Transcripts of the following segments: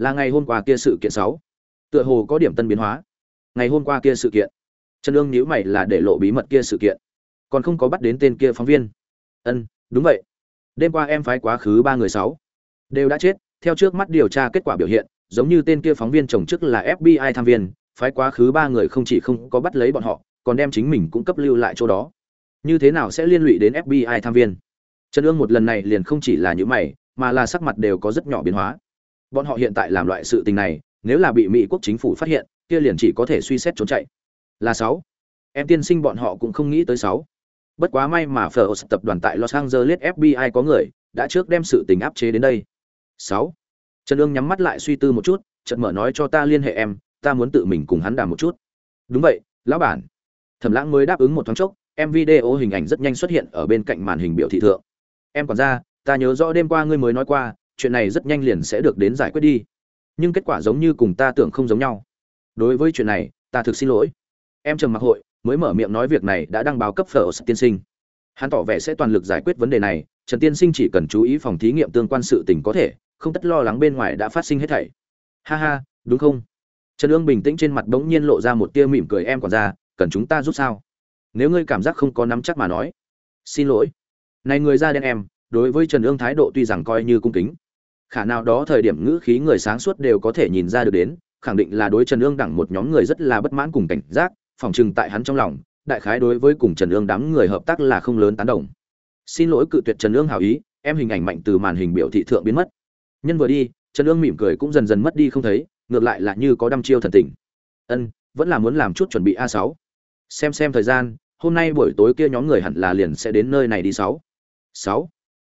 là ngày hôm qua kia sự kiện sáu. Tựa hồ có điểm tân biến hóa. Ngày hôm qua kia sự kiện. Trần ương nhíu mày là để lộ bí mật kia sự kiện. Còn không có bắt đến tên kia phóng viên. Ân, đúng vậy. Đêm qua em phái quá khứ ba người sáu. Đều đã chết, theo trước mắt điều tra kết quả biểu hiện, giống như tên kia phóng viên chồng chức là fbi tham viên, phái quá khứ ba người không chỉ không có bắt lấy bọn họ, còn đem chính mình cũng cấp lưu lại chỗ đó. Như thế nào sẽ liên lụy đến fbi tham viên? Trần ương một lần này liền không chỉ là những mày, mà là sắc mặt đều có rất nhỏ biến hóa bọn họ hiện tại làm loại sự tình này, nếu là bị mỹ quốc chính phủ phát hiện, kia liền chỉ có thể suy xét trốn chạy. Là sáu. Em tiên sinh bọn họ cũng không nghĩ tới sáu. Bất quá may mà phở tập đoàn tại los angeles fbi có người, đã trước đem sự tình áp chế đến đây. Sáu. Trần ương nhắm mắt lại suy tư một chút, chợt mở nói cho ta liên hệ em, ta muốn tự mình cùng hắn đàm một chút. Đúng vậy, lão bản. Thẩm lãng mới đáp ứng một thoáng chốc, em video hình ảnh rất nhanh xuất hiện ở bên cạnh màn hình biểu thị thượng. Em còn ra ta nhớ rõ đêm qua ngươi mới nói qua chuyện này rất nhanh liền sẽ được đến giải quyết đi. Nhưng kết quả giống như cùng ta tưởng không giống nhau. Đối với chuyện này, ta thực xin lỗi. Em trầm mặc hội mới mở miệng nói việc này đã đăng báo cấp phở tiên sinh. Hắn tỏ vẻ sẽ toàn lực giải quyết vấn đề này, trần tiên sinh chỉ cần chú ý phòng thí nghiệm tương quan sự tình có thể, không tất lo lắng bên ngoài đã phát sinh hết thảy. Ha ha, đúng không? Trần ương bình tĩnh trên mặt bỗng nhiên lộ ra một tia mỉm cười em còn ra, cần chúng ta giúp sao? Nếu ngươi cảm giác không có nắm chắc mà nói. Xin lỗi. Này người ra đen em, đối với trần ương thái độ tuy rằng coi như cung kính khả nào đó thời điểm ngữ khí người sáng suốt đều có thể nhìn ra được đến, khẳng định là đối trần ương đẳng một nhóm người rất là bất mãn cùng cảnh giác, phòng trừng tại hắn trong lòng, đại khái đối với cùng trần ương đám người hợp tác là không lớn tán đồng. Xin lỗi cự tuyệt trần ương hào ý, em hình ảnh mạnh từ màn hình biểu thị thượng biến mất. Nhân vừa đi, trần ương mỉm cười cũng dần dần mất đi không thấy, ngược lại là như có đăm chiêu thần tình. Ân, vẫn là muốn làm chút chuẩn bị a sáu. Xem xem thời gian, hôm nay buổi tối kia nhóm người hẳn là liền sẽ đến nơi này đi sáu. Sáu.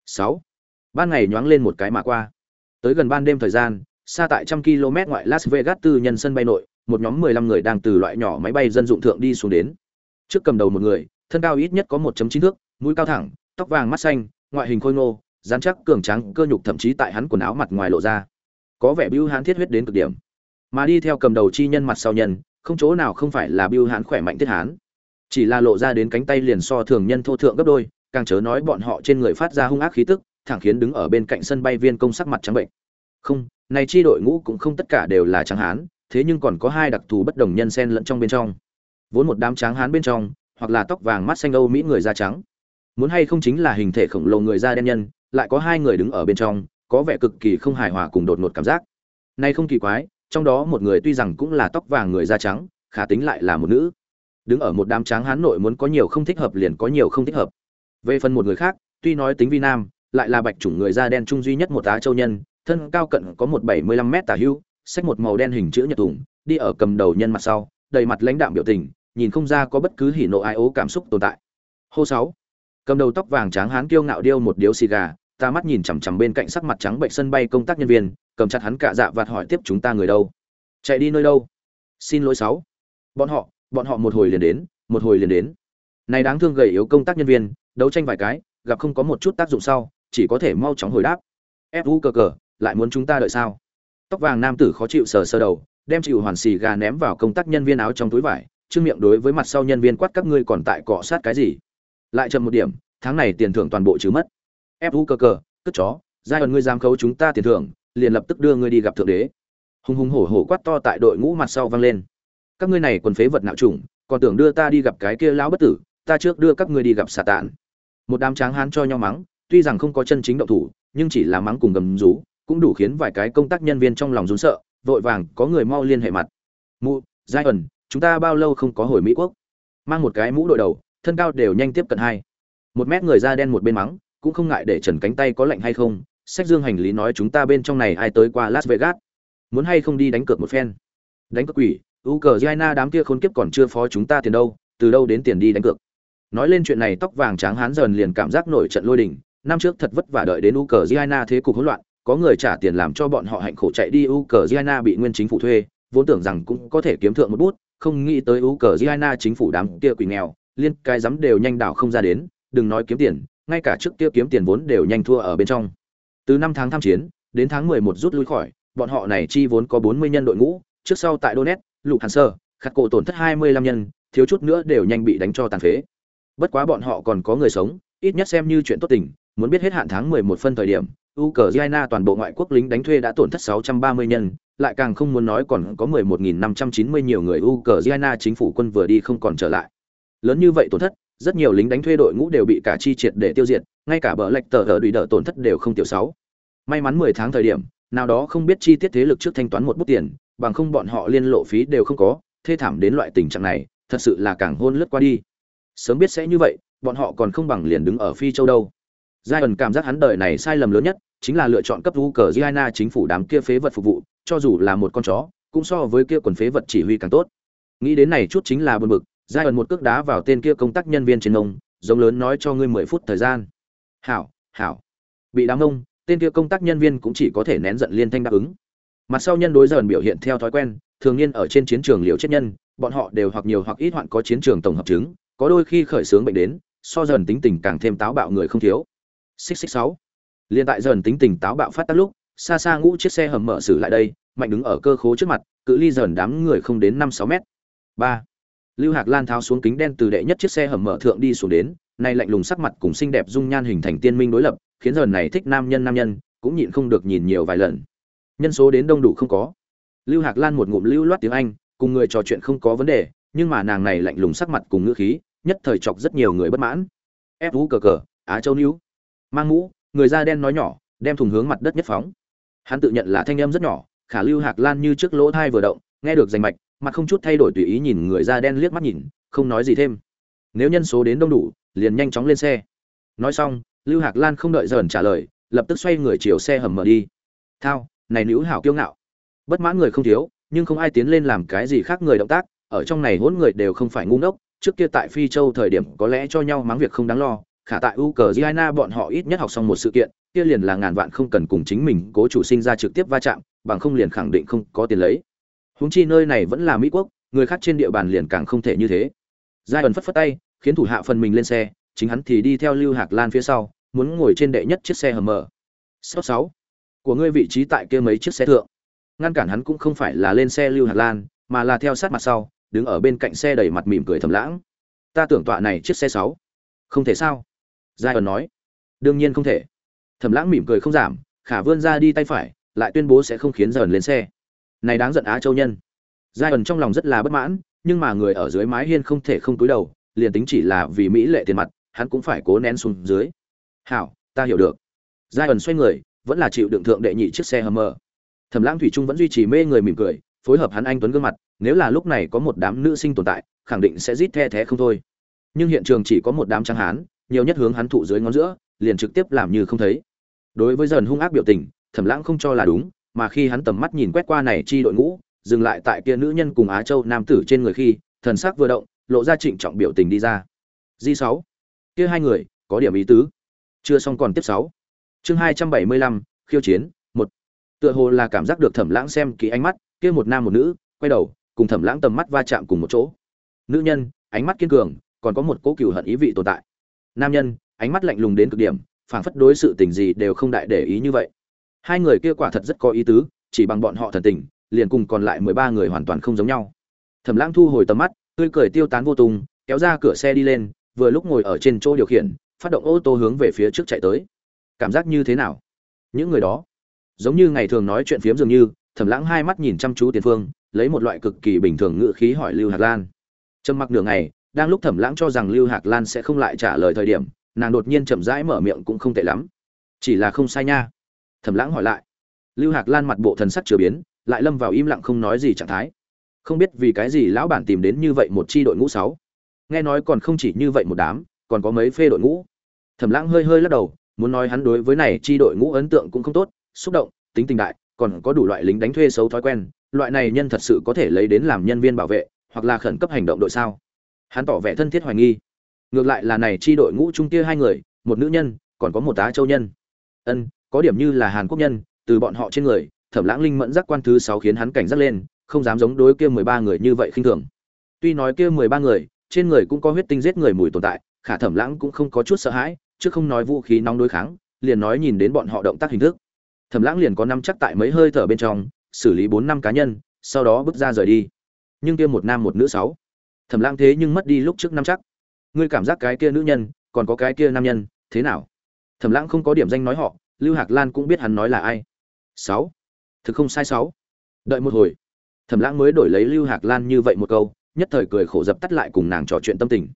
Sáu. Ban ngày nhoáng lên một cái mà qua tới gần ban đêm thời gian, xa tại trăm km ngoại las vegas tư nhân sân bay nội, một nhóm mười lăm người đang từ loại nhỏ máy bay dân dụng thượng đi xuống đến. Trước cầm đầu một người, thân cao ít nhất có 1.9 thước, mũi cao thẳng, tóc vàng mắt xanh, ngoại hình khôi ngô dán chắc cường tráng, cơ nhục thậm chí tại hắn quần áo mặt ngoài lộ ra. Có vẻ bưu hán thiết huyết đến cực điểm. Mà đi theo cầm đầu chi nhân mặt sau nhân, không chỗ nào không phải là bưu hán khỏe mạnh thiết hán. Chỉ là lộ ra đến cánh tay liền so thường nhân thô thượng gấp đôi, càng chớ nói bọn họ trên người phát ra hung ác khí tức thẳng khiến đứng ở bên cạnh sân bay viên công sắc mặt trắng bệnh. Không, này chi đội ngũ cũng không tất cả đều là trắng hán, thế nhưng còn có hai đặc thù bất đồng nhân xen lẫn trong bên trong. Vốn một đám trắng hán bên trong, hoặc là tóc vàng mắt xanh âu mỹ người da trắng. Muốn hay không chính là hình thể khổng lồ người da đen nhân, lại có hai người đứng ở bên trong, có vẻ cực kỳ không hài hòa cùng đột ngột cảm giác. Nay không kỳ quái, trong đó một người tuy rằng cũng là tóc vàng người da trắng, khả tính lại là một nữ. Đứng ở một đám tráng hán nội muốn có nhiều không thích hợp liền có nhiều không thích hợp. Về phần một người khác, tuy nói tính vi nam lại là bạch chủng người da đen trung duy nhất một á châu nhân, thân cao cận có một bảy mươi lăm m tả hưu, xách một màu đen hình chữ nhật thủng đi ở cầm đầu nhân mặt sau, đầy mặt lãnh đạm biểu tình, nhìn không ra có bất cứ hỉ nộ ai ố cảm xúc tồn tại. Hô sáu, cầm đầu tóc vàng trắng hán kiêu ngạo điêu một điếu xì gà, ta mắt nhìn chằm chằm bên cạnh sắc mặt trắng bệnh sân bay công tác nhân viên, cầm chặt hắn cả dạ vạt hỏi tiếp chúng ta người đâu? Chạy đi nơi đâu? Xin lỗi sáu. Bọn họ bọn họ một hồi liền đến, một hồi liền đến. Này đáng thương gầy yếu công tác nhân viên, đấu tranh vài cái, gặp không có một chút tác dụng sau chỉ có thể mau chóng hồi đáp. Ép vũ cờ cờ, lại muốn chúng ta đợi sao? Tóc vàng nam tử khó chịu sờ sờ đầu, đem chịu hoàn xì gà ném vào công tác nhân viên áo trong túi vải, trương miệng đối với mặt sau nhân viên quát các ngươi còn tại cọ sát cái gì? Lại chậm một điểm, tháng này tiền thưởng toàn bộ trừ mất. Ép vũ cờ cờ, cất chó, giai đoạn ngươi dám khấu chúng ta tiền thưởng, liền lập tức đưa ngươi đi gặp thượng đế. Hùng hùng hổ hổ quát to tại đội ngũ mặt sau vang lên. Các ngươi này quần phế vật nạo trùng, còn tưởng đưa ta đi gặp cái kia lão bất tử, ta trước đưa các ngươi đi gặp xà tạn. Một đám tráng hán cho nhau mắng tuy rằng không có chân chính động thủ, nhưng chỉ là mắng cùng gầm rú, cũng đủ khiến vài cái công tác nhân viên trong lòng rún sợ, vội vàng có người mau liên hệ mặt. Mụ giai ẩn chúng ta bao lâu không có hồi mỹ quốc? Mang một cái mũ đội đầu, thân cao đều nhanh tiếp cận hai. Một mét người da đen một bên mắng, cũng không ngại để trần cánh tay có lạnh hay không, sách dương hành lý nói chúng ta bên trong này ai tới qua las vegas? Muốn hay không đi đánh cược một phen? Đánh cược quỷ u cờ giana đám kia khốn kiếp còn chưa phó chúng ta tiền đâu, từ đâu đến tiền đi đánh cược? Nói lên chuyện này, tóc vàng trắng hán dần liền cảm giác nổi trận lôi đình năm trước thật vất vả đợi đến Ukraine thế cục hỗn loạn có người trả tiền làm cho bọn họ hạnh khổ chạy đi Ukraine bị nguyên chính phủ thuê vốn tưởng rằng cũng có thể kiếm thượng một bút không nghĩ tới Ukraine chính phủ đám kia quỷ nghèo liên cái dám đều nhanh đảo không ra đến đừng nói kiếm tiền ngay cả trước kia kiếm tiền vốn đều nhanh thua ở bên trong. Từ năm tháng tham chiến đến tháng mười một rút lui khỏi bọn họ này chi vốn có bốn mươi nhân đội ngũ trước sau tại Donetsk, lục hàn sơ khắc cổ tổn thất hai mươi lăm nhân thiếu chút nữa đều nhanh bị đánh cho tàn phế. Bất quá bọn họ còn có người sống ít nhất xem như chuyện tốt tình muốn biết hết hạn tháng mười một phân thời điểm Ukraine toàn bộ ngoại quốc lính đánh thuê đã tổn thất 630 nhân, lại càng không muốn nói còn có 11.590 nhiều người Ukraine chính phủ quân vừa đi không còn trở lại. Lớn như vậy tổn thất, rất nhiều lính đánh thuê đội ngũ đều bị cả chi triệt để tiêu diệt, ngay cả bờ lệch tờ ở đùi đỡ tổn thất đều không tiểu sáu. May mắn 10 tháng thời điểm, nào đó không biết chi tiết thế lực trước thanh toán một bút tiền, bằng không bọn họ liên lộ phí đều không có, thê thảm đến loại tình trạng này, thật sự là càng hôn lướt qua đi. Sớm biết sẽ như vậy, bọn họ còn không bằng liền đứng ở Phi Châu đâu. Giai ẩn cảm giác hắn đời này sai lầm lớn nhất, chính là lựa chọn cấp Ukraine chính phủ đám kia phế vật phục vụ, cho dù là một con chó, cũng so với kia quần phế vật chỉ huy càng tốt. Nghĩ đến này chút chính là buồn bực, Giai ẩn một cước đá vào tên kia công tác nhân viên trên ông, giống lớn nói cho ngươi 10 phút thời gian. Hảo, hảo. Bị đám ông, tên kia công tác nhân viên cũng chỉ có thể nén giận liên thanh đáp ứng. Mặt sau nhân đối dần biểu hiện theo thói quen, thường niên ở trên chiến trường liều chết nhân, bọn họ đều hoặc nhiều hoặc ít hoạn có chiến trường tổng hợp chứng, có đôi khi khởi sướng bệnh đến, so dần tính tình càng thêm táo bạo người không thiếu. Xích xích sáu. Liên tại dần tính tình táo bạo phát tác lúc, xa xa ngũ chiếc xe hầm mở xử lại đây, mạnh đứng ở cơ khố trước mặt, cự ly dần đám người không đến năm sáu mét. Ba. Lưu Hạc Lan tháo xuống kính đen từ đệ nhất chiếc xe hầm mở thượng đi xuống đến, nay lạnh lùng sắc mặt cùng xinh đẹp dung nhan hình thành tiên minh đối lập, khiến dần này thích nam nhân nam nhân, cũng nhịn không được nhìn nhiều vài lần. Nhân số đến đông đủ không có. Lưu Hạc Lan một ngụm lưu loát tiếng Anh, cùng người trò chuyện không có vấn đề, nhưng mà nàng này lạnh lùng sắc mặt cùng ngữ khí, nhất thời chọc rất nhiều người bất mãn. Ép vũ cờ cờ, Á Châu Níu mang mũ, người da đen nói nhỏ, đem thùng hướng mặt đất nhất phóng. Hắn tự nhận là thanh âm rất nhỏ, khả lưu hạc lan như trước lỗ thai vừa động, nghe được danh mạch, mặt không chút thay đổi tùy ý nhìn người da đen liếc mắt nhìn, không nói gì thêm. Nếu nhân số đến đông đủ, liền nhanh chóng lên xe. Nói xong, lưu hạc lan không đợi dởn trả lời, lập tức xoay người chiều xe hầm mở đi. Thao, này nữ hảo kiêu ngạo. Bất mãn người không thiếu, nhưng không ai tiến lên làm cái gì khác người động tác, ở trong này hỗn người đều không phải ngu ngốc, trước kia tại phi châu thời điểm có lẽ cho nhau mắng việc không đáng lo khả tại Ukraine bọn họ ít nhất học xong một sự kiện, kia liền là ngàn vạn không cần cùng chính mình cố chủ sinh ra trực tiếp va chạm, bằng không liền khẳng định không có tiền lấy. Huống chi nơi này vẫn là Mỹ quốc, người khác trên địa bàn liền càng không thể như thế. Giai ẩn phất phất tay, khiến thủ hạ phần mình lên xe, chính hắn thì đi theo Lưu Hạc Lan phía sau, muốn ngồi trên đệ nhất chiếc xe hầm mở. Số 6. Của ngươi vị trí tại kia mấy chiếc xe thượng. Ngăn cản hắn cũng không phải là lên xe Lưu Hạc Lan, mà là theo sát mặt sau, đứng ở bên cạnh xe đẩy mặt mỉm cười thầm lãng. Ta tưởng tọa này chiếc xe 6. Không thể sao? Giai ẩn nói, đương nhiên không thể. Thẩm lãng mỉm cười không giảm, khả vươn ra đi tay phải, lại tuyên bố sẽ không khiến dần lên xe. Này đáng giận á châu nhân. Giai ẩn trong lòng rất là bất mãn, nhưng mà người ở dưới mái hiên không thể không cúi đầu, liền tính chỉ là vì mỹ lệ tiền mặt, hắn cũng phải cố nén xuống dưới. Hảo, ta hiểu được. Giai ẩn xoay người, vẫn là chịu đựng thượng đệ nhị chiếc xe hầm mờ thẩm lãng thủy trung vẫn duy trì mê người mỉm cười, phối hợp hắn anh tuấn gương mặt, nếu là lúc này có một đám nữ sinh tồn tại, khẳng định sẽ rít the thé không thôi. Nhưng hiện trường chỉ có một đám trắng hán nhiều nhất hướng hắn thụ dưới ngón giữa, liền trực tiếp làm như không thấy. Đối với dần hung ác biểu tình, thẩm lãng không cho là đúng, mà khi hắn tầm mắt nhìn quét qua này chi đội ngũ, dừng lại tại kia nữ nhân cùng á châu nam tử trên người khi, thần sắc vừa động, lộ ra trịnh trọng biểu tình đi ra. Di sáu. Kia hai người, có điểm ý tứ. Chưa xong còn tiếp sáu. Chương hai trăm bảy mươi lăm, khiêu chiến, một. Tựa hồ là cảm giác được thẩm lãng xem kỹ ánh mắt, kia một nam một nữ, quay đầu, cùng thẩm lãng tầm mắt va chạm cùng một chỗ. Nữ nhân, ánh mắt kiên cường, còn có một cố cựu hận ý vị tồn tại nam nhân, ánh mắt lạnh lùng đến cực điểm, phảng phất đối sự tình gì đều không đại để ý như vậy. Hai người kia quả thật rất có ý tứ, chỉ bằng bọn họ thần tình, liền cùng còn lại mười ba người hoàn toàn không giống nhau. Thẩm lãng thu hồi tầm mắt, tươi cười tiêu tán vô tung, kéo ra cửa xe đi lên, vừa lúc ngồi ở trên chỗ điều khiển, phát động ô tô hướng về phía trước chạy tới. Cảm giác như thế nào? Những người đó, giống như ngày thường nói chuyện phiếm dường như, thẩm lãng hai mắt nhìn chăm chú tiền phương, lấy một loại cực kỳ bình thường ngự khí hỏi lưu hạt lan. Trầm mặc nửa ngày đang lúc thẩm lãng cho rằng lưu hạc lan sẽ không lại trả lời thời điểm, nàng đột nhiên chậm rãi mở miệng cũng không tệ lắm. Chỉ là không sai nha. Thẩm lãng hỏi lại. Lưu hạc lan mặt bộ thần sắc chưa biến, lại lâm vào im lặng không nói gì trạng thái. Không biết vì cái gì lão bản tìm đến như vậy một chi đội ngũ sáu. Nghe nói còn không chỉ như vậy một đám, còn có mấy phê đội ngũ. Thẩm lãng hơi hơi lắc đầu, muốn nói hắn đối với này chi đội ngũ ấn tượng cũng không tốt, xúc động, tính tình đại, còn có đủ loại lính đánh thuê xấu thói quen, loại này nhân thật sự có thể lấy đến làm nhân viên bảo vệ, hoặc là khẩn cấp hành động đội sao? Hắn tỏ vẻ thân thiết hoài nghi. Ngược lại là này chi đội ngũ trung kia hai người, một nữ nhân, còn có một tá châu nhân. Ân, có điểm như là hàn quốc nhân, từ bọn họ trên người, thẩm lãng linh mẫn giác quan thứ sáu khiến hắn cảnh giác lên, không dám giống đối kia mười ba người như vậy khinh thường. Tuy nói kia mười ba người, trên người cũng có huyết tinh giết người mùi tồn tại, khả thẩm lãng cũng không có chút sợ hãi, chứ không nói vũ khí nóng đối kháng, liền nói nhìn đến bọn họ động tác hình thức. Thẩm lãng liền có năm chắc tại mấy hơi thở bên trong, xử lý bốn năm cá nhân, sau đó bước ra rời đi. Nhưng kia một nam một nữ sáu thẩm lãng thế nhưng mất đi lúc trước năm chắc. Ngươi cảm giác cái kia nữ nhân, còn có cái kia nam nhân, thế nào? Thẩm lãng không có điểm danh nói họ, lưu hạc lan cũng biết hắn nói là ai. Sáu. Thực không sai sáu. Đợi một hồi. Thẩm lãng mới đổi lấy lưu hạc lan như vậy một câu, nhất thời cười khổ dập tắt lại cùng nàng trò chuyện tâm tình.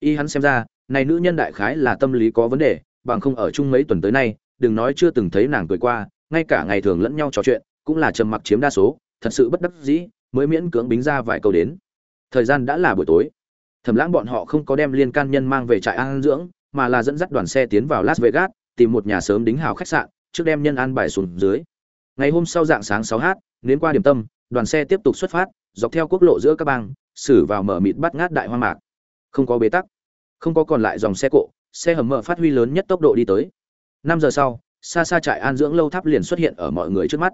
Y hắn xem ra, này nữ nhân đại khái là tâm lý có vấn đề, bằng không ở chung mấy tuần tới nay, đừng nói chưa từng thấy nàng cười qua, ngay cả ngày thường lẫn nhau trò chuyện, cũng là trầm mặc chiếm đa số, thật sự bất đắc dĩ, mới miễn cưỡng bính ra vài câu đến thời gian đã là buổi tối. Thẩm lãng bọn họ không có đem liên can nhân mang về trại an dưỡng, mà là dẫn dắt đoàn xe tiến vào las vegas, tìm một nhà sớm đính hào khách sạn, trước đem nhân an bài xuống dưới. Ngày hôm sau dạng sáng 6 h đến qua điểm tâm, đoàn xe tiếp tục xuất phát, dọc theo quốc lộ giữa các bang, xử vào mở mịt bắt ngát đại hoang mạc. Không có bế tắc, không có còn lại dòng xe cộ, xe hầm mở phát huy lớn nhất tốc độ đi tới. Năm giờ sau, xa xa trại an dưỡng lâu tháp liền xuất hiện ở mọi người trước mắt.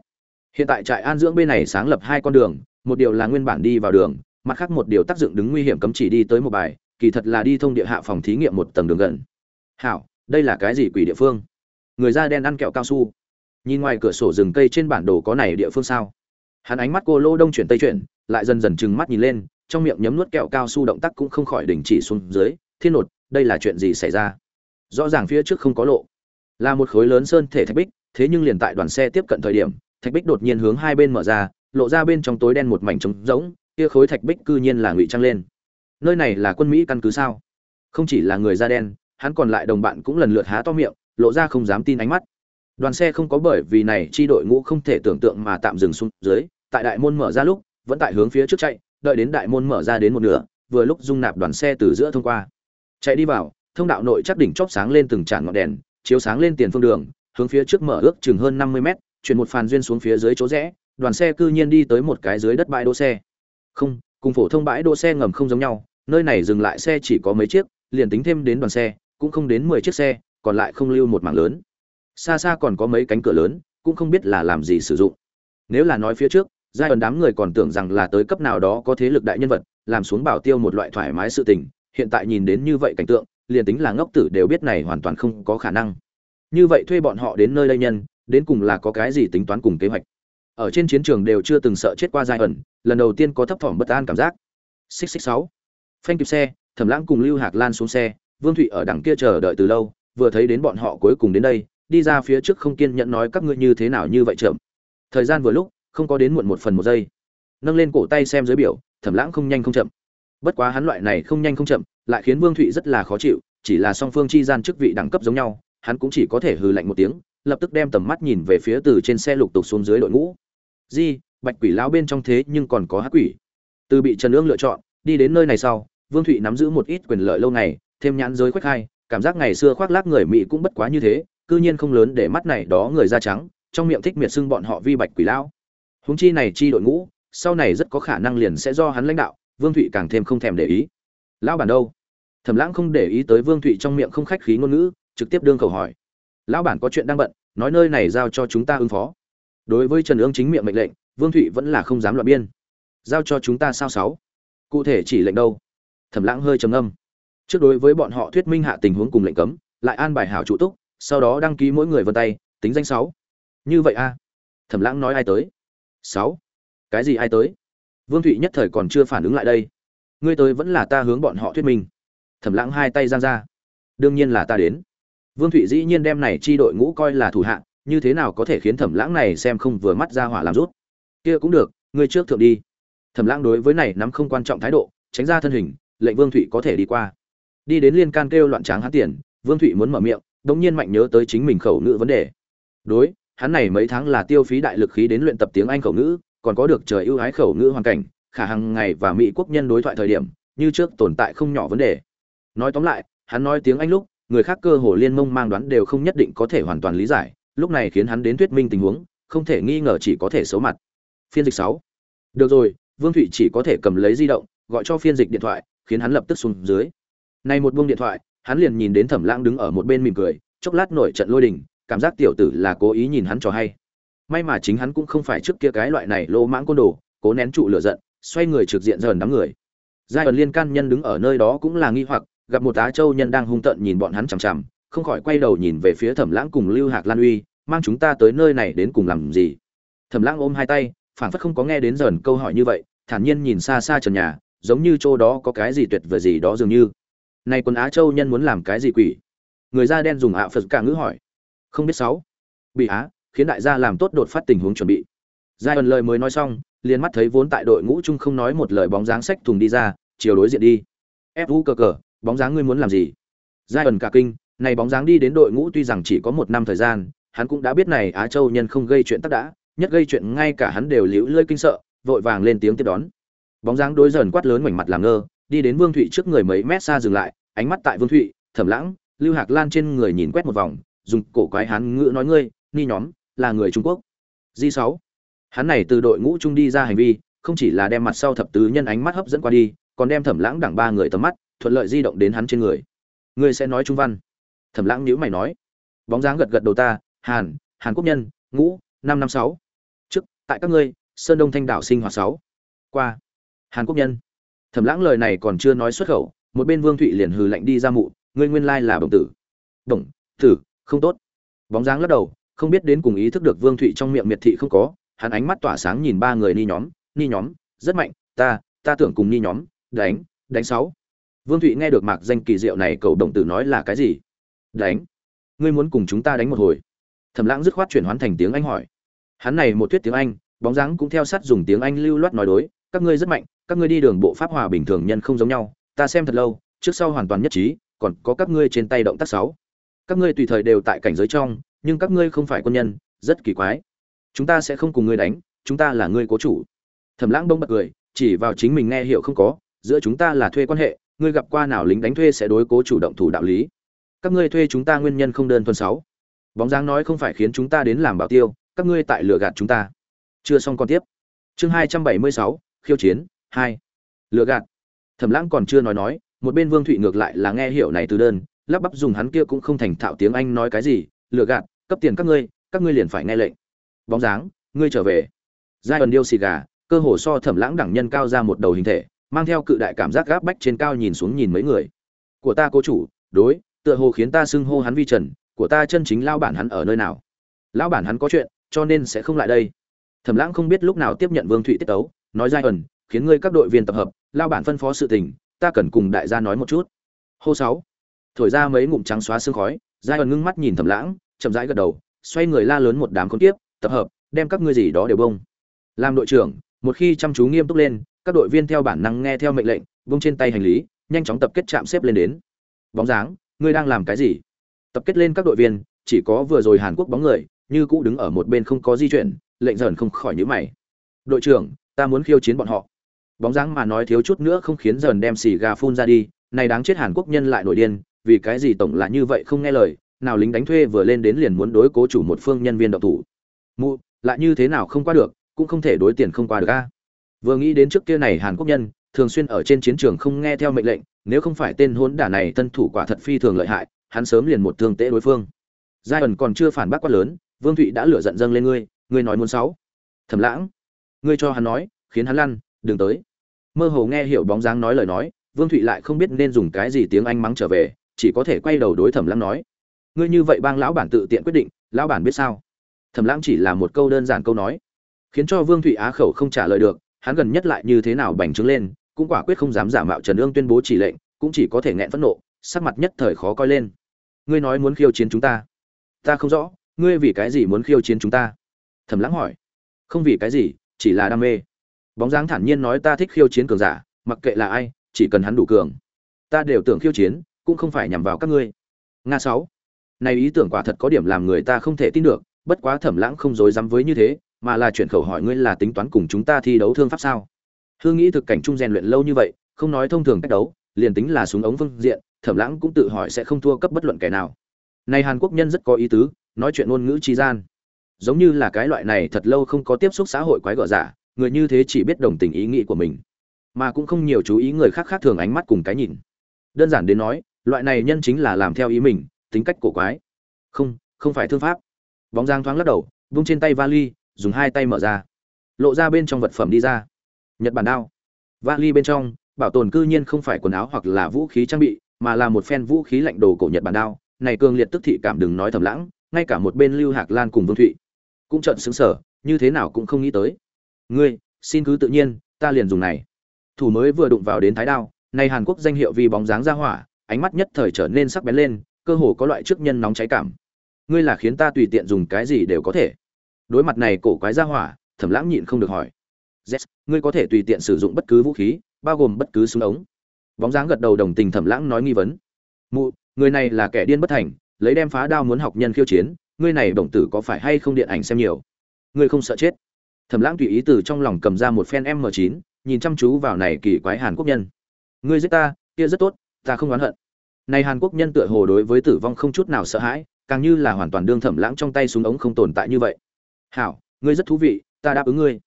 Hiện tại trại an dưỡng bên này sáng lập hai con đường, một điều là nguyên bản đi vào đường mặt khác một điều tác dụng đứng nguy hiểm cấm chỉ đi tới một bài, kỳ thật là đi thông địa hạ phòng thí nghiệm một tầng đường gần. Hảo, đây là cái gì quỷ địa phương? Người da đen ăn kẹo cao su. Nhìn ngoài cửa sổ rừng cây trên bản đồ có này địa phương sao? Hắn ánh mắt cô lô đông chuyển tây chuyển, lại dần dần trừng mắt nhìn lên, trong miệng nhấm nuốt kẹo cao su động tác cũng không khỏi đình chỉ xuống dưới, thiên nột đây là chuyện gì xảy ra? Rõ ràng phía trước không có lộ. Là một khối lớn sơn thể thạch bích, thế nhưng liền tại đoàn xe tiếp cận thời điểm, thạch bích đột nhiên hướng hai bên mở ra, lộ ra bên trong tối đen một mảnh trống rỗng kia khối thạch bích cư nhiên là ngụy trang lên. Nơi này là quân mỹ căn cứ sao? Không chỉ là người da đen, hắn còn lại đồng bạn cũng lần lượt há to miệng, lộ ra không dám tin ánh mắt. Đoàn xe không có bởi vì này chi đội ngũ không thể tưởng tượng mà tạm dừng xuống dưới, tại đại môn mở ra lúc, vẫn tại hướng phía trước chạy, đợi đến đại môn mở ra đến một nửa, vừa lúc dung nạp đoàn xe từ giữa thông qua. Chạy đi vào, thông đạo nội chắc đỉnh chóp sáng lên từng tràn ngọn đèn, chiếu sáng lên tiền phương đường, hướng phía trước mở ước chừng hơn năm mươi mét, chuyển một phàn duyên xuống phía dưới chỗ rẽ, đoàn xe cư nhiên đi tới một cái dưới đất bãi đỗ xe không, cùng phổ thông bãi đỗ xe ngầm không giống nhau, nơi này dừng lại xe chỉ có mấy chiếc, liền tính thêm đến đoàn xe, cũng không đến mười chiếc xe, còn lại không lưu một mảng lớn. Xa xa còn có mấy cánh cửa lớn, cũng không biết là làm gì sử dụng. Nếu là nói phía trước, giai đoạn đám người còn tưởng rằng là tới cấp nào đó có thế lực đại nhân vật, làm xuống bảo tiêu một loại thoải mái sự tình, hiện tại nhìn đến như vậy cảnh tượng, liền tính là ngốc tử đều biết này hoàn toàn không có khả năng. Như vậy thuê bọn họ đến nơi đây nhân, đến cùng là có cái gì tính toán cùng kế hoạch? Ở trên chiến trường đều chưa từng sợ chết qua giai ẩn lần đầu tiên có thấp thỏm bất an cảm giác. Xích xích sáu. Phanh kịp xe, thẩm lãng cùng lưu hạc lan xuống xe, vương thụy ở đằng kia chờ đợi từ lâu, vừa thấy đến bọn họ cuối cùng đến đây, đi ra phía trước không kiên nhẫn nói các ngươi như thế nào như vậy chậm. Thời gian vừa lúc, không có đến muộn một phần một giây. Nâng lên cổ tay xem dưới biểu, thẩm lãng không nhanh không chậm. Bất quá hắn loại này không nhanh không chậm, lại khiến vương thụy rất là khó chịu, chỉ là song phương chi gian chức vị đẳng cấp giống nhau, hắn cũng chỉ có thể hừ lạnh một tiếng, lập tức đem tầm mắt nhìn về phía từ trên xe lục tục xuống dưới đội ngũ. Di bạch quỷ lão bên trong thế nhưng còn có hắc quỷ. Từ bị trần ương lựa chọn, đi đến nơi này sau, vương thụy nắm giữ một ít quyền lợi lâu ngày, thêm nhãn giới khoách hai, cảm giác ngày xưa khoác lác người mỹ cũng bất quá như thế, cư nhiên không lớn để mắt này đó người da trắng, trong miệng thích miệt xưng bọn họ vi bạch quỷ lão. Huống chi này chi đội ngũ, sau này rất có khả năng liền sẽ do hắn lãnh đạo, vương thụy càng thêm không thèm để ý. Lão bản đâu? Thẩm lãng không để ý tới vương thụy trong miệng không khách khí ngôn ngữ, trực tiếp đương khẩu hỏi. Lão bản có chuyện đang bận, nói nơi này giao cho chúng ta ứng phó. Đối với trần ương chính miệng mệnh lệnh vương thụy vẫn là không dám loạn biên. Giao cho chúng ta sao sáu? Cụ thể chỉ lệnh đâu? Thẩm lãng hơi trầm âm trước đối với bọn họ thuyết minh hạ tình huống cùng lệnh cấm, lại an bài hảo trụ túc, sau đó đăng ký mỗi người vân tay, tính danh sáu. Như vậy a? Thẩm lãng nói ai tới? Sáu. Cái gì ai tới? Vương thụy nhất thời còn chưa phản ứng lại đây. Ngươi tới vẫn là ta hướng bọn họ thuyết minh. Thẩm lãng hai tay giang ra. Đương nhiên là ta đến. Vương thụy dĩ nhiên đem này chi đội ngũ coi là thủ hạ, như thế nào có thể khiến thẩm lãng này xem không vừa mắt ra hỏa làm rút? Kia cũng được, ngươi trước thượng đi. Thẩm lãng đối với này nắm không quan trọng thái độ, tránh ra thân hình, lệnh vương thụy có thể đi qua. Đi đến liên can kêu loạn tráng hắn tiền, vương thụy muốn mở miệng, đống nhiên mạnh nhớ tới chính mình khẩu ngữ vấn đề. Đối, hắn này mấy tháng là tiêu phí đại lực khí đến luyện tập tiếng anh khẩu ngữ, còn có được trời ưu ái khẩu ngữ hoàn cảnh, khả hàng ngày và mỹ quốc nhân đối thoại thời điểm, như trước tồn tại không nhỏ vấn đề. Nói tóm lại, hắn nói tiếng anh lúc, người khác cơ hồ liên mông mang đoán đều không nhất định có thể hoàn toàn lý giải, lúc này khiến hắn đến thuyết minh tình huống, không thể nghi ngờ chỉ có thể xấu mặt phiên dịch sáu. Được rồi, vương thụy chỉ có thể cầm lấy di động, gọi cho phiên dịch điện thoại, khiến hắn lập tức xuống dưới. Nay một buông điện thoại, hắn liền nhìn đến thẩm lãng đứng ở một bên mỉm cười, chốc lát nổi trận lôi đình, cảm giác tiểu tử là cố ý nhìn hắn cho hay. May mà chính hắn cũng không phải trước kia cái loại này lô mãng côn đồ, cố nén trụ lửa giận, xoay người trực diện dần đám người. Giai ẩn liên can nhân đứng ở nơi đó cũng là nghi hoặc, gặp một á châu nhân đang hung tợn nhìn bọn hắn chằm chằm, không khỏi quay đầu nhìn về phía thẩm lãng cùng lưu hạc lan uy, mang chúng ta tới nơi này đến cùng làm gì? Thẩm lãng ôm hai tay Phản phất không có nghe đến dần câu hỏi như vậy, thản nhiên nhìn xa xa trần nhà, giống như chỗ đó có cái gì tuyệt vời gì đó dường như. Này quân á châu nhân muốn làm cái gì quỷ? Người da đen dùng ạ phật cả ngữ hỏi. Không biết sáu. Bị á, khiến đại gia làm tốt đột phát tình huống chuẩn bị. Giai ẩn lời mới nói xong, liền mắt thấy vốn tại đội ngũ chung không nói một lời bóng dáng sách thùng đi ra, chiều đối diện đi. Ép vũ cờ cờ, bóng dáng ngươi muốn làm gì? Giai ẩn cả kinh, này bóng dáng đi đến đội ngũ tuy rằng chỉ có một năm thời gian, hắn cũng đã biết này á châu nhân không gây chuyện tắc đã nhất gây chuyện ngay cả hắn đều liễu lơi kinh sợ, vội vàng lên tiếng tiếp đón. Bóng dáng đối dần quát lớn ngoảnh mặt làm ngơ, đi đến vương thụy trước người mấy mét xa dừng lại, ánh mắt tại vương thụy thẩm lãng, lưu hạc lan trên người nhìn quét một vòng, dùng cổ quái hắn ngữ nói ngươi, ni nhóm, là người trung quốc. Di sáu. Hắn này từ đội ngũ trung đi ra hành vi, không chỉ là đem mặt sau thập tứ nhân ánh mắt hấp dẫn qua đi, còn đem thẩm lãng đẳng ba người tầm mắt, thuận lợi di động đến hắn trên người. Ngươi sẽ nói trung văn. Thẩm lãng nhíu mày nói. Bóng dáng gật gật đầu ta, hàn hàn quốc nhân, ngũ, năm năm sáu tại các ngươi, sơn đông thanh đảo sinh hoạt sáu. Qua. Hàn quốc nhân. Thẩm lãng lời này còn chưa nói xuất khẩu, một bên vương thụy liền hừ lạnh đi ra mụ, ngươi nguyên lai là đồng tử. Đồng tử, không tốt. Bóng dáng lắc đầu, không biết đến cùng ý thức được vương thụy trong miệng miệt thị không có, hắn ánh mắt tỏa sáng nhìn ba người ni nhóm ni nhóm, rất mạnh, ta ta tưởng cùng ni nhóm, đánh đánh sáu. Vương thụy nghe được mạc danh kỳ diệu này, cầu đồng tử nói là cái gì? Đánh. Ngươi muốn cùng chúng ta đánh một hồi. Thẩm lãng dứt khoát chuyển hoán thành tiếng anh hỏi hắn này một thuyết tiếng anh, bóng dáng cũng theo sát dùng tiếng anh lưu loát nói đối, các ngươi rất mạnh, các ngươi đi đường bộ pháp hòa bình thường nhân không giống nhau, ta xem thật lâu, trước sau hoàn toàn nhất trí, còn có các ngươi trên tay động tác sáu. Các ngươi tùy thời đều tại cảnh giới trong, nhưng các ngươi không phải quân nhân, rất kỳ quái. Chúng ta sẽ không cùng ngươi đánh, chúng ta là ngươi cố chủ. Thẩm lãng bông bật cười, chỉ vào chính mình nghe hiểu không có, giữa chúng ta là thuê quan hệ, ngươi gặp qua nào lính đánh thuê sẽ đối cố chủ động thủ đạo lý? Các ngươi thuê chúng ta nguyên nhân không đơn thuần sáu. Bóng dáng nói không phải khiến chúng ta đến làm bảo tiêu các ngươi tại lừa gạt chúng ta. Chưa xong còn tiếp. Chương hai trăm bảy mươi sáu, khiêu chiến, hai. Lừa gạt. Thẩm lãng còn chưa nói nói, một bên vương thụy ngược lại là nghe hiểu này từ đơn, lắp bắp dùng hắn kia cũng không thành thạo tiếng anh nói cái gì, lừa gạt, cấp tiền các ngươi các ngươi liền phải nghe lệnh. Bóng dáng, ngươi trở về. Giai ẩn điêu xì gà, cơ hồ so thẩm lãng đẳng nhân cao ra một đầu hình thể, mang theo cự đại cảm giác gáp bách trên cao nhìn xuống nhìn mấy người. Của ta cố chủ, đối, tựa hồ khiến ta xưng hô hắn vi trần, của ta chân chính lao bản hắn ở nơi nào? Lão bản hắn có chuyện cho nên sẽ không lại đây. Thẩm lãng không biết lúc nào tiếp nhận vương thụy tiết tấu, nói giai ẩn, khiến ngươi các đội viên tập hợp, lao bản phân phó sự tình, ta cần cùng đại gia nói một chút. Hô sáu. Thổi ra mấy ngụm trắng xóa sương khói, giai ẩn ngưng mắt nhìn thẩm lãng, chậm rãi gật đầu, xoay người la lớn một đám con tiếp, tập hợp, đem các ngươi gì đó đều bông. Làm đội trưởng, một khi chăm chú nghiêm túc lên, các đội viên theo bản năng nghe theo mệnh lệnh bông trên tay hành lý, nhanh chóng tập kết chạm xếp lên đến. Bóng dáng, ngươi đang làm cái gì? Tập kết lên các đội viên, chỉ có vừa rồi hàn quốc bóng người như cũ đứng ở một bên không có di chuyển, lệnh dần không khỏi nhữ mày. Đội trưởng, ta muốn khiêu chiến bọn họ. Bóng dáng mà nói thiếu chút nữa không khiến dần đem xì gà phun ra đi, này đáng chết hàn quốc nhân lại nổi điên, vì cái gì tổng là như vậy không nghe lời, nào lính đánh thuê vừa lên đến liền muốn đối cố chủ một phương nhân viên độc thủ. Mụ, lại như thế nào không qua được, cũng không thể đối tiền không qua được a. Vừa nghĩ đến trước kia này hàn quốc nhân, thường xuyên ở trên chiến trường không nghe theo mệnh lệnh, nếu không phải tên hỗn đả này thân thủ quả thật phi thường lợi hại, hắn sớm liền một thương tễ đối phương. Giai ẩn còn chưa phản bác quá lớn vương thụy đã lửa giận dâng lên ngươi ngươi nói muốn sáu. Thầm lãng, ngươi cho hắn nói, khiến hắn lăn, đừng tới. Mơ hồ nghe hiểu bóng dáng nói lời nói, vương thụy lại không biết nên dùng cái gì tiếng anh mắng trở về, chỉ có thể quay đầu đối thẩm lãng nói. Ngươi như vậy bang lão bản tự tiện quyết định, lão bản biết sao? Thẩm lãng chỉ là một câu đơn giản câu nói. Khiến cho vương thụy á khẩu không trả lời được, hắn gần nhất lại như thế nào bành trướng lên, cũng quả quyết không dám giả mạo trần ương tuyên bố chỉ lệnh, cũng chỉ có thể nghẹn phẫn nộ, sắc mặt nhất thời khó coi lên. Ngươi nói muốn khiêu chiến chúng ta. Ta không rõ ngươi vì cái gì muốn khiêu chiến chúng ta? Thẩm lãng hỏi. Không vì cái gì, chỉ là đam mê. Bóng dáng thản nhiên nói ta thích khiêu chiến cường giả, mặc kệ là ai, chỉ cần hắn đủ cường. Ta đều tưởng khiêu chiến, cũng không phải nhằm vào các ngươi. Nga sáu. Này ý tưởng quả thật có điểm làm người ta không thể tin được, bất quá thẩm lãng không dối dám với như thế, mà là chuyển khẩu hỏi ngươi là tính toán cùng chúng ta thi đấu thương pháp sao? Hương nghĩ thực cảnh trung rèn luyện lâu như vậy, không nói thông thường cách đấu, liền tính là súng ống phương diện, thẩm lãng cũng tự hỏi sẽ không thua cấp bất luận kẻ nào. Này hàn quốc nhân rất có ý tứ nói chuyện ngôn ngữ chi gian. Giống như là cái loại này thật lâu không có tiếp xúc xã hội quái gở giả, người như thế chỉ biết đồng tình ý nghĩ của mình, mà cũng không nhiều chú ý người khác khác thường ánh mắt cùng cái nhìn. Đơn giản đến nói, loại này nhân chính là làm theo ý mình, tính cách cổ quái. Không không phải thương pháp. Bóng giang thoáng lắc đầu, vung trên tay vali, dùng hai tay mở ra. Lộ ra bên trong vật phẩm đi ra. Nhật bản đao. Vali bên trong, bảo tồn cư nhiên không phải quần áo hoặc là vũ khí trang bị, mà là một phen vũ khí lạnh đồ cổ nhật bản đao. Này cường liệt tức thị cảm đừng nói thầm lãng ngay cả một bên lưu hạc lan cùng vương thụy cũng trận xứng sở như thế nào cũng không nghĩ tới. Ngươi, xin cứ tự nhiên, ta liền dùng này. Thủ mới vừa đụng vào đến thái đao, nay hàn quốc danh hiệu vì bóng dáng ra hỏa, ánh mắt nhất thời trở nên sắc bén lên, cơ hồ có loại trước nhân nóng cháy cảm. Ngươi là khiến ta tùy tiện dùng cái gì đều có thể. Đối mặt này cổ quái ra hỏa, thẩm lãng nhịn không được hỏi. Z ngươi có thể tùy tiện sử dụng bất cứ vũ khí, bao gồm bất cứ súng ống. Bóng dáng gật đầu đồng tình thẩm lãng nói nghi vấn. Mụ, người này là kẻ điên bất thành lấy đem phá đao muốn học nhân khiêu chiến, ngươi này đồng tử có phải hay không điện ảnh xem nhiều? Ngươi không sợ chết. Thẩm lãng tùy ý từ trong lòng cầm ra một phen m 9 nhìn chăm chú vào này kỳ quái hàn quốc nhân. Ngươi giết ta, kia rất tốt, ta không oán hận. Này hàn quốc nhân tựa hồ đối với tử vong không chút nào sợ hãi, càng như là hoàn toàn đương thẩm lãng trong tay súng ống không tồn tại như vậy. Hảo, ngươi rất thú vị, ta đáp ứng ngươi.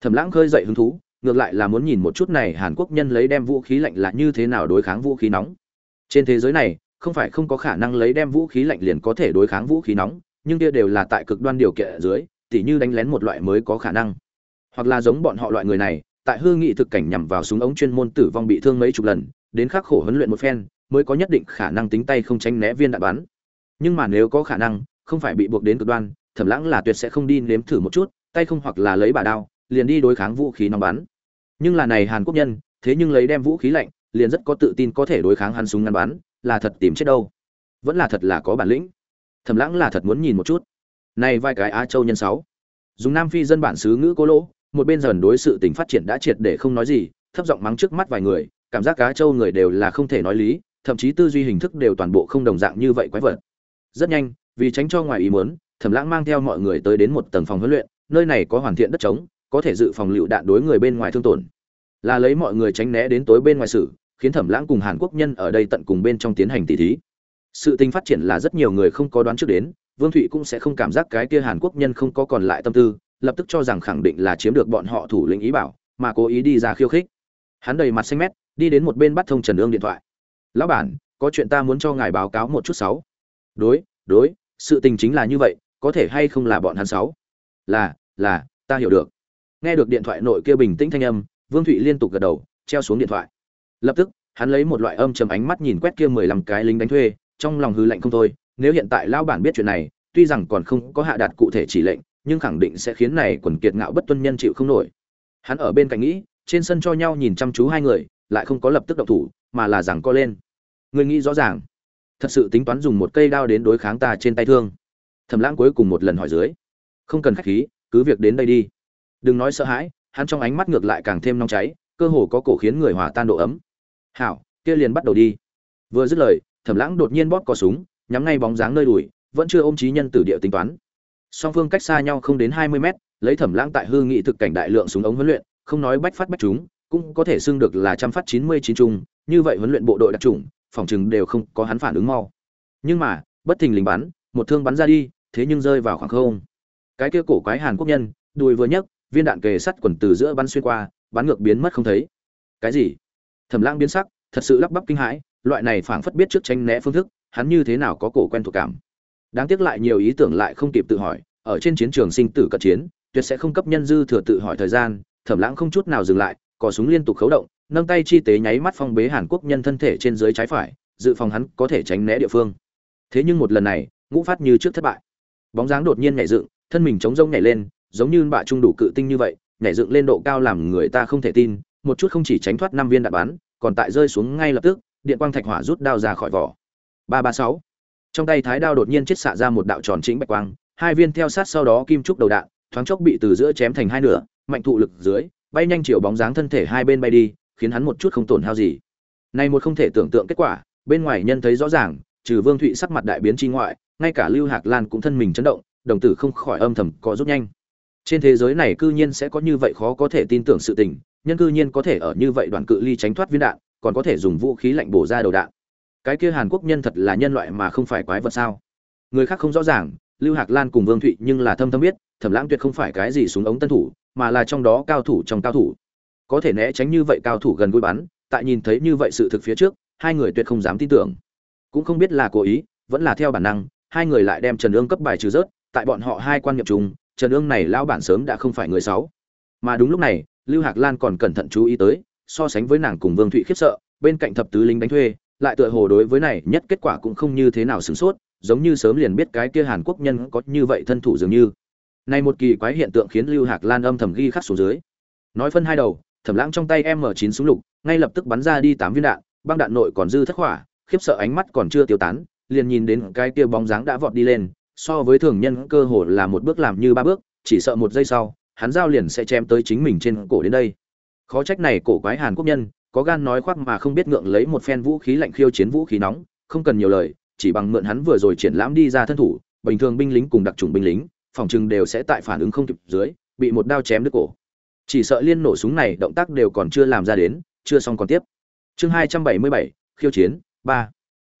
Thẩm lãng khơi dậy hứng thú, ngược lại là muốn nhìn một chút này hàn quốc nhân lấy đem vũ khí lạnh là như thế nào đối kháng vũ khí nóng. Trên thế giới này không phải không có khả năng lấy đem vũ khí lạnh liền có thể đối kháng vũ khí nóng, nhưng kia đều là tại cực đoan điều kiện ở dưới, tỉ như đánh lén một loại mới có khả năng. Hoặc là giống bọn họ loại người này, tại hương nghị thực cảnh nhằm vào súng ống chuyên môn tử vong bị thương mấy chục lần, đến khắc khổ huấn luyện một phen, mới có nhất định khả năng tính tay không tránh né viên đạn bắn. Nhưng mà nếu có khả năng, không phải bị buộc đến cực đoan, thẩm lãng là tuyệt sẽ không đi nếm thử một chút, tay không hoặc là lấy bà đao, liền đi đối kháng vũ khí nóng bắn. Nhưng là này hàn quốc nhân, thế nhưng lấy đem vũ khí lạnh, liền rất có tự tin có thể đối kháng hắn súng ngắn bắn là thật tìm chết đâu. Vẫn là thật là có bản lĩnh. Thẩm lãng là thật muốn nhìn một chút. Này vai cái á châu nhân sáu. Dùng nam phi dân bản xứ ngữ cố lỗ, một bên dần đối sự tình phát triển đã triệt để không nói gì, thấp giọng mắng trước mắt vài người, cảm giác cá châu người đều là không thể nói lý, thậm chí tư duy hình thức đều toàn bộ không đồng dạng như vậy quái vật. Rất nhanh, vì tránh cho ngoài ý muốn, thẩm lãng mang theo mọi người tới đến một tầng phòng huấn luyện, nơi này có hoàn thiện đất trống, có thể dự phòng lựu đạn đối người bên ngoài thương tổn. Là lấy mọi người tránh né đến tối bên ngoài sử khiến thẩm lãng cùng hàn quốc nhân ở đây tận cùng bên trong tiến hành tỷ thí. Sự tình phát triển là rất nhiều người không có đoán trước đến, vương thụy cũng sẽ không cảm giác cái kia hàn quốc nhân không có còn lại tâm tư, lập tức cho rằng khẳng định là chiếm được bọn họ thủ lĩnh ý bảo, mà cố ý đi ra khiêu khích. Hắn đầy mặt xanh mét, đi đến một bên bắt thông trần ương điện thoại. Lão bản, có chuyện ta muốn cho ngài báo cáo một chút sáu. Đối đối, sự tình chính là như vậy, có thể hay không là bọn hắn sáu? Là là, ta hiểu được. Nghe được điện thoại nội kia bình tĩnh thanh âm, vương thụy liên tục gật đầu, treo xuống điện thoại lập tức, hắn lấy một loại âm trầm ánh mắt nhìn quét kia mười lăm cái lính đánh thuê, trong lòng hư lạnh không thôi, nếu hiện tại lao bản biết chuyện này, tuy rằng còn không có hạ đạt cụ thể chỉ lệnh, nhưng khẳng định sẽ khiến này quần kiệt ngạo bất tuân nhân chịu không nổi. Hắn ở bên cạnh nghĩ, trên sân cho nhau nhìn chăm chú hai người, lại không có lập tức động thủ, mà là rằng co lên. Người nghĩ rõ ràng, thật sự tính toán dùng một cây đao đến đối kháng ta trên tay thương. Thẩm lãng cuối cùng một lần hỏi dưới, không cần khách khí, cứ việc đến đây đi. Đừng nói sợ hãi, hắn trong ánh mắt ngược lại càng thêm nóng cháy cơ hồ có cổ khiến người hòa tan độ ấm. Hảo, kia liền bắt đầu đi. Vừa dứt lời, thẩm lãng đột nhiên bóp cò súng, nhắm ngay bóng dáng nơi đùi, vẫn chưa ôm trí nhân tử địa tính toán. Song phương cách xa nhau không đến hai mươi mét, lấy thẩm lãng tại hư nghị thực cảnh đại lượng súng ống huấn luyện, không nói bách phát bách chúng cũng có thể xưng được là trăm phát chín mươi chín chung như vậy huấn luyện bộ đội đặc trùng, phòng chừng đều không có hắn phản ứng mau. Nhưng mà, bất thình lình bắn, một thương bắn ra đi, thế nhưng rơi vào khoảng không. Cái kia cổ quái hàn quốc nhân, đùi vừa nhấc, viên đạn kề sắt quần từ giữa bắn xuyên qua bắn ngược biến mất không thấy. Cái gì? Thẩm lãng biến sắc, thật sự lắp bắp kinh hãi, loại này phảng phất biết trước tranh né phương thức, hắn như thế nào có cổ quen thuộc cảm. Đáng tiếc lại nhiều ý tưởng lại không kịp tự hỏi, ở trên chiến trường sinh tử cận chiến, tuyệt sẽ không cấp nhân dư thừa tự hỏi thời gian, thẩm lãng không chút nào dừng lại, cò súng liên tục khấu động, nâng tay chi tế nháy mắt phong bế hàn quốc nhân thân thể trên dưới trái phải, dự phòng hắn có thể tránh né địa phương. Thế nhưng một lần này, ngũ phát như trước thất bại. Bóng dáng đột nhiên nhảy dựng, thân mình chống rông nhảy lên, giống như bạ trung đủ cự tinh như vậy nhảy dựng lên độ cao làm người ta không thể tin, một chút không chỉ tránh thoát năm viên đạn bắn, còn tại rơi xuống ngay lập tức, điện quang thạch hỏa rút đao ra khỏi vỏ. Ba ba sáu. Trong tay thái đao đột nhiên chết xạ ra một đạo tròn chính bạch quang, hai viên theo sát sau đó kim trúc đầu đạn, thoáng chốc bị từ giữa chém thành hai nửa, mạnh thụ lực dưới, bay nhanh chiều bóng dáng thân thể hai bên bay đi, khiến hắn một chút không tổn hao gì. Này một không thể tưởng tượng kết quả, bên ngoài nhân thấy rõ ràng, trừ vương thụy sắc mặt đại biến chi ngoại, ngay cả lưu hạc lan cũng thân mình chấn động, đồng tử không khỏi âm thầm có rút nhanh trên thế giới này cư nhiên sẽ có như vậy khó có thể tin tưởng sự tình, nhân cư nhiên có thể ở như vậy đoạn cự ly tránh thoát viên đạn, còn có thể dùng vũ khí lạnh bổ ra đầu đạn. Cái kia hàn quốc nhân thật là nhân loại mà không phải quái vật sao? Người khác không rõ ràng, lưu hạc lan cùng vương thụy nhưng là thâm thâm biết, thẩm lãng tuyệt không phải cái gì súng ống tân thủ, mà là trong đó cao thủ trong cao thủ. Có thể né tránh như vậy cao thủ gần gũi bắn, tại nhìn thấy như vậy sự thực phía trước, hai người tuyệt không dám tin tưởng. Cũng không biết là cố ý, vẫn là theo bản năng, hai người lại đem trần ương cấp bài trừ rớt, tại bọn họ hai quan nhập chung trần ương này lão bản sớm đã không phải người sáu mà đúng lúc này, lưu hạc lan còn cẩn thận chú ý tới, so sánh với nàng cùng vương thụy khiếp sợ, bên cạnh thập tứ lính đánh thuê, lại tựa hồ đối với này nhất kết quả cũng không như thế nào sửng sốt, giống như sớm liền biết cái kia hàn quốc nhân có như vậy thân thủ dường như. Này một kỳ quái hiện tượng khiến lưu hạc lan âm thầm ghi khắc xuống dưới. Nói phân hai đầu, thẩm lãng trong tay m 9 súng lục, ngay lập tức bắn ra đi tám viên đạn, băng đạn nội còn dư thất hỏa khiếp sợ ánh mắt còn chưa tiêu tán, liền nhìn đến cái kia bóng dáng đã vọt đi lên so với thường nhân cơ hồ là một bước làm như ba bước, chỉ sợ một giây sau, hắn giao liền sẽ chém tới chính mình trên cổ đến đây. Khó trách này cổ quái hàn quốc nhân, có gan nói khoác mà không biết ngượng lấy một phen vũ khí lạnh khiêu chiến vũ khí nóng, không cần nhiều lời, chỉ bằng mượn hắn vừa rồi triển lãm đi ra thân thủ, bình thường binh lính cùng đặc trùng binh lính, phòng chừng đều sẽ tại phản ứng không kịp dưới, bị một đao chém đứt cổ. Chỉ sợ liên nổ súng này động tác đều còn chưa làm ra đến, chưa xong còn tiếp. Chương hai trăm bảy mươi bảy, khiêu chiến ba.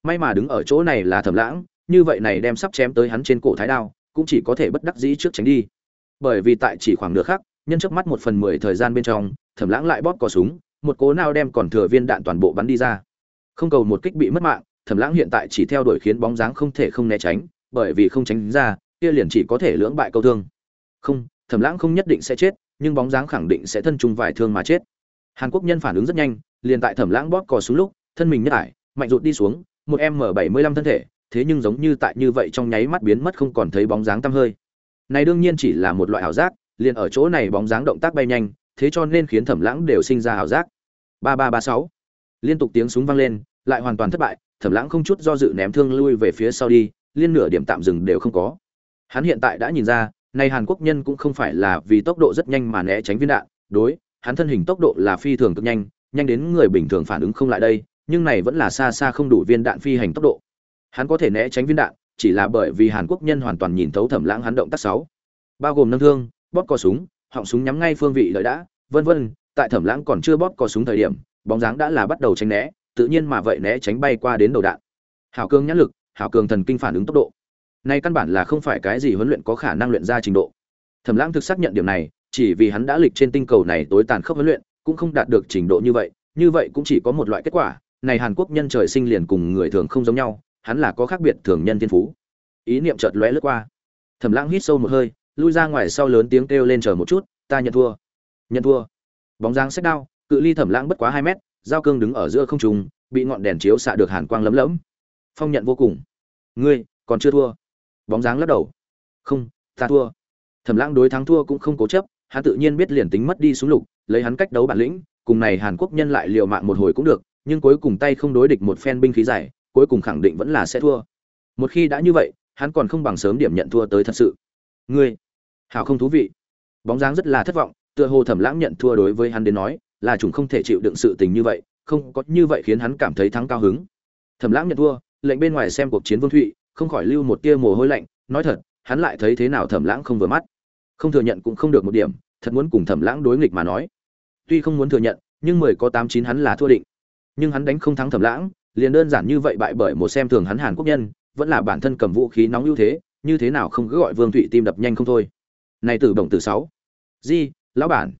May mà đứng ở chỗ này là thẩm lãng như vậy này đem sắp chém tới hắn trên cổ thái đao, cũng chỉ có thể bất đắc dĩ trước tránh đi. Bởi vì tại chỉ khoảng nửa khắc, nhân trước mắt một phần mười thời gian bên trong, thẩm lãng lại bóp cò súng, một cố nào đem còn thừa viên đạn toàn bộ bắn đi ra. Không cầu một kích bị mất mạng, thẩm lãng hiện tại chỉ theo đuổi khiến bóng dáng không thể không né tránh, bởi vì không tránh ra, kia liền chỉ có thể lưỡng bại câu thương. Không, thẩm lãng không nhất định sẽ chết, nhưng bóng dáng khẳng định sẽ thân trùng vài thương mà chết. Hàn quốc nhân phản ứng rất nhanh, liền tại thẩm lãng bóp cò súng lúc, thân mình nhất ải, mạnh rụt đi xuống, một m bảy mươi lăm thân thể thế nhưng giống như tại như vậy trong nháy mắt biến mất không còn thấy bóng dáng tăm hơi. Này đương nhiên chỉ là một loại ảo giác, liền ở chỗ này bóng dáng động tác bay nhanh, thế cho nên khiến thẩm lãng đều sinh ra ảo giác. Ba ba ba sáu. Liên tục tiếng súng vang lên, lại hoàn toàn thất bại, thẩm lãng không chút do dự ném thương lui về phía sau đi, liên nửa điểm tạm dừng đều không có. Hắn hiện tại đã nhìn ra, này hàn quốc nhân cũng không phải là vì tốc độ rất nhanh mà né tránh viên đạn, đối, hắn thân hình tốc độ là phi thường cực nhanh nhanh đến người bình thường phản ứng không lại đây, nhưng này vẫn là xa xa không đủ viên đạn phi hành tốc độ hắn có thể né tránh viên đạn, chỉ là bởi vì hàn quốc nhân hoàn toàn nhìn thấu thẩm lãng hắn động tác sáu. Bao gồm nâng thương, bóp cò súng, họng súng nhắm ngay phương vị lợi đã, vân vân, tại thẩm lãng còn chưa bóp cò súng thời điểm, bóng dáng đã là bắt đầu tránh né, tự nhiên mà vậy né tránh bay qua đến đầu đạn. Hảo cường nhãn lực, hảo cường thần kinh phản ứng tốc độ. Này căn bản là không phải cái gì huấn luyện có khả năng luyện ra trình độ. Thẩm lãng thực xác nhận điểm này, chỉ vì hắn đã lịch trên tinh cầu này tối tàn khốc huấn luyện, cũng không đạt được trình độ như vậy như vậy cũng chỉ có một loại kết quả, này hàn quốc nhân trời sinh liền cùng người thường không giống nhau hắn là có khác biệt thường nhân thiên phú. Ý niệm chợt lóe lướt qua. Thẩm lãng hít sâu một hơi, lui ra ngoài sau lớn tiếng kêu lên chờ một chút, ta nhận thua. Nhận thua. Bóng dáng sách đao, cự ly thẩm lãng bất quá hai mét, giao cương đứng ở giữa không trung, bị ngọn đèn chiếu xạ được hàn quang lấm lẫm phong nhận vô cùng. Ngươi, còn chưa thua. Bóng dáng lắc đầu. Không, ta thua. Thẩm lãng đối thắng thua cũng không cố chấp, hắn tự nhiên biết liền tính mất đi xuống lục, lấy hắn cách đấu bản lĩnh, cùng này hàn quốc nhân lại liều mạng một hồi cũng được, nhưng cuối cùng tay không đối địch một phen binh khí dài cuối cùng khẳng định vẫn là sẽ thua. Một khi đã như vậy, hắn còn không bằng sớm điểm nhận thua tới thật sự. Ngươi hào không thú vị. Bóng dáng rất là thất vọng, tựa hồ thẩm lãng nhận thua đối với hắn đến nói, là chúng không thể chịu đựng sự tình như vậy, không có như vậy khiến hắn cảm thấy thắng cao hứng. Thẩm lãng nhận thua, lệnh bên ngoài xem cuộc chiến vương thụy, không khỏi lưu một tia mồ hôi lạnh, nói thật, hắn lại thấy thế nào thẩm lãng không vừa mắt. Không thừa nhận cũng không được một điểm, thật muốn cùng thẩm lãng đối nghịch mà nói. Tuy không muốn thừa nhận, nhưng mười có tám chín hắn là thua định. Nhưng hắn đánh không thắng thẩm lãng liền đơn giản như vậy bại bởi một xem thường hắn hàn quốc nhân, vẫn là bản thân cầm vũ khí nóng ưu thế, như thế nào không cứ gọi vương thụy tim đập nhanh không thôi. Này tử bổng tử sáu. Di, lão bản,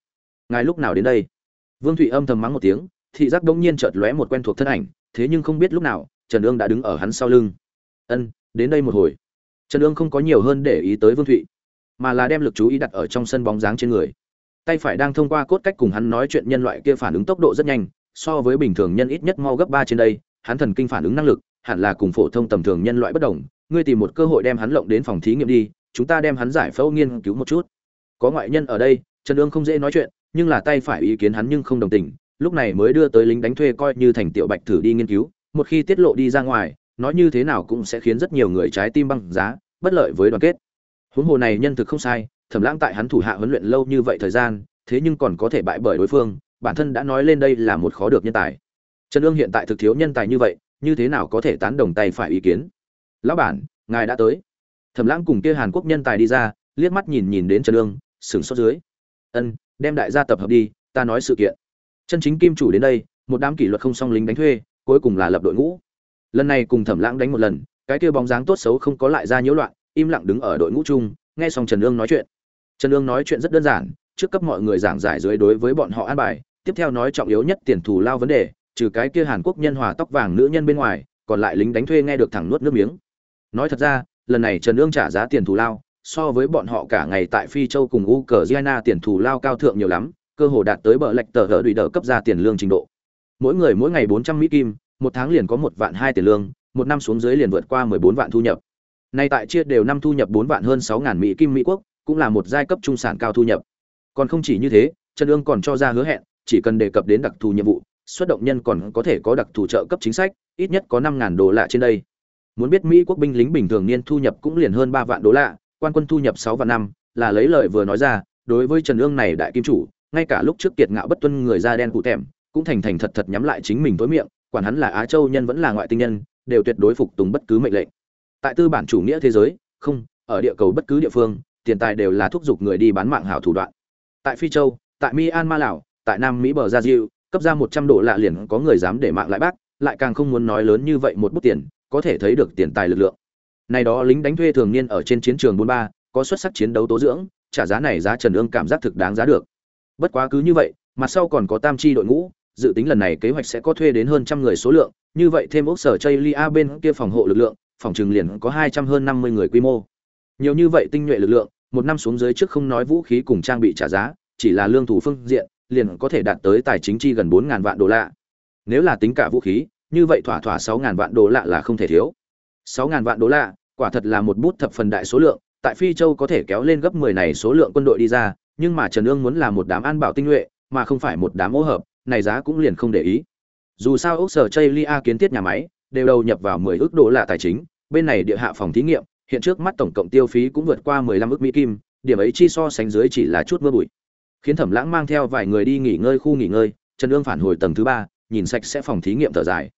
ngài lúc nào đến đây? Vương thụy âm thầm mắng một tiếng, thị giác đông nhiên chợt lóe một quen thuộc thân ảnh, thế nhưng không biết lúc nào, trần ương đã đứng ở hắn sau lưng. Ân, đến đây một hồi. Trần ương không có nhiều hơn để ý tới vương thụy, mà là đem lực chú ý đặt ở trong sân bóng dáng trên người. Tay phải đang thông qua cốt cách cùng hắn nói chuyện nhân loại kia phản ứng tốc độ rất nhanh, so với bình thường nhân ít nhất mau gấp ba trên đây hắn thần kinh phản ứng năng lực, hẳn là cùng phổ thông tầm thường nhân loại bất đồng. Ngươi tìm một cơ hội đem hắn lộng đến phòng thí nghiệm đi, chúng ta đem hắn giải phẫu nghiên cứu một chút. Có ngoại nhân ở đây, trần ương không dễ nói chuyện, nhưng là tay phải ý kiến hắn nhưng không đồng tình, lúc này mới đưa tới lính đánh thuê coi như thành tiểu bạch thử đi nghiên cứu, một khi tiết lộ đi ra ngoài, nói như thế nào cũng sẽ khiến rất nhiều người trái tim băng giá, bất lợi với đoàn kết. Huống hồ này nhân thực không sai, thẩm lãng tại hắn thủ hạ huấn luyện lâu như vậy thời gian, thế nhưng còn có thể bại bởi đối phương, bản thân đã nói lên đây là một khó được nhân tài trần ương hiện tại thực thiếu nhân tài như vậy, như thế nào có thể tán đồng tay phải ý kiến? Lão bản, ngài đã tới. Thẩm lãng cùng kia hàn quốc nhân tài đi ra, liếc mắt nhìn nhìn đến trần ương sửng sốt dưới. Ân, đem đại gia tập hợp đi, ta nói sự kiện. Chân chính kim chủ đến đây, một đám kỷ luật không song lính đánh thuê, cuối cùng là lập đội ngũ. Lần này cùng thẩm lãng đánh một lần, cái kia bóng dáng tốt xấu không có lại ra nhiễu loạn, im lặng đứng ở đội ngũ chung, nghe xong trần ương nói chuyện. Trần ương nói chuyện rất đơn giản, trước cấp mọi người giảng giải dưới đối với bọn họ an bài, tiếp theo nói trọng yếu nhất tiền thù lao vấn đề trừ cái kia hàn quốc nhân hòa tóc vàng nữ nhân bên ngoài, còn lại lính đánh thuê nghe được thẳng nuốt nước miếng. Nói thật ra, lần này trần Nương trả giá tiền thù lao, so với bọn họ cả ngày tại phi châu cùng u cờ giana tiền thù lao cao thượng nhiều lắm, cơ hồ đạt tới bờ lệch tờ hở đùi đỡ cấp ra tiền lương trình độ. Mỗi người mỗi ngày bốn trăm mỹ kim, một tháng liền có một vạn hai tiền lương, một năm xuống dưới liền vượt qua mười bốn vạn thu nhập. Nay tại chia đều năm thu nhập bốn vạn hơn sáu ngàn mỹ kim mỹ quốc, cũng là một giai cấp trung sản cao thu nhập. Còn không chỉ như thế, trần ương còn cho ra hứa hẹn, chỉ cần đề cập đến đặc thù nhiệm vụ xuất động nhân còn có thể có đặc thù trợ cấp chính sách ít nhất có năm ngàn đô lạ trên đây. Muốn biết mỹ quốc binh lính bình thường niên thu nhập cũng liền hơn ba vạn đô la quan quân thu nhập sáu vạn năm là lấy lời vừa nói ra đối với trần ương này đại kim chủ ngay cả lúc trước kiệt ngạo bất tuân người da đen cụ tèm, cũng thành thành thật thật nhắm lại chính mình tối miệng quản hắn là á châu nhân vẫn là ngoại tinh nhân đều tuyệt đối phục tùng bất cứ mệnh lệnh. Tại tư bản chủ nghĩa thế giới không ở địa cầu bất cứ địa phương tiền tài đều là thúc giục người đi bán mạng hảo thủ đoạn. Tại phi châu tại myanmar lào tại nam mỹ bờ Brazil, diệu cấp ra một trăm độ lạ liền có người dám để mạng lại bác, lại càng không muốn nói lớn như vậy một bút tiền, có thể thấy được tiền tài lực lượng. Này đó lính đánh thuê thường niên ở trên chiến trường bốn ba, có xuất sắc chiến đấu tố dưỡng, trả giá này giá trần ương cảm giác thực đáng giá được. Bất quá cứ như vậy, mặt sau còn có tam chi đội ngũ, dự tính lần này kế hoạch sẽ có thuê đến hơn trăm người số lượng, như vậy thêm ốc sở chây lia bên kia phòng hộ lực lượng, phòng trường liền có hai trăm hơn năm mươi người quy mô. Nhiều như vậy tinh nhuệ lực lượng, một năm xuống dưới trước không nói vũ khí cùng trang bị trả giá, chỉ là lương thủ phương diện liền có thể đạt tới tài chính chi gần bốn ngàn vạn đô la. Nếu là tính cả vũ khí, như vậy thỏa thỏa sáu ngàn vạn đô la là không thể thiếu. sáu ngàn vạn đô la, quả thật là một bút thập phần đại số lượng, tại phi châu có thể kéo lên gấp mười này số lượng quân đội đi ra, nhưng mà trần ương muốn là một đám an bảo tinh nhuệ, mà không phải một đám ô hợp, này giá cũng liền không để ý. Dù sao ốc sở chây kiến thiết nhà máy, đều đầu nhập vào mười ước đô la tài chính, bên này địa hạ phòng thí nghiệm, hiện trước mắt tổng cộng tiêu phí cũng vượt qua mười lăm ước mỹ kim, điểm ấy chi so sánh dưới chỉ là chút mưa bụi khiến thẩm lãng mang theo vài người đi nghỉ ngơi khu nghỉ ngơi trần ương phản hồi tầng thứ ba nhìn sạch sẽ phòng thí nghiệm thở dài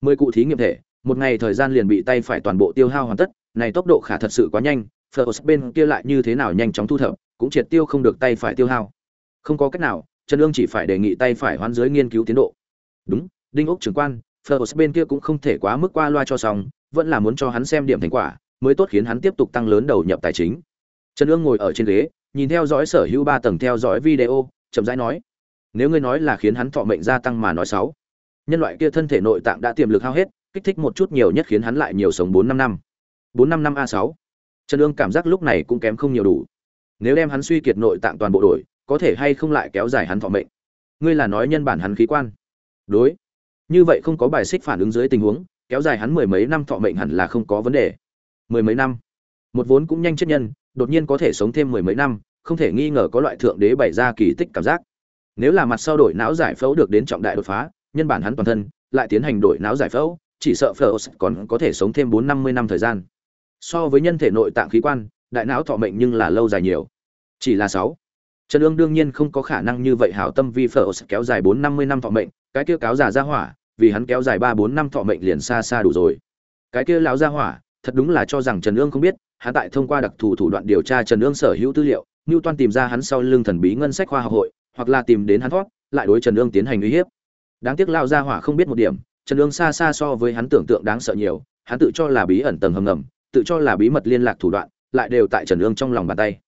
mười cụ thí nghiệm thể một ngày thời gian liền bị tay phải toàn bộ tiêu hao hoàn tất này tốc độ khả thật sự quá nhanh Phlos bên kia lại như thế nào nhanh chóng thu thập, cũng triệt tiêu không được tay phải tiêu hao. Không có cách nào, Trần Dương chỉ phải đề nghị tay phải hoán dưới nghiên cứu tiến độ. Đúng, Đinh Ốc trưởng quan, Phlos bên kia cũng không thể quá mức qua loa cho xong, vẫn là muốn cho hắn xem điểm thành quả, mới tốt khiến hắn tiếp tục tăng lớn đầu nhập tài chính. Trần Dương ngồi ở trên ghế, nhìn theo dõi sở hữu ba tầng theo dõi video, chậm rãi nói: "Nếu ngươi nói là khiến hắn thọ mệnh gia tăng mà nói xấu, nhân loại kia thân thể nội tạng đã tiềm lực hao hết, kích thích một chút nhiều nhất khiến hắn lại nhiều sống bốn năm năm. bốn năm năm a sáu. Trần ương cảm giác lúc này cũng kém không nhiều đủ. Nếu đem hắn suy kiệt nội tạng toàn bộ đổi có thể hay không lại kéo dài hắn thọ mệnh? Ngươi là nói nhân bản hắn khí quan. Đối. Như vậy không có bài xích phản ứng dưới tình huống kéo dài hắn mười mấy năm thọ mệnh hẳn là không có vấn đề. Mười mấy năm một vốn cũng nhanh chết nhân, đột nhiên có thể sống thêm mười mấy năm, không thể nghi ngờ có loại thượng đế bày ra kỳ tích cảm giác. Nếu là mặt sau đổi não giải phẫu được đến trọng đại đột phá, nhân bản hắn toàn thân lại tiến hành đổi não giải phẫu, chỉ sợ phẫu còn có thể sống thêm bốn năm mươi năm thời gian. So với nhân thể nội tạng khí quan, đại não thọ mệnh nhưng là lâu dài nhiều. Chỉ là sáu. Trần ương đương nhiên không có khả năng như vậy hảo tâm vi phở kéo dài bốn năm mươi năm thọ mệnh, cái kia cáo giả ra hỏa, vì hắn kéo dài ba bốn năm thọ mệnh liền xa xa đủ rồi. Cái kia lão ra hỏa, thật đúng là cho rằng trần ương không biết hắn tại thông qua đặc thù thủ đoạn điều tra trần Nương sở hữu tư liệu như toan tìm ra hắn sau lưng thần bí ngân sách khoa học hội, hoặc là tìm đến hắn thoát, lại đối trần Nương tiến hành uy hiếp. Đáng tiếc lão gia hỏa không biết một điểm, trần Nương xa xa so với hắn tưởng tượng đáng sợ nhiều, hắn tự cho là bí ẩn tầng hầm ngầm, tự cho là bí mật liên lạc thủ đoạn, lại đều tại trần Nương trong lòng bàn tay.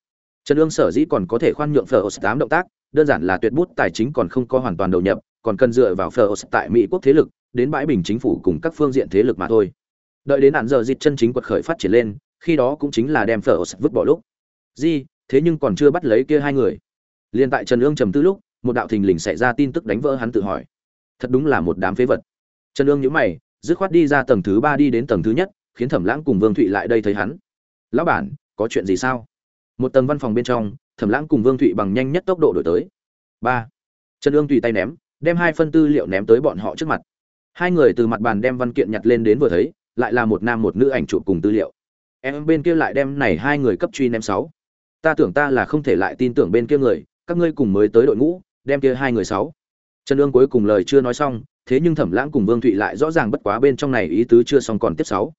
Trần Nương sở dĩ còn có thể khoan nhượng phở tám động tác, đơn giản là tuyệt bút tài chính còn không có hoàn toàn đầu nhập, còn cần dựa vào phở tại mỹ quốc thế lực, đến bãi bình chính phủ cùng các phương diện thế lực mà thôi. Đợi đến hạn giờ dịch chân chính quật khởi phát triển lên khi đó cũng chính là đem phở vứt bỏ lúc. Di, thế nhưng còn chưa bắt lấy kia hai người. Liên tại trần ương trầm tư lúc, một đạo thình lình xảy ra tin tức đánh vỡ hắn tự hỏi. Thật đúng là một đám phế vật. Trần ương nhữ mày, dứt khoát đi ra tầng thứ ba đi đến tầng thứ nhất, khiến thẩm lãng cùng vương thụy lại đây thấy hắn. Lão bản, có chuyện gì sao? Một tầng văn phòng bên trong, thẩm lãng cùng vương thụy bằng nhanh nhất tốc độ đổi tới. Ba. Trần ương tùy tay ném, đem hai phân tư liệu ném tới bọn họ trước mặt. Hai người từ mặt bàn đem văn kiện nhặt lên đến vừa thấy, lại là một nam một nữ ảnh chụp cùng tư liệu em bên kia lại đem này hai người cấp truy ném sáu. Ta tưởng ta là không thể lại tin tưởng bên kia người, các ngươi cùng mới tới đội ngũ, đem kia hai người sáu. Trần ương cuối cùng lời chưa nói xong, thế nhưng thẩm lãng cùng vương thụy lại rõ ràng bất quá bên trong này ý tứ chưa xong còn tiếp sáu.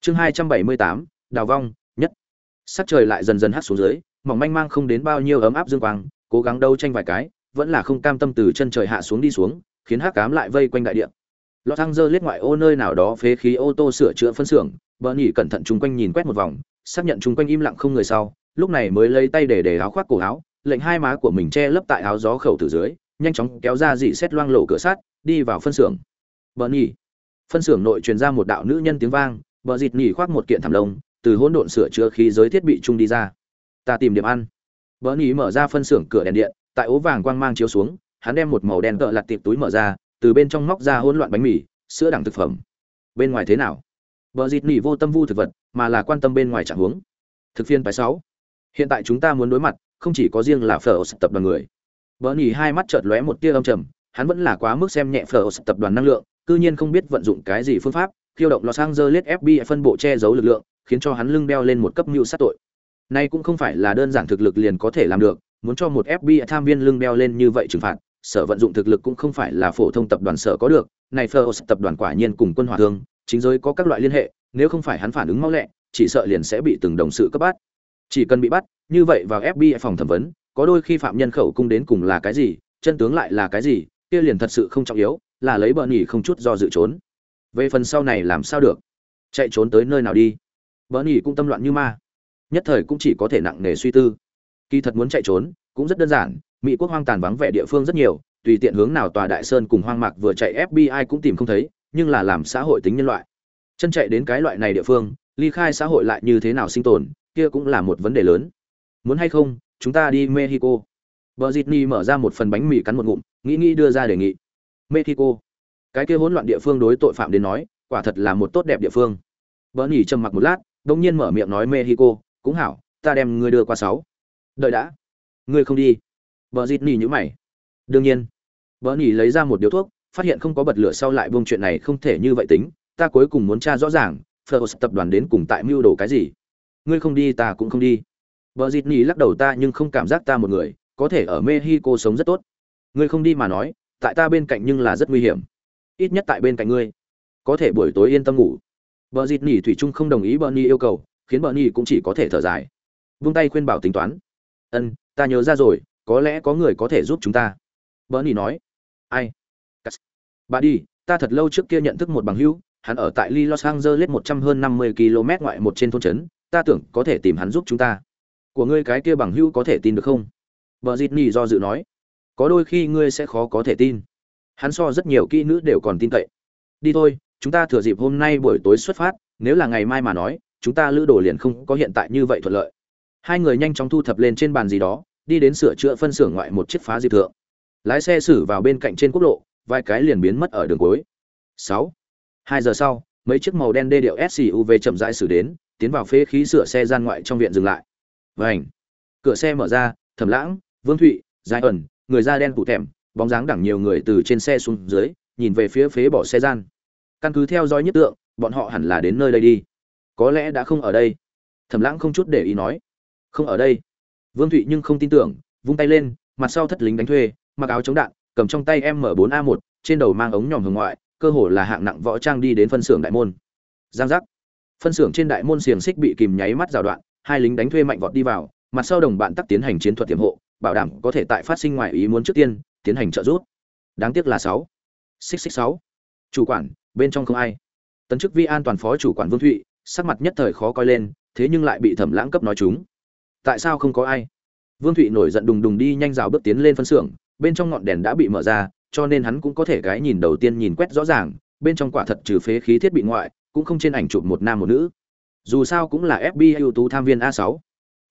Chương hai trăm bảy mươi tám, đào vong, nhất. Sắc trời lại dần dần hắt xuống dưới, mỏng manh mang không đến bao nhiêu ấm áp dương quang, cố gắng đâu tranh vài cái, vẫn là không cam tâm từ chân trời hạ xuống đi xuống, khiến hắc cám lại vây quanh đại địa. Lọ thăng dơ lết ngoại ô nơi nào đó phế khí ô tô sửa chữa phân xưởng bờ nhỉ cẩn thận chung quanh nhìn quét một vòng xác nhận chung quanh im lặng không người sau lúc này mới lấy tay để để áo khoác cổ áo lệnh hai má của mình che lấp tại áo gió khẩu từ dưới nhanh chóng kéo ra dị xét loang lộ cửa sắt đi vào phân xưởng bờ nhỉ phân xưởng nội truyền ra một đạo nữ nhân tiếng vang Bờ dịt nhỉ khoác một kiện thảm lông, từ hỗn độn sửa chữa khí giới thiết bị chung đi ra. Ta tìm điểm ăn. Bờ nhỉ mở ra phân xưởng cửa đèn điện, tại ố vàng quang mang chiếu xuống, hắn đem một màu đen tợ lật tiệp túi mở ra, từ bên trong móc ra hỗn loạn bánh mì, sữa đẳng thực phẩm. Bên ngoài thế nào? vợ dịt nỉ vô tâm vu thực vật, mà là quan tâm bên ngoài trạng huống. Thực phiên bài sáu. Hiện tại chúng ta muốn đối mặt, không chỉ có riêng là phở tập đoàn người. vợ nỉ hai mắt chợt lóe một tia âm trầm, hắn vẫn là quá mức xem nhẹ phở tập đoàn năng lượng, cư nhiên không biết vận dụng cái gì phương pháp khiêu động Los Angeles FBI phân bộ che giấu lực lượng, khiến cho hắn lưng đeo lên một cấp mưu sát tội. Nay cũng không phải là đơn giản thực lực liền có thể làm được, muốn cho một FBI tham viên lưng đeo lên như vậy trừng phạt, sở vận dụng thực lực cũng không phải là phổ thông tập đoàn sở có được, này First tập đoàn quả nhiên cùng quân hỏa thương, chính giới có các loại liên hệ, nếu không phải hắn phản ứng mau lẹ, chỉ sợ liền sẽ bị từng đồng sự cấp bắt. Chỉ cần bị bắt, như vậy vào FBI phòng thẩm vấn, có đôi khi phạm nhân khẩu cung đến cùng là cái gì, chân tướng lại là cái gì, kia liền thật sự không trọng yếu, là lấy bờ nhỉ không chút do dự trốn. Về phần sau này làm sao được? Chạy trốn tới nơi nào đi? Bờ nhỉ cũng tâm loạn như ma. Nhất thời cũng chỉ có thể nặng nề suy tư. Kỳ thật muốn chạy trốn, cũng rất đơn giản, Mỹ quốc hoang tàn vắng vẻ địa phương rất nhiều, tùy tiện hướng nào tòa đại sơn cùng hoang mạc vừa chạy FBI cũng tìm không thấy, nhưng là làm xã hội tính nhân loại. Chân chạy đến cái loại này địa phương, ly khai xã hội lại như thế nào sinh tồn, kia cũng là một vấn đề lớn. Muốn hay không, chúng ta đi Mexico. Bờ Disney mở ra một phần bánh mì cắn một ngụm, nghĩ nghĩ đưa ra đề nghị. Mexico, cái kia hỗn loạn địa phương đối tội phạm đến nói, quả thật là một tốt đẹp địa phương. vợ nhỉ trầm mặc một lát, đột nhiên mở miệng nói Mexico, cũng hảo, ta đem ngươi đưa qua sáu. Đợi đã, ngươi không đi. Bờ Disney nhíu mày. Đương nhiên. Bờ nhỉ lấy ra một điếu thuốc, phát hiện không có bật lửa sau lại buông chuyện này không thể như vậy tính, ta cuối cùng muốn tra rõ ràng, First tập đoàn đến cùng tại mưu đồ cái gì. Ngươi không đi ta cũng không đi. Bờ Disney lắc đầu ta nhưng không cảm giác ta một người, có thể ở Mexico sống rất tốt. Ngươi không đi mà nói, tại ta bên cạnh nhưng là rất nguy hiểm. Ít nhất tại bên cạnh ngươi, có thể buổi tối yên tâm ngủ. Bờ Disney thủy chung không đồng ý Bernie yêu cầu, khiến Bernie cũng chỉ có thể thở dài. Vung tay khuyên bảo tính toán. "Ân, ta nhớ ra rồi, có lẽ có người có thể giúp chúng ta." Bernie nói. "Ai?" "Bà đi, ta thật lâu trước kia nhận thức một bằng hữu, hắn ở tại Lee Los Angeles 100 hơn 50 km ngoại một trên thôn trấn, ta tưởng có thể tìm hắn giúp chúng ta." của ngươi cái kia bằng hữu có thể tin được không vợ dịt nỉ do dự nói có đôi khi ngươi sẽ khó có thể tin hắn so rất nhiều kỹ nữ đều còn tin cậy đi thôi chúng ta thừa dịp hôm nay buổi tối xuất phát nếu là ngày mai mà nói chúng ta lữ đồ liền không có hiện tại như vậy thuận lợi hai người nhanh chóng thu thập lên trên bàn gì đó đi đến sửa chữa phân xưởng ngoại một chiếc phá diệp thượng. Lái xe xử vào bên cạnh trên quốc lộ, vài cái liền biến mất ở đường cuối. Sáu. Hai giờ sau, mấy chiếc màu đen đê điệu suv chậm rãi xử đến, tiến vào phế khí sửa xe gian ngoại trong viện dừng lại. Vảnh cửa xe mở ra, thẩm lãng, vương thụy, giai ẩn, người da đen cụ thèm bóng dáng đẳng nhiều người từ trên xe xuống dưới, nhìn về phía phế bỏ xe gian. Căn cứ theo dõi nhất tượng, bọn họ hẳn là đến nơi đây đi. Có lẽ đã không ở đây. Thẩm lãng không chút để ý nói. Không ở đây vương thụy nhưng không tin tưởng vung tay lên mặt sau thất lính đánh thuê mặc áo chống đạn cầm trong tay m 4 a 1 trên đầu mang ống nhòm hồng ngoại cơ hồ là hạng nặng võ trang đi đến phân xưởng đại môn giang giác phân xưởng trên đại môn xiềng xích bị kìm nháy mắt rào đoạn hai lính đánh thuê mạnh vọt đi vào, mặt sau đồng bạn tắc tiến hành chiến thuật tiềm hộ, bảo đảm có thể tại phát sinh ngoài ý muốn trước tiên tiến hành trợ giúp. Đáng tiếc là 6. Xích xích 6. Chủ quản, bên trong không ai. Tấn chức vi an toàn phó chủ quản Vương Thụy, sắc mặt nhất thời khó coi lên, thế nhưng lại bị Thẩm Lãng cấp nói chúng. Tại sao không có ai? Vương Thụy nổi giận đùng đùng đi nhanh rào bước tiến lên phân xưởng, bên trong ngọn đèn đã bị mở ra, cho nên hắn cũng có thể cái nhìn đầu tiên nhìn quét rõ ràng, bên trong quả thật trừ phế khí thiết bị ngoại, cũng không trên ảnh chụp một nam một nữ dù sao cũng là fbi ưu tú tham viên a 6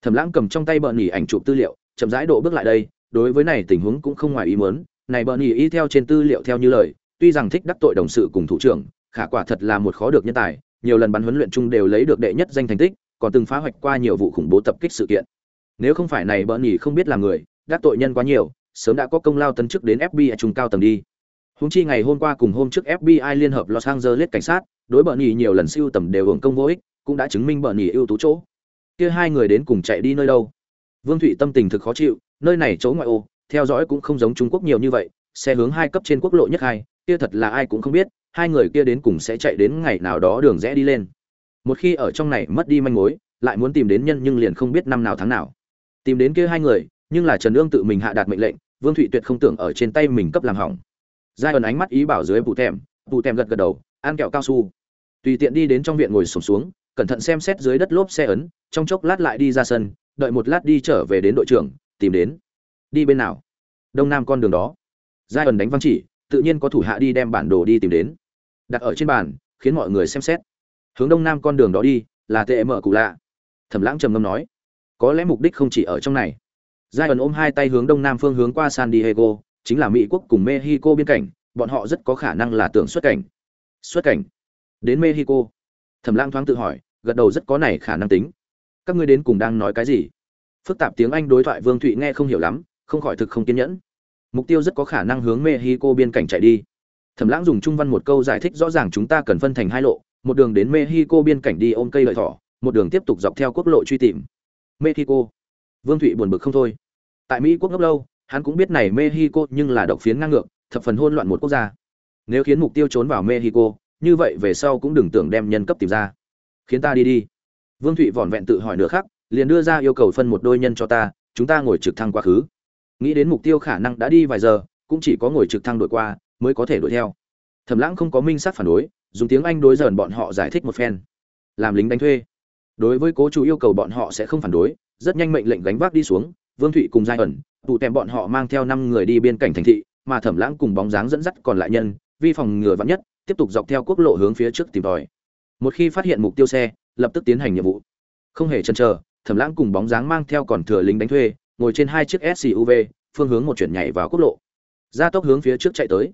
thẩm lãng cầm trong tay bợn nhỉ ảnh chụp tư liệu chậm rãi độ bước lại đây đối với này tình huống cũng không ngoài ý muốn này bợn nhỉ y theo trên tư liệu theo như lời tuy rằng thích đắc tội đồng sự cùng thủ trưởng khả quả thật là một khó được nhân tài nhiều lần bắn huấn luyện chung đều lấy được đệ nhất danh thành tích còn từng phá hoạch qua nhiều vụ khủng bố tập kích sự kiện. Nếu không phải này bợn nhỉ không biết là người đắc tội nhân quá nhiều sớm đã có công lao tấn chức đến fbi trung cao tầng đi. Húng chi ngày hôm qua cùng hôm trước FBI liên hợp Los Angeles cảnh sát, đối bợn nhỉ nhiều lần siêu tầm đều hưởng công vô ích, cũng đã chứng minh bợn nhỉ ưu tú chỗ. Kia hai người đến cùng chạy đi nơi đâu? Vương thụy tâm tình thực khó chịu nơi này chỗ ngoại ô theo dõi cũng không giống trung quốc nhiều như vậy xe hướng hai cấp trên quốc lộ nhất hai kia thật là ai cũng không biết hai người kia đến cùng sẽ chạy đến ngày nào đó đường rẽ đi lên một khi ở trong này mất đi manh mối, lại muốn tìm đến nhân nhưng liền không biết năm nào tháng nào. Tìm đến kia hai người, nhưng là trần ương tự mình hạ đạt mệnh lệnh, vương thụy tuyệt không tưởng ở trên tay mình cấp làm hỏng. Giai ẩn ánh mắt ý bảo dưới vụ thèm vụ thèm gật gật đầu ăn kẹo cao su. Tùy tiện đi đến trong viện ngồi sổm xuống, cẩn thận xem xét dưới đất lốp xe ấn, trong chốc lát lại đi ra sân, đợi một lát đi trở về đến đội trưởng, tìm đến. Đi bên nào? Đông nam con đường đó. Giai ẩn đánh văn chỉ, tự nhiên có thủ hạ đi đem bản đồ đi tìm đến. Đặt ở trên bàn, khiến mọi người xem xét hướng đông nam con đường đó đi, là tệ mở cụ lạ. Thẩm lãng trầm ngâm nói, có lẽ mục đích không chỉ ở trong này. Giai ẩn ôm hai tay hướng đông nam phương hướng qua san diego, chính là mỹ quốc cùng mexico biên cảnh, bọn họ rất có khả năng là tưởng xuất cảnh. Xuất cảnh? Đến mexico. Thẩm lãng thoáng tự hỏi, gật đầu rất có này khả năng tính. Các ngươi đến cùng đang nói cái gì? Phức tạp tiếng anh đối thoại vương thụy nghe không hiểu lắm, không khỏi thực không kiên nhẫn. Mục tiêu rất có khả năng hướng mexico biên cảnh chạy đi. Thẩm lãng dùng trung văn một câu giải thích rõ ràng chúng ta cần phân thành hai lộ một đường đến mexico biên cảnh đi ôm cây lợi thỏ, một đường tiếp tục dọc theo quốc lộ truy tìm. Mexico. Vương thụy buồn bực không thôi. Tại mỹ quốc ngốc lâu, hắn cũng biết này mexico nhưng là độc phiến ngang ngược, thập phần hôn loạn một quốc gia. Nếu khiến mục tiêu trốn vào mexico, như vậy về sau cũng đừng tưởng đem nhân cấp tìm ra. Khiến ta đi đi. Vương thụy vỏn vẹn tự hỏi nửa khắc, liền đưa ra yêu cầu phân một đôi nhân cho ta, chúng ta ngồi trực thăng quá khứ. Nghĩ đến mục tiêu khả năng đã đi vài giờ, cũng chỉ có ngồi trực thăng đội qua, mới có thể đuổi theo. Thẩm lãng không có minh sát phản đối dùng tiếng anh đối dởn bọn họ giải thích một phen. Làm lính đánh thuê. Đối với cố chủ yêu cầu bọn họ sẽ không phản đối, rất nhanh mệnh lệnh gánh vác đi xuống, vương thụy cùng giai ẩn, tụ tèm bọn họ mang theo năm người đi biên cảnh thành thị, mà thẩm lãng cùng bóng dáng dẫn dắt còn lại nhân, vi phòng ngừa vắn nhất, tiếp tục dọc theo quốc lộ hướng phía trước tìm tòi. Một khi phát hiện mục tiêu xe, lập tức tiến hành nhiệm vụ. Không hề chần chờ, thẩm lãng cùng bóng dáng mang theo còn thừa lính đánh thuê, ngồi trên hai chiếc suv phương hướng một chuyển nhảy vào quốc lộ. Gia tốc hướng phía trước chạy tới.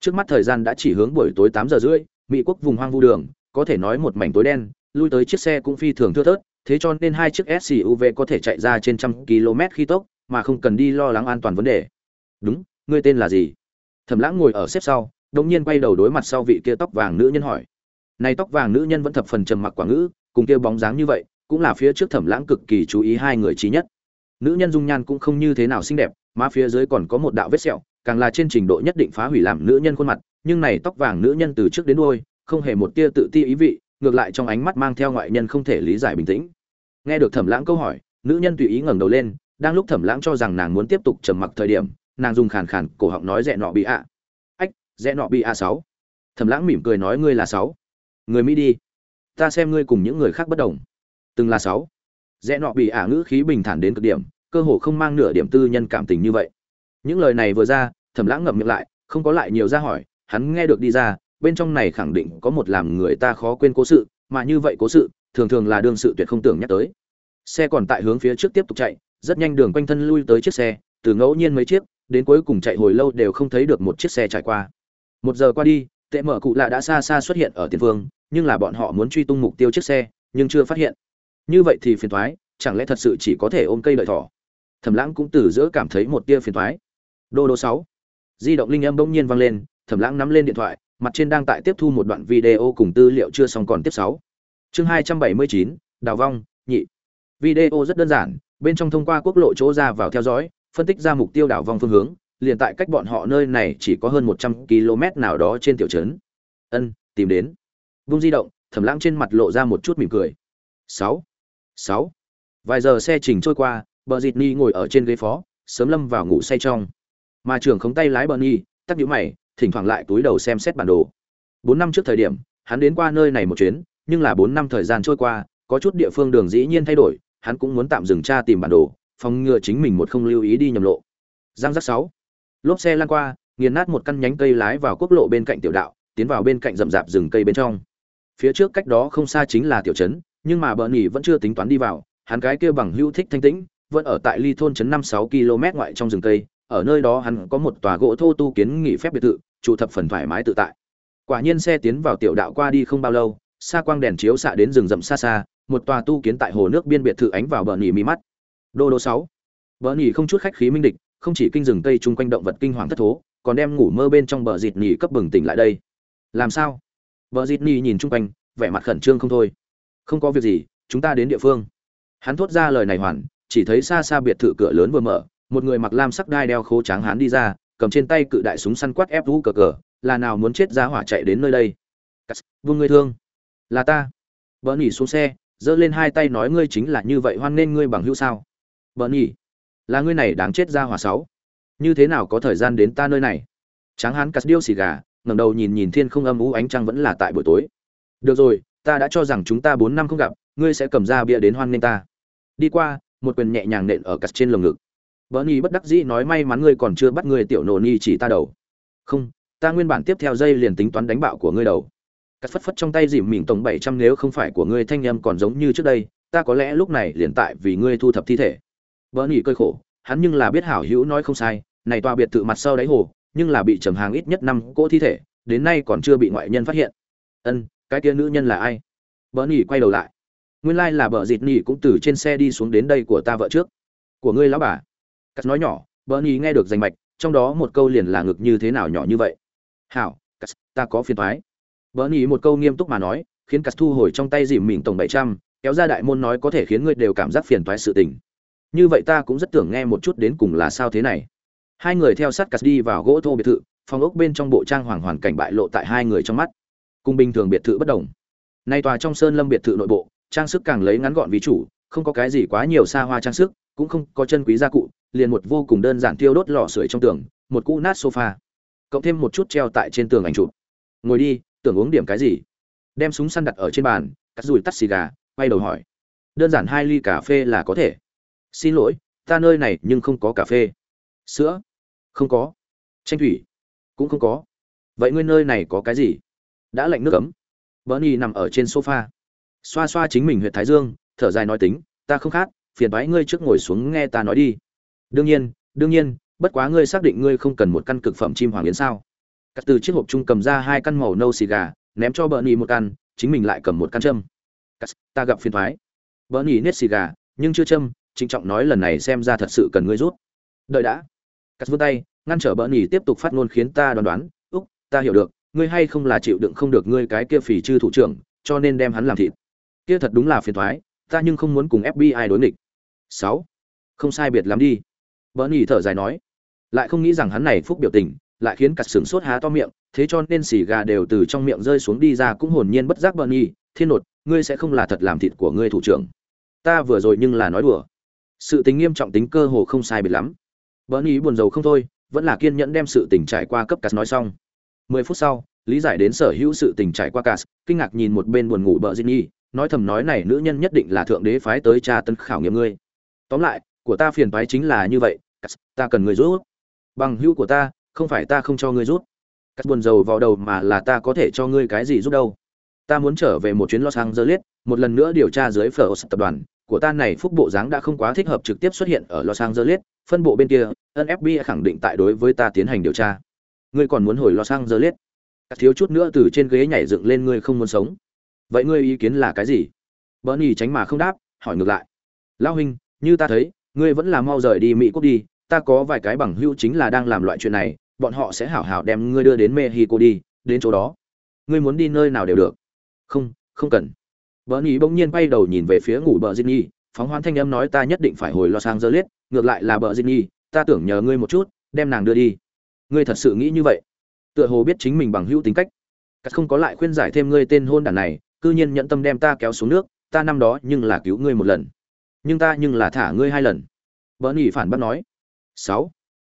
Trước mắt thời gian đã chỉ hướng buổi tối tám giờ rưỡi mỹ quốc vùng hoang vu đường, có thể nói một mảnh tối đen, lui tới chiếc xe cũng phi thường thưa thớt, thế cho nên hai chiếc suv có thể chạy ra trên trăm km khi tốc, mà không cần đi lo lắng an toàn vấn đề. Đúng, ngươi tên là gì? Thẩm lãng ngồi ở xếp sau, đột nhiên quay đầu đối mặt sau vị kia tóc vàng nữ nhân hỏi. Nay tóc vàng nữ nhân vẫn thập phần trầm mặc quả ngữ, cùng kia bóng dáng như vậy, cũng là phía trước thẩm lãng cực kỳ chú ý hai người trí nhất. Nữ nhân dung nhan cũng không như thế nào xinh đẹp, má phía dưới còn có một đạo vết sẹo, càng là trên trình độ nhất định phá hủy làm nữ nhân khuôn mặt nhưng này tóc vàng nữ nhân từ trước đến đuôi, không hề một tia tự ti ý vị, ngược lại trong ánh mắt mang theo ngoại nhân không thể lý giải bình tĩnh. Nghe được thẩm lãng câu hỏi, nữ nhân tùy ý ngẩng đầu lên, đang lúc thẩm lãng cho rằng nàng muốn tiếp tục trầm mặc thời điểm, nàng dùng khàn khàn cổ họng nói rẽ nọ bị ạ. Ách, rẽ nọ bị a sáu. Thẩm lãng mỉm cười nói ngươi là sáu. Người mỹ đi. Ta xem ngươi cùng những người khác bất đồng. Từng là sáu. Rẽ nọ bị ả ngữ khí bình thản đến cực điểm, cơ hồ không mang nửa điểm tư nhân cảm tình như vậy. Những lời này vừa ra, thẩm lãng ngậm miệng lại, không có lại nhiều ra hỏi hắn nghe được đi ra, bên trong này khẳng định có một làm người ta khó quên cố sự, mà như vậy cố sự, thường thường là đương sự tuyệt không tưởng nhắc tới. Xe còn tại hướng phía trước tiếp tục chạy, rất nhanh đường quanh thân lui tới chiếc xe, từ ngẫu nhiên mấy chiếc, đến cuối cùng chạy hồi lâu đều không thấy được một chiếc xe trải qua. Một giờ qua đi, tệ mở cụ lạ đã xa xa xuất hiện ở tiền phương, nhưng là bọn họ muốn truy tung mục tiêu chiếc xe, nhưng chưa phát hiện. Như vậy thì phiền thoái chẳng lẽ thật sự chỉ có thể ôm cây đợi thỏ? Thẩm lãng cũng từ giữa cảm thấy một tia phiền thoái đô đô sáu. Di động linh âm bỗng nhiên vang lên thẩm lãng nắm lên điện thoại, mặt trên đang tại tiếp thu một đoạn video cùng tư liệu chưa xong còn tiếp sáu. Chương hai trăm bảy mươi chín, đào vong, nhị. Video rất đơn giản, bên trong thông qua quốc lộ chỗ ra vào theo dõi, phân tích ra mục tiêu đảo vong phương hướng, liền tại cách bọn họ nơi này chỉ có hơn một trăm km nào đó trên tiểu trấn. Ân, tìm đến. Vung di động, thẩm lãng trên mặt lộ ra một chút mỉm cười. Sáu. Sáu. Vài giờ xe trình trôi qua, bờ dịt ni ngồi ở trên ghế phó, sớm lâm vào ngủ say trong. Mà trưởng khống tay lái bờ ni tắt nhũ mày thỉnh thoảng lại túi đầu xem xét bản đồ. Bốn năm trước thời điểm, hắn đến qua nơi này một chuyến, nhưng là bốn năm thời gian trôi qua, có chút địa phương đường dĩ nhiên thay đổi, hắn cũng muốn tạm dừng tra tìm bản đồ, phòng ngừa chính mình một không lưu ý đi nhầm lộ. Giang giác sáu. Lốp xe lăn qua, nghiền nát một căn nhánh cây lái vào quốc lộ bên cạnh tiểu đạo, tiến vào bên cạnh rậm rạp rừng cây bên trong. Phía trước cách đó không xa chính là tiểu trấn, nhưng mà bợn nhỉ vẫn chưa tính toán đi vào, hắn cái kia bằng hữu thích thanh tĩnh, vẫn ở tại ly thôn trấn năm sáu km ngoại trong rừng cây ở nơi đó hắn có một tòa gỗ thô tu kiến nghỉ phép biệt thự, trụ thập phần thoải mái tự tại. Quả nhiên xe tiến vào tiểu đạo qua đi không bao lâu, xa quang đèn chiếu xạ đến rừng rậm xa xa, một tòa tu kiến tại hồ nước biên biệt thự ánh vào bờ nỉ mi mắt. Đô đô sáu. Bờ nỉ không chút khách khí minh địch, không chỉ kinh rừng cây chung quanh động vật kinh hoàng thất thố, còn đem ngủ mơ bên trong bờ dịt nỉ cấp bừng tỉnh lại đây. Làm sao? Bờ dịt nỉ nhìn chung quanh, vẻ mặt khẩn trương không thôi. Không có việc gì, chúng ta đến địa phương. Hắn thốt ra lời này hoàn, chỉ thấy xa xa biệt thự cửa lớn vừa mở một người mặc lam sắc đai đeo khố tráng hắn đi ra, cầm trên tay cự đại súng săn quát ép vũ cờ cờ, là nào muốn chết ra hỏa chạy đến nơi đây? Cắt, vương ngươi thương. Là ta. Bờ nhỉ xuống xe, giơ lên hai tay nói ngươi chính là như vậy hoan nên ngươi bằng hữu sao? Bờ nhỉ, là ngươi này đáng chết ra hỏa sáu. Như thế nào có thời gian đến ta nơi này? Tráng hán cắt điêu xì gà, ngẩng đầu nhìn nhìn thiên không âm u ánh trăng vẫn là tại buổi tối. Được rồi, ta đã cho rằng chúng ta bốn năm không gặp, ngươi sẽ cầm ra bia đến hoan nghênh ta. Đi qua, một quyền nhẹ nhàng nện ở cắt trên lồng ngực bờ nhi bất đắc dĩ nói may mắn ngươi còn chưa bắt ngươi tiểu nổ ni chỉ ta đầu. Không, ta nguyên bản tiếp theo dây liền tính toán đánh bạo của ngươi đầu. Cắt phất phất trong tay dìm mình tổng bảy trăm nếu không phải của ngươi thanh em còn giống như trước đây, ta có lẽ lúc này liền tại vì ngươi thu thập thi thể. Bờ nhi cơi khổ, hắn nhưng là biết hảo hữu nói không sai, này tòa biệt thự mặt sau đáy hồ, nhưng là bị trầm hàng ít nhất năm cỗ thi thể, đến nay còn chưa bị ngoại nhân phát hiện. Ân, cái kia nữ nhân là ai? Bờ nhi quay đầu lại. Nguyên lai là bợ dịt nhi cũng từ trên xe đi xuống đến đây của ta vợ trước. Của ngươi lão bà cắt nói nhỏ, bernie nghe được danh mạch, trong đó một câu liền là ngực như thế nào nhỏ như vậy? Hảo cắt ta có phiền thoái. Bernie một câu nghiêm túc mà nói, khiến cắt thu hồi trong tay dìm mình tổng bảy trăm, kéo ra đại môn nói có thể khiến ngươi đều cảm giác phiền toái sự tình. Như vậy ta cũng rất tưởng nghe một chút đến cùng là sao thế này. Hai người theo sát cắt đi vào gỗ thô biệt thự, phòng ốc bên trong bộ trang hoàng hoàn cảnh bại lộ tại hai người trong mắt. Cùng bình thường biệt thự bất đồng. Nay tòa trong sơn lâm biệt thự nội bộ, trang sức càng lấy ngắn gọn ví chủ, không có cái gì quá nhiều xa hoa trang sức cũng không có chân quý gia cụ, liền một vô cùng đơn giản tiêu đốt lò sưởi trong tường, một cũ nát sofa, cộng thêm một chút treo tại trên tường ảnh chụp. Ngồi đi, tưởng uống điểm cái gì? Đem súng săn đặt ở trên bàn, cắt rùi tắt xì gà, quay đầu hỏi. Đơn giản hai ly cà phê là có thể. Xin lỗi, ta nơi này nhưng không có cà phê. Sữa? Không có. Tranh thủy? Cũng không có. Vậy ngươi nơi này có cái gì? Đã lạnh nước cấm bernie nằm ở trên sofa. Xoa xoa chính mình huyện thái dương, thở dài nói tính, ta không khác phiền toái ngươi trước ngồi xuống nghe ta nói đi. Đương nhiên đương nhiên, bất quá ngươi xác định ngươi không cần một căn cực phẩm chim hoàng yến sao? Cắt từ chiếc hộp chung cầm ra hai căn màu nâu xì gà, ném cho bernie một căn, chính mình lại cầm một căn châm. Cắt, ta gặp phiền thoái bernie nết xì gà, nhưng chưa châm, trịnh trọng nói lần này xem ra thật sự cần ngươi rút. Đợi đã. Cắt vươn tay, ngăn trở bỡ tiếp tục phát ngôn khiến ta đoán đoán. Úc, ta hiểu được, ngươi hay không là chịu đựng không được ngươi cái kia phỉ chư thủ trưởng, cho nên đem hắn làm thịt. Kia thật đúng là phiền thoái ta nhưng không muốn cùng fbi đối nghịch sáu. Không sai biệt lắm đi. Bỡ nhỉ thở dài nói. Lại không nghĩ rằng hắn này phúc biểu tình, lại khiến cặt sừng sốt há to miệng, thế cho nên xì gà đều từ trong miệng rơi xuống đi ra cũng hồn nhiên bất giác bỡ nhỉ thiên nột, ngươi sẽ không là thật làm thịt của ngươi thủ trưởng. Ta vừa rồi nhưng là nói đùa. Sự tính nghiêm trọng tính cơ hồ không sai biệt lắm. Bỡ nhỉ buồn rầu không thôi, vẫn là kiên nhẫn đem sự tình trải qua cấp cắt nói xong. Mười phút sau, lý giải đến sở hữu sự tình trải qua cắt kinh ngạc nhìn một bên buồn ngủ bờ nhi, nói thầm nói này nữ nhân nhất định là thượng đế phái tới tra tân khảo nghiệm ngươi tóm lại, của ta phiền toái chính là như vậy ta cần người rút bằng hữu của ta, không phải ta không cho ngươi rút cắt buồn rầu vào đầu mà là ta có thể cho ngươi cái gì rút đâu. Ta muốn trở về một chuyến los angeles, một lần nữa điều tra dưới phở tập đoàn. Của ta này phúc bộ dáng đã không quá thích hợp trực tiếp xuất hiện ở los angeles. Phân bộ bên kia nfb fbi khẳng định tại đối với ta tiến hành điều tra. Ngươi còn muốn hồi los angeles? Thiếu chút nữa từ trên ghế nhảy dựng lên ngươi không muốn sống. Vậy ngươi ý kiến là cái gì? Bernie tránh mà không đáp, hỏi ngược lại. Lao huynh như ta thấy ngươi vẫn là mau rời đi mỹ quốc đi ta có vài cái bằng hữu chính là đang làm loại chuyện này bọn họ sẽ hảo hảo đem ngươi đưa đến mexico đi đến chỗ đó ngươi muốn đi nơi nào đều được không không cần bernie bỗng nhiên bay đầu nhìn về phía ngủ bờ Jinny, phóng hoán thanh âm nói ta nhất định phải hồi lo sang dơ liết ngược lại là bờ Jinny, ta tưởng nhờ ngươi một chút, đem nàng đưa đi. Ngươi thật sự nghĩ như vậy? Tựa hồ biết chính mình bằng hữu tính cách. Cắt không có lại khuyên giải thêm ngươi tên hôn đản này, cư nhiên nhận tâm đem ta kéo xuống nước, ta năm đó nhưng là cứu ngươi một lần. Nhưng ta nhưng là thả ngươi hai lần. vợ nhỉ phản bác nói. sáu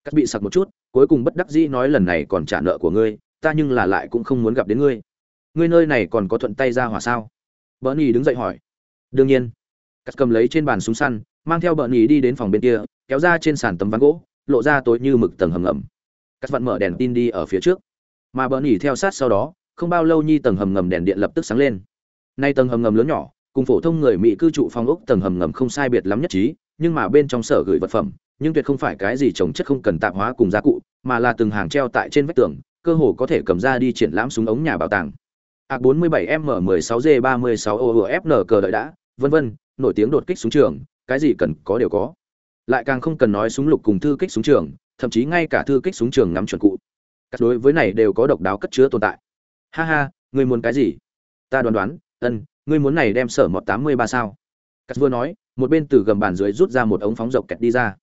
Cắt bị sặc một chút, cuối cùng bất đắc dĩ nói lần này còn trả nợ của ngươi, ta nhưng là lại cũng không muốn gặp đến ngươi. Ngươi nơi này còn có thuận tay ra hỏa sao? vợ nhỉ đứng dậy hỏi. Đương nhiên. Cắt cầm lấy trên bàn súng săn, mang theo vợ nhỉ đi đến phòng bên kia kéo ra trên sàn tấm ván gỗ lộ ra tối như mực tầng hầm ngầm cắt vặn mở đèn tin đi ở phía trước mà bợn nhỉ theo sát sau đó không bao lâu nhi tầng hầm ngầm đèn điện lập tức sáng lên nay tầng hầm ngầm lớn nhỏ cùng phổ thông người mỹ cư trụ phòng ốc tầng hầm ngầm không sai biệt lắm nhất trí, nhưng mà bên trong sở gửi vật phẩm, nhưng tuyệt không phải cái gì trồng chất không cần tạp hóa cùng gia cụ, mà là từng hàng treo tại trên vách tường, cơ hồ có thể cầm ra đi triển lãm súng ống nhà bảo tàng. A 47 m 16 g 36 n cờ đợi đã, vân vân, nổi tiếng đột kích súng trường, cái gì cần có đều có. Lại càng không cần nói súng lục cùng thư kích súng trường, thậm chí ngay cả thư kích súng trường ngắm chuẩn cụ. Các đối với này đều có độc đáo cất chứa tồn tại. Ha ha, người muốn cái gì? Ta đoán đoán, ân ngươi muốn này đem sở mọt tám mươi ba sao cắt vừa nói một bên từ gầm bàn dưới rút ra một ống phóng dọc kẹt đi ra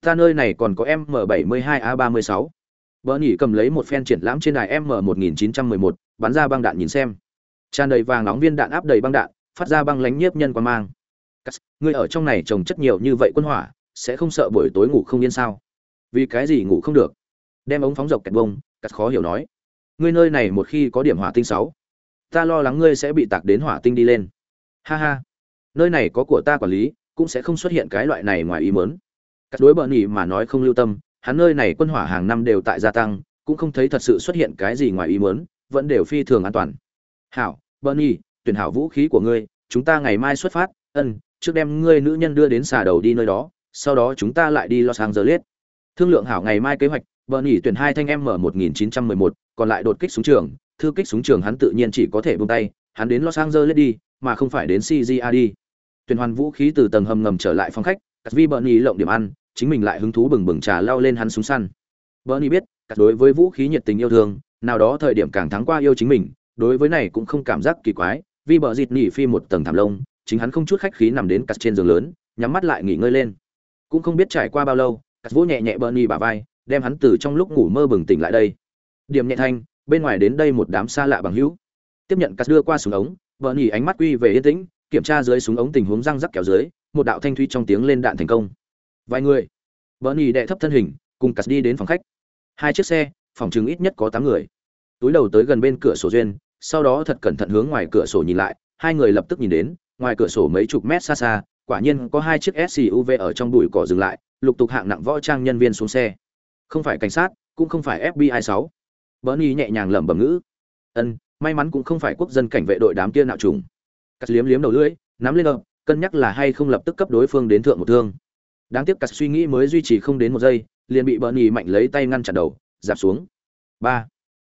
ta nơi này còn có m bảy mươi hai a ba mươi sáu bờ nhỉ cầm lấy một phen triển lãm trên đài m một nghìn chín trăm mười một bắn ra băng đạn nhìn xem tràn đầy vàng nóng viên đạn áp đầy băng đạn phát ra băng lánh nhiếp nhân quan mang Cắt, ngươi ở trong này trồng chất nhiều như vậy quân hỏa, sẽ không sợ buổi tối ngủ không yên sao? Vì cái gì ngủ không được? Đem ống phóng dọc kẹt bông, cắt khó hiểu nói. Ngươi nơi này một khi có điểm hỏa tinh sáu, ta lo lắng ngươi sẽ bị tạc đến hỏa tinh đi lên. Ha ha, nơi này có của ta quản lý, cũng sẽ không xuất hiện cái loại này ngoài ý muốn. Cắt đối bợ nhỉ mà nói không lưu tâm, hắn nơi này quân hỏa hàng năm đều tại gia tăng, cũng không thấy thật sự xuất hiện cái gì ngoài ý muốn, vẫn đều phi thường an toàn. Hảo, Bernie, tuyển hảo vũ khí của ngươi, chúng ta ngày mai xuất phát, ân, trước đem ngươi nữ nhân đưa đến xà đầu đi nơi đó, sau đó chúng ta lại đi Los Angeles. Thương lượng hảo ngày mai kế hoạch, bợn nhỉ tuyển hai thanh em mở 1911, còn lại đột kích xuống trường, thư kích súng trường hắn tự nhiên chỉ có thể buông tay, hắn đến Los Angeles đi, mà không phải đến CGA đi. Tuyển hoàn vũ khí từ tầng hầm ngầm trở lại phòng khách, cắt vi Bernie lộng điểm ăn, chính mình lại hứng thú bừng bừng trà lao lên hắn súng săn. Bernie biết, cắt đối với vũ khí nhiệt tình yêu thương, nào đó thời điểm càng thắng qua yêu chính mình, đối với này cũng không cảm giác kỳ quái, vì bờ dịt nỉ phi một tầng thảm lông chính hắn không chút khách khí nằm đến cắt trên giường lớn nhắm mắt lại nghỉ ngơi lên cũng không biết trải qua bao lâu cắt vỗ nhẹ nhẹ Bernie bả vai đem hắn từ trong lúc ngủ mơ bừng tỉnh lại đây điểm nhẹ thanh bên ngoài đến đây một đám xa lạ bằng hữu. Tiếp nhận cắt đưa qua súng ống, vợ nhỉ ánh mắt quy về yên tĩnh, kiểm tra dưới súng ống tình huống răng rắc kéo dưới, một đạo thanh thuy trong tiếng lên đạn thành công. Vài người. Vợ nhỉ đệ thấp thân hình, cùng cắt đi đến phòng khách. Hai chiếc xe, phòng chứng ít nhất có tám người. Túi đầu tới gần bên cửa sổ duyên, sau đó thật cẩn thận hướng ngoài cửa sổ nhìn lại, hai người lập tức nhìn đến, ngoài cửa sổ mấy chục mét xa xa, quả nhiên có hai chiếc suv ở trong bụi cỏ dừng lại, lục tục hạng nặng võ trang nhân viên xuống xe. Không phải cảnh sát, cũng không phải fbi sáu bernie nhẹ nhàng lẩm bẩm ngữ. Ân, may mắn cũng không phải quốc dân cảnh vệ đội đám kia nạo trùng. Cắt liếm liếm đầu lưỡi, nắm lên ập, cân nhắc là hay không lập tức cấp đối phương đến thượng một thương. Đáng tiếc cắt suy nghĩ mới duy trì không đến một giây, liền bị bernie mạnh lấy tay ngăn chặn đầu giảm xuống. Ba.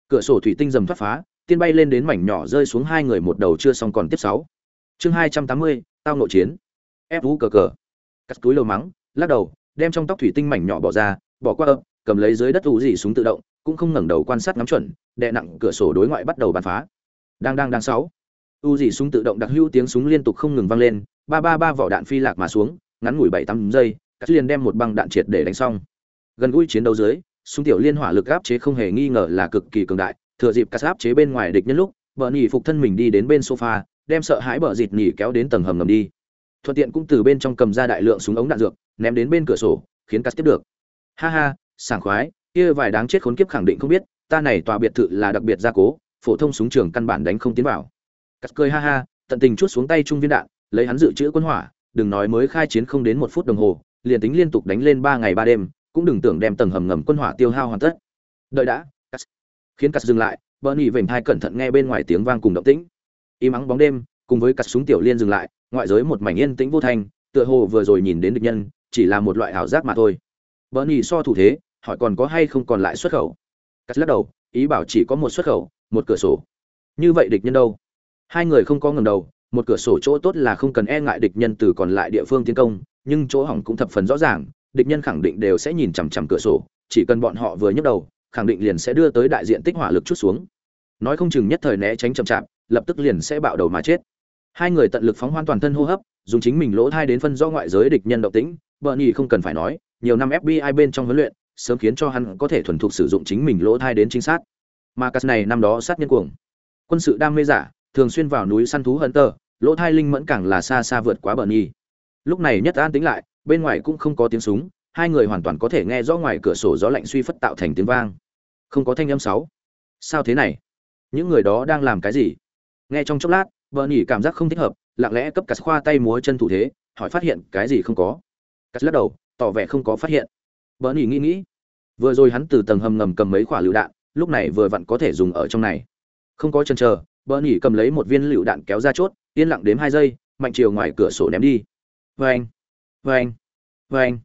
Cửa sổ thủy tinh dầm thoát phá, tiên bay lên đến mảnh nhỏ rơi xuống hai người một đầu chưa xong còn tiếp sáu. Chương hai trăm tám mươi, tao nội chiến. Ép vũ cờ cờ. Cắt túi lầu mắng, lắc đầu, đem trong tóc thủy tinh mảnh nhỏ bỏ ra, bỏ qua ập, cầm lấy dưới đất ủ gì súng tự động cũng không ngẩng đầu quan sát ngắm chuẩn, đè nặng cửa sổ đối ngoại bắt đầu bắn phá. Đang đang đang, sáu. U gì súng tự động đặc hữu tiếng súng liên tục không ngừng vang lên, ba ba ba vỏ đạn phi lạc mà xuống, ngắn ngủi bảy, tám giây cắt liền đem một băng đạn triệt để đánh xong. Gần gũi chiến đấu dưới, súng tiểu liên hỏa lực áp chế không hề nghi ngờ là cực kỳ cường đại, thừa dịp cắt áp chế bên ngoài địch nhân lúc, bờ nhỉ phục thân mình đi đến bên sofa, đem sợ hãi bờ dịt nhỉ kéo đến tầng hầm ngầm đi. Thuận tiện cũng từ bên trong cầm ra đại lượng súng ống đạn dược, ném đến bên cửa sổ, khiến cắt tiếp được. Ha ha, sảng khoái kia vài đáng chết khốn kiếp khẳng định không biết, ta này tòa biệt thự là đặc biệt gia cố, phổ thông súng trường căn bản đánh không tiến vào. Cắt cười ha ha, tận tình chuốt xuống tay trung viên đạn, lấy hắn dự trữ quân hỏa, đừng nói mới khai chiến không đến một phút đồng hồ, liền tính liên tục đánh lên ba ngày ba đêm, cũng đừng tưởng đem tầng hầm ngầm quân hỏa tiêu hao hoàn tất. Đợi đã, cắt. khiến cắt dừng lại, bờ nhị vểnh hai cẩn thận nghe bên ngoài tiếng vang cùng động tĩnh. Im ắng bóng đêm, cùng với cắt súng tiểu liên dừng lại, ngoại giới một mảnh yên tĩnh vô thanh, tựa hồ vừa rồi nhìn đến địch nhân, chỉ là một loại ảo giác mà thôi. Bờ nhị so thủ thế hỏi còn có hay không còn lại xuất khẩu. Cắt lắc đầu, ý bảo chỉ có một xuất khẩu, một cửa sổ. Như vậy địch nhân đâu? Hai người không có ngầm đầu, một cửa sổ chỗ tốt là không cần e ngại địch nhân từ còn lại địa phương tiến công, nhưng chỗ hỏng cũng thập phần rõ ràng, địch nhân khẳng định đều sẽ nhìn chằm chằm cửa sổ, chỉ cần bọn họ vừa nhấc đầu, khẳng định liền sẽ đưa tới đại diện tích hỏa lực chút xuống. Nói không chừng nhất thời né tránh chậm chạp, lập tức liền sẽ bạo đầu mà chết. Hai người tận lực phóng hoàn toàn thân hô hấp, dùng chính mình lỗ thai đến phân rõ ngoại giới địch nhân động tĩnh bợn nhì không cần phải nói, nhiều năm fbi bên trong huấn luyện sớm khiến cho hắn có thể thuần thục sử dụng chính mình lỗ thai đến chính xác mà cắt này năm đó sát nhân cuồng. Quân sự đam mê giả, thường xuyên vào núi săn thú hận tơ lỗ thai linh mẫn càng là xa xa vượt quá bờ nhi. Lúc này nhất an tính lại, bên ngoài cũng không có tiếng súng, hai người hoàn toàn có thể nghe rõ ngoài cửa sổ gió lạnh suy phất tạo thành tiếng vang. Không có thanh âm sáu. Sao thế này? Những người đó đang làm cái gì? Nghe trong chốc lát vợ nhỉ cảm giác không thích hợp, lặng lẽ cấp cắt khoa tay múa chân thủ thế, hỏi phát hiện cái gì không có. Cắt lắc đầu, tỏ vẻ không có phát hiện vợ nhỉ nghĩ nghĩ. Vừa rồi hắn từ tầng hầm ngầm cầm mấy quả lựu đạn, lúc này vừa vặn có thể dùng ở trong này. Không có chân chờ vợ nhỉ cầm lấy một viên lựu đạn kéo ra chốt, yên lặng đếm hai giây, mạnh chiều ngoài cửa sổ ném đi. Vê anh vê anh vê anh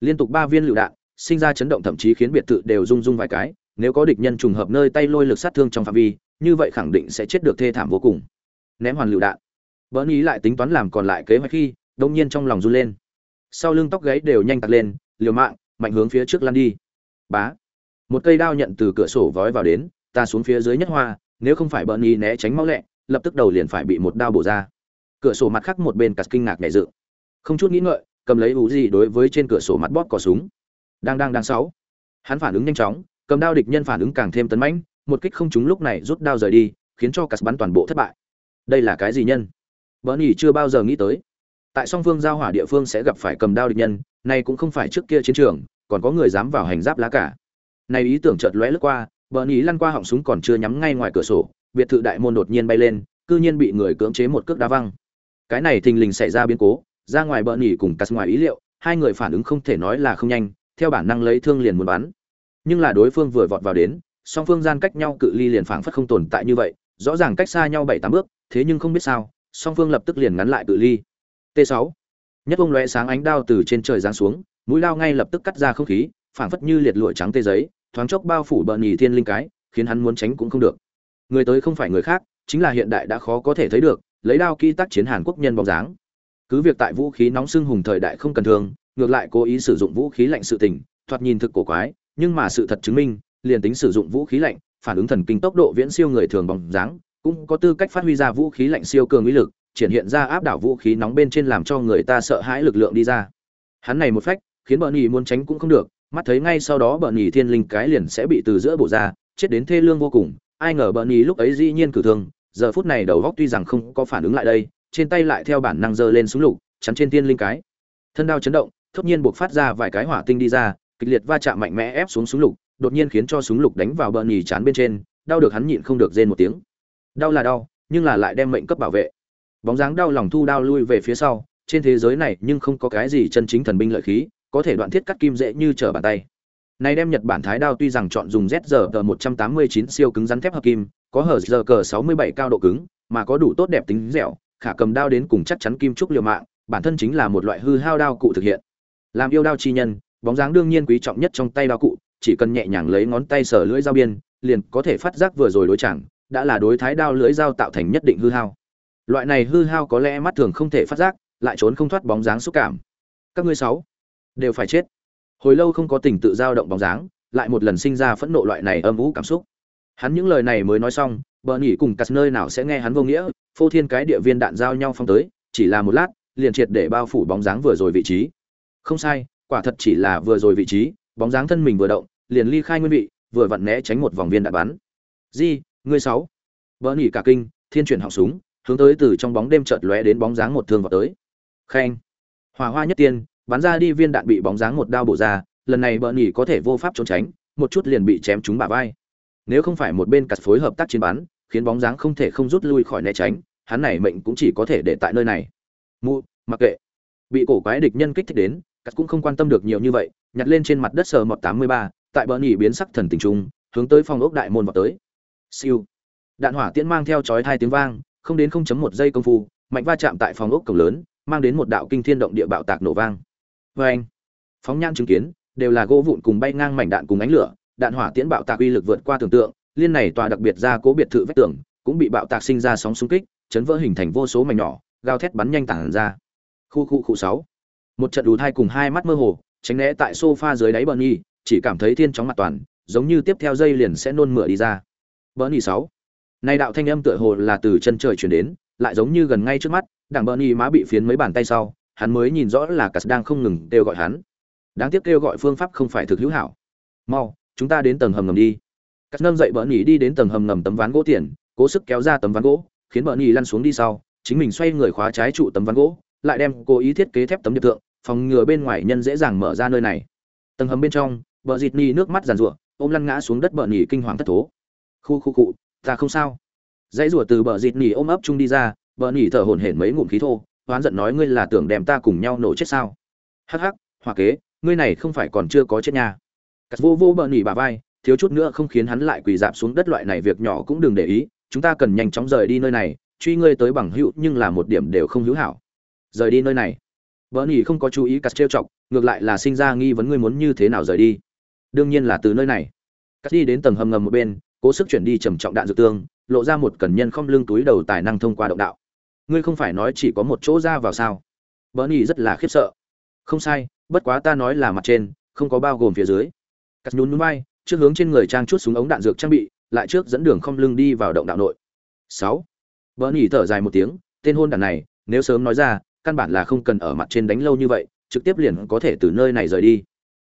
liên tục ba viên lựu đạn, sinh ra chấn động thậm chí khiến biệt thự đều rung rung vài cái, nếu có địch nhân trùng hợp nơi tay lôi lực sát thương trong phạm vi, như vậy khẳng định sẽ chết được thê thảm vô cùng. Ném hoàn lựu đạn. Bỡn ý lại tính toán làm còn lại kế hoạch khi đông nhiên trong lòng run lên. Sau lưng tóc gáy đều nhanh tặc lên, liều mạng mạnh hướng phía trước lăn đi. Bá. Một cây đao nhận từ cửa sổ vói vào đến, ta xuống phía dưới nhất hoa, nếu không phải bỡn y né tránh mau lẹ, lập tức đầu liền phải bị một đao bổ ra. Cửa sổ mặt khác một bên cắt kinh ngạc nhẹ dự không chút nghĩ ngợi, cầm lấy ủ gì đối với trên cửa sổ mặt bóp cò súng. Đang đang đang, sáu. Hắn phản ứng nhanh chóng, cầm đao địch nhân phản ứng càng thêm tấn mãnh, một kích không trúng lúc này rút đao rời đi, khiến cho cắt bắn toàn bộ thất bại. Đây là cái gì nhân? Bỡ nhỉ chưa bao giờ nghĩ tới. Tại song phương giao hỏa địa phương sẽ gặp phải cầm đao địch nhân này cũng không phải trước kia chiến trường, còn có người dám vào hành giáp lá cả. Này ý tưởng chợt lóe lướt qua bỡ nhỉ lăn qua họng súng còn chưa nhắm ngay ngoài cửa sổ, biệt thự đại môn đột nhiên bay lên, cư nhiên bị người cưỡng chế một cước đá văng. Cái này thình lình xảy ra biến cố, ra ngoài bờ nhỉ cùng cắt ngoài ý liệu, hai người phản ứng không thể nói là không nhanh, theo bản năng lấy thương liền muốn bắn. Nhưng là đối phương vừa vọt vào đến, song phương gian cách nhau cự ly liền phảng phất không tồn tại như vậy, rõ ràng cách xa nhau bảy tám bước, thế nhưng không biết sao, song phương lập tức liền ngắn lại cự ly. T 6 nhất ông lóe sáng ánh đao từ trên trời giáng xuống, mũi lao ngay lập tức cắt ra không khí, phảng phất như liệt lụa trắng tê giấy, thoáng chốc bao phủ bờ nhì thiên linh cái, khiến hắn muốn tránh cũng không được. Người tới không phải người khác, chính là hiện đại đã khó có thể thấy được, lấy đao kỹ tác chiến hàn quốc nhân bóng dáng. Cứ việc tại vũ khí nóng sưng hùng thời đại không cần thường, ngược lại cố ý sử dụng vũ khí lạnh sự tình, thoạt nhìn thực cổ quái, nhưng mà sự thật chứng minh, liền tính sử dụng vũ khí lạnh, phản ứng thần kinh tốc độ viễn siêu người thường bóng dáng, cũng có tư cách phát huy ra vũ khí lạnh siêu cường uy lực triển hiện ra áp đảo vũ khí nóng bên trên làm cho người ta sợ hãi lực lượng đi ra. Hắn này một phách, khiến bờ nhì muốn tránh cũng không được, mắt thấy ngay sau đó bờ nhì thiên linh cái liền sẽ bị từ giữa bộ ra, chết đến thê lương vô cùng, ai ngờ bờ nhì lúc ấy dĩ nhiên cử thương, giờ phút này đầu góc tuy rằng không có phản ứng lại đây, trên tay lại theo bản năng giơ lên súng lục, chắn trên thiên linh cái. Thân đao chấn động, thốt nhiên buộc phát ra vài cái hỏa tinh đi ra, kịch liệt va chạm mạnh mẽ ép xuống súng lục, đột nhiên khiến cho súng lục đánh vào bờ nhì chán bên trên, đau được hắn nhịn không được rên một tiếng. Đau là đau, nhưng là lại đem mệnh cấp bảo vệ bóng dáng đau lòng thu đao lui về phía sau, trên thế giới này nhưng không có cái gì chân chính thần binh lợi khí, có thể đoạn thiết cắt kim dễ như trở bàn tay. Này đem nhật bản thái đao tuy rằng chọn dùng zr 189 siêu cứng rắn thép hợp kim, có hở giờ cờ 67 cao độ cứng, mà có đủ tốt đẹp tính dẻo, khả cầm đao đến cùng chắc chắn kim trúc liều mạng, bản thân chính là một loại hư hao đao cụ thực hiện. Làm yêu đao chi nhân, bóng dáng đương nhiên quý trọng nhất trong tay đao cụ, chỉ cần nhẹ nhàng lấy ngón tay sờ lưỡi dao biên, liền có thể phát giác vừa rồi đối chẳng đã là đối thái đao lưỡi dao tạo thành nhất định hư hao loại này hư hao có lẽ mắt thường không thể phát giác, lại trốn không thoát bóng dáng xúc cảm. Các ngươi sáu đều phải chết. Hồi lâu không có tình tự dao động bóng dáng, lại một lần sinh ra phẫn nộ loại này âm vũ cảm xúc. Hắn những lời này mới nói xong, bờ nghỉ cùng cắt nơi nào sẽ nghe hắn vô nghĩa, phô thiên cái địa viên đạn giao nhau phong tới, chỉ là một lát, liền triệt để bao phủ bóng dáng vừa rồi vị trí. Không sai, quả thật chỉ là vừa rồi vị trí, bóng dáng thân mình vừa động, liền ly khai nguyên vị, vừa vặn né tránh một vòng viên đạn bắn. Di, ngươi sáu. Bờ nghỉ cả kinh, thiên chuyển họng súng hướng tới từ trong bóng đêm chợt lóe đến bóng dáng một thương vào tới. Khen. Hỏa hoa nhất tiên, bắn ra đi viên đạn bị bóng dáng một đao bổ ra, lần này bờ nhỉ có thể vô pháp trốn tránh, một chút liền bị chém trúng bả vai. Nếu không phải một bên cật phối hợp tác chiến bắn, khiến bóng dáng không thể không rút lui khỏi né tránh, hắn này mệnh cũng chỉ có thể để tại nơi này. Mu mặc kệ. Bị cổ quái địch nhân kích thích đến cật cũng không quan tâm được nhiều như vậy, nhặt lên trên mặt đất sờ mọt tám mươi ba, tại bờ nhỉ biến sắc thần tình trung, hướng tới phòng ốc đại môn vào tới. Siêu. Đạn hỏa tiễn mang theo chói tai tiếng vang không đến 0.1 giây công phu, mạnh va chạm tại phòng ốc cổng lớn, mang đến một đạo kinh thiên động địa bạo tạc nổ vang. Oeng! Phóng nhãn chứng kiến, đều là gỗ vụn cùng bay ngang mảnh đạn cùng ánh lửa, đạn hỏa tiễn bạo tạc uy lực vượt qua tưởng tượng, liên này tòa đặc biệt ra cố biệt thự vách tường, cũng bị bạo tạc sinh ra sóng xung kích, chấn vỡ hình thành vô số mảnh nhỏ, gào thét bắn nhanh tản ra. Khu khu khu 6. Một trận đủ thai cùng hai mắt mơ hồ, tránh né tại sofa dưới đáy Bernie, chỉ cảm thấy thiên chóng mặt toàn, giống như tiếp theo dây liền sẽ nôn mửa đi ra. Bernie 6. Này đạo thanh âm tựa hồ là từ chân trời truyền đến, lại giống như gần ngay trước mắt, đảng Bernie má bị phiến mấy bàn tay sau, hắn mới nhìn rõ là Cắt đang không ngừng kêu gọi hắn. Đáng tiếc kêu gọi phương pháp không phải thực hữu hảo. Mau, chúng ta đến tầng hầm ngầm đi. Cắt nâng dậy Bernie đi đến tầng hầm ngầm tấm ván gỗ tiền, cố sức kéo ra tấm ván gỗ, khiến Bernie lăn xuống đi sau, chính mình xoay người khóa trái trụ tấm ván gỗ, lại đem cố ý thiết kế thép tấm điệp thượng, phòng ngừa bên ngoài nhân dễ dàng mở ra nơi này. Tầng hầm bên trong, Bờ Dịt Nhi nước mắt giàn rủa, ôm lăn ngã xuống đất bờ nhỉ kinh hoàng thất thố. Khu khu cụ, ta không sao. Dãy rủa từ bờ dịt nỉ ôm ấp chung đi ra, bờ nỉ thở hổn hển mấy ngụm khí thô, oán giận nói ngươi là tưởng đem ta cùng nhau nổ chết sao? Hắc hắc hoa kế, ngươi này không phải còn chưa có chết nha. Cắt vô vô bờ nỉ bà vai, thiếu chút nữa không khiến hắn lại quỳ dạp xuống đất loại này việc nhỏ cũng đừng để ý, chúng ta cần nhanh chóng rời đi nơi này, truy ngươi tới bằng hữu nhưng là một điểm đều không hữu hảo. Rời đi nơi này. Bờ nỉ không có chú ý cắt trêu chọc, ngược lại là sinh ra nghi vấn ngươi muốn như thế nào rời đi. Đương nhiên là từ nơi này. Cắt đi đến tầng hầm ngầm một bên cố sức chuyển đi trầm trọng đạn dược tương, lộ ra một cần nhân không lưng túi đầu tài năng thông qua động đạo. Ngươi không phải nói chỉ có một chỗ ra vào sao? Bỡ nhì rất là khiếp sợ. Không sai, bất quá ta nói là mặt trên, không có bao gồm phía dưới. Cắt nhún núi bay trước hướng trên người trang chút súng ống đạn dược trang bị, lại trước dẫn đường không lưng đi vào động đạo nội. Sáu. Bỡ nhì thở dài một tiếng, tên hôn đàn này, nếu sớm nói ra, căn bản là không cần ở mặt trên đánh lâu như vậy, trực tiếp liền có thể từ nơi này rời đi.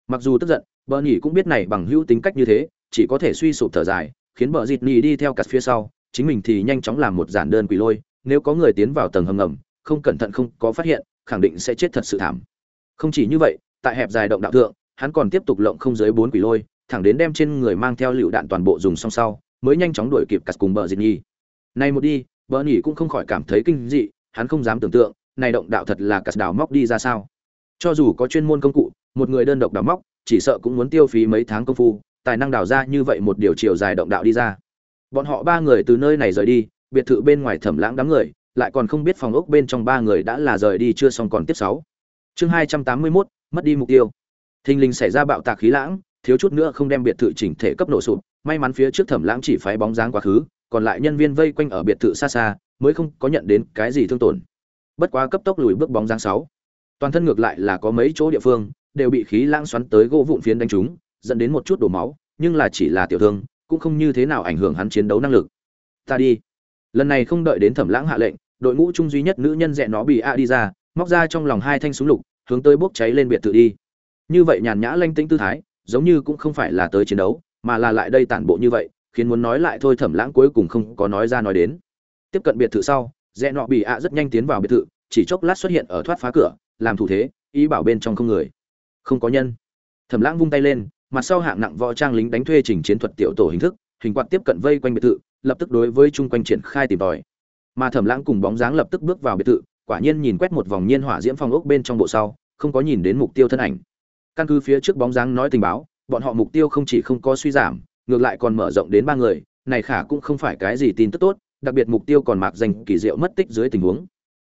Mặc dù tức giận bỡ nhì cũng biết này bằng hữu tính cách như thế, chỉ có thể suy sụp thở dài khiến bờ dịt nhì đi theo cặt phía sau, chính mình thì nhanh chóng làm một giản đơn quỷ lôi, nếu có người tiến vào tầng hầm ngầm, không cẩn thận không có phát hiện, khẳng định sẽ chết thật sự thảm. Không chỉ như vậy, tại hẹp dài động đạo thượng, hắn còn tiếp tục lộng không dưới bốn quỷ lôi, thẳng đến đem trên người mang theo lựu đạn toàn bộ dùng xong sau, mới nhanh chóng đuổi kịp cặt cùng bờ dịt nhì này một đi, bờ nhì cũng không khỏi cảm thấy kinh dị, hắn không dám tưởng tượng, này động đạo thật là cặt đào móc đi ra sao. Cho dù có chuyên môn công cụ, một người đơn độc đào móc, chỉ sợ cũng muốn tiêu phí mấy tháng công phu tài năng đào ra như vậy một điều chiều dài động đạo đi ra. Bọn họ ba người từ nơi này rời đi biệt thự bên ngoài thẩm lãng đám người lại còn không biết phòng ốc bên trong ba người đã là rời đi chưa xong còn tiếp sáu. Chương hai trăm tám mươi 281, mất đi mục tiêu. Thình lình xảy ra bạo tạc khí lãng thiếu chút nữa không đem biệt thự chỉnh thể cấp nổ sụp may mắn phía trước thẩm lãng chỉ phái bóng dáng quá khứ còn lại nhân viên vây quanh ở biệt thự xa xa mới không có nhận đến cái gì thương tổn. Bất quá cấp tốc lùi bước bóng dáng sáu. Toàn thân ngược lại là có mấy chỗ địa phương đều bị khí lãng xoắn tới gỗ vụn phiến đánh trúng dẫn đến một chút đổ máu, nhưng là chỉ là tiểu thương, cũng không như thế nào ảnh hưởng hắn chiến đấu năng lực. Ta đi. Lần này không đợi đến thẩm lãng hạ lệnh, đội ngũ trung duy nhất nữ nhân dẹn nó bị a đi ra, móc ra trong lòng hai thanh súng lục, hướng tới bốc cháy lên biệt thự đi. Như vậy nhàn nhã lanh tĩnh tư thái, giống như cũng không phải là tới chiến đấu, mà là lại đây tản bộ như vậy, khiến muốn nói lại thôi thẩm lãng cuối cùng không có nói ra nói đến. Tiếp cận biệt thự sau dẹn nọ bị a rất nhanh tiến vào biệt thự, chỉ chốc lát xuất hiện ở thoát phá cửa, làm thủ thế, ý bảo bên trong không người. Không có nhân. Thẩm lãng vung tay lên mặt sau hạng nặng võ trang lính đánh thuê trình chiến thuật tiểu tổ hình thức, hình quạt tiếp cận vây quanh biệt thự, lập tức đối với chung quanh triển khai tìm tòi. Mà thẩm lãng cùng bóng dáng lập tức bước vào biệt thự, quả nhiên nhìn quét một vòng nhiên hỏa diễm phong ốc bên trong bộ sau, không có nhìn đến mục tiêu thân ảnh. Căn cứ phía trước bóng dáng nói tình báo, bọn họ mục tiêu không chỉ không có suy giảm, ngược lại còn mở rộng đến ba người, này khả cũng không phải cái gì tin tức tốt, đặc biệt mục tiêu còn mạc danh kỳ diệu mất tích dưới tình huống.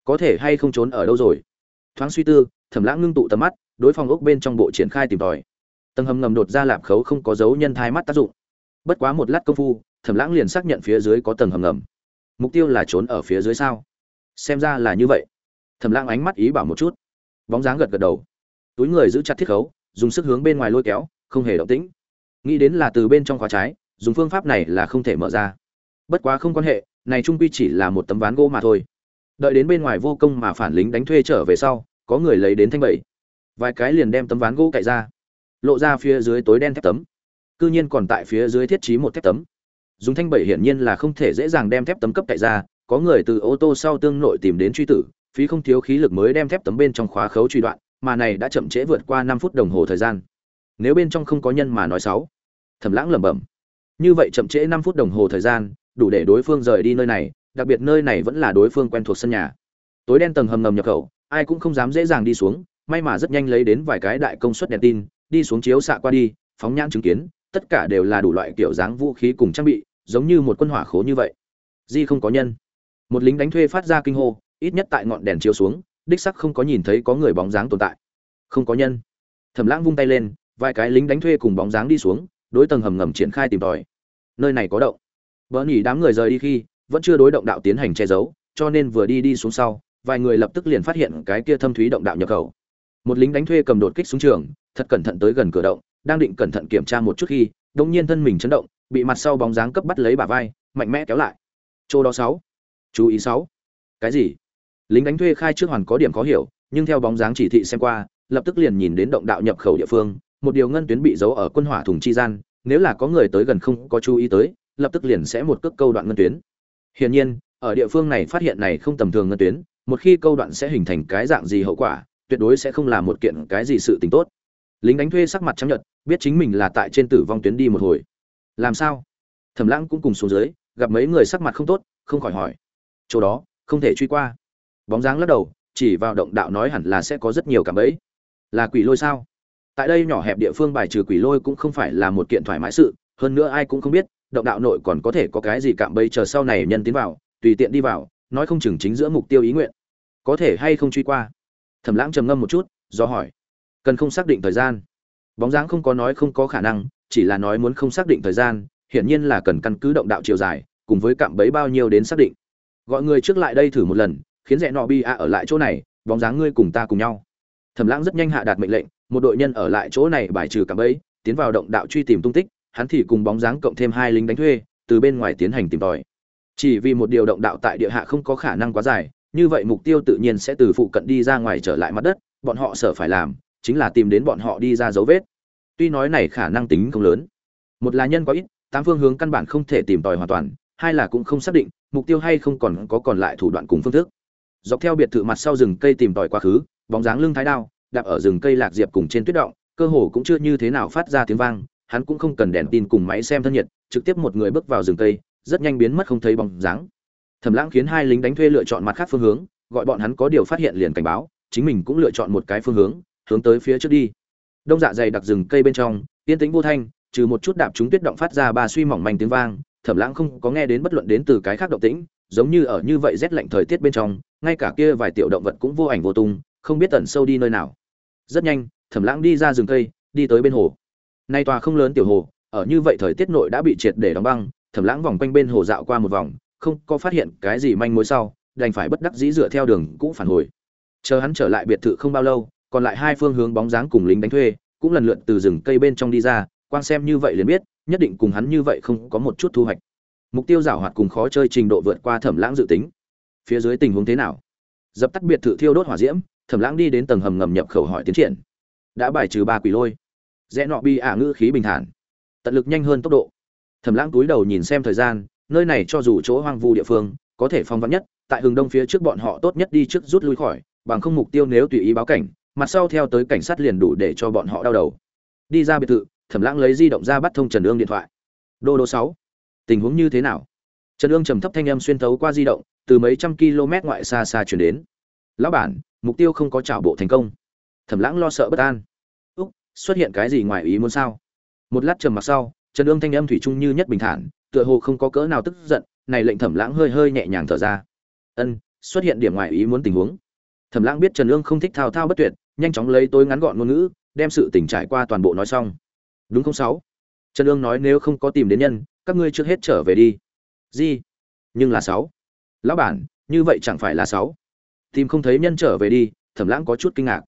Có thể hay không trốn ở đâu rồi? Thoáng suy tư, thẩm lãng ngưng tụ tầm mắt, đối phòng ốc bên trong bộ triển khai tìm tòi tầng hầm ngầm đột ra lạp khấu không có dấu nhân thai mắt tác dụng. Bất quá một lát công phu, thẩm lãng liền xác nhận phía dưới có tầng hầm ngầm. Mục tiêu là trốn ở phía dưới sao? Xem ra là như vậy. Thẩm lãng ánh mắt ý bảo một chút. Bóng dáng gật gật đầu. Túi người giữ chặt thiết khấu, dùng sức hướng bên ngoài lôi kéo, không hề động tĩnh. Nghĩ đến là từ bên trong khóa trái, dùng phương pháp này là không thể mở ra. Bất quá không quan hệ, này trung quy chỉ là một tấm ván gỗ mà thôi. Đợi đến bên ngoài vô công mà phản lính đánh thuê trở về sau, có người lấy đến thanh bảy vài cái liền đem tấm ván gỗ cậy ra lộ ra phía dưới tối đen thép tấm. Cư nhiên còn tại phía dưới thiết trí một thép tấm. Dùng thanh bảy hiển nhiên là không thể dễ dàng đem thép tấm cấp cậy ra, có người từ ô tô sau tương nội tìm đến truy tử, phí không thiếu khí lực mới đem thép tấm bên trong khóa khấu truy đoạn, mà này đã chậm trễ vượt qua năm phút đồng hồ thời gian. Nếu bên trong không có nhân mà nói sáu thẩm lãng lẩm bẩm. Như vậy chậm trễ năm phút đồng hồ thời gian, đủ để đối phương rời đi nơi này, đặc biệt nơi này vẫn là đối phương quen thuộc sân nhà. Tối đen tầng hầm ngầm nhập khẩu, ai cũng không dám dễ dàng đi xuống, may mà rất nhanh lấy đến vài cái đại công suất đèn tin đi xuống chiếu xạ qua đi, phóng nhãn chứng kiến, tất cả đều là đủ loại kiểu dáng vũ khí cùng trang bị, giống như một quân hỏa khố như vậy. Di không có nhân. Một lính đánh thuê phát ra kinh hô, ít nhất tại ngọn đèn chiếu xuống, đích sắc không có nhìn thấy có người bóng dáng tồn tại. Không có nhân. Thẩm lãng vung tay lên, vài cái lính đánh thuê cùng bóng dáng đi xuống, đối tầng hầm ngầm triển khai tìm tòi. Nơi này có động. Vợ nhỉ đám người rời đi khi, vẫn chưa đối động đạo tiến hành che giấu, cho nên vừa đi đi xuống sau, vài người lập tức liền phát hiện cái kia thâm thúy động đạo nhập khẩu. Một lính đánh thuê cầm đột kích xuống trường thật cẩn thận tới gần cửa động, đang định cẩn thận kiểm tra một chút khi, đột nhiên thân mình chấn động, bị mặt sau bóng dáng cấp bắt lấy bả vai, mạnh mẽ kéo lại. Chỗ đó sáu. Chú ý sáu. Cái gì? Lính đánh thuê khai trước hoàn có điểm khó hiểu, nhưng theo bóng dáng chỉ thị xem qua, lập tức liền nhìn đến động đạo nhập khẩu địa phương, một điều ngân tuyến bị giấu ở quân hỏa thùng chi gian, nếu là có người tới gần không có chú ý tới, lập tức liền sẽ một cước câu đoạn ngân tuyến. Hiển nhiên, ở địa phương này phát hiện này không tầm thường ngân tuyến, một khi câu đoạn sẽ hình thành cái dạng gì hậu quả, tuyệt đối sẽ không là một kiện cái gì sự tình tốt lính đánh thuê sắc mặt trắng nhợt, biết chính mình là tại trên tử vong tuyến đi một hồi. Làm sao? Thẩm lãng cũng cùng xuống dưới, gặp mấy người sắc mặt không tốt, không khỏi hỏi. Chỗ đó, không thể truy qua. Bóng dáng lắc đầu, chỉ vào động đạo nói hẳn là sẽ có rất nhiều cảm ấy. là quỷ lôi sao? Tại đây nhỏ hẹp địa phương bài trừ quỷ lôi cũng không phải là một kiện thoải mái sự, hơn nữa ai cũng không biết, động đạo nội còn có thể có cái gì cạm bẫy chờ sau này nhân tiến vào, tùy tiện đi vào, nói không chừng chính giữa mục tiêu ý nguyện. Có thể hay không truy qua? Thẩm lãng trầm ngâm một chút, do hỏi cần không xác định thời gian. Bóng dáng không có nói không có khả năng, chỉ là nói muốn không xác định thời gian, hiển nhiên là cần căn cứ động đạo chiều dài, cùng với cạm bẫy bao nhiêu đến xác định. Gọi người trước lại đây thử một lần, khiến rẽ nọ bi a ở lại chỗ này, bóng dáng ngươi cùng ta cùng nhau. Thẩm lãng rất nhanh hạ đạt mệnh lệnh, một đội nhân ở lại chỗ này bài trừ cạm bẫy, tiến vào động đạo truy tìm tung tích, hắn thì cùng bóng dáng cộng thêm hai lính đánh thuê, từ bên ngoài tiến hành tìm tòi. Chỉ vì một điều động đạo tại địa hạ không có khả năng quá dài, như vậy mục tiêu tự nhiên sẽ từ phụ cận đi ra ngoài trở lại mặt đất, bọn họ sợ phải làm chính là tìm đến bọn họ đi ra dấu vết. Tuy nói này khả năng tính không lớn, một là nhân có ít, tám phương hướng căn bản không thể tìm tòi hoàn toàn, hai là cũng không xác định mục tiêu hay không còn có còn lại thủ đoạn cùng phương thức. Dọc theo biệt thự mặt sau rừng cây tìm tòi quá khứ, bóng dáng lưng thái đao, đạp ở rừng cây lạc diệp cùng trên tuyết động, cơ hồ cũng chưa như thế nào phát ra tiếng vang, hắn cũng không cần đèn tin cùng máy xem thân nhiệt, trực tiếp một người bước vào rừng cây, rất nhanh biến mất không thấy bóng dáng. Thẩm lãng khiến hai lính đánh thuê lựa chọn mặt khác phương hướng, gọi bọn hắn có điều phát hiện liền cảnh báo, chính mình cũng lựa chọn một cái phương hướng hướng tới phía trước đi. Đông dạ dày đặc rừng cây bên trong, yên tĩnh vô thanh, trừ một chút đạp chúng tuyết động phát ra ba suy mỏng manh tiếng vang, thẩm lãng không có nghe đến bất luận đến từ cái khác động tĩnh, giống như ở như vậy rét lạnh thời tiết bên trong, ngay cả kia vài tiểu động vật cũng vô ảnh vô tung, không biết tẩn sâu đi nơi nào. Rất nhanh, thẩm lãng đi ra rừng cây, đi tới bên hồ. Nay tòa không lớn tiểu hồ, ở như vậy thời tiết nội đã bị triệt để đóng băng, thẩm lãng vòng quanh bên hồ dạo qua một vòng, không có phát hiện cái gì manh mối sau, đành phải bất đắc dĩ dựa theo đường cũ phản hồi. Chờ hắn trở lại biệt thự không bao lâu còn lại hai phương hướng bóng dáng cùng lính đánh thuê, cũng lần lượt từ rừng cây bên trong đi ra quan xem như vậy liền biết, nhất định cùng hắn như vậy không có một chút thu hoạch. Mục tiêu giảo hoạt cùng khó chơi trình độ vượt qua thẩm lãng dự tính. Phía dưới tình huống thế nào? Dập tắt biệt thự thiêu đốt hỏa diễm, thẩm lãng đi đến tầng hầm ngầm nhập khẩu hỏi tiến triển. Đã bài trừ ba quỷ lôi. Rẽ nọ bi ả ngữ khí bình thản. Tận lực nhanh hơn tốc độ. Thẩm lãng túi đầu nhìn xem thời gian, nơi này cho dù chỗ hoang vu địa phương, có thể phong vắn nhất, tại hướng đông phía trước bọn họ tốt nhất đi trước rút lui khỏi, bằng không mục tiêu nếu tùy ý báo cảnh mặt sau theo tới cảnh sát liền đủ để cho bọn họ đau đầu. Đi ra biệt thự, thẩm lãng lấy di động ra bắt thông trần ương điện thoại. Đô đô sáu, tình huống như thế nào? Trần ương trầm thấp thanh âm xuyên thấu qua di động, từ mấy trăm km ngoại xa xa chuyển đến. Lão bản, mục tiêu không có trả bộ thành công. Thẩm lãng lo sợ bất an. Úc, xuất hiện cái gì ngoài ý muốn sao? Một lát trầm mặc sau, trần ương thanh âm thủy chung như nhất bình thản, tựa hồ không có cỡ nào tức giận, này lệnh thẩm lãng hơi hơi nhẹ nhàng thở ra. Ân, xuất hiện điểm ngoài ý muốn tình huống. Thẩm lãng biết trần ương không thích thao thao bất tuyệt nhanh chóng lấy tối ngắn gọn ngôn ngữ, đem sự tình trải qua toàn bộ nói xong. Đúng không sáu? Trần ương nói nếu không có tìm đến nhân, các ngươi trước hết trở về đi. Gì? Nhưng là sáu. Lão bản, như vậy chẳng phải là sáu. Tìm không thấy nhân trở về đi, thẩm lãng có chút kinh ngạc.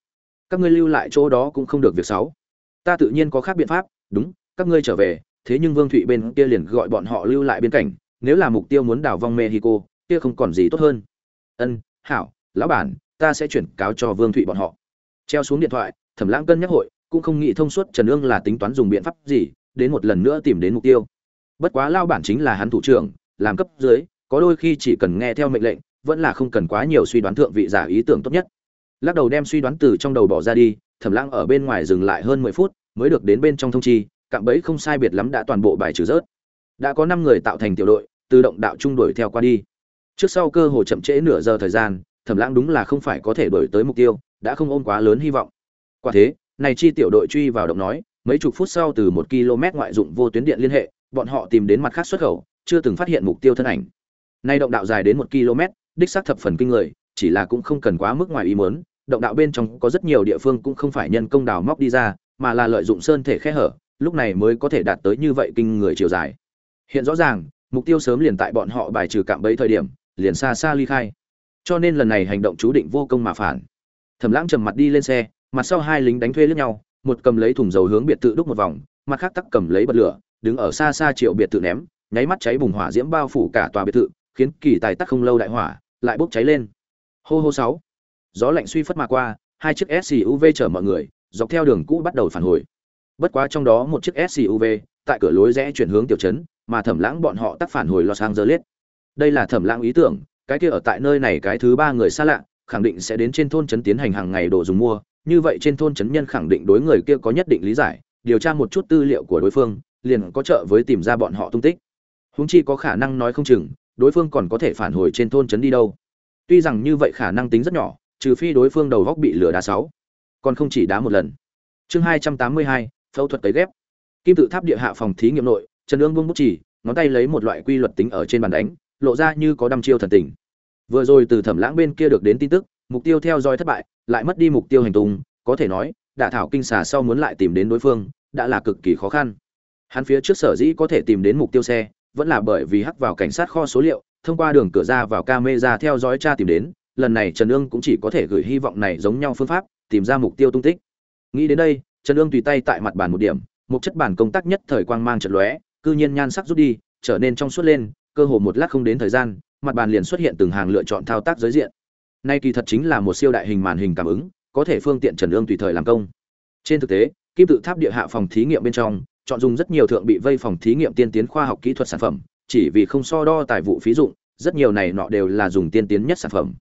Các ngươi lưu lại chỗ đó cũng không được việc sáu. Ta tự nhiên có khác biện pháp, đúng, các ngươi trở về, thế nhưng vương thụy bên kia liền gọi bọn họ lưu lại biên cảnh nếu là mục tiêu muốn đảo vong mexico, kia không còn gì tốt hơn. Ân, hảo, lão bản, ta sẽ chuyển cáo cho vương thụy bọn họ treo xuống điện thoại, thẩm lãng cân nhắc hội, cũng không nghĩ thông suốt trần ương là tính toán dùng biện pháp gì, đến một lần nữa tìm đến mục tiêu. Bất quá lao bản chính là hắn thủ trưởng, làm cấp dưới, có đôi khi chỉ cần nghe theo mệnh lệnh, vẫn là không cần quá nhiều suy đoán thượng vị giả ý tưởng tốt nhất. Lắc đầu đem suy đoán từ trong đầu bỏ ra đi, thẩm lãng ở bên ngoài dừng lại hơn mười phút, mới được đến bên trong thông chi, cạm bẫy không sai biệt lắm đã toàn bộ bài trừ rớt. Đã có năm người tạo thành tiểu đội tự động đạo trung đuổi theo qua đi. Trước sau cơ hồ chậm trễ nửa giờ thời gian, thẩm lãng đúng là không phải có thể đuổi tới mục tiêu đã không ôm quá lớn hy vọng. Quả thế, này chi tiểu đội truy vào động nói, mấy chục phút sau từ một km ngoại dụng vô tuyến điện liên hệ, bọn họ tìm đến mặt khác xuất khẩu, chưa từng phát hiện mục tiêu thân ảnh. Nay động đạo dài đến một km, đích xác thập phần kinh người, chỉ là cũng không cần quá mức ngoài ý muốn, động đạo bên trong có rất nhiều địa phương cũng không phải nhân công đào móc đi ra, mà là lợi dụng sơn thể khe hở, lúc này mới có thể đạt tới như vậy kinh người chiều dài. Hiện rõ ràng, mục tiêu sớm liền tại bọn họ bài trừ cạm bẫy thời điểm, liền xa xa ly khai. Cho nên lần này hành động chú định vô công mà phản thẩm lãng trầm mặt đi lên xe, mặt sau hai lính đánh thuê lẫn nhau, một cầm lấy thùng dầu hướng biệt thự đúc một vòng, mặt khác tắc cầm lấy bật lửa, đứng ở xa xa triệu biệt thự ném, nháy mắt cháy bùng hỏa diễm bao phủ cả tòa biệt thự, khiến kỳ tài tắc không lâu đại hỏa, lại bốc cháy lên. Hô hô sáu. Gió lạnh suy phất mà qua, hai chiếc suv chở mọi người, dọc theo đường cũ bắt đầu phản hồi. Bất quá trong đó một chiếc suv tại cửa lối rẽ chuyển hướng tiểu trấn, mà thẩm lãng bọn họ tắc phản hồi los angeles. Đây là thẩm lãng ý tưởng, cái kia ở tại nơi này cái thứ ba người xa lạ khẳng định sẽ đến trên thôn trấn tiến hành hàng ngày đồ dùng mua. Như vậy trên thôn trấn nhân khẳng định đối người kia có nhất định lý giải, điều tra một chút tư liệu của đối phương, liền có trợ với tìm ra bọn họ tung tích. Húng chi có khả năng nói không chừng, đối phương còn có thể phản hồi trên thôn trấn đi đâu. Tuy rằng như vậy khả năng tính rất nhỏ, trừ phi đối phương đầu góc bị lửa đá sáu, còn không chỉ đá một lần. Chương hai trăm tám mươi hai, phẫu thuật cấy ghép. Kim tự tháp địa hạ phòng thí nghiệm nội, trần ương buông bút chỉ ngón tay lấy một loại quy luật tính ở trên bàn đánh, lộ ra như có đăm chiêu thần tình vừa rồi từ thẩm lãng bên kia được đến tin tức, mục tiêu theo dõi thất bại, lại mất đi mục tiêu hành tung, có thể nói, đả thảo kinh xà sau muốn lại tìm đến đối phương, đã là cực kỳ khó khăn. Hắn phía trước sở dĩ có thể tìm đến mục tiêu xe, vẫn là bởi vì hắc vào cảnh sát kho số liệu, thông qua đường cửa ra vào camera theo dõi tra tìm đến, lần này trần ương cũng chỉ có thể gửi hy vọng này giống nhau phương pháp, tìm ra mục tiêu tung tích. Nghĩ đến đây, trần ương tùy tay tại mặt bàn một điểm, một chất bản công tác nhất thời quang mang trận lóe, cư nhiên nhan sắc rút đi, trở nên trong suốt lên, cơ hồ một lát không đến thời gian mặt bàn liền xuất hiện từng hàng lựa chọn thao tác giới diện. Nay kỳ thật chính là một siêu đại hình màn hình cảm ứng, có thể phương tiện trần ương tùy thời làm công. Trên thực tế, kim tự tháp địa hạ phòng thí nghiệm bên trong, chọn dùng rất nhiều thượng bị vây phòng thí nghiệm tiên tiến khoa học kỹ thuật sản phẩm, chỉ vì không so đo tài vụ phí dụng, rất nhiều này nọ đều là dùng tiên tiến nhất sản phẩm.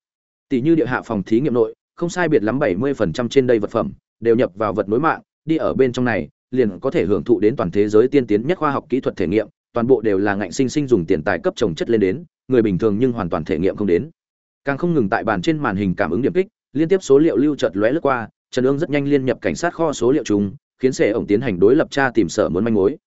Tỷ như địa hạ phòng thí nghiệm nội, không sai biệt lắm 70% trên đây vật phẩm, đều nhập vào vật nối mạng, đi ở bên trong này, liền có thể hưởng thụ đến toàn thế giới tiên tiến nhất khoa học kỹ thuật thể nghiệm, toàn bộ đều là ngạnh sinh sinh dùng tiền tài cấp trồng chất lên đến người bình thường nhưng hoàn toàn thể nghiệm không đến. Càng không ngừng tại bàn trên màn hình cảm ứng điểm kích, liên tiếp số liệu lưu chợt lóe lướt qua, trần ương rất nhanh liên nhập cảnh sát kho số liệu chung, khiến sệ ổng tiến hành đối lập tra tìm sở muốn manh mối.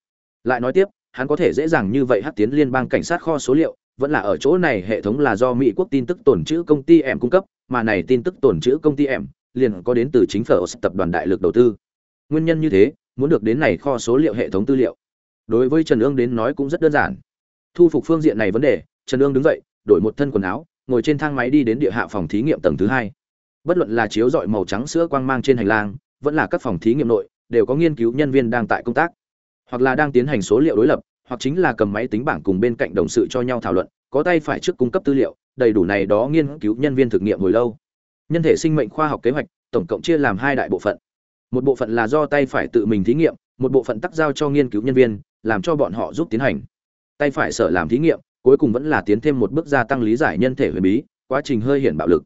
Lại nói tiếp, hắn có thể dễ dàng như vậy hắc tiến liên bang cảnh sát kho số liệu, vẫn là ở chỗ này hệ thống là do mỹ quốc tin tức tồn trữ công ty em cung cấp, mà này tin tức tồn trữ công ty em liền có đến từ chính phở tập đoàn đại lực đầu tư. Nguyên nhân như thế, muốn được đến này kho số liệu hệ thống tư liệu. Đối với trần ương đến nói cũng rất đơn giản. Thu phục phương diện này vấn đề trần ương đứng dậy, đổi một thân quần áo, ngồi trên thang máy đi đến địa hạ phòng thí nghiệm tầng thứ hai. Bất luận là chiếu dọi màu trắng sữa quang mang trên hành lang, vẫn là các phòng thí nghiệm nội, đều có nghiên cứu nhân viên đang tại công tác. Hoặc là đang tiến hành số liệu đối lập, hoặc chính là cầm máy tính bảng cùng bên cạnh đồng sự cho nhau thảo luận, có tay phải trước cung cấp tư liệu, đầy đủ này đó nghiên cứu nhân viên thực nghiệm hồi lâu. Nhân thể sinh mệnh khoa học kế hoạch, tổng cộng chia làm hai đại bộ phận. Một bộ phận là do tay phải tự mình thí nghiệm, một bộ phận tắc giao cho nghiên cứu nhân viên, làm cho bọn họ giúp tiến hành. Tay phải sở làm thí nghiệm cuối cùng vẫn là tiến thêm một bước gia tăng lý giải nhân thể huyền bí, quá trình hơi hiển bạo lực.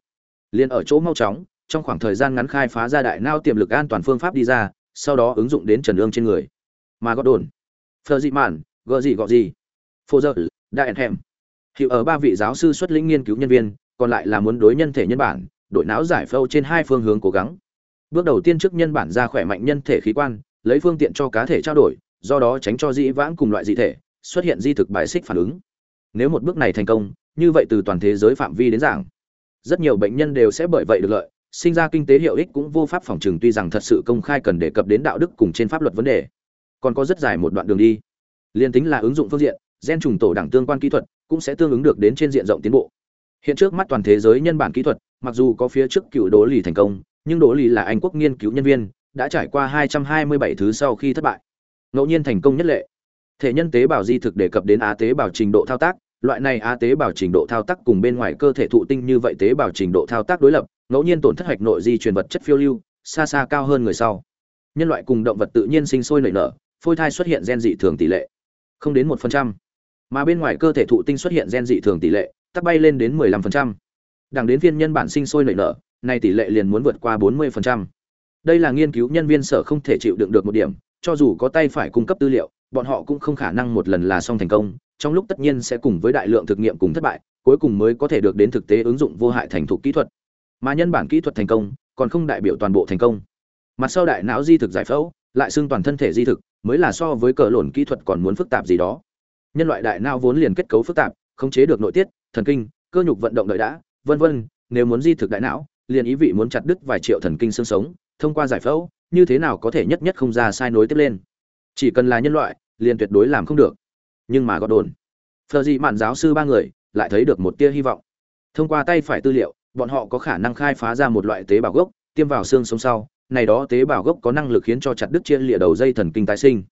Liền ở chỗ mau chóng, trong khoảng thời gian ngắn khai phá ra đại nao tiềm lực an toàn phương pháp đi ra, sau đó ứng dụng đến trần ương trên người. Mà gót đồn, phờ dị mạn gợ gì gọ gì phô dơ, đại hèm hiệu ở ba vị giáo sư xuất lĩnh nghiên cứu nhân viên, còn lại là muốn đối nhân thể nhân bản, đội não giải phâu trên hai phương hướng cố gắng. Bước đầu tiên trước nhân bản ra khỏe mạnh nhân thể khí quan, lấy phương tiện cho cá thể trao đổi, do đó tránh cho dĩ vãng cùng loại dị thể, xuất hiện di thực bài xích phản ứng nếu một bước này thành công, như vậy từ toàn thế giới phạm vi đến giảng, rất nhiều bệnh nhân đều sẽ bởi vậy được lợi. Sinh ra kinh tế hiệu ích cũng vô pháp phòng trừng tuy rằng thật sự công khai cần đề cập đến đạo đức cùng trên pháp luật vấn đề. Còn có rất dài một đoạn đường đi. Liên tính là ứng dụng phương diện, gen trùng tổ đẳng tương quan kỹ thuật cũng sẽ tương ứng được đến trên diện rộng tiến bộ. Hiện trước mắt toàn thế giới nhân bản kỹ thuật, mặc dù có phía trước cựu đố lì thành công, nhưng đố lì là anh quốc nghiên cứu nhân viên, đã trải qua 227 thứ sau khi thất bại. Ngẫu nhiên thành công nhất lệ thể nhân tế bào di thực đề cập đến á tế bào trình độ thao tác loại này á tế bào trình độ thao tác cùng bên ngoài cơ thể thụ tinh như vậy tế bào trình độ thao tác đối lập ngẫu nhiên tổn thất hạch nội di truyền vật chất phiêu lưu xa xa cao hơn người sau nhân loại cùng động vật tự nhiên sinh sôi nảy nở phôi thai xuất hiện gen dị thường tỷ lệ không đến một phần trăm mà bên ngoài cơ thể thụ tinh xuất hiện gen dị thường tỷ lệ tắc bay lên đến 15%. Đẳng đến viên nhân bản sinh sôi nảy nở, nay tỷ lệ liền muốn vượt qua 40%. Đây là nghiên cứu nhân viên sở không thể chịu đựng được một điểm, cho dù có tay phải cung cấp tư liệu, bọn họ cũng không khả năng một lần là xong thành công, trong lúc tất nhiên sẽ cùng với đại lượng thực nghiệm cùng thất bại, cuối cùng mới có thể được đến thực tế ứng dụng vô hại thành thục kỹ thuật. Mà nhân bản kỹ thuật thành công, còn không đại biểu toàn bộ thành công. Mặt sau đại não di thực giải phẫu, lại xương toàn thân thể di thực, mới là so với cờ lộn kỹ thuật còn muốn phức tạp gì đó. Nhân loại đại não vốn liền kết cấu phức tạp, khống chế được nội tiết, thần kinh, cơ nhục vận động đợi đã, vân vân, nếu muốn di thực đại não, liền ý vị muốn chặt đứt vài triệu thần kinh xương sống, thông qua giải phẫu, như thế nào có thể nhất nhất không ra sai nối tiếp lên. Chỉ cần là nhân loại, liền tuyệt đối làm không được. Nhưng mà gọt đồn. Phờ gì mạn giáo sư ba người lại thấy được một tia hy vọng. Thông qua tay phải tư liệu, bọn họ có khả năng khai phá ra một loại tế bào gốc, tiêm vào xương sống sau, này đó tế bào gốc có năng lực khiến cho chặt đứt chia lìa đầu dây thần kinh tái sinh.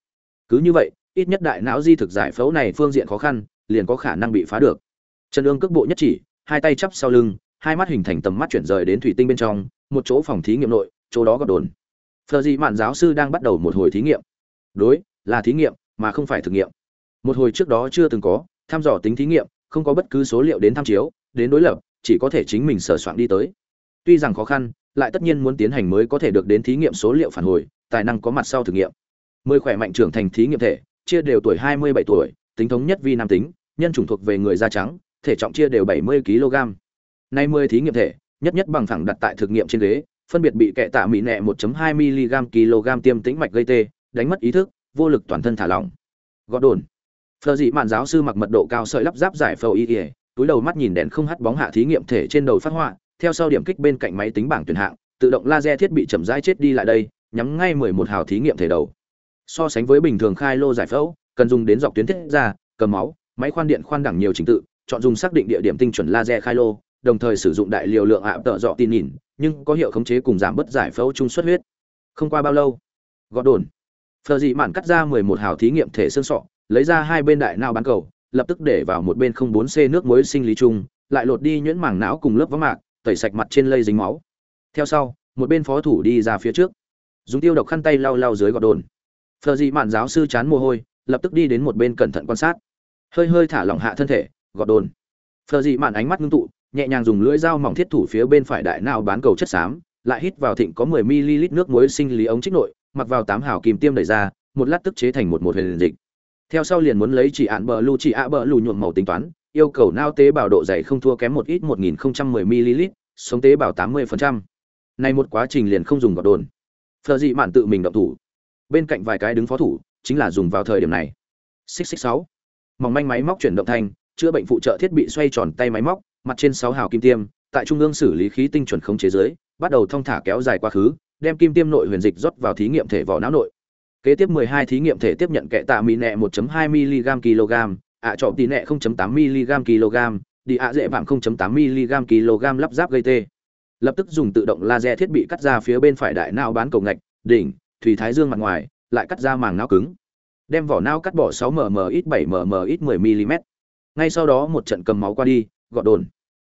Cứ như vậy, ít nhất đại não di thực giải phẫu này phương diện khó khăn, liền có khả năng bị phá được. Trần ương cước bộ nhất chỉ, hai tay chắp sau lưng, hai mắt hình thành tầm mắt chuyển rời đến thủy tinh bên trong, một chỗ phòng thí nghiệm nội, chỗ đó gọt đồn. Phờ gì mạn giáo sư đang bắt đầu một hồi thí nghiệm. Đối, là thí nghiệm, mà không phải thực nghiệm. Một hồi trước đó chưa từng có, thăm dò tính thí nghiệm, không có bất cứ số liệu đến tham chiếu, đến đối lập, chỉ có thể chính mình sở soạn đi tới. Tuy rằng khó khăn, lại tất nhiên muốn tiến hành mới có thể được đến thí nghiệm số liệu phản hồi, tài năng có mặt sau thực nghiệm. Mười khỏe mạnh trưởng thành thí nghiệm thể, chia đều tuổi 27 tuổi, tính thống nhất vi nam tính, nhân chủng thuộc về người da trắng, thể trọng chia đều 70 kg. Nay 10 thí nghiệm thể, nhất nhất bằng thẳng đặt tại thực nghiệm trên ghế, phân biệt bị kệ tạ mỹ nẹ 1.2 mg kg tiêm tĩnh mạch gây tê, đánh mất ý thức, vô lực toàn thân thả lỏng. Gọt đồn. Phờ dị mạn giáo sư mặc mật độ cao sợi lắp ráp giải phẫu y, y túi đầu mắt nhìn đèn không hắt bóng hạ thí nghiệm thể trên đầu phát họa, theo sau điểm kích bên cạnh máy tính bảng tuyển hạng, tự động laser thiết bị chậm rãi chết đi lại đây, nhắm ngay 11 hào thí nghiệm thể đầu. So sánh với bình thường khai lô giải phẫu, cần dùng đến dọc tuyến thiết ra, cầm máu, máy khoan điện khoan đẳng nhiều trình tự, chọn dùng xác định địa điểm tinh chuẩn laser khai lô, đồng thời sử dụng đại liều lượng ạ tợ dọ tin nhìn, nhưng có hiệu khống chế cùng giảm bớt giải phẫu trung xuất huyết. Không qua bao lâu, gọt đồn. Phờ dị mạn cắt ra 11 hào thí nghiệm thể xương sọ, lấy ra hai bên đại não bán cầu, lập tức để vào một bên 04C nước muối sinh lý chung, lại lột đi nhuyễn màng não cùng lớp vắng mạc, tẩy sạch mặt trên lây dính máu. Theo sau, một bên phó thủ đi ra phía trước, dùng tiêu độc khăn tay lau lau dưới gọt đồn. Phờ dị mạn giáo sư chán mồ hôi, lập tức đi đến một bên cẩn thận quan sát. Hơi hơi thả lỏng hạ thân thể, gọt đồn phờ dị mạn ánh mắt ngưng tụ nhẹ nhàng dùng lưỡi dao mỏng thiết thủ phía bên phải đại não bán cầu chất xám lại hít vào thịnh có 10 ml nước muối sinh lý ống trích nội mặc vào tám hào kim tiêm đẩy ra, một lát tức chế thành một một huyền dịch. Theo sau liền muốn lấy chỉ ạn bờ lưu chỉ ạ bờ lù nhuộm màu tính toán, yêu cầu nao tế bào độ dày không thua kém một ít 1010 ml, sống tế bào 80%. này một quá trình liền không dùng gọt đồn. Phờ dị mạn tự mình động thủ. Bên cạnh vài cái đứng phó thủ, chính là dùng vào thời điểm này. Xích xích sáu. Mỏng manh máy móc chuyển động thanh chữa bệnh phụ trợ thiết bị xoay tròn tay máy móc, mặt trên sáu hào kim tiêm, tại trung ương xử lý khí tinh chuẩn không chế giới, bắt đầu thong thả kéo dài quá khứ đem kim tiêm nội huyền dịch rót vào thí nghiệm thể vỏ não nội. Kế tiếp 12 thí nghiệm thể tiếp nhận kệ tạ mỹ nẹ 1.2 mg kg ạ trọ tỷ nẹ 0.8 mg kg đi ạ dễ vạm 0.8 mg kg lắp ráp gây tê. Lập tức dùng tự động laser thiết bị cắt ra phía bên phải đại não bán cầu ngạch, đỉnh, thủy thái dương mặt ngoài, lại cắt ra màng não cứng. Đem vỏ não cắt bỏ 6 mm ít 7 mm ít 10 mm ngay sau đó một trận cầm máu qua đi, gọt đồn.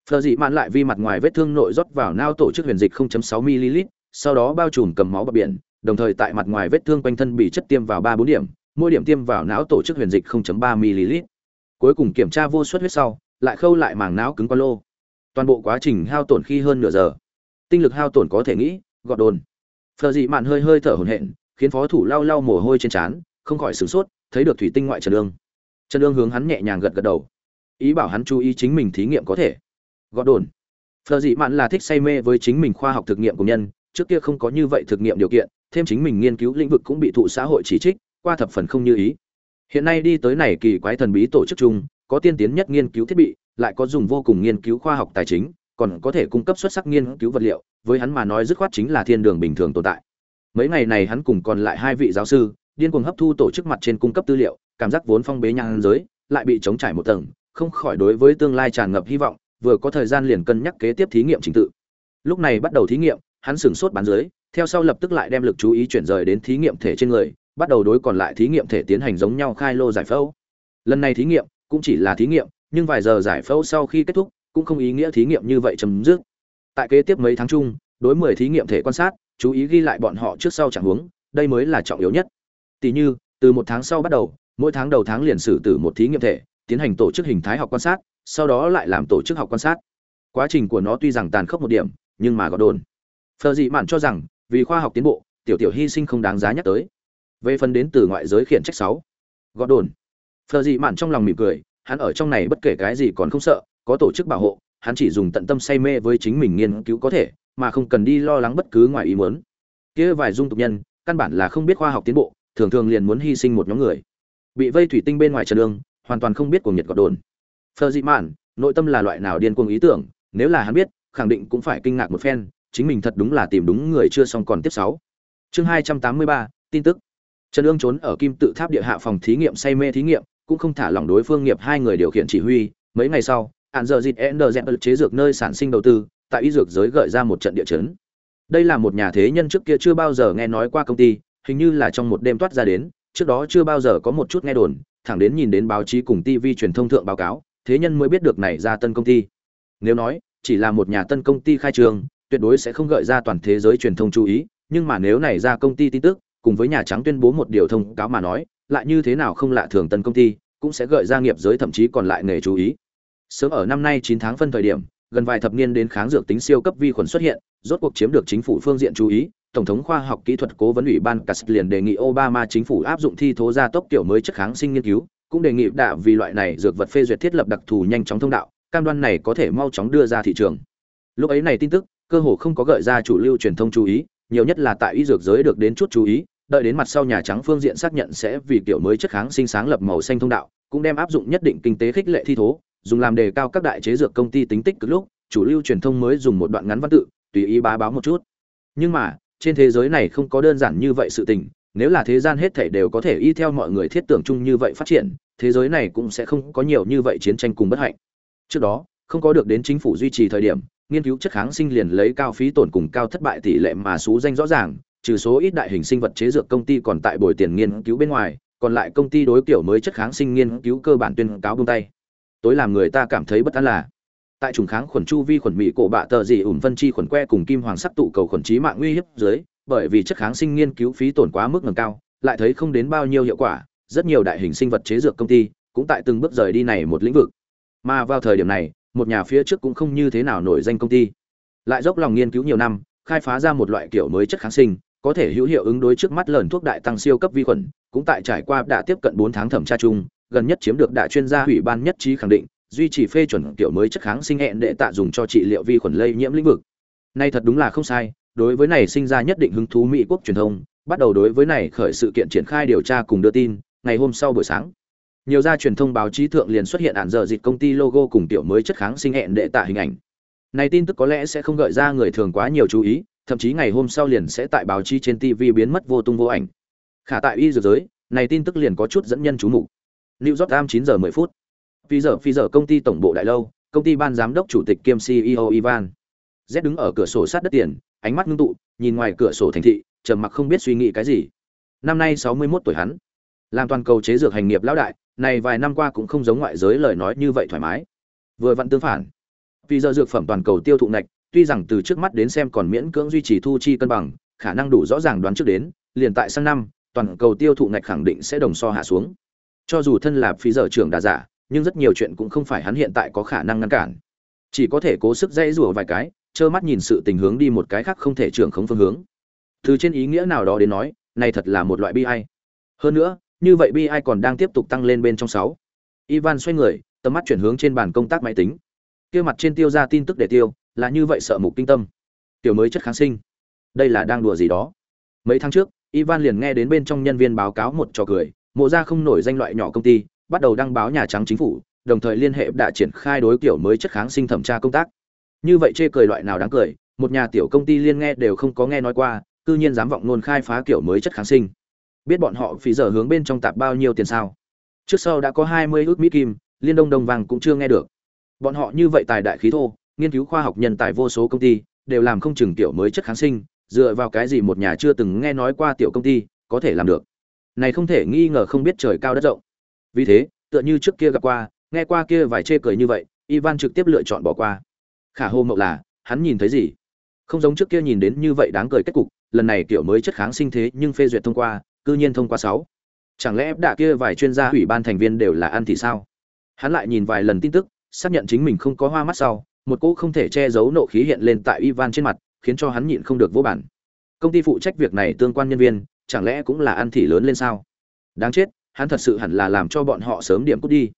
Phờ dị mạn lại vi mặt ngoài vết thương nội rót vào não tổ chức huyền dịch 0.6 ml sau đó bao trùm cầm máu bờ biển, đồng thời tại mặt ngoài vết thương quanh thân bị chất tiêm vào ba bốn điểm, mỗi điểm tiêm vào não tổ chức huyền dịch 0.3 ml cuối cùng kiểm tra vô suất huyết sau, lại khâu lại màng não cứng qua lô. Toàn bộ quá trình hao tổn khi hơn nửa giờ. Tinh lực hao tổn có thể nghĩ, gọt đồn. Phờ dị mạn hơi hơi thở hổn hển, khiến phó thủ lau lau mồ hôi trên trán, không khỏi sửng sốt, thấy được thủy tinh ngoại trần lương trần lương hướng hắn nhẹ nhàng gật gật đầu. Ý bảo hắn chú ý chính mình thí nghiệm có thể. Gọt đồn. Phờ dị mạn là thích say mê với chính mình khoa học thực nghiệm của nhân trước kia không có như vậy thực nghiệm điều kiện, thêm chính mình nghiên cứu lĩnh vực cũng bị thụ xã hội chỉ trích, qua thập phần không như ý. Hiện nay đi tới này kỳ quái thần bí tổ chức chung, có tiên tiến nhất nghiên cứu thiết bị, lại có dùng vô cùng nghiên cứu khoa học tài chính, còn có thể cung cấp xuất sắc nghiên cứu vật liệu, với hắn mà nói dứt khoát chính là thiên đường bình thường tồn tại. Mấy ngày này hắn cùng còn lại hai vị giáo sư, điên cuồng hấp thu tổ chức mặt trên cung cấp tư liệu, cảm giác vốn phong bế nhang giới, lại bị chống trải một tầng, không khỏi đối với tương lai tràn ngập hy vọng, vừa có thời gian liền cân nhắc kế tiếp thí nghiệm trình tự. Lúc này bắt đầu thí nghiệm hắn sửng sốt bán dưới, theo sau lập tức lại đem lực chú ý chuyển rời đến thí nghiệm thể trên người, bắt đầu đối còn lại thí nghiệm thể tiến hành giống nhau khai lô giải phẫu. Lần này thí nghiệm cũng chỉ là thí nghiệm, nhưng vài giờ giải phẫu sau khi kết thúc, cũng không ý nghĩa thí nghiệm như vậy chấm dứt. Tại kế tiếp mấy tháng chung, đối mười thí nghiệm thể quan sát, chú ý ghi lại bọn họ trước sau chẳng huống, đây mới là trọng yếu nhất. Tỷ như, từ một tháng sau bắt đầu, mỗi tháng đầu tháng liền xử tử một thí nghiệm thể, tiến hành tổ chức hình thái học quan sát, sau đó lại làm tổ chức học quan sát. Quá trình của nó tuy rằng tàn khốc một điểm, nhưng mà gọt đồn phờ dị mạn cho rằng, vì khoa học tiến bộ, tiểu tiểu hy sinh không đáng giá nhắc tới. Về phần đến từ ngoại giới khiển trách sáu. Gọt đồn phờ dị mạn trong lòng mỉm cười, hắn ở trong này bất kể cái gì còn không sợ, có tổ chức bảo hộ, hắn chỉ dùng tận tâm say mê với chính mình nghiên cứu có thể, mà không cần đi lo lắng bất cứ ngoài ý muốn. Kia vài dung tục nhân, căn bản là không biết khoa học tiến bộ, thường thường liền muốn hy sinh một nhóm người. Bị vây thủy tinh bên ngoài trần đường, hoàn toàn không biết cuồng nhiệt gọt đồn phờ dị mạn, nội tâm là loại nào điên cuồng ý tưởng, nếu là hắn biết, khẳng định cũng phải kinh ngạc một phen chính mình thật đúng là tìm đúng người chưa xong còn tiếp sáu. Chương hai trăm tám mươi ba, tin tức. Trần ương trốn ở kim tự tháp địa hạ phòng thí nghiệm say mê thí nghiệm, cũng không thả lỏng đối phương nghiệp hai người điều khiển chỉ huy. Mấy ngày sau, hạn giờ dịt ender chế dược nơi sản sinh đầu tư, tại y dược giới gợi ra một trận địa chấn. Đây là một nhà thế nhân trước kia chưa bao giờ nghe nói qua công ty, hình như là trong một đêm toát ra đến, trước đó chưa bao giờ có một chút nghe đồn, thẳng đến nhìn đến báo chí cùng tv truyền thông thượng báo cáo, thế nhân mới biết được này ra tân công ty. Nếu nói, chỉ là một nhà tân công ty khai trương tuyệt đối sẽ không gợi ra toàn thế giới truyền thông chú ý, nhưng mà nếu này ra công ty tin tức, cùng với nhà trắng tuyên bố một điều thông cáo mà nói, lại như thế nào không lạ thường tân công ty, cũng sẽ gợi ra nghiệp giới thậm chí còn lại nghề chú ý. Sớm ở năm nay chín tháng phân thời điểm, gần vài thập niên đến kháng dược tính siêu cấp vi khuẩn xuất hiện, rốt cuộc chiếm được chính phủ phương diện chú ý, tổng thống khoa học kỹ thuật cố vấn ủy ban cast liền đề nghị obama chính phủ áp dụng thi thố gia tốc kiểu mới chất kháng sinh nghiên cứu, cũng đề nghị đạ vì loại này dược vật phê duyệt thiết lập đặc thù nhanh chóng thông đạo, cam đoan này có thể mau chóng đưa ra thị trường. Lúc ấy này tin tức cơ hồ không có gợi ra chủ lưu truyền thông chú ý, nhiều nhất là tại y dược giới được đến chút chú ý, đợi đến mặt sau nhà trắng phương diện xác nhận sẽ vì kiểu mới chất kháng sinh sáng lập màu xanh thông đạo, cũng đem áp dụng nhất định kinh tế khích lệ thi thố, dùng làm đề cao các đại chế dược công ty tính tích cực lúc, chủ lưu truyền thông mới dùng một đoạn ngắn văn tự, tùy ý bá báo một chút. Nhưng mà, trên thế giới này không có đơn giản như vậy sự tình, nếu là thế gian hết thảy đều có thể y theo mọi người thiết tưởng chung như vậy phát triển, thế giới này cũng sẽ không có nhiều như vậy chiến tranh cùng bất hạnh. Trước đó, không có được đến chính phủ duy trì thời điểm nghiên cứu chất kháng sinh liền lấy cao phí tổn cùng cao thất bại tỷ lệ mà số danh rõ ràng, trừ số ít đại hình sinh vật chế dược công ty còn tại bồi tiền nghiên cứu bên ngoài, còn lại công ty đối kiểu mới chất kháng sinh nghiên cứu cơ bản tuyên cáo buông tay. Tối làm người ta cảm thấy bất an là, tại trùng kháng khuẩn chu vi khuẩn mỹ cổ bạ tờ dị ủn phân chi khuẩn que cùng kim hoàng sắc tụ cầu khuẩn trí mạng nguy hiếp dưới, bởi vì chất kháng sinh nghiên cứu phí tổn quá mức ngầm cao, lại thấy không đến bao nhiêu hiệu quả, rất nhiều đại hình sinh vật chế dược công ty cũng tại từng bước rời đi này một lĩnh vực. Mà vào thời điểm này một nhà phía trước cũng không như thế nào nổi danh công ty. Lại dốc lòng nghiên cứu nhiều năm, khai phá ra một loại kiểu mới chất kháng sinh, có thể hữu hiệu ứng đối trước mắt lần thuốc đại tăng siêu cấp vi khuẩn, cũng tại trải qua đã tiếp cận bốn tháng thẩm tra chung, gần nhất chiếm được đại chuyên gia ủy ban nhất trí khẳng định, duy trì phê chuẩn kiểu mới chất kháng sinh hẹn đệ tạ dùng cho trị liệu vi khuẩn lây nhiễm lĩnh vực. Nay thật đúng là không sai, đối với này sinh ra nhất định hứng thú mỹ quốc truyền thông, bắt đầu đối với này khởi sự kiện triển khai điều tra cùng đưa tin, ngày hôm sau buổi sáng nhiều gia truyền thông báo chí thượng liền xuất hiện ạn dở dịch công ty logo cùng tiểu mới chất kháng sinh hẹn đệ tạ hình ảnh. Này tin tức có lẽ sẽ không gợi ra người thường quá nhiều chú ý, thậm chí ngày hôm sau liền sẽ tại báo chí trên tv biến mất vô tung vô ảnh. Khả tại y dược giới, này tin tức liền có chút dẫn nhân chú mục. New york am 9 giờ 10 phút. Phi giờ phi giờ công ty tổng bộ đại lâu, công ty ban giám đốc chủ tịch kiêm ceo ivan. Z đứng ở cửa sổ sát đất tiền, ánh mắt ngưng tụ, nhìn ngoài cửa sổ thành thị, trầm mặc không biết suy nghĩ cái gì. Năm nay sáu mươi 61 tuổi hắn. Làm toàn cầu chế dược hành nghiệp lão đại này vài năm qua cũng không giống ngoại giới lời nói như vậy thoải mái. Vừa vặn tương phản. Vì giờ dược phẩm toàn cầu tiêu thụ ngạch, tuy rằng từ trước mắt đến xem còn miễn cưỡng duy trì thu chi cân bằng, khả năng đủ rõ ràng đoán trước đến, liền tại sang năm, toàn cầu tiêu thụ ngạch khẳng định sẽ đồng so hạ xuống. Cho dù thân là phí giờ trưởng đà giả, nhưng rất nhiều chuyện cũng không phải hắn hiện tại có khả năng ngăn cản. Chỉ có thể cố sức dây rủa vài cái, trơ mắt nhìn sự tình hướng đi một cái khác không thể trưởng không phương hướng. Từ trên ý nghĩa nào đó đến nói, này thật là một loại bi ai. Hơn nữa như vậy bi ai còn đang tiếp tục tăng lên bên trong sáu. Ivan xoay người, tầm mắt chuyển hướng trên bàn công tác máy tính. Kia mặt trên tiêu ra tin tức để tiêu, là như vậy sợ mục kinh tâm. Tiểu mới chất kháng sinh. Đây là đang đùa gì đó. Mấy tháng trước, ivan liền nghe đến bên trong nhân viên báo cáo một trò cười, mộ ra không nổi danh loại nhỏ công ty, bắt đầu đăng báo nhà trắng chính phủ, đồng thời liên hệ đã triển khai đối kiểu mới chất kháng sinh thẩm tra công tác. Như vậy chê cười loại nào đáng cười, một nhà tiểu công ty liên nghe đều không có nghe nói qua, cư nhiên dám vọng nôn khai phá kiểu mới chất kháng sinh biết bọn họ phí giờ hướng bên trong tạp bao nhiêu tiền sao? Trước sau đã có hai mươi ước mỹ kim, liên đông đồng vàng cũng chưa nghe được. Bọn họ như vậy tài đại khí thô, nghiên cứu khoa học nhân tài vô số công ty, đều làm không chừng tiểu mới chất kháng sinh, dựa vào cái gì một nhà chưa từng nghe nói qua tiểu công ty có thể làm được. Này không thể nghi ngờ không biết trời cao đất rộng. Vì thế, tựa như trước kia gặp qua, nghe qua kia vài chê cười như vậy, ivan trực tiếp lựa chọn bỏ qua. Khả hô mậu là, hắn nhìn thấy gì? Không giống trước kia nhìn đến như vậy đáng cười kết cục, lần này kiểu mới chất kháng sinh thế nhưng phê duyệt thông qua cư nhiên thông qua sáu. Chẳng lẽ đạ kia vài chuyên gia ủy ban thành viên đều là ăn thì sao? Hắn lại nhìn vài lần tin tức, xác nhận chính mình không có hoa mắt sau, một cỗ không thể che giấu nộ khí hiện lên tại ivan trên mặt, khiến cho hắn nhịn không được vô bản. Công ty phụ trách việc này tương quan nhân viên, chẳng lẽ cũng là ăn thì lớn lên sao? Đáng chết, hắn thật sự hẳn là làm cho bọn họ sớm điểm cút đi.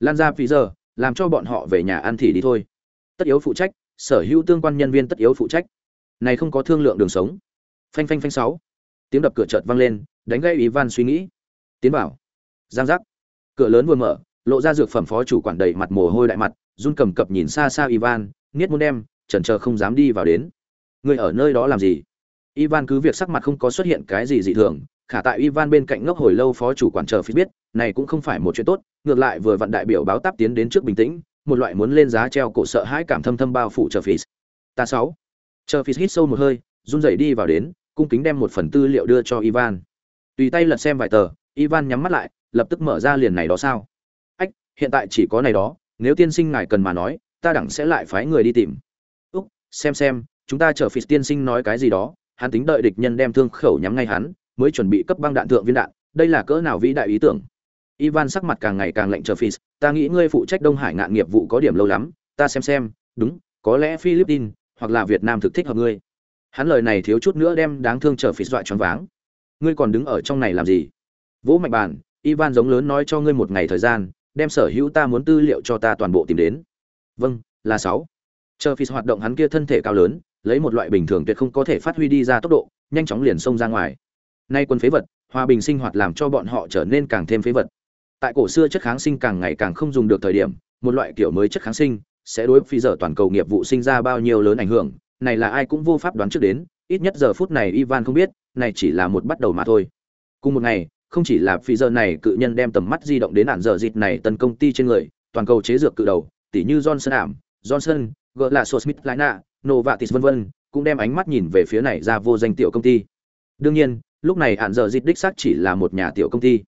Lan ra phí giờ, làm cho bọn họ về nhà ăn thì đi thôi. Tất yếu phụ trách, sở hữu tương quan nhân viên tất yếu phụ trách. Này không có thương lượng đường sống. Phanh phanh phanh sáu. Tiếng đập cửa chợt vang lên đánh gây ivan suy nghĩ. Tiến bảo giang giác. Cửa lớn vừa mở, lộ ra dược phẩm phó chủ quản đầy mặt mồ hôi đại mặt, run cầm cập nhìn xa xa ivan niết muốn đem, chần chờ không dám đi vào đến. Người ở nơi đó làm gì? Ivan cứ việc sắc mặt không có xuất hiện cái gì dị thường, khả tại ivan bên cạnh ngốc hồi lâu phó chủ quản chờ phi biết, này cũng không phải một chuyện tốt, ngược lại vừa vặn đại biểu báo táp tiến đến trước bình tĩnh, một loại muốn lên giá treo cổ sợ hãi cảm thâm thâm bao phủ chờ phi ta sáu. Chờ phi hít sâu một hơi, run rẩy đi vào đến, cung kính đem một phần tư liệu đưa cho ivan tùy tay lật xem vài tờ, ivan nhắm mắt lại, lập tức mở ra liền này đó sao? Ách, hiện tại chỉ có này đó, nếu tiên sinh ngài cần mà nói, ta đẳng sẽ lại phái người đi tìm. Úc, xem xem, chúng ta chờ phi tiên sinh nói cái gì đó, hắn tính đợi địch nhân đem thương khẩu nhắm ngay hắn, mới chuẩn bị cấp băng đạn thượng viên đạn, đây là cỡ nào vĩ đại ý tưởng? Ivan sắc mặt càng ngày càng lạnh chờ phi ta nghĩ ngươi phụ trách đông hải ngạn nghiệp vụ có điểm lâu lắm, ta xem xem, đúng, có lẽ philippines, hoặc là việt nam thực thích hợp ngươi. Hắn lời này thiếu chút nữa đem đáng thương chờ phi dọa choáng váng ngươi còn đứng ở trong này làm gì? Vỗ mạnh bàn, ivan giống lớn nói cho ngươi một ngày thời gian, đem sở hữu ta muốn tư liệu cho ta toàn bộ tìm đến. Vâng là sáu. Chờ phi hoạt động hắn kia thân thể cao lớn, lấy một loại bình thường tuyệt không có thể phát huy đi ra tốc độ, nhanh chóng liền xông ra ngoài. Nay quân phế vật, hòa bình sinh hoạt làm cho bọn họ trở nên càng thêm phế vật. Tại cổ xưa chất kháng sinh càng ngày càng không dùng được thời điểm, một loại kiểu mới chất kháng sinh sẽ đối phi giờ toàn cầu nghiệp vụ sinh ra bao nhiêu lớn ảnh hưởng, này là ai cũng vô pháp đoán trước đến, ít nhất giờ phút này ivan không biết này chỉ là một bắt đầu mà thôi. Cùng một ngày, không chỉ là phi giờ này cự nhân đem tầm mắt di động đến ản giờ dịt này tấn công ty trên người, toàn cầu chế dược cự đầu tỷ như johnson ảm, johnson gỡ là smith lina novatis vân vân, cũng đem ánh mắt nhìn về phía này ra vô danh tiểu công ty. Đương nhiên, lúc này ản giờ dịt đích xác chỉ là một nhà tiểu công ty.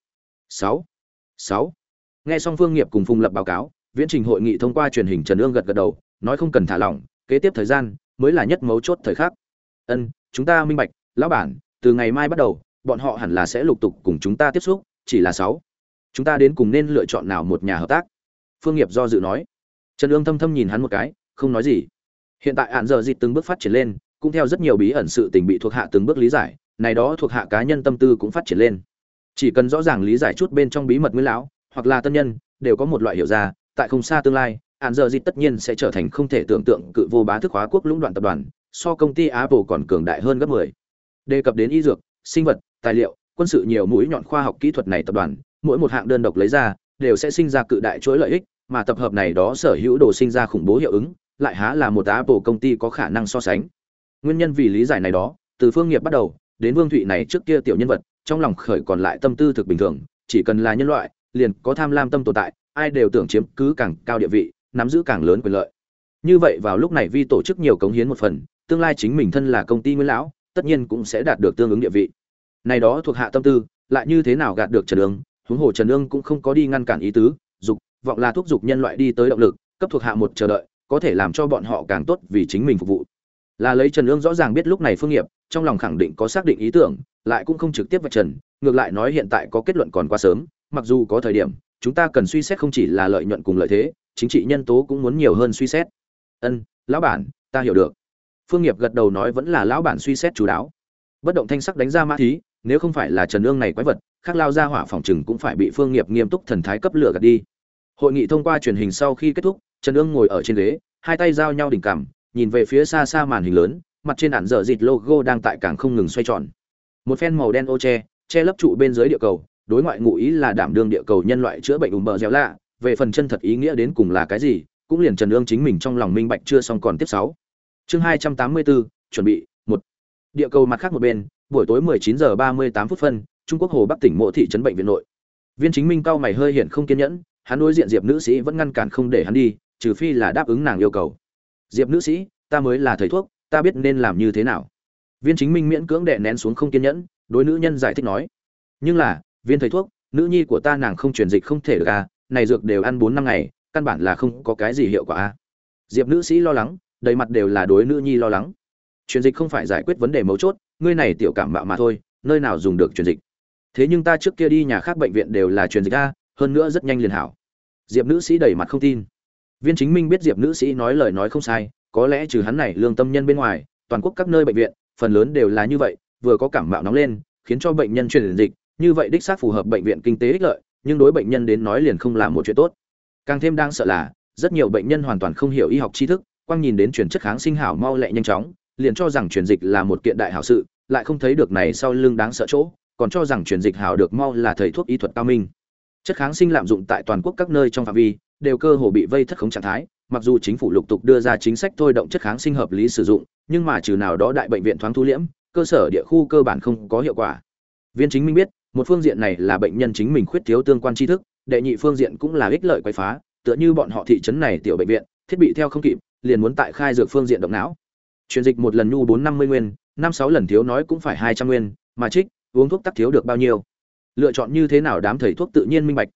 Sáu sáu. Nghe xong phương nghiệp cùng phùng lập báo cáo, viễn trình hội nghị thông qua truyền hình trần ương gật gật đầu, nói không cần thả lỏng, kế tiếp thời gian mới là nhất mấu chốt thời khắc. Ân, chúng ta minh bạch, lão bản từ ngày mai bắt đầu, bọn họ hẳn là sẽ lục tục cùng chúng ta tiếp xúc, chỉ là sáu. Chúng ta đến cùng nên lựa chọn nào một nhà hợp tác? Phương nghiệp do dự nói. Trần ương thâm thâm nhìn hắn một cái, không nói gì. Hiện tại hạn giờ dịt từng bước phát triển lên, cũng theo rất nhiều bí ẩn sự tình bị thuộc hạ từng bước lý giải, này đó thuộc hạ cá nhân tâm tư cũng phát triển lên. Chỉ cần rõ ràng lý giải chút bên trong bí mật nguyên lão, hoặc là tân nhân, đều có một loại hiểu ra, tại không xa tương lai, hạn giờ dịt tất nhiên sẽ trở thành không thể tưởng tượng cự vô bá thức hóa quốc lũng đoạn tập đoàn, so công ty apple còn cường đại hơn gấp 10 đề cập đến y dược, sinh vật, tài liệu, quân sự nhiều mũi nhọn khoa học kỹ thuật này tập đoàn, mỗi một hạng đơn độc lấy ra, đều sẽ sinh ra cự đại chuỗi lợi ích, mà tập hợp này đó sở hữu đồ sinh ra khủng bố hiệu ứng, lại há là một apple công ty có khả năng so sánh. Nguyên nhân vì lý giải này đó, từ phương nghiệp bắt đầu, đến vương thụy này trước kia tiểu nhân vật, trong lòng khởi còn lại tâm tư thực bình thường, chỉ cần là nhân loại, liền có tham lam tâm tồn tại, ai đều tưởng chiếm cứ càng cao địa vị, nắm giữ càng lớn quyền lợi. Như vậy vào lúc này vi tổ chức nhiều cống hiến một phần, tương lai chính mình thân là công ty nguyên lão tất nhiên cũng sẽ đạt được tương ứng địa vị. Này đó thuộc hạ tâm tư, lại như thế nào gạt được trần ương? Huống hồ trần ương cũng không có đi ngăn cản ý tứ, dục, vọng là thúc giục nhân loại đi tới động lực, cấp thuộc hạ một chờ đợi, có thể làm cho bọn họ càng tốt vì chính mình phục vụ. Là lấy trần ương rõ ràng biết lúc này phương nghiệp, trong lòng khẳng định có xác định ý tưởng, lại cũng không trực tiếp vạch trần, ngược lại nói hiện tại có kết luận còn quá sớm, mặc dù có thời điểm, chúng ta cần suy xét không chỉ là lợi nhuận cùng lợi thế, chính trị nhân tố cũng muốn nhiều hơn suy xét. Ân, lão bản, ta hiểu được phương nghiệp gật đầu nói vẫn là lão bản suy xét chú đáo. Bất động thanh sắc đánh ra mã thí, nếu không phải là trần ương này quái vật, khác lao ra hỏa phòng chừng cũng phải bị phương nghiệp nghiêm túc thần thái cấp lửa gạt đi. Hội nghị thông qua truyền hình sau khi kết thúc, trần ương ngồi ở trên ghế, hai tay giao nhau đỉnh cằm, nhìn về phía xa xa màn hình lớn, mặt trên ản dở dịt logo đang tại càng không ngừng xoay tròn. Một phen màu đen ô che che lấp trụ bên dưới địa cầu, đối ngoại ngụ ý là đảm đương địa cầu nhân loại chữa bệnh ủng bờ dẻo lạ, về phần chân thật ý nghĩa đến cùng là cái gì, cũng liền trần ương chính mình trong lòng minh bạch chưa xong còn tiếp sáu chương hai trăm tám mươi bốn, chuẩn bị, một. Địa cầu mặt khác một bên, buổi tối 19 giờ 38 phút phân, trung quốc hồ bắc tỉnh mộ thị trấn bệnh viện nội. Viên chính minh cao mày hơi hiện không kiên nhẫn, hắn đối diện diệp nữ sĩ vẫn ngăn cản không để hắn đi, trừ phi là đáp ứng nàng yêu cầu. Diệp nữ sĩ, ta mới là thầy thuốc, ta biết nên làm như thế nào. Viên chính minh miễn cưỡng đè nén xuống không kiên nhẫn, đối nữ nhân giải thích nói. Nhưng là, viên thầy thuốc, nữ nhi của ta nàng không truyền dịch không thể được à này dược đều ăn bốn năm ngày, căn bản là không có cái gì hiệu quả à. Diệp nữ sĩ lo lắng đầy mặt đều là đối nữ nhi lo lắng. Truyền dịch không phải giải quyết vấn đề mấu chốt, ngươi này tiểu cảm mạo mà thôi, nơi nào dùng được truyền dịch? Thế nhưng ta trước kia đi nhà khác bệnh viện đều là truyền dịch a, hơn nữa rất nhanh liền hảo. Diệp nữ sĩ đầy mặt không tin. Viên chính minh biết diệp nữ sĩ nói lời nói không sai, có lẽ trừ hắn này lương tâm nhân bên ngoài, toàn quốc các nơi bệnh viện, phần lớn đều là như vậy, vừa có cảm mạo nóng lên, khiến cho bệnh nhân truyền dịch, như vậy đích xác phù hợp bệnh viện kinh tế ích lợi, nhưng đối bệnh nhân đến nói liền không là một chuyện tốt. Càng thêm đang sợ là, rất nhiều bệnh nhân hoàn toàn không hiểu y học tri thức quang nhìn đến chuyển chất kháng sinh hảo mau lẹ nhanh chóng, liền cho rằng chuyển dịch là một kiện đại hảo sự, lại không thấy được này sau lưng đáng sợ chỗ, còn cho rằng chuyển dịch hảo được mau là thầy thuốc y thuật cao minh. Chất kháng sinh lạm dụng tại toàn quốc các nơi trong phạm vi, đều cơ hồ bị vây thất khống trạng thái, mặc dù chính phủ lục tục đưa ra chính sách thôi động chất kháng sinh hợp lý sử dụng, nhưng mà trừ nào đó đại bệnh viện thoáng thu liễm, cơ sở địa khu cơ bản không có hiệu quả. Viên chính minh biết, một phương diện này là bệnh nhân chính mình khuyết thiếu tương quan tri thức, đệ nhị phương diện cũng là ích lợi quay phá, tựa như bọn họ thị trấn này tiểu bệnh viện, thiết bị theo không kịp liền muốn tại khai dược phương diện động não. Truyền dịch một lần nhu bốn năm mươi nguyên, năm sáu lần thiếu nói cũng phải hai trăm nguyên, mà trích, uống thuốc tắc thiếu được bao nhiêu? Lựa chọn như thế nào đám thầy thuốc tự nhiên minh bạch.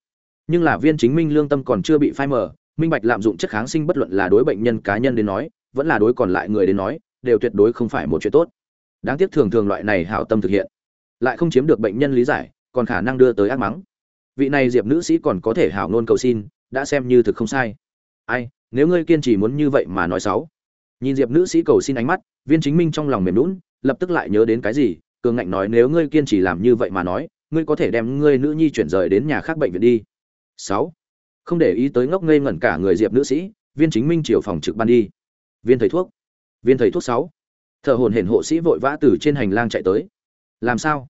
Nhưng là viên chính minh lương tâm còn chưa bị phai mờ, minh bạch lạm dụng chất kháng sinh bất luận là đối bệnh nhân cá nhân đến nói, vẫn là đối còn lại người đến nói, đều tuyệt đối không phải một chuyện tốt. Đáng tiếc thường thường loại này hảo tâm thực hiện, lại không chiếm được bệnh nhân lý giải, còn khả năng đưa tới ác mắng. Vị này diệp nữ sĩ còn có thể hảo luôn cầu xin, đã xem như thực không sai ai, nếu ngươi kiên trì muốn như vậy mà nói xấu. Nhìn diệp nữ sĩ cầu xin ánh mắt, viên chính minh trong lòng mềm lún lập tức lại nhớ đến cái gì, cường ngạnh nói nếu ngươi kiên trì làm như vậy mà nói, ngươi có thể đem ngươi nữ nhi chuyển rời đến nhà khác bệnh viện đi. Sáu. Không để ý tới ngốc ngây ngẩn cả người diệp nữ sĩ, viên chính minh chiều phòng trực ban đi. Viên thầy thuốc. Viên thầy thuốc sáu. Thợ hồn hển hộ sĩ vội vã từ trên hành lang chạy tới. Làm sao?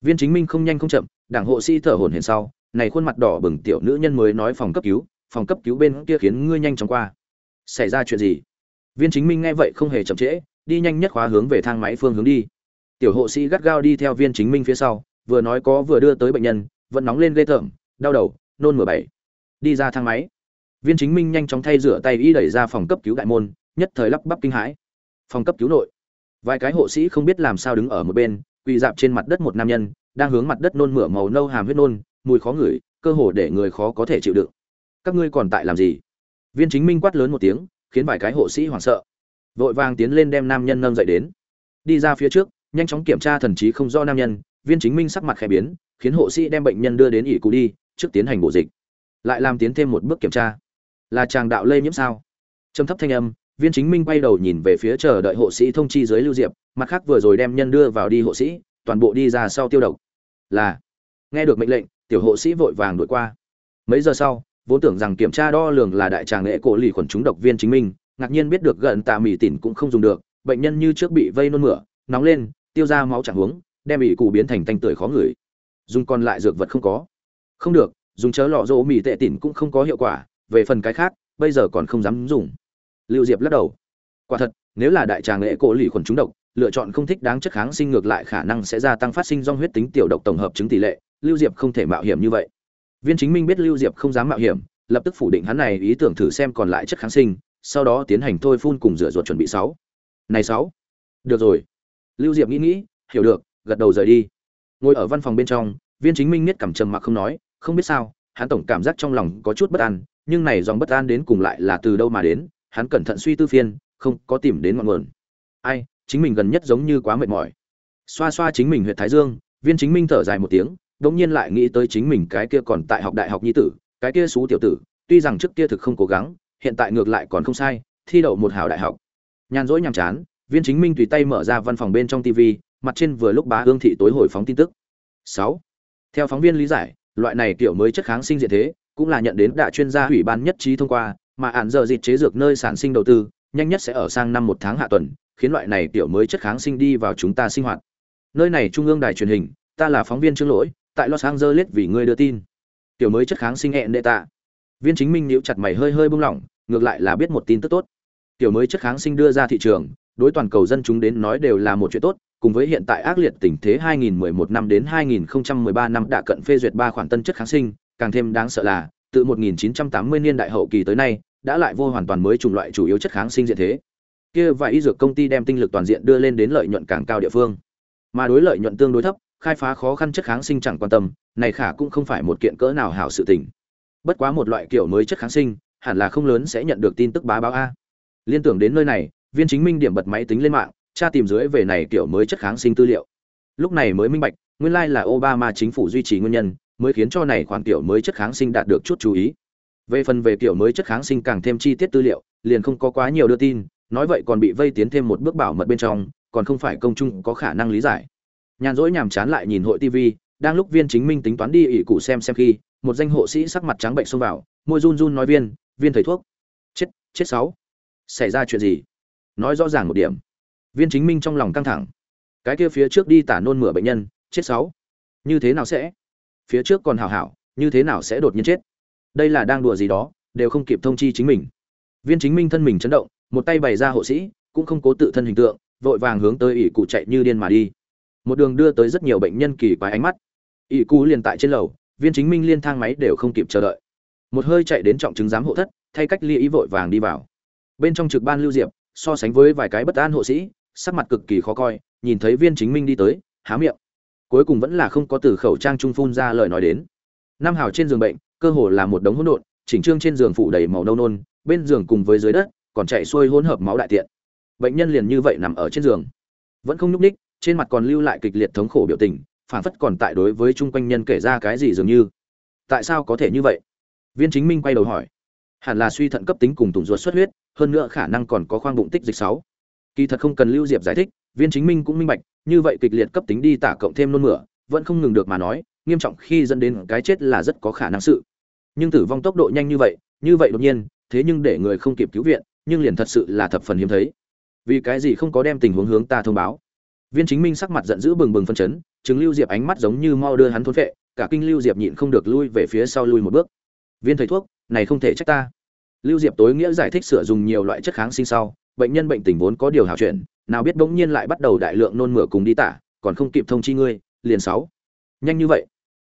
Viên chính minh không nhanh không chậm, đảng hộ sĩ thở hồn hển sau, này khuôn mặt đỏ bừng tiểu nữ nhân mới nói phòng cấp cứu phòng cấp cứu bên kia khiến ngươi nhanh chóng qua. Xảy ra chuyện gì? Viên chính minh nghe vậy không hề chậm trễ, đi nhanh nhất khóa hướng về thang máy phương hướng đi. Tiểu hộ sĩ gắt gao đi theo viên chính minh phía sau, vừa nói có vừa đưa tới bệnh nhân, vẫn nóng lên ghê tởm, đau đầu, nôn mửa bảy đi ra thang máy. Viên chính minh nhanh chóng thay rửa tay y đẩy ra phòng cấp cứu đại môn, nhất thời lắp bắp kinh hãi. Phòng cấp cứu nội. Vài cái hộ sĩ không biết làm sao đứng ở một bên, quỳ dạp trên mặt đất một nam nhân, đang hướng mặt đất nôn mửa màu nâu hàm huyết nôn, mùi khó ngửi, cơ hồ để người khó có thể chịu đựng các ngươi còn tại làm gì? Viên chính minh quát lớn một tiếng, khiến vài cái hộ sĩ hoảng sợ. Vội vàng tiến lên đem nam nhân nâng dậy đến. Đi ra phía trước, nhanh chóng kiểm tra thần trí không do nam nhân, viên chính minh sắc mặt khẽ biến, khiến hộ sĩ đem bệnh nhân đưa đến ỉ cụ đi, trước tiến hành bổ dịch. Lại làm tiến thêm một bước kiểm tra. Là chàng đạo lây nhiễm sao? Trầm thấp thanh âm, viên chính minh quay đầu nhìn về phía chờ đợi hộ sĩ thông chi dưới lưu diệp, mặt khác vừa rồi đem nhân đưa vào đi hộ sĩ, toàn bộ đi ra sau tiêu độc. Là, nghe được mệnh lệnh, tiểu hộ sĩ vội vàng đuổi qua. Mấy giờ sau vốn tưởng rằng kiểm tra đo lường là đại tràng nghệ cổ lì khuẩn chúng độc viên chính minh ngạc nhiên biết được gần tạ mì tỉn cũng không dùng được, bệnh nhân như trước bị vây nôn mửa, nóng lên, tiêu ra máu chẳng uống đem bị cụ biến thành tanh tưởi khó ngửi. Dùng còn lại dược vật không có. Không được, dùng chớ lọ rỗ mì tệ tỉn cũng không có hiệu quả, về phần cái khác, bây giờ còn không dám dùng. Lưu diệp lắc đầu. Quả thật, nếu là đại tràng lệ cổ lì khuẩn chúng độc, lựa chọn không thích đáng chất kháng sinh ngược lại khả năng sẽ gia tăng phát sinh do huyết tính tiểu độc tổng hợp chứng tỷ lệ, lưu diệp không thể mạo hiểm như vậy viên chính minh biết lưu diệp không dám mạo hiểm, lập tức phủ định hắn này ý tưởng thử xem còn lại chất kháng sinh, sau đó tiến hành thôi phun cùng rửa ruột chuẩn bị sáu. Này sáu. Được rồi. Lưu diệp nghĩ nghĩ, hiểu được, gật đầu rời đi. Ngồi ở văn phòng bên trong, viên chính minh nhất cảm trầm mặc không nói, không biết sao, hắn tổng cảm giác trong lòng có chút bất an, nhưng này dòng bất an đến cùng lại là từ đâu mà đến, hắn cẩn thận suy tư phiên, không có tìm đến ngọn nguồn. Ai, chính mình gần nhất giống như quá mệt mỏi. Xoa xoa chính mình huyện thái dương, viên chính minh thở dài một tiếng đống nhiên lại nghĩ tới chính mình cái kia còn tại học đại học nhi tử, cái kia xú tiểu tử, tuy rằng trước kia thực không cố gắng, hiện tại ngược lại còn không sai, thi đậu một hảo đại học. Nhàn rỗi nhàm chán, viên chính minh tùy tay mở ra văn phòng bên trong tv mặt trên vừa lúc bá hương thị tối hồi phóng tin tức. Sáu. Theo phóng viên lý giải, loại này kiểu mới chất kháng sinh diện thế, cũng là nhận đến đại chuyên gia ủy ban nhất trí thông qua, mà ạn giờ dịch chế dược nơi sản sinh đầu tư, nhanh nhất sẽ ở sang năm một tháng hạ tuần, khiến loại này kiểu mới chất kháng sinh đi vào chúng ta sinh hoạt. Nơi này trung ương đài truyền hình, ta là phóng viên trương lỗi tại los angeles vì ngươi đưa tin. Tiểu mới chất kháng sinh hẹn đệ tạ. Viên chính minh nhíu chặt mày hơi hơi bung lỏng, ngược lại là biết một tin tức tốt. Tiểu mới chất kháng sinh đưa ra thị trường, đối toàn cầu dân chúng đến nói đều là một chuyện tốt, cùng với hiện tại ác liệt tình thế 2011 năm đến 2013 năm đã cận phê duyệt ba khoản tân chất kháng sinh, càng thêm đáng sợ là, từ 1980 niên đại hậu kỳ tới nay, đã lại vô hoàn toàn mới chủng loại chủ yếu chất kháng sinh diện thế. Kia và y dược công ty đem tinh lực toàn diện đưa lên đến lợi nhuận càng cao địa phương. Mà đối lợi nhuận tương đối thấp khai phá khó khăn chất kháng sinh chẳng quan tâm, này khả cũng không phải một kiện cỡ nào hảo sự tình. Bất quá một loại kiểu mới chất kháng sinh, hẳn là không lớn sẽ nhận được tin tức bá báo a. Liên tưởng đến nơi này, viên chính minh điểm bật máy tính lên mạng, tra tìm dưới về này kiểu mới chất kháng sinh tư liệu. Lúc này mới minh bạch, nguyên lai là obama chính phủ duy trì nguyên nhân, mới khiến cho này khoản kiểu mới chất kháng sinh đạt được chút chú ý. Về phần về kiểu mới chất kháng sinh càng thêm chi tiết tư liệu, liền không có quá nhiều đưa tin, nói vậy còn bị vây tiến thêm một bước bảo mật bên trong, còn không phải công chung có khả năng lý giải nhàn rỗi nhàm chán lại nhìn hội tv đang lúc viên chính minh tính toán đi ỷ cụ xem xem khi, một danh hộ sĩ sắc mặt trắng bệnh xông vào, môi run run nói viên viên thầy thuốc. Chết chết sáu. Xảy ra chuyện gì? Nói rõ ràng một điểm. Viên chính minh trong lòng căng thẳng. Cái kia phía trước đi tả nôn mửa bệnh nhân, chết sáu. Như thế nào sẽ? Phía trước còn hảo hảo, như thế nào sẽ đột nhiên chết? Đây là đang đùa gì đó, đều không kịp thông chi chính mình. Viên chính minh thân mình chấn động, một tay bày ra hộ sĩ, cũng không cố tự thân hình tượng, vội vàng hướng tới ỷ cụ chạy như điên mà đi một đường đưa tới rất nhiều bệnh nhân kỳ quái ánh mắt. Ỷ Cú liền tại trên lầu, viên chính minh liên thang máy đều không kịp chờ đợi. Một hơi chạy đến trọng chứng giám hộ thất, thay cách ly ý vội vàng đi vào. Bên trong trực ban lưu diệp, so sánh với vài cái bất an hộ sĩ, sắc mặt cực kỳ khó coi, nhìn thấy viên chính minh đi tới, há miệng. Cuối cùng vẫn là không có từ khẩu trang trung phun ra lời nói đến. Nam hào trên giường bệnh, cơ hồ là một đống hỗn độn, chỉnh trương trên giường phủ đầy màu nâu nôn, bên giường cùng với dưới đất, còn chạy xuôi hỗn hợp máu đại tiện. Bệnh nhân liền như vậy nằm ở trên giường. Vẫn không nhúc ních trên mặt còn lưu lại kịch liệt thống khổ biểu tình phản phất còn tại đối với chung quanh nhân kể ra cái gì dường như. Tại sao có thể như vậy? Viên chính minh quay đầu hỏi. Hẳn là suy thận cấp tính cùng tùng ruột xuất huyết, hơn nữa khả năng còn có khoang bụng tích dịch sáu. Kỳ thật không cần lưu diệp giải thích, viên chính minh cũng minh bạch, như vậy kịch liệt cấp tính đi tả cộng thêm nôn mửa, vẫn không ngừng được mà nói, nghiêm trọng khi dẫn đến cái chết là rất có khả năng sự. Nhưng tử vong tốc độ nhanh như vậy như vậy đột nhiên, thế nhưng để người không kịp cứu viện, nhưng liền thật sự là thập phần hiếm thấy. Vì cái gì không có đem tình huống hướng ta thông báo? Viên chính minh sắc mặt giận dữ bừng bừng phân chấn chứng lưu diệp ánh mắt giống như mau đưa hắn thốn phệ, cả kinh lưu diệp nhịn không được lui về phía sau lui một bước. Viên thầy thuốc này không thể trách ta. Lưu diệp tối nghĩa giải thích sửa dùng nhiều loại chất kháng sinh sau bệnh nhân bệnh tình vốn có điều hảo chuyện, nào biết bỗng nhiên lại bắt đầu đại lượng nôn mửa cùng đi tả còn không kịp thông chi ngươi liền sáu. Nhanh như vậy.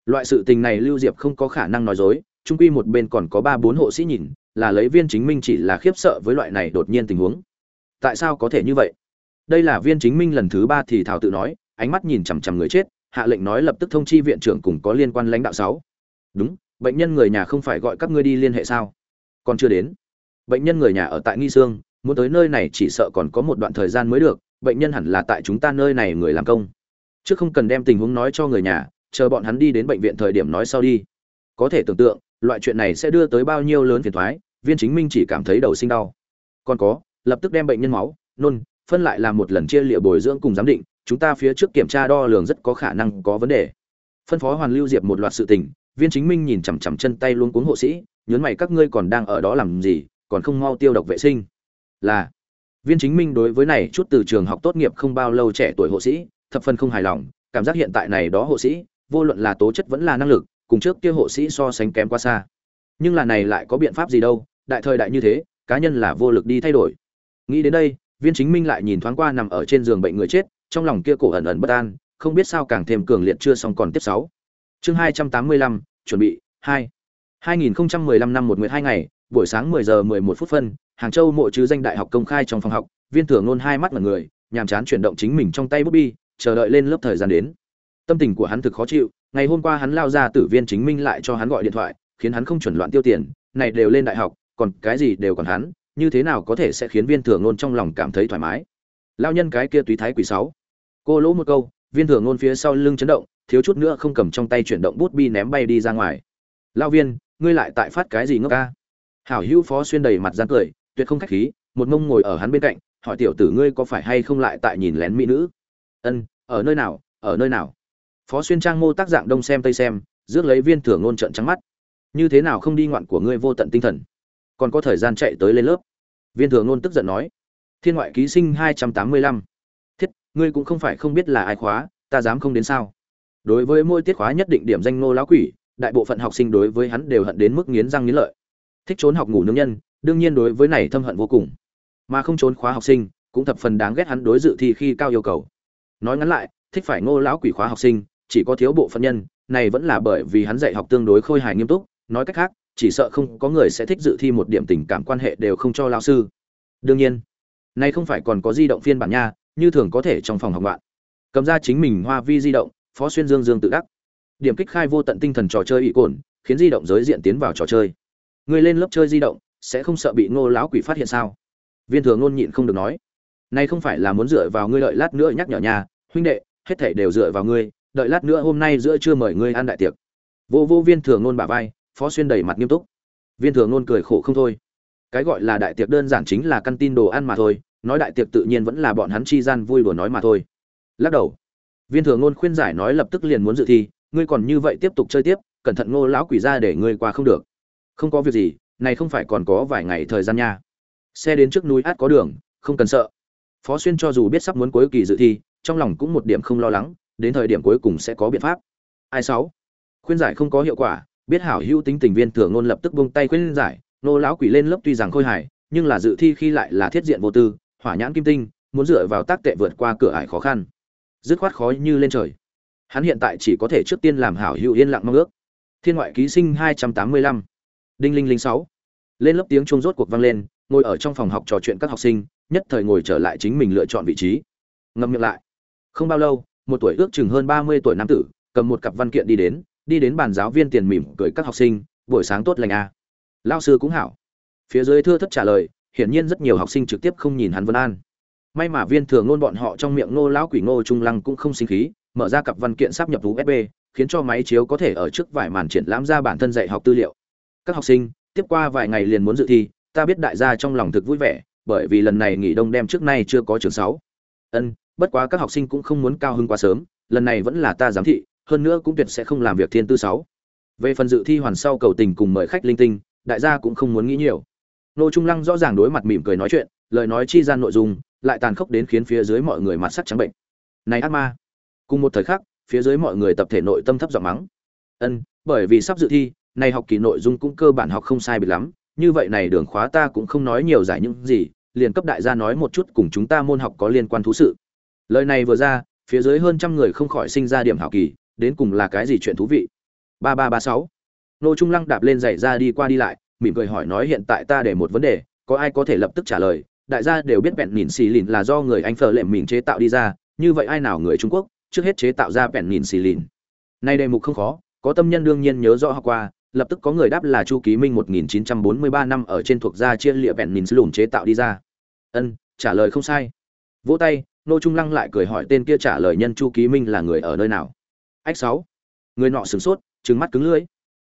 Loại sự tình này lưu diệp không có khả năng nói dối trung quy một bên còn có ba bốn hộ sĩ nhìn là lấy viên chính minh chỉ là khiếp sợ với loại này đột nhiên tình huống. Tại sao có thể như vậy? Đây là viên chính minh lần thứ ba thì thảo tự nói, ánh mắt nhìn chằm chằm người chết, hạ lệnh nói lập tức thông chi viện trưởng cùng có liên quan lãnh đạo sáu. Đúng, bệnh nhân người nhà không phải gọi các ngươi đi liên hệ sao? Còn chưa đến. Bệnh nhân người nhà ở tại nghi sương, muốn tới nơi này chỉ sợ còn có một đoạn thời gian mới được, bệnh nhân hẳn là tại chúng ta nơi này người làm công. Chứ không cần đem tình huống nói cho người nhà, chờ bọn hắn đi đến bệnh viện thời điểm nói sau đi. Có thể tưởng tượng, loại chuyện này sẽ đưa tới bao nhiêu lớn phiền thoái viên chính minh chỉ cảm thấy đầu sinh đau. Còn có, lập tức đem bệnh nhân máu, nôn phân lại làm một lần chia liệu bồi dưỡng cùng giám định, chúng ta phía trước kiểm tra đo lường rất có khả năng có vấn đề. Phân phó hoàn lưu diệp một loạt sự tình, viên chính minh nhìn chằm chằm chân tay luôn cuống hộ sĩ, nhớn mày, các ngươi còn đang ở đó làm gì, còn không mau tiêu độc vệ sinh. Là, viên chính minh đối với này chút từ trường học tốt nghiệp không bao lâu trẻ tuổi hộ sĩ, thập phân không hài lòng, cảm giác hiện tại này đó hộ sĩ, vô luận là tố chất vẫn là năng lực, cùng trước kia hộ sĩ so sánh kém quá xa. Nhưng là này lại có biện pháp gì đâu, đại thời đại như thế, cá nhân là vô lực đi thay đổi. Nghĩ đến đây viên chính minh lại nhìn thoáng qua nằm ở trên giường bệnh người chết, trong lòng kia cổ ẩn ẩn bất an, không biết sao càng thêm cường liệt chưa xong còn tiếp sáu. Chương hai trăm tám mươi lăm, chuẩn bị, hai. Hai nghìn lăm năm một nguyệt hai ngày, buổi sáng mười giờ mười một phút phân, hàng châu mộ chứ danh đại học công khai trong phòng học, viên tưởng nôn hai mắt mọi người, nhàm chán chuyển động chính mình trong tay bút bi, chờ đợi lên lớp thời gian đến. Tâm tình của hắn thực khó chịu, ngày hôm qua hắn lao ra tử viên chính minh lại cho hắn gọi điện thoại, khiến hắn không chuẩn loạn tiêu tiền, này đều lên đại học, còn cái gì đều còn hắn như thế nào có thể sẽ khiến viên thừa ngôn trong lòng cảm thấy thoải mái? Lao nhân cái kia túy thái quỷ sáu. Cô lỗ một câu, viên thừa ngôn phía sau lưng chấn động, thiếu chút nữa không cầm trong tay chuyển động bút bi ném bay đi ra ngoài. Lao viên, ngươi lại tại phát cái gì ngốc ca? Hảo hữu phó xuyên đầy mặt gian cười, tuyệt không khách khí, một mông ngồi ở hắn bên cạnh, hỏi tiểu tử ngươi có phải hay không lại tại nhìn lén mỹ nữ? Ân, ở nơi nào, ở nơi nào? Phó xuyên trang mô tác dạng đông xem tây xem, rước lấy viên thừa ngôn trận trắng mắt. Như thế nào không đi ngoạn của ngươi vô tận tinh thần? Còn có thời gian chạy tới lên lớp. Viên thừa ngôn tức giận nói, thiên ngoại ký sinh hai trăm tám mươi lăm. Thiết, ngươi cũng không phải không biết là ai khóa, ta dám không đến sao? Đối với mỗi tiết khóa nhất định điểm danh ngô lão quỷ, đại bộ phận học sinh đối với hắn đều hận đến mức nghiến răng nghiến lợi. Thích trốn học ngủ nướng nhân, đương nhiên đối với này thâm hận vô cùng. Mà không trốn khóa học sinh, cũng thập phần đáng ghét hắn đối dự thi khi cao yêu cầu. Nói ngắn lại, thích phải ngô lão quỷ khóa học sinh, chỉ có thiếu bộ phận nhân, này vẫn là bởi vì hắn dạy học tương đối khôi hài nghiêm túc, nói cách khác chỉ sợ không có người sẽ thích dự thi một điểm tình cảm quan hệ đều không cho lao sư. Đương nhiên, nay không phải còn có di động phiên bản nha, như thường có thể trong phòng học bạn cầm ra chính mình hoa vi di động, phó xuyên dương dương tự đắc. Điểm kích khai vô tận tinh thần trò chơi ỷ cồn, khiến di động giới diện tiến vào trò chơi. Người lên lớp chơi di động, sẽ không sợ bị ngô lão quỷ phát hiện sao? Viên thừa ngôn nhịn không được nói. Nay không phải là muốn dựa vào ngươi đợi lát nữa nhắc nhở nhà, huynh đệ, hết thảy đều dựa vào ngươi, đợi lát nữa hôm nay giữa trưa mời ngươi ăn đại tiệc. Vô vô viên thừa ngôn bả vai phó xuyên đầy mặt nghiêm túc. Viên thừa ngôn cười khổ không thôi. Cái gọi là đại tiệc đơn giản chính là căn tin đồ ăn mà thôi, nói đại tiệc tự nhiên vẫn là bọn hắn chi gian vui đùa nói mà thôi. Lắc đầu. Viên thừa ngôn khuyên giải nói lập tức liền muốn dự thi, ngươi còn như vậy tiếp tục chơi tiếp, cẩn thận ngô lão quỷ ra để ngươi qua không được. Không có việc gì, này không phải còn có vài ngày thời gian nha. Xe đến trước núi át có đường, không cần sợ. Phó xuyên cho dù biết sắp muốn cuối kỳ dự thi, trong lòng cũng một điểm không lo lắng, đến thời điểm cuối cùng sẽ có biện pháp. Ai sáu? Khuyên giải không có hiệu quả biết hảo hữu tính tình viên thừa ngôn lập tức buông tay khuyên giải, nô lão quỷ lên lớp tuy rằng khôi hài, nhưng là dự thi khi lại là thiết diện vô tư, hỏa nhãn kim tinh, muốn dựa vào tác tệ vượt qua cửa ải khó khăn. Dứt khoát khó như lên trời. Hắn hiện tại chỉ có thể trước tiên làm hảo hữu yên lặng mong ước. Thiên ngoại ký sinh hai trăm tám mươi lăm. Đinh linh linh sáu. Lên lớp tiếng chuông rốt cuộc vang lên, ngồi ở trong phòng học trò chuyện các học sinh, nhất thời ngồi trở lại chính mình lựa chọn vị trí. Ngâm miệng lại. Không bao lâu, một tuổi ước chừng hơn ba mươi tuổi nam tử, cầm một cặp văn kiện đi đến đi đến bàn giáo viên tiền mỉm cười các học sinh, buổi sáng tốt lành a à. lao sư cũng hảo. Phía dưới thưa thất trả lời, hiển nhiên rất nhiều học sinh trực tiếp không nhìn hắn vân an. May mà viên thường ngôn bọn họ trong miệng ngô lão quỷ ngô trung lăng cũng không sinh khí, mở ra cặp văn kiện sắp nhập usb khiến cho máy chiếu có thể ở trước vài màn triển lãm ra bản thân dạy học tư liệu. Các học sinh, tiếp qua vài ngày liền muốn dự thi, ta biết đại gia trong lòng thực vui vẻ, bởi vì lần này nghỉ đông đem trước nay chưa có trường sáu. Ân, bất quá các học sinh cũng không muốn cao hứng quá sớm, lần này vẫn là ta giám thị hơn nữa cũng tuyệt sẽ không làm việc thiên tư sáu. Về phần dự thi hoàn sau cầu tình cùng mời khách linh tinh, đại gia cũng không muốn nghĩ nhiều. Nô trung lăng rõ ràng đối mặt mỉm cười nói chuyện, lời nói chi gian nội dung lại tàn khốc đến khiến phía dưới mọi người mặt sắc trắng bệnh. Này ác ma! Cùng một thời khắc, phía dưới mọi người tập thể nội tâm thấp giọng mắng. Ân, bởi vì sắp dự thi, này học kỳ nội dung cũng cơ bản học không sai biệt lắm, như vậy này đường khóa ta cũng không nói nhiều giải những gì, liền cấp đại gia nói một chút cùng chúng ta môn học có liên quan thú sự. Lời này vừa ra, phía dưới hơn trăm người không khỏi sinh ra điểm hảo kỳ đến cùng là cái gì chuyện thú vị? Ba ba ba sáu. Nô trung lăng đạp lên giày ra đi qua đi lại, mỉm cười hỏi nói hiện tại ta để một vấn đề, có ai có thể lập tức trả lời? Đại gia đều biết bẹn nhìn xì lìn là do người anh phờ lệm mình chế tạo đi ra, như vậy ai nào người trung quốc trước hết chế tạo ra bẹn nhìn xì lìn? Nay đề mục không khó, có tâm nhân đương nhiên nhớ rõ học qua, lập tức có người đáp là chu ký minh 1943 năm ở trên thuộc gia chia lịa bẹn nhìn lùn chế tạo đi ra. Ân, trả lời không sai. Vỗ tay, nô trung lăng lại cười hỏi tên kia trả lời nhân chu ký minh là người ở nơi nào? Ách sáu. Người nọ sửng sốt, trừng mắt cứng lưỡi.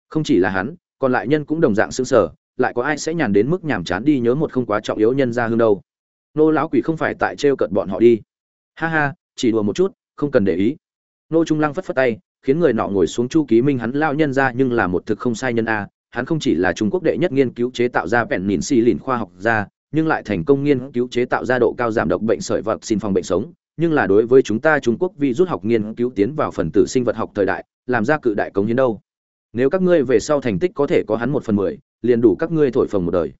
Không chỉ là hắn, còn lại nhân cũng đồng dạng sững sờ, lại có ai sẽ nhàn đến mức nhàm chán đi nhớ một không quá trọng yếu nhân ra hương đâu. Nô lão quỷ không phải tại trêu cợt bọn họ đi. Ha ha, chỉ đùa một chút, không cần để ý. Nô trung lăng phất phất tay, khiến người nọ ngồi xuống chu ký minh hắn lao nhân ra nhưng là một thực không sai nhân a, hắn không chỉ là trung quốc đệ nhất nghiên cứu chế tạo ra vẹn nhìn xì lìn khoa học ra, nhưng lại thành công nghiên cứu chế tạo ra độ cao giảm độc bệnh sởi vật xin phòng bệnh sống nhưng là đối với chúng ta trung quốc vi rút học nghiên cứu tiến vào phần tử sinh vật học thời đại, làm ra cự đại công hiến đâu. Nếu các ngươi về sau thành tích có thể có hắn một phần mười, liền đủ các ngươi thổi phồng một đời.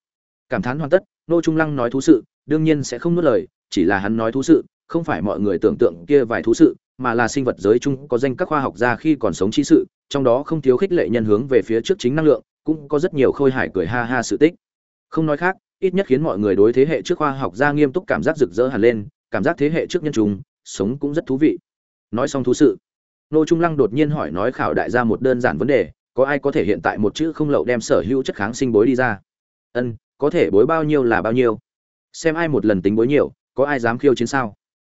Cảm thán hoàn tất, nô trung lăng nói thú sự, đương nhiên sẽ không nuốt lời, chỉ là hắn nói thú sự, không phải mọi người tưởng tượng kia vài thú sự, mà là sinh vật giới chung có danh các khoa học gia khi còn sống chi sự, trong đó không thiếu khích lệ nhân hướng về phía trước chính năng lượng, cũng có rất nhiều khôi hài cười ha ha sự tích. Không nói khác, ít nhất khiến mọi người đối thế hệ trước khoa học gia nghiêm túc cảm giác rực rỡ hẳn lên cảm giác thế hệ trước nhân trùng sống cũng rất thú vị. Nói xong thú sự nô trung lăng đột nhiên hỏi nói khảo đại gia một đơn giản vấn đề, có ai có thể hiện tại một chữ không lậu đem sở hữu chất kháng sinh bối đi ra? Ân, có thể bối bao nhiêu là bao nhiêu. Xem ai một lần tính bối nhiều, có ai dám khiêu chiến sao?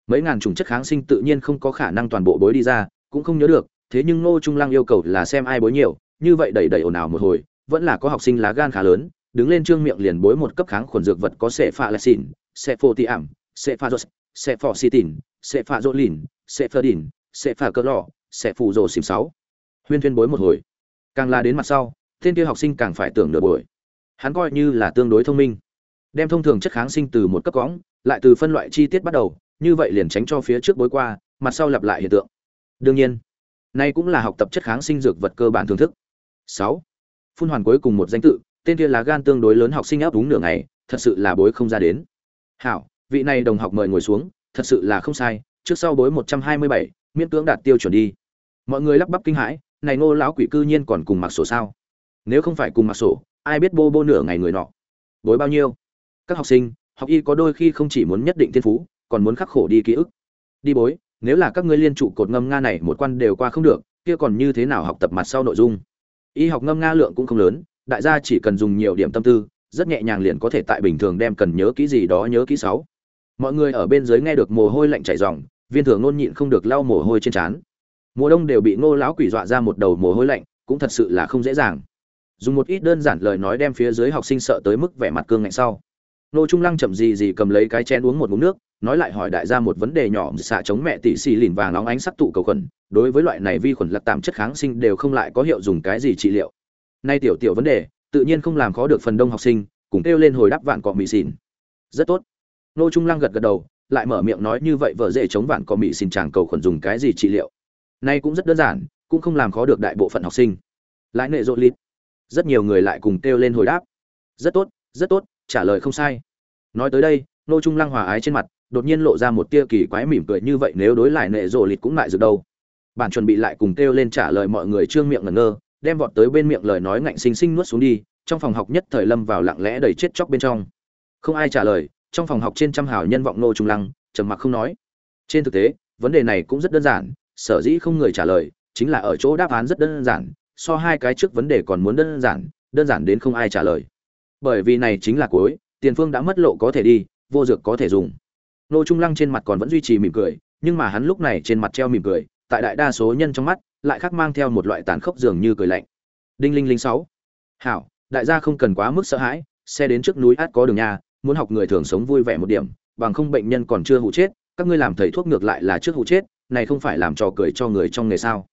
Mấy ngàn chủng chất kháng sinh tự nhiên không có khả năng toàn bộ bối đi ra, cũng không nhớ được, thế nhưng ngô trung lăng yêu cầu là xem ai bối nhiều, như vậy đẩy đẩy ồn ào một hồi, vẫn là có học sinh lá gan khá lớn, đứng lên trương miệng liền bối một cấp kháng khuẩn dược vật có sệ pha lexin sệ phô ti ảm sệ pha rốt sẽ phò xì tìn sẽ phạ rỗ lìn sẽ phơ đìn sẽ phà cơ lò, sẽ phù rồ xìm sáu. Huyên thuyên bối một hồi. Càng là đến mặt sau, tên kia học sinh càng phải tưởng nửa buổi. Hắn coi như là tương đối thông minh. Đem thông thường chất kháng sinh từ một cấp cõng, lại từ phân loại chi tiết bắt đầu, như vậy liền tránh cho phía trước bối qua, mặt sau lặp lại hiện tượng. Đương nhiên, nay cũng là học tập chất kháng sinh dược vật cơ bản thưởng thức. Sáu. Phun hoàn cuối cùng một danh tự, tên kia là gan tương đối lớn học sinh áp đúng nửa ngày, thật sự là bối không ra đến. Hảo vị này đồng học mời ngồi xuống, thật sự là không sai, trước sau bối một trăm hai mươi bảy, miễn cưỡng đạt tiêu chuẩn đi. Mọi người lắp bắp kinh hãi, này ngô lão quỷ cư nhiên còn cùng mặc sổ sao? Nếu không phải cùng mặc sổ, ai biết bô bô nửa ngày người nọ. Bối bao nhiêu? Các học sinh, học y có đôi khi không chỉ muốn nhất định thiên phú, còn muốn khắc khổ đi ký ức. Đi bối, nếu là các ngươi liên trụ cột ngâm nga này một quan đều qua không được, kia còn như thế nào học tập mặt sau nội dung? Y học ngâm nga lượng cũng không lớn, đại gia chỉ cần dùng nhiều điểm tâm tư, rất nhẹ nhàng liền có thể tại bình thường đem cần nhớ kỹ gì đó nhớ kỹ sáu mọi người ở bên dưới nghe được mồ hôi lạnh chảy ròng, viên thường ngôn nhịn không được lau mồ hôi trên trán. Mùa đông đều bị ngô lão quỷ dọa ra một đầu mồ hôi lạnh, cũng thật sự là không dễ dàng. Dùng một ít đơn giản lời nói đem phía dưới học sinh sợ tới mức vẻ mặt cương ngạnh sau. Nô trung lăng chậm gì gì cầm lấy cái chén uống một ngụm nước, nói lại hỏi đại gia một vấn đề nhỏ, xạ chống mẹ tỷ xì lìn vàng nóng ánh sắc tụ cầu khuẩn, đối với loại này vi khuẩn lật tạm chất kháng sinh đều không lại có hiệu dùng cái gì trị liệu. Nay tiểu tiểu vấn đề, tự nhiên không làm khó được phần đông học sinh, cùng kêu lên hồi đáp vạn cọ mị xìn rất tốt nô trung lăng gật gật đầu, lại mở miệng nói như vậy vợ dễ chống vạn có mỹ xin chàng cầu khuẩn dùng cái gì trị liệu. Nay cũng rất đơn giản, cũng không làm khó được đại bộ phận học sinh. Lãi nệ rộn lít rất nhiều người lại cùng kêu lên hồi đáp. Rất tốt rất tốt, trả lời không sai. Nói tới đây nô trung lăng hòa ái trên mặt, đột nhiên lộ ra một tia kỳ quái mỉm cười như vậy nếu đối lại nệ rộ lịt cũng lại dược đâu. Bản chuẩn bị lại cùng kêu lên trả lời mọi người trương miệng ngẩn ngơ, đem vọt tới bên miệng lời nói ngạnh xinh xinh nuốt xuống đi, trong phòng học nhất thời lâm vào lặng lẽ đầy chết chóc bên trong. Không ai trả lời trong phòng học trên trăm hào nhân vọng nô trung lăng, trầm mặc không nói. Trên thực tế, vấn đề này cũng rất đơn giản, sở dĩ không người trả lời, chính là ở chỗ đáp án rất đơn giản, so hai cái trước vấn đề còn muốn đơn giản đơn giản đến không ai trả lời. Bởi vì này chính là cuối, tiền phương đã mất lộ có thể đi, vô dược có thể dùng. Nô trung lăng trên mặt còn vẫn duy trì mỉm cười, nhưng mà hắn lúc này trên mặt treo mỉm cười, tại đại đa số nhân trong mắt, lại khác mang theo một loại tàn khốc dường như cười lạnh. Đinh linh linh sáu. Hảo, đại gia không cần quá mức sợ hãi, xe đến trước núi át có đường nhà muốn học người thường sống vui vẻ một điểm, bằng không bệnh nhân còn chưa hụ chết, các ngươi làm thầy thuốc ngược lại là trước hụ chết, này không phải làm trò cười cho người trong nghề sao?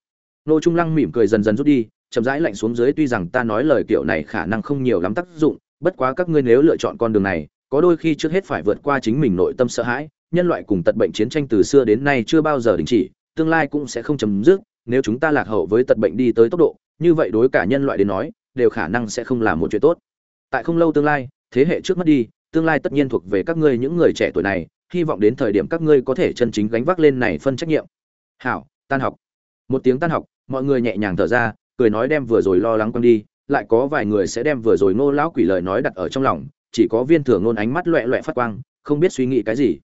Nô trung lăng mỉm cười dần dần rút đi, chậm rãi lạnh xuống dưới, tuy rằng ta nói lời kiểu này khả năng không nhiều lắm tác dụng, bất quá các ngươi nếu lựa chọn con đường này, có đôi khi trước hết phải vượt qua chính mình nội tâm sợ hãi, nhân loại cùng tật bệnh chiến tranh từ xưa đến nay chưa bao giờ đình chỉ, tương lai cũng sẽ không chấm dứt, nếu chúng ta lạc hậu với tật bệnh đi tới tốc độ, như vậy đối cả nhân loại đến nói, đều khả năng sẽ không làm một chuyện tốt. Tại không lâu tương lai, thế hệ trước mất đi tương lai tất nhiên thuộc về các ngươi những người trẻ tuổi này, hy vọng đến thời điểm các ngươi có thể chân chính gánh vác lên này phân trách nhiệm. Hảo, tan học. Một tiếng tan học, mọi người nhẹ nhàng thở ra, cười nói đem vừa rồi lo lắng quăng đi, lại có vài người sẽ đem vừa rồi ngô lão quỷ lời nói đặt ở trong lòng, chỉ có viên thừa ngôn ánh mắt loẹ loẹ phát quang, không biết suy nghĩ cái gì.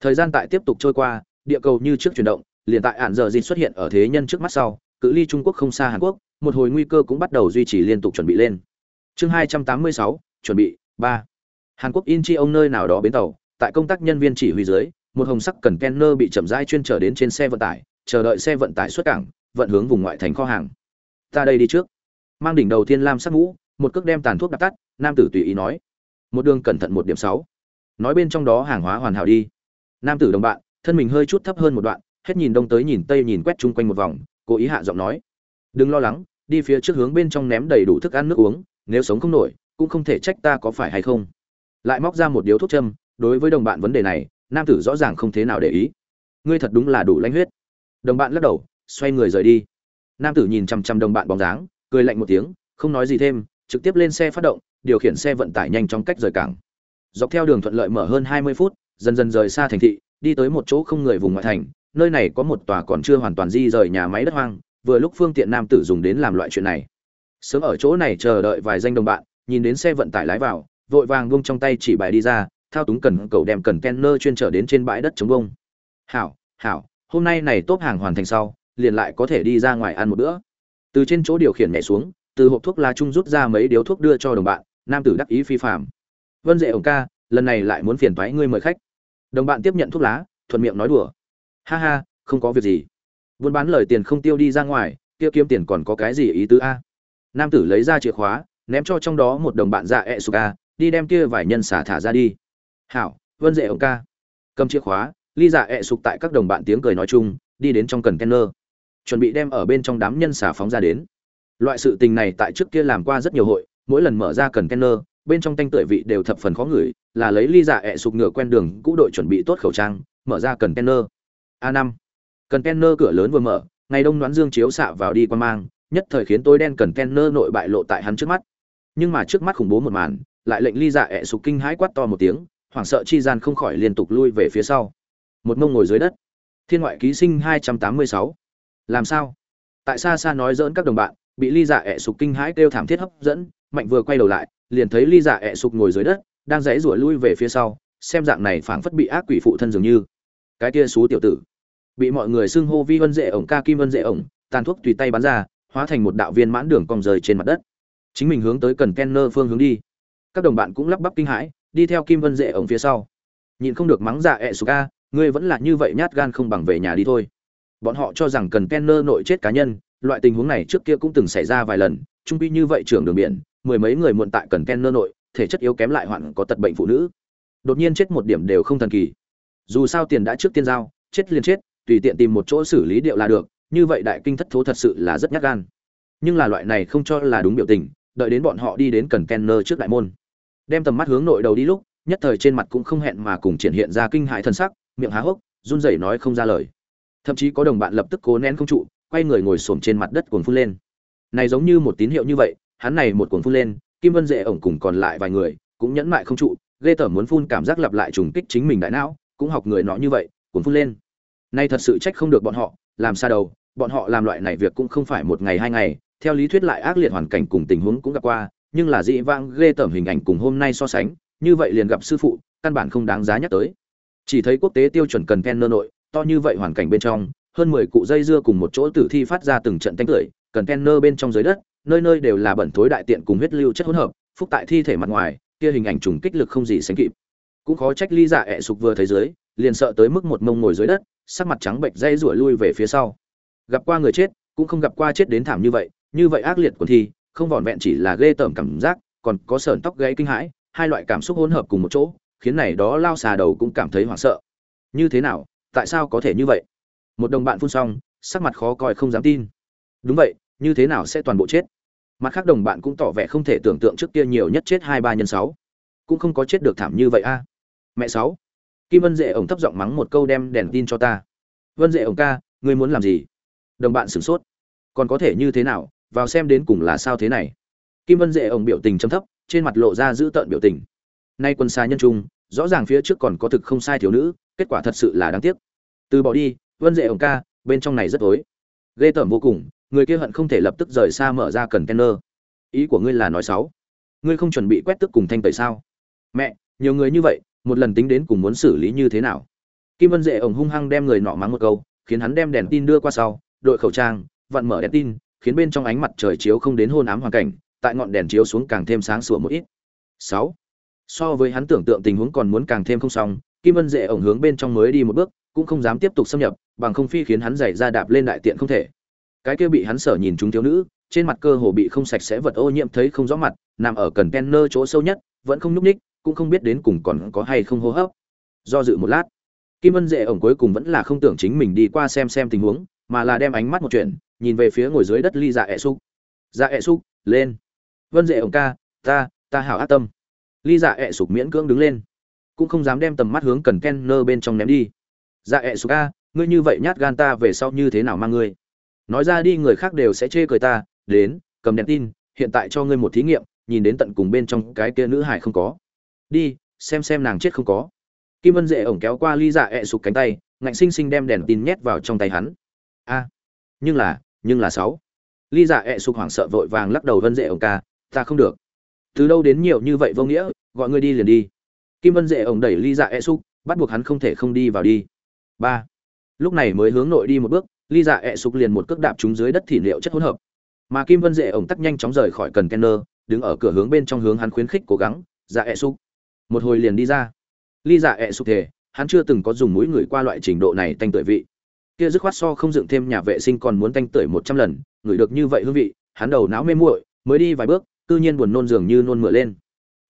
Thời gian tại tiếp tục trôi qua, địa cầu như trước chuyển động, liền tại ạn giờ gì xuất hiện ở thế nhân trước mắt sau, cự ly trung quốc không xa hàn quốc, một hồi nguy cơ cũng bắt đầu duy trì liên tục chuẩn bị lên. Chương hai trăm tám mươi sáu, chuẩn bị, ba hàn quốc Incheon ông nơi nào đó bến tàu, tại công tác nhân viên chỉ huy dưới, một hồng sắc cần kenner bị chậm rãi chuyên trở đến trên xe vận tải, chờ đợi xe vận tải xuất cảng, vận hướng vùng ngoại thành kho hàng. Ta đây đi trước. Mang đỉnh đầu tiên lam sắc mũ, một cước đem tàn thuốc đặt tắt, nam tử tùy ý nói. Một đường cẩn thận một điểm sáu. Nói bên trong đó hàng hóa hoàn hảo đi. Nam tử đồng bạn, thân mình hơi chút thấp hơn một đoạn, hết nhìn đông tới nhìn tây nhìn quét chung quanh một vòng, cố ý hạ giọng nói. Đừng lo lắng, đi phía trước hướng bên trong ném đầy đủ thức ăn nước uống, nếu sống không nổi, cũng không thể trách ta có phải hay không lại móc ra một điếu thuốc châm, đối với đồng bạn vấn đề này, nam tử rõ ràng không thế nào để ý. Ngươi thật đúng là đủ lãnh huyết. Đồng bạn lắc đầu, xoay người rời đi. Nam tử nhìn chằm chằm đồng bạn bóng dáng, cười lạnh một tiếng, không nói gì thêm, trực tiếp lên xe phát động, điều khiển xe vận tải nhanh chóng cách rời cảng. Dọc theo đường thuận lợi mở hơn hai mươi phút, dần dần rời xa thành thị, đi tới một chỗ không người vùng ngoại thành, nơi này có một tòa còn chưa hoàn toàn di rời nhà máy đất hoang, vừa lúc phương tiện nam tử dùng đến làm loại chuyện này. Sớm ở chỗ này chờ đợi vài danh đồng bạn, nhìn đến xe vận tải lái vào vội vàng vung trong tay chỉ bài đi ra, thao túng cần cầu đem cần kenner chuyên trở đến trên bãi đất chống bông. Hảo hảo, hôm nay này tốt hàng hoàn thành sau, liền lại có thể đi ra ngoài ăn một bữa. Từ trên chỗ điều khiển nhảy xuống, từ hộp thuốc lá chung rút ra mấy điếu thuốc đưa cho đồng bạn, nam tử đắc ý phi phàm. vân dệ ổng ca, lần này lại muốn phiền toái ngươi mời khách. Đồng bạn tiếp nhận thuốc lá, thuận miệng nói đùa. Ha ha, không có việc gì. Buôn bán lời tiền không tiêu đi ra ngoài, kia kiếm tiền còn có cái gì ý tứ a? Nam tử lấy ra chìa khóa, ném cho trong đó một đồng bạn dạ ẹ sục a đi đem kia vài nhân xả thả ra đi. Hảo, vân dệ ổng ca. Cầm chìa khóa, ly dạ ẹ sục tại các đồng bạn tiếng cười nói chung, đi đến trong cần kenner. Chuẩn bị đem ở bên trong đám nhân xả phóng ra đến. Loại sự tình này tại trước kia làm qua rất nhiều hội, mỗi lần mở ra cần kenner, bên trong tanh tưởi vị đều thập phần khó ngửi, là lấy ly dạ ẹ sục ngựa quen đường, cũ đội chuẩn bị tốt khẩu trang, mở ra cần kenner. A năm. Cần kenner cửa lớn vừa mở, ngày đông đoán dương chiếu xạ vào đi qua mang, nhất thời khiến tối đen cần kenner nội bại lộ tại hắn trước mắt. Nhưng mà trước mắt khủng bố một màn lại lệnh ly dạ ẹ sục kinh hãi quát to một tiếng, hoảng sợ chi gian không khỏi liên tục lui về phía sau. Một mông ngồi dưới đất. Thiên ngoại ký sinh hai trăm tám mươi sáu. Làm sao? Tại xa xa nói dỡn các đồng bạn, bị ly dạ ẹ sục kinh hãi kêu thảm thiết hấp dẫn, mạnh vừa quay đầu lại, liền thấy ly dạ ẹ sục ngồi dưới đất, đang dãy rủa lui về phía sau, xem dạng này phảng phất bị ác quỷ phụ thân dường như. Cái kia xú tiểu tử. Bị mọi người xưng hô vi vân dễ ổng, ca kim vân dễ ổng, tàn thuốc tùy tay bắn ra, hóa thành một đạo viên mãn đường cong rời trên mặt đất. Chính mình hướng tới cần kenner phương hướng đi các đồng bạn cũng lắp bắp kinh hãi, đi theo kim vân dễ ổng phía sau. Nhìn không được mắng dạ ẹ suka ca, ngươi vẫn là như vậy nhát gan không bằng về nhà đi thôi. Bọn họ cho rằng cần kenner nội chết cá nhân, loại tình huống này trước kia cũng từng xảy ra vài lần, trung quy như vậy trưởng đường biển, mười mấy người muộn tại cần kenner nội, thể chất yếu kém lại hoạn có tật bệnh phụ nữ. Đột nhiên chết một điểm đều không thần kỳ. Dù sao tiền đã trước tiên giao, chết liền chết, tùy tiện tìm một chỗ xử lý điệu là được, như vậy đại kinh thất thố thật sự là rất nhát gan. Nhưng là loại này không cho là đúng biểu tình, đợi đến bọn họ đi đến cần kenner trước đại môn đem tầm mắt hướng nội đầu đi lúc, nhất thời trên mặt cũng không hẹn mà cùng triển hiện ra kinh hại thân sắc, miệng há hốc, run rẩy nói không ra lời. Thậm chí có đồng bạn lập tức cố nén không trụ, quay người ngồi xổm trên mặt đất cuồng phun lên. Này giống như một tín hiệu như vậy, hắn này một cuồng phun lên, kim vân dễ ổng cùng còn lại vài người cũng nhẫn mại không trụ, ghê tởm muốn phun cảm giác lặp lại trùng kích chính mình đại não, cũng học người nó như vậy, cuồng phun lên. Nay thật sự trách không được bọn họ, làm sao đầu, bọn họ làm loại này việc cũng không phải một ngày hai ngày, theo lý thuyết lại ác liệt hoàn cảnh cùng tình huống cũng gặp qua nhưng là dị vãng ghê tởm hình ảnh cùng hôm nay so sánh, như vậy liền gặp sư phụ, căn bản không đáng giá nhắc tới. Chỉ thấy quốc tế tiêu chuẩn cần pen nơ nội, to như vậy hoàn cảnh bên trong, hơn mười cụ dây dưa cùng một chỗ tử thi phát ra từng trận tanh tưởi, cần pen nơ bên trong dưới đất, nơi nơi đều là bẩn thối đại tiện cùng huyết lưu chất hỗn hợp, phúc tại thi thể mặt ngoài, kia hình ảnh trùng kích lực không gì sánh kịp. Cũng khó trách ly dạ ẹ sục vừa thấy dưới, liền sợ tới mức một mông ngồi dưới đất, sắc mặt trắng bệnh dây rủa lui về phía sau. Gặp qua người chết, cũng không gặp qua chết đến thảm như vậy như vậy ác liệt của thi không vỏn vẹn chỉ là ghê tởm cảm giác, còn có sờn tóc gãy kinh hãi, hai loại cảm xúc hỗn hợp cùng một chỗ, khiến này đó lao xà đầu cũng cảm thấy hoảng sợ. Như thế nào, tại sao có thể như vậy? Một đồng bạn phun xong, sắc mặt khó coi không dám tin. Đúng vậy, như thế nào sẽ toàn bộ chết? Mặt khác đồng bạn cũng tỏ vẻ không thể tưởng tượng trước kia nhiều nhất chết hai ba nhân sáu. Cũng không có chết được thảm như vậy a. Mẹ sáu. Kim vân dệ ổng thấp giọng mắng một câu đem đèn tin cho ta. Vân dệ ổng ca, ngươi muốn làm gì? Đồng bạn sửng sốt. Còn có thể như thế nào vào xem đến cùng là sao thế này. Kim vân dễ ổng biểu tình chấm thấp, trên mặt lộ ra giữ tợn biểu tình. Nay quân xa nhân trung, rõ ràng phía trước còn có thực không sai thiếu nữ, kết quả thật sự là đáng tiếc. Từ bỏ đi, vân dễ ổng ca, bên trong này rất tối. Ghê tởm vô cùng, người kia hận không thể lập tức rời xa mở ra cần kenner ý của ngươi là nói xấu. Ngươi không chuẩn bị quét tức cùng thanh tẩy sao? Mẹ, nhiều người như vậy, một lần tính đến cùng muốn xử lý như thế nào? Kim vân dễ ổng hung hăng đem người nọ mắng một câu, khiến hắn đem đèn tin đưa qua sau, đội khẩu trang, vặn mở đèn tin khiến bên trong ánh mặt trời chiếu không đến hôn ám hoàn cảnh tại ngọn đèn chiếu xuống càng thêm sáng sủa một ít. Sáu. So với hắn tưởng tượng tình huống còn muốn càng thêm không xong kim vân dệ ổng hướng bên trong mới đi một bước cũng không dám tiếp tục xâm nhập bằng không phi khiến hắn giày ra đạp lên đại tiện không thể. Cái kia bị hắn sở nhìn chúng thiếu nữ trên mặt cơ hồ bị không sạch sẽ vật ô nhiễm thấy không rõ mặt nằm ở cần kenner chỗ sâu nhất vẫn không nhúc nhích, cũng không biết đến cùng còn có hay không hô hấp. Do dự một lát kim vân dệ ổng cuối cùng vẫn là không tưởng chính mình đi qua xem xem tình huống mà là đem ánh mắt một chuyện nhìn về phía ngồi dưới đất ly dạ ẹ xúc. Dạ ẹ xúc, lên. Vân dệ ổng ca, ta ta hảo ác tâm. Ly dạ ẹ sục miễn cưỡng đứng lên. Cũng không dám đem tầm mắt hướng cần ken nơ bên trong ném đi. Dạ ẹ sục ca, ngươi như vậy nhát gan ta về sau như thế nào mang ngươi? Nói ra đi, người khác đều sẽ chê cười ta. Đến, cầm đèn tin, hiện tại cho ngươi một thí nghiệm, nhìn đến tận cùng bên trong cái kia nữ hải không có. Đi, xem xem nàng chết không có. Kim vân dệ ổng kéo qua ly dạ ẹ sục cánh tay, ngạnh xinh xinh đem đèn tin nhét vào trong tay hắn. A, nhưng là nhưng là sáu. Ly dạ ẹ sục hoảng sợ vội vàng lắc đầu vân dệ ổng ca, ta không được. Từ đâu đến nhiều như vậy vô nghĩa, gọi ngươi đi liền đi. Kim vân dệ ổng đẩy ly dạ e xúc bắt buộc hắn không thể không đi vào đi. Ba. Lúc này mới hướng nội đi một bước ly dạ ẹ sục liền một cước đạp trúng dưới đất thỉ liệu chất hỗn hợp. Mà kim vân dệ ổng tắt nhanh chóng rời khỏi cần kenner, đứng ở cửa hướng bên trong hướng hắn khuyến khích cố gắng dạ ẹ sục một hồi liền đi ra. Ly dạ ẹ sục thể hắn chưa từng có dùng mũi người qua loại trình độ này tanh tưởi vị kia dứt khoát so không dựng thêm nhà vệ sinh còn muốn tanh tưởi một trăm lần, ngửi được như vậy hương vị, hắn đầu não mê muội, mới đi vài bước tự nhiên buồn nôn dường như nôn mửa lên.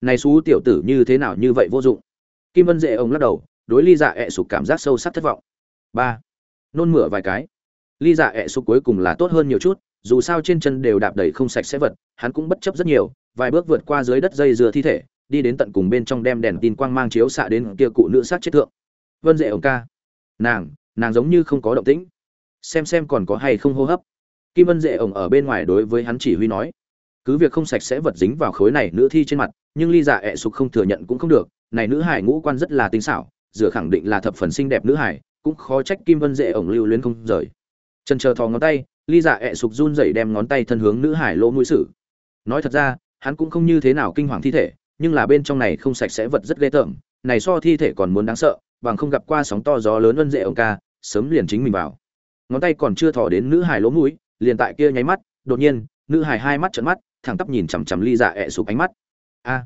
Này xú tiểu tử như thế nào như vậy vô dụng? Kim vân dễ ông lắc đầu, đối ly dạ ẹ sụp cảm giác sâu sắc thất vọng. Ba, nôn mửa vài cái. Ly dạ ẹ sụp cuối cùng là tốt hơn nhiều chút, dù sao trên chân đều đạp đầy không sạch sẽ vật, hắn cũng bất chấp rất nhiều, vài bước vượt qua dưới đất dây dừa thi thể, đi đến tận cùng bên trong đem đèn tin quang mang chiếu xạ đến kia cụ nữ sát chết thượng. Vân dễ ông ca, nàng nàng giống như không có động tĩnh. Xem xem còn có hay không hô hấp. Kim vân dễ ổng ở bên ngoài đối với hắn chỉ huy nói, cứ việc không sạch sẽ vật dính vào khối này nữ thi trên mặt, nhưng ly dạ ẹ sục không thừa nhận cũng không được. Này nữ hải ngũ quan rất là tinh xảo, dựa khẳng định là thập phần xinh đẹp nữ hải cũng khó trách kim vân dễ ổng lưu luyến không rời. Chân chờ thò ngón tay, ly dạ ẹ sục run rẩy đem ngón tay thân hướng nữ hải lỗ mũi sử. Nói thật ra, hắn cũng không như thế nào kinh hoàng thi thể, nhưng là bên trong này không sạch sẽ vật rất ghê tởm, này so thi thể còn muốn đáng sợ bằng không gặp qua sóng to gió lớn vân dễ ông ca, sớm liền chính mình vào. Ngón tay còn chưa thò đến nữ hải lỗ mũi, liền tại kia nháy mắt, đột nhiên, nữ hải hai mắt trợn mắt, thẳng tắp nhìn chằm chằm ly dạ ẹ sụp ánh mắt. A!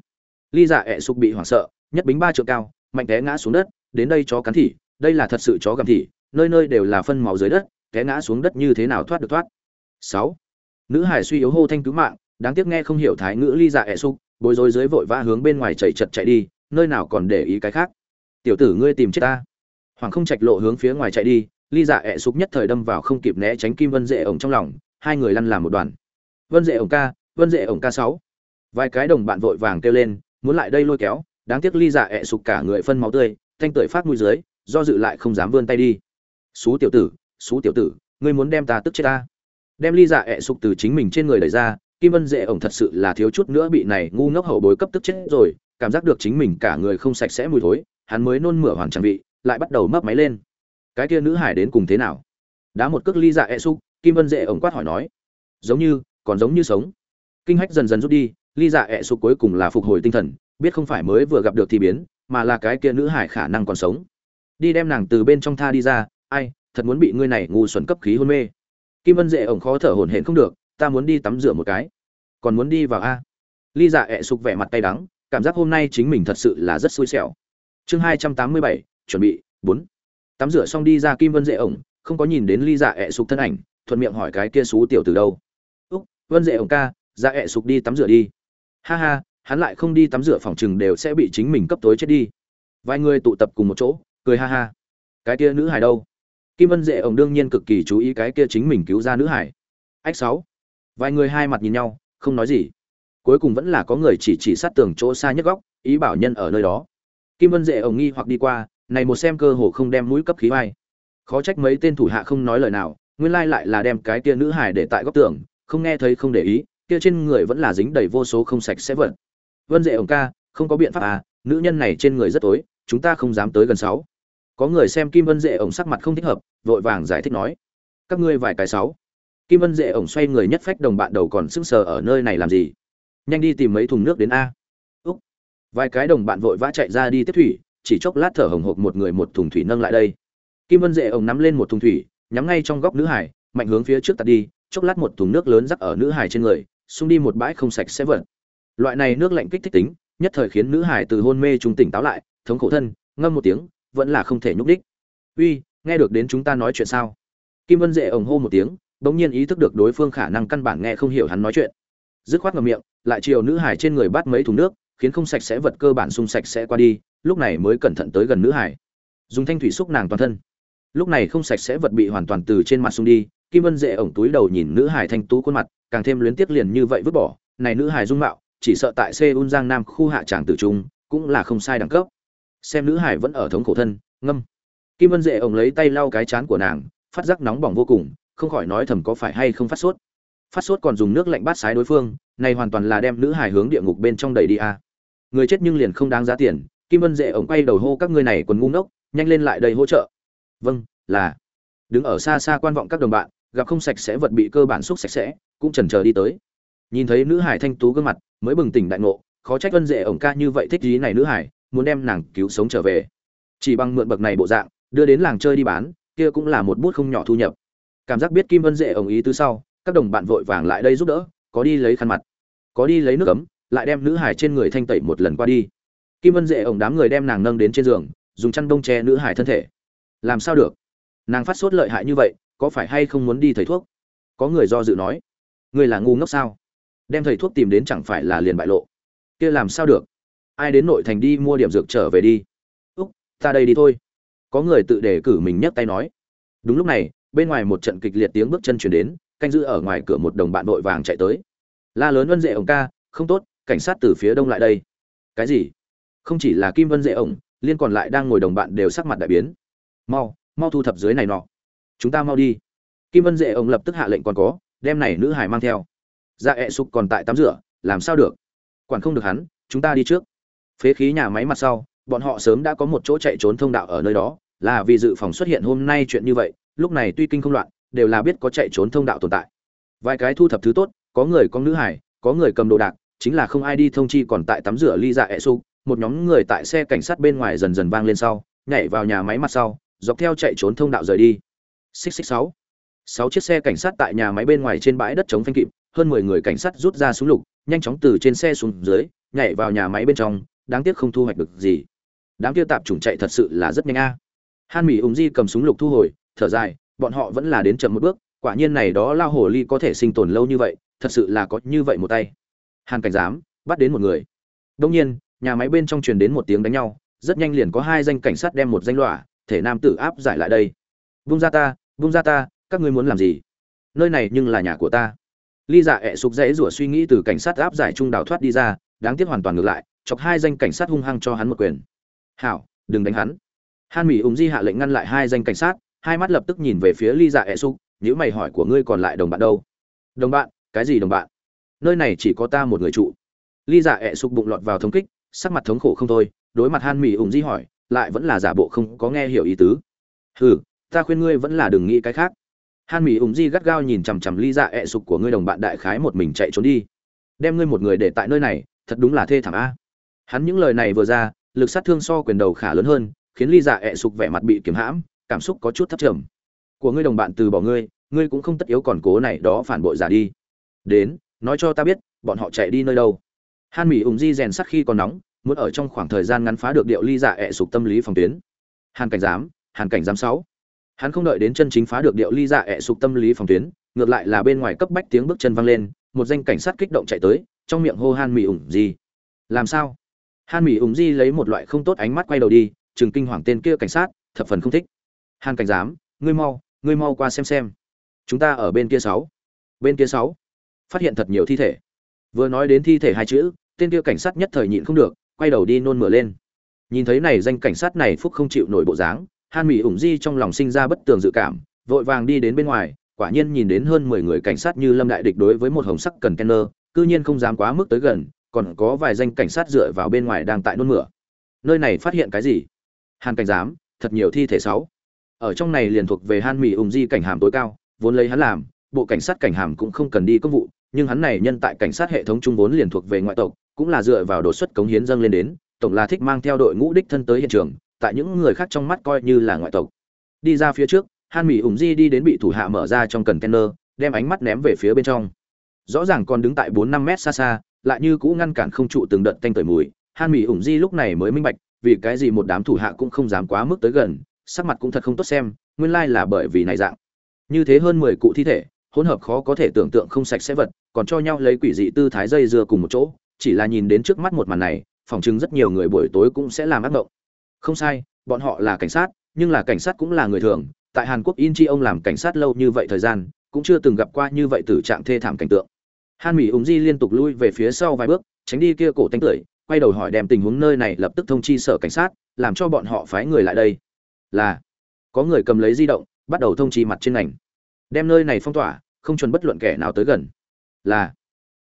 Ly dạ ẹ sụp bị hoảng sợ, nhất bính ba trượng cao, mạnh té ngã xuống đất, đến đây chó cắn thỉ, đây là thật sự chó gặm thỉ, nơi nơi đều là phân máu dưới đất, té ngã xuống đất như thế nào thoát được thoát. Sáu! Nữ hải suy yếu hô thanh cứu mạng, đáng tiếc nghe không hiểu thái ngữ ly dạ ẹ sụp, bối rối dưới vội vã hướng bên ngoài chạy chật chạy đi, nơi nào còn để ý cái khác tiểu tử ngươi tìm chết ta. Hoàng không trạch lộ hướng phía ngoài chạy đi, ly dạ ẹ sục nhất thời đâm vào không kịp né tránh kim vân dễ ổng trong lòng, hai người lăn làm một đoàn. Vân dễ ổng ca, vân dễ ổng ca sáu. Vài cái đồng bạn vội vàng kêu lên, muốn lại đây lôi kéo, đáng tiếc ly dạ ẹ sục cả người phân máu tươi, thanh tưởi phát mũi dưới, do dự lại không dám vươn tay đi. Xú tiểu tử, xú tiểu tử, ngươi muốn đem ta tức chết ta. Đem ly dạ ẹ sục từ chính mình trên người đẩy ra, kim vân dễ ổng thật sự là thiếu chút nữa bị này ngu ngốc hậu bối cấp tức chết rồi, cảm giác được chính mình cả người không sạch sẽ mùi thối hắn mới nôn mửa hoàn trang vị, lại bắt đầu mấp máy lên. Cái kia nữ hải đến cùng thế nào? Đá một cước ly dạ e sụp kim vân dễ ổng quát hỏi nói. Giống như, còn giống như sống. Kinh hách dần dần rút đi, ly dạ e ẹ sụp cuối cùng là phục hồi tinh thần, biết không phải mới vừa gặp được thì biến, mà là cái kia nữ hải khả năng còn sống. Đi đem nàng từ bên trong tha đi ra, ai, thật muốn bị ngươi này ngu xuẩn cấp khí hôn mê. Kim vân dễ ổng khó thở hổn hển không được, ta muốn đi tắm rửa một cái. Còn muốn đi vào a? Ly dạ e ẹ sụp vẻ mặt tay đắng, cảm giác hôm nay chính mình thật sự là rất xui xẻo chương hai trăm tám mươi bảy, chuẩn bị, bốn. Tắm rửa xong đi ra kim vân dễ ổng, không có nhìn đến ly dạ ẹ sụp thân ảnh, thuận miệng hỏi cái kia xú tiểu từ đâu. Úc, vân dễ ổng ca dạ ẹ sụp đi tắm rửa đi. Ha ha, hắn lại không đi tắm rửa phòng chừng đều sẽ bị chính mình cấp tối chết đi. Vài người tụ tập cùng một chỗ, cười ha ha. Cái kia nữ hải đâu? Kim vân dễ ổng đương nhiên cực kỳ chú ý cái kia chính mình cứu ra nữ hải ách sáu. Vài người hai mặt nhìn nhau, không nói gì. Cuối cùng vẫn là có người chỉ chỉ sát tường chỗ xa nhất góc, ý bảo nhân ở nơi đó kim vân dễ ổng nghi hoặc đi qua, này một xem cơ hồ không đem mũi cấp khí vai. Khó trách mấy tên thủ hạ không nói lời nào, nguyên lai lại là đem cái kia nữ hải để tại góc tường, không nghe thấy không để ý, kia trên người vẫn là dính đầy vô số không sạch sẽ vật. Vân dễ ổng ca, không có biện pháp à nữ nhân này trên người rất tối, chúng ta không dám tới gần sáu. Có người xem kim vân dễ ổng sắc mặt không thích hợp, vội vàng giải thích nói, các ngươi vài cái sáu. Kim vân dễ ổng xoay người nhất phách đồng bạn đầu còn sững sờ ở nơi này làm gì? Nhanh đi tìm mấy thùng nước đến a vài cái đồng bạn vội vã chạy ra đi tiếp thủy, chỉ chốc lát thở hồng hộc một người một thùng thủy nâng lại đây. Kim vân dễ ổng nắm lên một thùng thủy, nhắm ngay trong góc nữ hải, mạnh hướng phía trước tạt đi, chốc lát một thùng nước lớn rắc ở nữ hải trên người, xung đi một bãi không sạch sẽ vợt loại này nước lạnh kích thích tính, nhất thời khiến nữ hải từ hôn mê trung tỉnh táo lại, thống khổ thân, ngâm một tiếng, vẫn là không thể nhúc đích uy, nghe được đến chúng ta nói chuyện sao? Kim vân dễ ổng hô một tiếng, bỗng nhiên ý thức được đối phương khả năng căn bản nghe không hiểu hắn nói chuyện. Dứt khoát ngậm miệng, lại chiều nữ hải trên người bắt mấy thùng nước khiến không sạch sẽ vật cơ bản xung sạch sẽ qua đi, lúc này mới cẩn thận tới gần nữ hải. Dùng thanh thủy xúc nàng toàn thân. Lúc này không sạch sẽ vật bị hoàn toàn từ trên mặt xung đi, kim vân dễ ổng túi đầu nhìn nữ hải thanh tú khuôn mặt, càng thêm luyến tiếc liền như vậy vứt bỏ. Này nữ hải dung mạo, chỉ sợ tại seoul giang nam khu hạ tràng tử trung, cũng là không sai đẳng cấp. Xem nữ hải vẫn ở thống khổ thân, ngâm. Kim vân dễ ổng lấy tay lau cái chán của nàng, phát giác nóng bỏng vô cùng, không khỏi nói thầm có phải hay không phát sốt. Phát sốt còn dùng nước lạnh bát sái đối phương, này hoàn toàn là đem nữ hải hướng địa ngục bên trong đẩy đi a à người chết nhưng liền không đáng giá tiền, kim vân dễ ổng quay đầu hô các ngươi này còn ngu ngốc, nhanh lên lại đây hỗ trợ. Vâng là. Đứng ở xa xa quan vọng các đồng bạn, gặp không sạch sẽ vật bị cơ bản xúc sạch sẽ, cũng chần chờ đi tới. Nhìn thấy nữ hải thanh tú gương mặt, mới bừng tỉnh đại ngộ, khó trách vân dễ ổng ca như vậy thích ý này nữ hải, muốn đem nàng cứu sống trở về. Chỉ bằng mượn bậc này bộ dạng, đưa đến làng chơi đi bán, kia cũng là một bút không nhỏ thu nhập. Cảm giác biết kim vân dễ ổng ý tứ sau, các đồng bạn vội vàng lại đây giúp đỡ, có đi lấy khăn mặt, có đi lấy nước cấm lại đem nữ hải trên người thanh tẩy một lần qua đi. Kim vân dễ ổng đám người đem nàng nâng đến trên giường, dùng chăn đông che nữ hải thân thể. Làm sao được? Nàng phát sốt lợi hại như vậy, có phải hay không muốn đi thầy thuốc? Có người do dự nói. Người là ngu ngốc sao? Đem thầy thuốc tìm đến chẳng phải là liền bại lộ. Kia làm sao được? Ai đến nội thành đi mua điểm dược trở về đi. Úc, ta đây đi thôi. Có người tự đề cử mình nhấc tay nói. Đúng lúc này, bên ngoài một trận kịch liệt tiếng bước chân chuyển đến, canh giữ ở ngoài cửa một đồng bạn vội vàng chạy tới. La lớn vân dệ ông ca, không tốt cảnh sát từ phía đông lại đây. Cái gì? Không chỉ là kim vân dệ ổng, liên còn lại đang ngồi đồng bạn đều sắc mặt đại biến. Mau mau thu thập dưới này nọ. Chúng ta mau đi. Kim vân dệ ổng lập tức hạ lệnh còn có, đem này nữ hải mang theo. Dạ ẹ sục còn tại tắm rửa, làm sao được? Quản không được hắn, chúng ta đi trước. Phế khí nhà máy mặt sau, bọn họ sớm đã có một chỗ chạy trốn thông đạo ở nơi đó, là vì dự phòng xuất hiện hôm nay chuyện như vậy, lúc này tuy kinh không loạn, đều là biết có chạy trốn thông đạo tồn tại. Vài cái thu thập thứ tốt, có người có nữ hải, có người cầm đồ đạc chính là không ai đi thông chi còn tại tắm rửa ly dạ ẹ sục một nhóm người tại xe cảnh sát bên ngoài dần dần vang lên sau, nhảy vào nhà máy mặt sau, dọc theo chạy trốn thông đạo rời đi. Xích xích sáu. Sáu chiếc xe cảnh sát tại nhà máy bên ngoài trên bãi đất chống phanh kịp, hơn mười người cảnh sát rút ra súng lục, nhanh chóng từ trên xe xuống dưới, nhảy vào nhà máy bên trong, đáng tiếc không thu hoạch được gì. Đám kia tạp chủng chạy thật sự là rất nhanh a. Han mỹ ung di cầm súng lục thu hồi, thở dài, bọn họ vẫn là đến chậm một bước, quả nhiên này đó lao hồ ly có thể sinh tồn lâu như vậy, thật sự là có như vậy một tay hàn cảnh giám, bắt đến một người. Đông nhiên, nhà máy bên trong truyền đến một tiếng đánh nhau, rất nhanh liền có hai danh cảnh sát đem một danh lọa, thể nam tử áp giải lại đây. Vung ra ta, vung ra ta, các ngươi muốn làm gì? Nơi này nhưng là nhà của ta. Ly dạ ẹ sục dãy rủa suy nghĩ từ cảnh sát áp giải trung đào thoát đi ra, đáng tiếc hoàn toàn ngược lại, chọc hai danh cảnh sát hung hăng cho hắn một quyền. Hảo, đừng đánh hắn. Han mỹ ung di hạ lệnh ngăn lại hai danh cảnh sát, hai mắt lập tức nhìn về phía ly dạ ẹ sục nếu mày hỏi của ngươi còn lại đồng bạn đâu? Đồng bạn, cái gì đồng bạn? Nơi này chỉ có ta một người trụ. Ly dạ ẹ sụp bụng lọt vào thống kích, sắc mặt thống khổ không thôi, đối mặt han mỹ ủng di hỏi, lại vẫn là giả bộ không có nghe hiểu ý tứ. Hừ, ta khuyên ngươi vẫn là đừng nghĩ cái khác. Han mỹ ủng di gắt gao nhìn chằm chằm ly dạ ẹ sụp của ngươi đồng bạn đại khái một mình chạy trốn đi. Đem ngươi một người để tại nơi này, thật đúng là thê thảm a. Hắn những lời này vừa ra, lực sát thương so quyền đầu khả lớn hơn, khiến ly dạ ẹ sụp vẻ mặt bị kiếm hãm, cảm xúc có chút thấp trầm. Của ngươi đồng bạn từ bỏ ngươi ngươi cũng không tất yếu còn cố này đó phản bội giả đi. Đến nói cho ta biết, bọn họ chạy đi nơi đâu. Han mỹ ủng di rèn sắc khi còn nóng, muốn ở trong khoảng thời gian ngắn phá được điệu ly dạ ẹ sụp tâm lý phòng tuyến. Hàn cảnh giám, hàn cảnh giám sáu. Hắn không đợi đến chân chính phá được điệu ly dạ ẹ sụp tâm lý phòng tuyến, ngược lại là bên ngoài cấp bách tiếng bước chân vang lên, một danh cảnh sát kích động chạy tới, trong miệng hô han mỹ ủng di. Làm sao? Han mỹ ủng di lấy một loại không tốt ánh mắt quay đầu đi chừng kinh hoàng tên kia cảnh sát, thập phần không thích. Hàn cảnh giám, ngươi mau ngươi mau qua xem xem. Chúng ta ở bên kia sáu. Bên kia sáu phát hiện thật nhiều thi thể. Vừa nói đến thi thể hai chữ, tên kia cảnh sát nhất thời nhịn không được, quay đầu đi nôn mửa lên. Nhìn thấy này danh cảnh sát này phúc không chịu nổi bộ dáng han mỹ ủng di trong lòng sinh ra bất tường dự cảm, vội vàng đi đến bên ngoài, quả nhiên nhìn đến hơn mười người cảnh sát như lâm đại địch đối với một hồng sắc cần kenner, cư nhiên không dám quá mức tới gần, còn có vài danh cảnh sát dựa vào bên ngoài đang tại nôn mửa. Nơi này phát hiện cái gì? Hàn cảnh giám, thật nhiều thi thể sáu. Ở trong này liền thuộc về han mỹ ủng di cảnh hàm tối cao, vốn lấy hắn làm, bộ cảnh sát cảnh hàm cũng không cần đi công vụ nhưng hắn này nhân tại cảnh sát hệ thống trung vốn liền thuộc về ngoại tộc, cũng là dựa vào đột xuất cống hiến dâng lên đến, tổng là thích mang theo đội ngũ đích thân tới hiện trường, tại những người khác trong mắt coi như là ngoại tộc. Đi ra phía trước, han mỹ ủng di đi đến bị thủ hạ mở ra trong cần kenner đem ánh mắt ném về phía bên trong. Rõ ràng còn đứng tại bốn năm mét xa xa, lại như cũ ngăn cản không trụ từng đợt tanh tưởi mùi. Han mỹ ủng di lúc này mới minh bạch, vì cái gì một đám thủ hạ cũng không dám quá mức tới gần, sắc mặt cũng thật không tốt xem, nguyên lai là bởi vì này dạng. Như thế hơn mười cụ thi thể hỗn hợp khó có thể tưởng tượng không sạch sẽ vật, còn cho nhau lấy quỷ dị tư thái dây dưa cùng một chỗ, chỉ là nhìn đến trước mắt một màn này phỏng chừng rất nhiều người buổi tối cũng sẽ làm ác mộng. Không sai, bọn họ là cảnh sát, nhưng là cảnh sát cũng là người thường, tại hàn quốc in chi ông làm cảnh sát lâu như vậy thời gian, cũng chưa từng gặp qua như vậy tử trạng thê thảm cảnh tượng. Han mỹ úng di liên tục lui về phía sau vài bước, tránh đi kia cổ tánh tưởi, quay đầu hỏi đem tình huống nơi này lập tức thông chi sở cảnh sát, làm cho bọn họ phái người lại đây. Là, có người cầm lấy di động, bắt đầu thông chi mặt trên ngành đem nơi này phong tỏa, không chuẩn bất luận kẻ nào tới gần. Là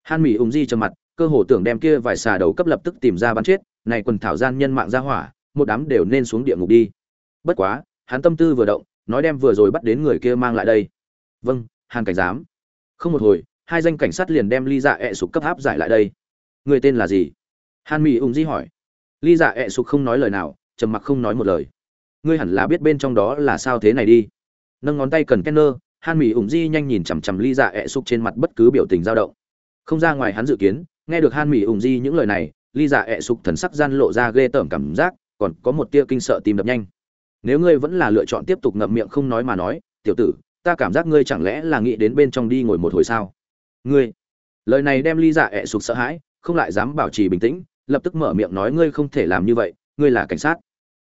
han mỹ Ung di trầm mặt, cơ hồ tưởng đem kia vài xà đầu cấp lập tức tìm ra bắn chết, này quần thảo gian nhân mạng ra hỏa, một đám đều nên xuống địa ngục đi. Bất quá, hắn tâm tư vừa động, nói đem vừa rồi bắt đến người kia mang lại đây. Vâng hàn cảnh giám. Không một hồi, hai danh cảnh sát liền đem ly dạ ẹ sục cấp áp giải lại đây. Người tên là gì? Hàn mỹ ung di hỏi. Ly dạ ẹ sục không nói lời nào, trầm mặc không nói một lời. Ngươi hẳn là biết bên trong đó là sao thế này đi. Nâng ngón tay cần kenner han mỹ ủng di nhanh nhìn chằm chằm ly dạ e ẹ sục trên mặt bất cứ biểu tình dao động. Không ra ngoài hắn dự kiến, nghe được han mỹ ủng di những lời này, ly dạ e ẹ sục thần sắc gian lộ ra ghê tởm cảm giác, còn có một tia kinh sợ tim đập nhanh. Nếu ngươi vẫn là lựa chọn tiếp tục ngậm miệng không nói mà nói, tiểu tử, ta cảm giác ngươi chẳng lẽ là nghĩ đến bên trong đi ngồi một hồi sao? Ngươi. Lời này đem ly dạ e ẹ sục sợ hãi, không lại dám bảo trì bình tĩnh, lập tức mở miệng nói ngươi không thể làm như vậy, ngươi là cảnh sát.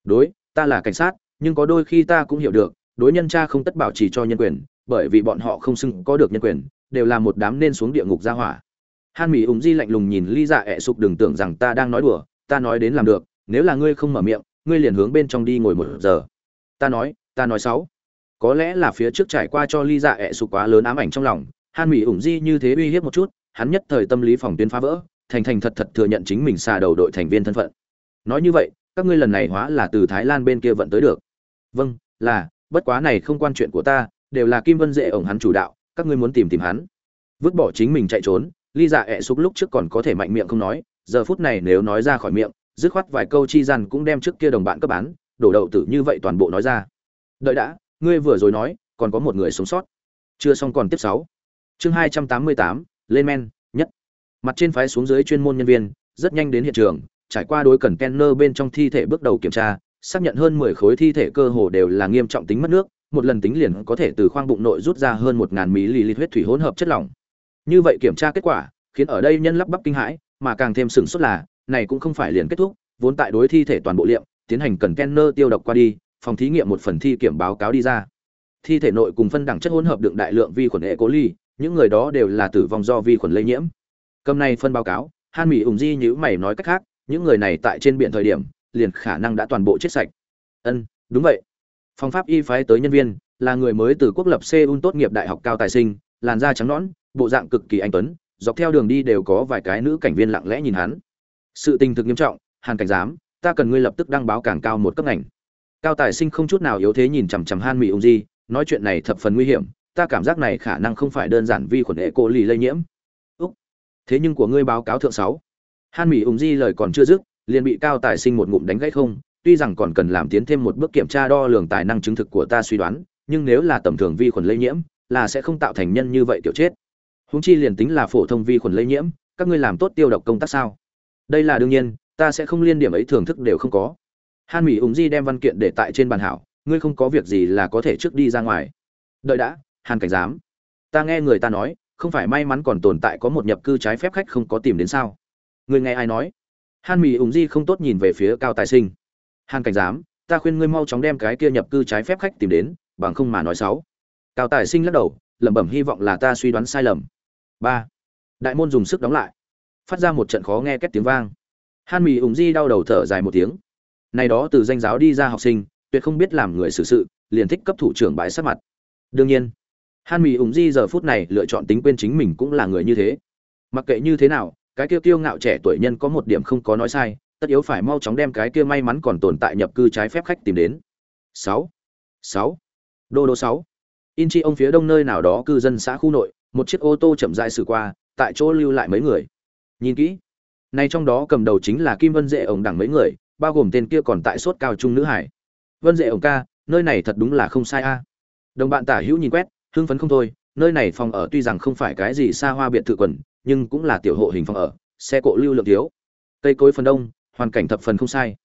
Đối, ta là cảnh sát, nhưng có đôi khi ta cũng hiểu được, đối nhân cha không tất bảo trì cho nhân quyền bởi vì bọn họ không xưng có được nhân quyền, đều là một đám nên xuống địa ngục ra hỏa. Han mỹ ủng di lạnh lùng nhìn ly dạ ẹ sục đừng tưởng rằng ta đang nói đùa, ta nói đến làm được, nếu là ngươi không mở miệng, ngươi liền hướng bên trong đi ngồi một giờ. Ta nói ta nói sáu. Có lẽ là phía trước trải qua cho ly dạ ẹ sục quá lớn ám ảnh trong lòng, han mỹ ủng di như thế uy hiếp một chút, hắn nhất thời tâm lý phòng tuyến phá vỡ, thành thành thật thật thừa nhận chính mình xà đầu đội thành viên thân phận. Nói như vậy, các ngươi lần này hóa là từ thái lan bên kia vận tới được. Vâng là, bất quá này không quan chuyện của ta đều là kim vân dễ ổng hắn chủ đạo, các ngươi muốn tìm tìm hắn. Vứt bỏ chính mình chạy trốn, ly dạ ẹ xúc lúc trước còn có thể mạnh miệng không nói, giờ phút này nếu nói ra khỏi miệng, dứt khoát vài câu chi gian cũng đem trước kia đồng bạn cấp bán đổ đậu tử như vậy toàn bộ nói ra. Đợi đã, ngươi vừa rồi nói, còn có một người sống sót. Chưa xong còn tiếp sáu. Chương hai trăm tám mươi tám, lên men, nhất. Mặt trên phái xuống dưới chuyên môn nhân viên, rất nhanh đến hiện trường, trải qua đối cần kenner bên trong thi thể bước đầu kiểm tra, xác nhận hơn mười khối thi thể cơ hồ đều là nghiêm trọng tính mất nước một lần tính liền có thể từ khoang bụng nội rút ra hơn một ngàn ml huyết thủy hỗn hợp chất lỏng. Như vậy kiểm tra kết quả, khiến ở đây nhân lắp bắp kinh hãi, mà càng thêm sửng sốt là, này cũng không phải liền kết thúc, vốn tại đối thi thể toàn bộ liệm, tiến hành cần kenner tiêu độc qua đi, phòng thí nghiệm một phần thi kiểm báo cáo đi ra. Thi thể nội cùng phân đẳng chất hỗn hợp đựng đại lượng vi khuẩn e coli, những người đó đều là tử vong do vi khuẩn lây nhiễm. Cầm này phân báo cáo han mỹ ủng di nhữ mày nói cách khác, những người này tại trên biển thời điểm, liền khả năng đã toàn bộ chết sạch. Ân, đúng vậy phòng pháp y phái tới nhân viên, là người mới từ quốc lập seoul tốt nghiệp đại học cao tài sinh, làn da trắng nõn, bộ dạng cực kỳ anh tuấn, dọc theo đường đi đều có vài cái nữ cảnh viên lặng lẽ nhìn hắn. Sự tình thực nghiêm trọng, hàn cảnh giám, ta cần ngươi lập tức đăng báo càng cao một cấp ngành. Cao tài sinh không chút nào yếu thế nhìn chằm chằm han mỹ ung di, nói chuyện này thập phần nguy hiểm, ta cảm giác này khả năng không phải đơn giản vi khuẩn hệ cô lì lây nhiễm. Úc, thế nhưng của ngươi báo cáo thượng sáu. Han mỹ ung di lời còn chưa dứt, liền bị cao tài sinh một ngụm đánh gãy không tuy rằng còn cần làm tiến thêm một bước kiểm tra đo lường tài năng chứng thực của ta suy đoán, nhưng nếu là tầm thường vi khuẩn lây nhiễm, là sẽ không tạo thành nhân như vậy kiểu chết. Húng chi liền tính là phổ thông vi khuẩn lây nhiễm, các ngươi làm tốt tiêu độc công tác sao? Đây là đương nhiên, ta sẽ không liên điểm ấy thưởng thức đều không có. Han mỹ úng di đem văn kiện để tại trên bàn hảo, ngươi không có việc gì là có thể trước đi ra ngoài. Đợi đã, hàn cảnh giám. Ta nghe người ta nói, không phải may mắn còn tồn tại có một nhập cư trái phép khách không có tìm đến sao? Người nghe ai nói? Han mỹ úng di không tốt nhìn về phía cao tài sinh hàn cảnh giám, ta khuyên ngươi mau chóng đem cái kia nhập cư trái phép khách tìm đến, bằng không mà nói xấu. Cao tài sinh lắc đầu, lẩm bẩm hy vọng là ta suy đoán sai lầm. Ba. Đại môn dùng sức đóng lại. Phát ra một trận khó nghe két tiếng vang. Han Mị ủng di đau đầu thở dài một tiếng. Này đó từ danh giáo đi ra học sinh, tuyệt không biết làm người xử sự, liền thích cấp thủ trưởng bãi sát mặt. Đương nhiên han Mị ủng di giờ phút này lựa chọn tính quên chính mình cũng là người như thế. Mặc kệ như thế nào, cái kia kiêu ngạo trẻ tuổi nhân có một điểm không có nói sai tất yếu phải mau chóng đem cái kia may mắn còn tồn tại nhập cư trái phép khách tìm đến. Sáu. Sáu. Đô đô sáu. In chi ông phía đông nơi nào đó cư dân xã khu nội, một chiếc ô tô chậm rãi xử qua, tại chỗ lưu lại mấy người. Nhìn kỹ. Nay trong đó cầm đầu chính là kim vân dễ ổng đẳng mấy người, bao gồm tên kia còn tại sốt cao trung nữ hải. Vân dễ ổng ca, nơi này thật đúng là không sai a. Đồng bạn tả hữu nhìn quét, hưng phấn không thôi, nơi này phòng ở tuy rằng không phải cái gì xa hoa biệt thự quần, nhưng cũng là tiểu hộ hình phòng ở, xe cộ lưu lượng thiếu. Cây cối phần đông hoàn cảnh thập phần không sai.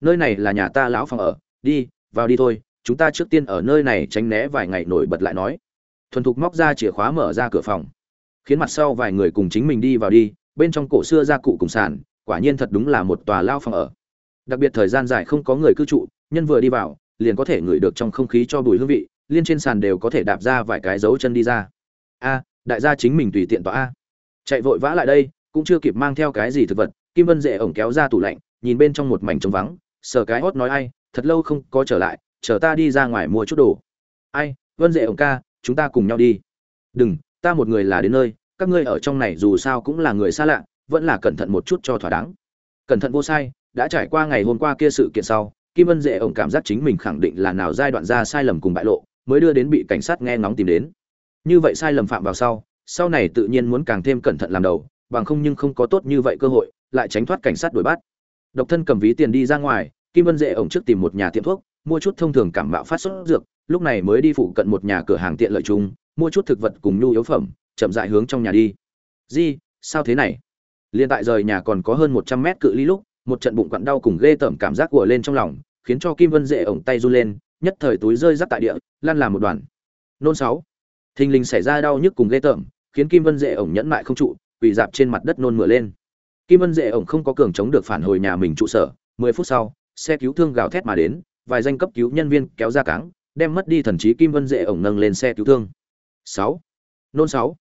Nơi này là nhà ta lão phòng ở, đi, vào đi thôi, chúng ta trước tiên ở nơi này tránh né vài ngày nổi bật lại nói. Thuần thục móc ra chìa khóa mở ra cửa phòng. Khiến mặt sau vài người cùng chính mình đi vào đi, bên trong cổ xưa gia cụ cùng sàn, quả nhiên thật đúng là một tòa lao phòng ở. Đặc biệt thời gian dài không có người cư trụ, nhân vừa đi vào, liền có thể ngửi được trong không khí cho bùi hương vị, liên trên sàn đều có thể đạp ra vài cái dấu chân đi ra. A, đại gia chính mình tùy tiện tòa a. Chạy vội vã lại đây, cũng chưa kịp mang theo cái gì thực vật kim vân dễ ổng kéo ra tủ lạnh, nhìn bên trong một mảnh trống vắng sờ cái hót nói ai, thật lâu không có trở lại, chờ ta đi ra ngoài mua chút đồ. Ai, vân dễ ổng ca, chúng ta cùng nhau đi. Đừng, ta một người là đến nơi, các ngươi ở trong này dù sao cũng là người xa lạ, vẫn là cẩn thận một chút cho thỏa đáng. Cẩn thận vô sai, đã trải qua ngày hôm qua kia sự kiện sau, kim vân dễ ổng cảm giác chính mình khẳng định là nào giai đoạn ra sai lầm cùng bại lộ, mới đưa đến bị cảnh sát nghe ngóng tìm đến. Như vậy sai lầm phạm vào sau sau này tự nhiên muốn càng thêm cẩn thận làm đầu, bằng không nhưng không có tốt như vậy cơ hội lại tránh thoát cảnh sát đuổi bắt. Độc thân cầm ví tiền đi ra ngoài, kim vân dễ ổng trước tìm một nhà tiệm thuốc, mua chút thông thường cảm mạo phát sốt dược, lúc này mới đi phụ cận một nhà cửa hàng tiện lợi chung, mua chút thực vật cùng nhu yếu phẩm, chậm dại hướng trong nhà đi. Di, sao thế này? Liên tại rời nhà còn có hơn một trăm mét cự ly lúc, một trận bụng quặn đau cùng ghê tởm cảm giác của lên trong lòng, khiến cho kim vân dễ ổng tay run lên, nhất thời túi rơi rắc tại địa lan làm một đoàn. Nôn sáu. Thình lình xảy ra đau nhức cùng ghê tởm, khiến kim vân dễ ổng nhẫn mại không trụ, quỳ dạp trên mặt đất nôn mửa lên kim vân Dệ ổng không có cường chống được phản hồi nhà mình trụ sở mười phút sau xe cứu thương gào thét mà đến vài danh cấp cứu nhân viên kéo ra cáng đem mất đi thần trí kim vân Dệ ổng nâng lên xe cứu thương. 6, nôn sáu.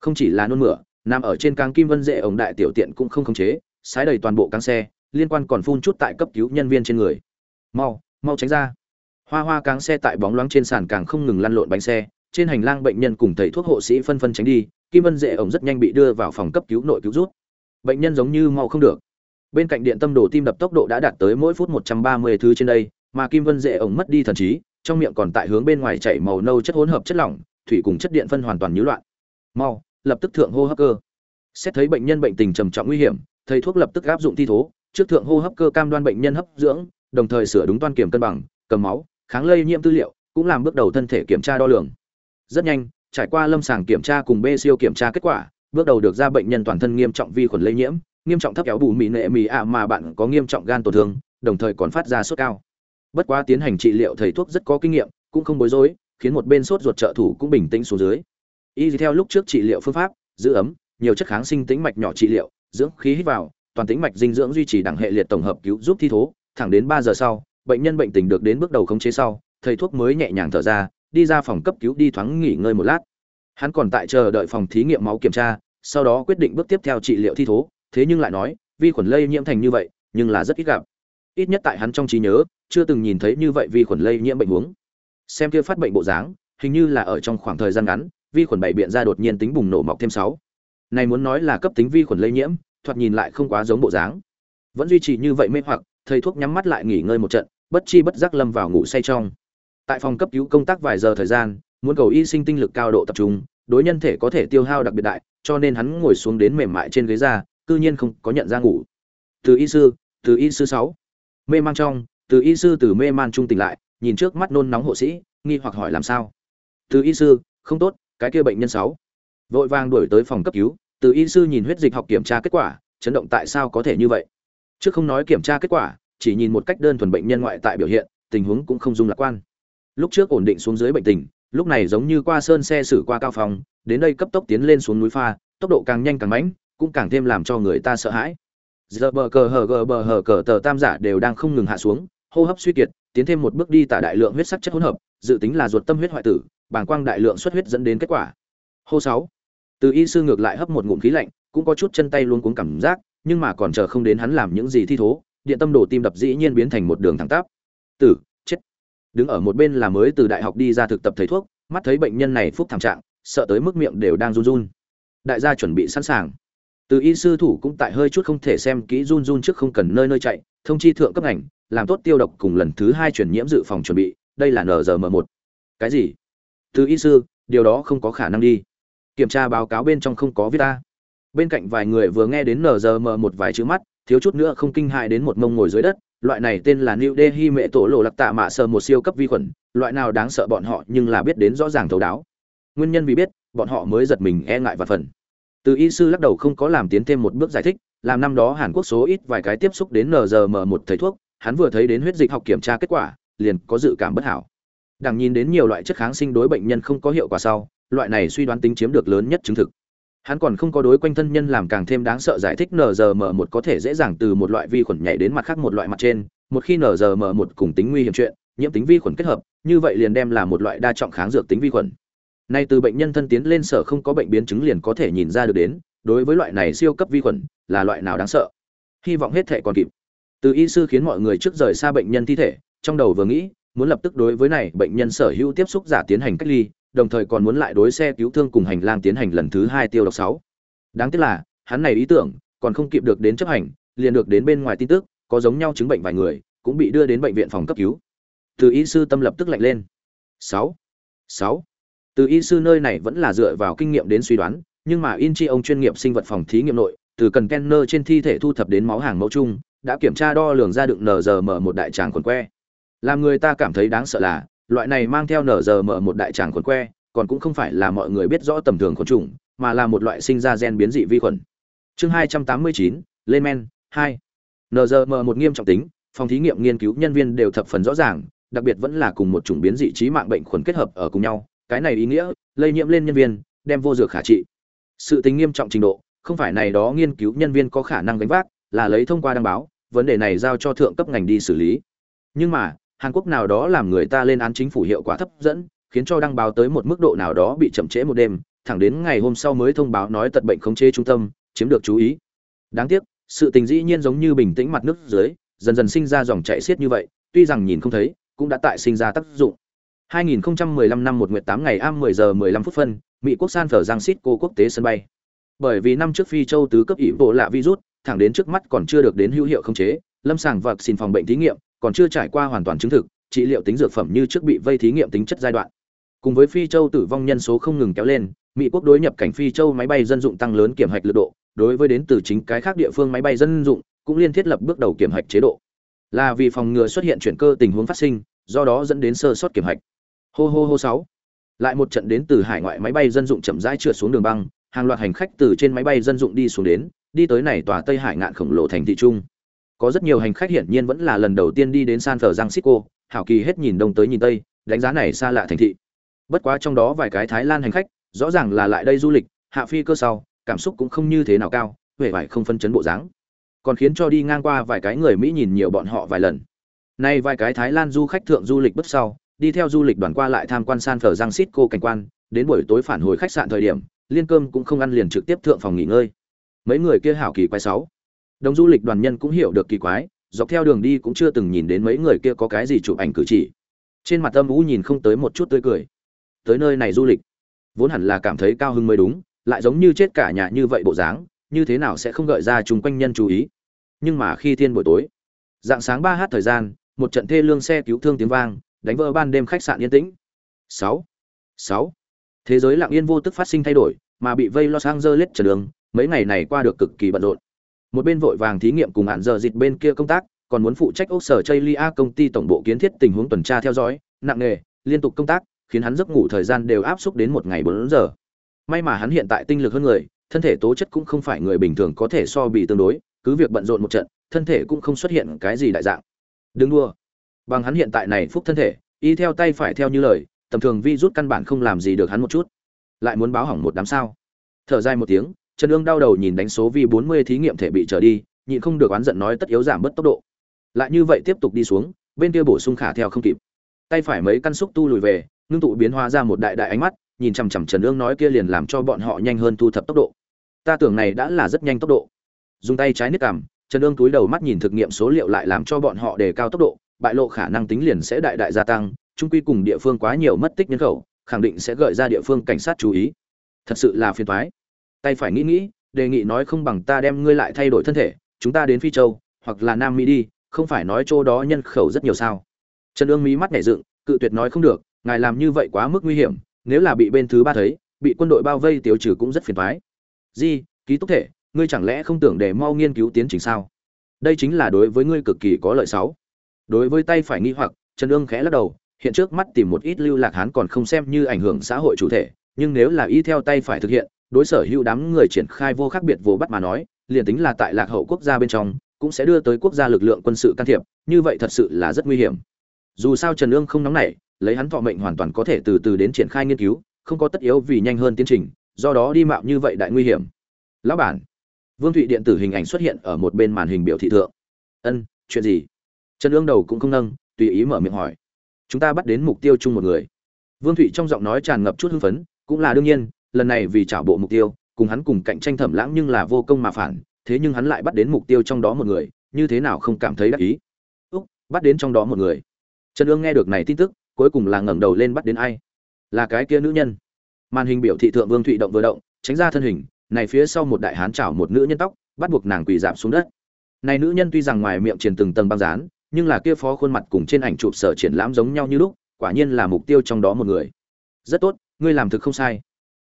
Không chỉ là nôn mửa nằm ở trên cáng kim vân Dệ ổng đại tiểu tiện cũng không khống chế sái đầy toàn bộ cáng xe liên quan còn phun chút tại cấp cứu nhân viên trên người. Mau mau tránh ra. Hoa hoa cáng xe tại bóng loáng trên sàn càng không ngừng lăn lộn bánh xe trên hành lang bệnh nhân cùng thầy thuốc hộ sĩ phân phân tránh đi kim vân Dệ ổng rất nhanh bị đưa vào phòng cấp cứu nội cứu rút bệnh nhân giống như mau không được. Bên cạnh điện tâm đồ tim đập tốc độ đã đạt tới mỗi phút một trăm ba mươi thứ trên đây, mà kim vân dễ ổng mất đi thần trí, trong miệng còn tại hướng bên ngoài chảy màu nâu chất hỗn hợp chất lỏng, thủy cùng chất điện phân hoàn toàn nhiễu loạn. Mau, lập tức thượng hô hấp cơ. Xét thấy bệnh nhân bệnh tình trầm trọng nguy hiểm, thầy thuốc lập tức áp dụng thi thố, trước thượng hô hấp cơ cam đoan bệnh nhân hấp dưỡng, đồng thời sửa đúng toan kiểm cân bằng, cầm máu, kháng lây nhiễm tư liệu, cũng làm bước đầu thân thể kiểm tra đo lường. Rất nhanh, trải qua lâm sàng kiểm tra cùng b siêu kiểm tra kết quả bước đầu được ra bệnh nhân toàn thân nghiêm trọng vi khuẩn lây nhiễm, nghiêm trọng thấp kéo bù mì nệ mì ạ mà bạn có nghiêm trọng gan tổn thương, đồng thời còn phát ra sốt cao. Bất quá tiến hành trị liệu thầy thuốc rất có kinh nghiệm, cũng không bối rối, khiến một bên sốt ruột trợ thủ cũng bình tĩnh xuống dưới. Y theo lúc trước trị liệu phương pháp, giữ ấm, nhiều chất kháng sinh tĩnh mạch nhỏ trị liệu, dưỡng khí hít vào, toàn tĩnh mạch dinh dưỡng duy trì đẳng hệ liệt tổng hợp cứu giúp thi thố, thẳng đến ba giờ sau, bệnh nhân bệnh tình được đến bước đầu khống chế sau, thầy thuốc mới nhẹ nhàng thở ra, đi ra phòng cấp cứu đi thoáng nghỉ ngơi một lát hắn còn tại chờ đợi phòng thí nghiệm máu kiểm tra, sau đó quyết định bước tiếp theo trị liệu thi thố, thế nhưng lại nói, vi khuẩn lây nhiễm thành như vậy, nhưng là rất ít gặp. Ít nhất tại hắn trong trí nhớ, chưa từng nhìn thấy như vậy vi khuẩn lây nhiễm bệnh huống. Xem kia phát bệnh bộ dáng, hình như là ở trong khoảng thời gian ngắn, vi khuẩn bày biện ra đột nhiên tính bùng nổ mọc thêm sáu. Này muốn nói là cấp tính vi khuẩn lây nhiễm, thoạt nhìn lại không quá giống bộ dáng. Vẫn duy trì như vậy mê hoặc, thầy thuốc nhắm mắt lại nghỉ ngơi một trận, bất chi bất giác lâm vào ngủ say trong. Tại phòng cấp cứu công tác vài giờ thời gian muốn cầu y sinh tinh lực cao độ tập trung, đối nhân thể có thể tiêu hao đặc biệt đại, cho nên hắn ngồi xuống đến mềm mại trên ghế ra cư nhiên không có nhận ra ngủ. Từ y sư, từ y sư sáu. Mê man trong, từ y sư từ mê man trung tỉnh lại, nhìn trước mắt nôn nóng hộ sĩ, nghi hoặc hỏi làm sao? Từ y sư, không tốt, cái kia bệnh nhân sáu. Vội vàng đuổi tới phòng cấp cứu, từ y sư nhìn huyết dịch học kiểm tra kết quả, chấn động tại sao có thể như vậy? Trước không nói kiểm tra kết quả, chỉ nhìn một cách đơn thuần bệnh nhân ngoại tại biểu hiện, tình huống cũng không dung lạc quan. Lúc trước ổn định xuống dưới bệnh tình lúc này giống như qua sơn xe xử qua cao phòng đến đây cấp tốc tiến lên xuống núi pha, tốc độ càng nhanh càng mãnh, cũng càng thêm làm cho người ta sợ hãi. Giờ bờ cờ hờ gờ bờ hờ cờ tờ tam giả đều đang không ngừng hạ xuống, hô hấp suy kiệt, tiến thêm một bước đi tả đại lượng huyết sắc chất hỗn hợp, dự tính là ruột tâm huyết hoại tử, bàng quang đại lượng xuất huyết dẫn đến kết quả. Hô sáu. Từ y sư ngược lại hấp một ngụm khí lạnh, cũng có chút chân tay luôn cuống cảm giác, nhưng mà còn chờ không đến hắn làm những gì thi thố, điện tâm đồ tim đập dĩ nhiên biến thành một đường thẳng tắp. Tử đứng ở một bên là mới từ đại học đi ra thực tập thầy thuốc, mắt thấy bệnh nhân này phúc thảm trạng, sợ tới mức miệng đều đang run run. Đại gia chuẩn bị sẵn sàng. Từ y sư thủ cũng tại hơi chút không thể xem kỹ run run trước không cần nơi nơi chạy, thông chi thượng cấp ảnh làm tốt tiêu độc cùng lần thứ hai chuyển nhiễm dự phòng chuẩn bị, đây là nzm một. Cái gì? Từ y sư, điều đó không có khả năng đi. Kiểm tra báo cáo bên trong không có viết ta bên cạnh vài người vừa nghe đến nzm một vài chữ mắt, thiếu chút nữa không kinh hại đến một mông ngồi dưới đất loại này tên là new delhi mẹ tổ lộ lạc tạ mạ sờ một siêu cấp vi khuẩn, loại nào đáng sợ bọn họ nhưng là biết đến rõ ràng thấu đáo. Nguyên nhân vì biết, bọn họ mới giật mình e ngại và phần từ y sư lắc đầu không có làm tiến thêm một bước giải thích, làm năm đó hàn quốc số ít vài cái tiếp xúc đến nzm một thầy thuốc, hắn vừa thấy đến huyết dịch học kiểm tra kết quả, liền có dự cảm bất hảo. Đằng nhìn đến nhiều loại chất kháng sinh đối bệnh nhân không có hiệu quả sau, loại này suy đoán tính chiếm được lớn nhất chứng thực hắn còn không có đối quanh thân nhân làm càng thêm đáng sợ giải thích nrm một có thể dễ dàng từ một loại vi khuẩn nhảy đến mặt khác một loại mặt trên, một khi nrm một cùng tính nguy hiểm chuyện, nhiễm tính vi khuẩn kết hợp, như vậy liền đem là một loại đa trọng kháng dược tính vi khuẩn. Nay từ bệnh nhân thân tiến lên sở không có bệnh biến chứng liền có thể nhìn ra được đến, đối với loại này siêu cấp vi khuẩn, là loại nào đáng sợ. Hy vọng hết thể còn kịp. Từ y sư khiến mọi người trước rời xa bệnh nhân thi thể, trong đầu vừa nghĩ, muốn lập tức đối với này bệnh nhân sở hữu tiếp xúc giả tiến hành cách ly đồng thời còn muốn lại đối xe cứu thương cùng hành lang tiến hành lần thứ hai tiêu độc sáu. Đáng tiếc là, hắn này ý tưởng, còn không kịp được đến chấp hành, liền được đến bên ngoài tin tức, có giống nhau chứng bệnh vài người, cũng bị đưa đến bệnh viện phòng cấp cứu. Từ y sư tâm lập tức lạnh lên. Sáu. Sáu. Từ y sư nơi này vẫn là dựa vào kinh nghiệm đến suy đoán, nhưng mà in chi ông chuyên nghiệp sinh vật phòng thí nghiệm nội, từ cần kenner trên thi thể thu thập đến máu hàng mẫu chung, đã kiểm tra đo lường ra đựng nrm một đại tràng quần que. Làm người ta cảm thấy đáng sợ là loại này mang theo nở giờ mở một đại tràng khuẩn que, còn cũng không phải là mọi người biết rõ tầm thường khuẩn trùng mà là một loại sinh ra gen biến dị vi khuẩn. Chương hai trăm tám mươi chín, lên men, hai. NRM một nghiêm trọng tính, phòng thí nghiệm nghiên cứu nhân viên đều thập phần rõ ràng, đặc biệt vẫn là cùng một chủng biến dị trí mạng bệnh khuẩn kết hợp ở cùng nhau, cái này ý nghĩa, lây nhiễm lên nhân viên, đem vô dược khả trị. Sự tính nghiêm trọng trình độ, không phải này đó nghiên cứu nhân viên có khả năng gánh vác, là lấy thông qua đăng báo, vấn đề này giao cho thượng cấp ngành đi xử lý. Nhưng mà hàn quốc nào đó làm người ta lên án chính phủ hiệu quả thấp dẫn, khiến cho đăng báo tới một mức độ nào đó bị chậm trễ một đêm, thẳng đến ngày hôm sau mới thông báo nói tật bệnh khống chế trung tâm, chiếm được chú ý. Đáng tiếc, sự tình dĩ nhiên giống như bình tĩnh mặt nước dưới, dần dần sinh ra dòng chảy xiết như vậy, tuy rằng nhìn không thấy, cũng đã tại sinh ra tác dụng. 2015 năm 1 nguyệt 8 ngày am 10 giờ 15 phút phân, mỹ quốc san Francisco giang cô quốc tế sân bay. Bởi vì năm trước phi châu tứ cấp ỷ bộ lạ virus, thẳng đến trước mắt còn chưa được đến hữu hiệu khống chế, lâm sàng và xin phòng bệnh thí nghiệm còn chưa trải qua hoàn toàn chứng thực, trị liệu tính dược phẩm như trước bị vây thí nghiệm tính chất giai đoạn. Cùng với phi châu tử vong nhân số không ngừng kéo lên, mỹ quốc đối nhập cảnh phi châu máy bay dân dụng tăng lớn kiểm hạch lực độ, đối với đến từ chính cái khác địa phương máy bay dân dụng, cũng liên thiết lập bước đầu kiểm hạch chế độ. Là vì phòng ngừa xuất hiện chuyển cơ tình huống phát sinh, do đó dẫn đến sơ sót kiểm hạch. Hô hô hô sáu. Lại một trận đến từ hải ngoại máy bay dân dụng chậm rãi trượt xuống đường băng, hàng loạt hành khách từ trên máy bay dân dụng đi xuống đến, đi tới này tòa tây hải ngạn khổng lồ thành thị trung có rất nhiều hành khách hiển nhiên vẫn là lần đầu tiên đi đến san francisco, hảo kỳ hết nhìn đông tới nhìn tây, đánh giá này xa lạ thành thị. Bất quá trong đó vài cái thái lan hành khách, rõ ràng là lại đây du lịch, hạ phi cơ sau, cảm xúc cũng không như thế nào cao huệ vải không phân chấn bộ dáng. Còn khiến cho đi ngang qua vài cái người mỹ nhìn nhiều bọn họ vài lần. Nay vài cái thái lan du khách thượng du lịch bất sau, đi theo du lịch đoàn qua lại tham quan san thờ giang xít cô cảnh quan, đến buổi tối phản hồi khách sạn thời điểm, liên cơm cũng không ăn liền trực tiếp thượng phòng nghỉ ngơi. Mấy người kia hảo kỳ quái sáu đồng du lịch đoàn nhân cũng hiểu được kỳ quái, dọc theo đường đi cũng chưa từng nhìn đến mấy người kia có cái gì chụp ảnh cử chỉ. Trên mặt âm ú nhìn không tới một chút tươi cười. Tới nơi này du lịch, vốn hẳn là cảm thấy cao hứng mới đúng, lại giống như chết cả nhà như vậy bộ dáng, như thế nào sẽ không gợi ra chung quanh nhân chú ý. Nhưng mà khi thiên buổi tối, dạng sáng ba h thời gian, một trận thê lương xe cứu thương tiếng vang, đánh vỡ ban đêm khách sạn yên tĩnh. Sáu sáu. Thế giới lặng yên vô tức phát sinh thay đổi, mà bị vây los angeles trở đường, mấy ngày này qua được cực kỳ bận rộn một bên vội vàng thí nghiệm cùng hạn giờ dịch bên kia công tác, còn muốn phụ trách ốc sở chây công ty tổng bộ kiến thiết tình huống tuần tra theo dõi, nặng nề, liên tục công tác, khiến hắn giấc ngủ thời gian đều áp suất đến một ngày bốn giờ. May mà hắn hiện tại tinh lực hơn người, thân thể tố chất cũng không phải người bình thường có thể so bị tương đối, cứ việc bận rộn một trận, thân thể cũng không xuất hiện cái gì đại dạng. Đừng đua bằng hắn hiện tại này phúc thân thể, y theo tay phải theo như lời, tầm thường vi rút căn bản không làm gì được hắn một chút. Lại muốn báo hỏng một đám sao? Thở dài một tiếng trần Dương đau đầu nhìn đánh số vi bốn mươi thí nghiệm thể bị trở đi, nhịn không được oán giận nói tất yếu giảm bớt tốc độ. Lại như vậy tiếp tục đi xuống, bên kia bổ sung khả theo không kịp. Tay phải mấy căn xúc tu lùi về, ngưng tụ biến hóa ra một đại đại ánh mắt, nhìn chằm chằm trần Dương nói kia liền làm cho bọn họ nhanh hơn thu thập tốc độ. Ta tưởng này đã là rất nhanh tốc độ. Dùng tay trái nước cảm trần Dương túi đầu mắt nhìn thực nghiệm số liệu lại làm cho bọn họ đề cao tốc độ, bại lộ khả năng tính liền sẽ đại đại gia tăng trung quy cùng địa phương quá nhiều mất tích nhân khẩu, khẳng định sẽ gợi ra địa phương cảnh sát chú ý. Thật sự là phiền toái tay phải nghĩ nghĩ, đề nghị nói không bằng ta đem ngươi lại thay đổi thân thể, chúng ta đến phi châu, hoặc là nam mỹ đi, không phải nói chỗ đó nhân khẩu rất nhiều sao. Trần ương mí mắt nhảy dựng, cự tuyệt nói không được, ngài làm như vậy quá mức nguy hiểm, nếu là bị bên thứ ba thấy, bị quân đội bao vây tiêu trừ cũng rất phiền thoái di, ký túc thể, ngươi chẳng lẽ không tưởng để mau nghiên cứu tiến trình sao? Đây chính là đối với ngươi cực kỳ có lợi sáu. Đối với tay phải nghi hoặc, trần ương khẽ lắc đầu, hiện trước mắt tìm một ít lưu lạc hán còn không xem như ảnh hưởng xã hội chủ thể, nhưng nếu là y theo tay phải thực hiện đối sở hữu đám người triển khai vô khác biệt vô bắt mà nói, liền tính là tại lạc hậu quốc gia bên trong, cũng sẽ đưa tới quốc gia lực lượng quân sự can thiệp, như vậy thật sự là rất nguy hiểm. Dù sao trần Nương không nóng nảy, lấy hắn thọ mệnh hoàn toàn có thể từ từ đến triển khai nghiên cứu, không có tất yếu vì nhanh hơn tiến trình, do đó đi mạo như vậy đại nguy hiểm. Lão bản, vương thụy điện tử hình ảnh xuất hiện ở một bên màn hình biểu thị thượng. Ân, chuyện gì? Trần Nương đầu cũng không nâng, tùy ý mở miệng hỏi. Chúng ta bắt đến mục tiêu chung một người. Vương thụy trong giọng nói tràn ngập chút hưng phấn, cũng là đương nhiên lần này vì trả bộ mục tiêu, cùng hắn cùng cạnh tranh thẩm lãng nhưng là vô công mà phản, thế nhưng hắn lại bắt đến mục tiêu trong đó một người, như thế nào không cảm thấy đắc ý? Úc, bắt đến trong đó một người. Trần ương nghe được này tin tức, cuối cùng là ngẩng đầu lên bắt đến ai? Là cái kia nữ nhân. Màn hình biểu thị thượng vương thụy động vừa động, tránh ra thân hình, này phía sau một đại hán chảo một nữ nhân tóc, bắt buộc nàng quỳ giảm xuống đất. Này nữ nhân tuy rằng ngoài miệng truyền từng tầng băng dán, nhưng là kia phó khuôn mặt cùng trên ảnh chụp sở triển lãm giống nhau như lúc, quả nhiên là mục tiêu trong đó một người. Rất tốt, ngươi làm thực không sai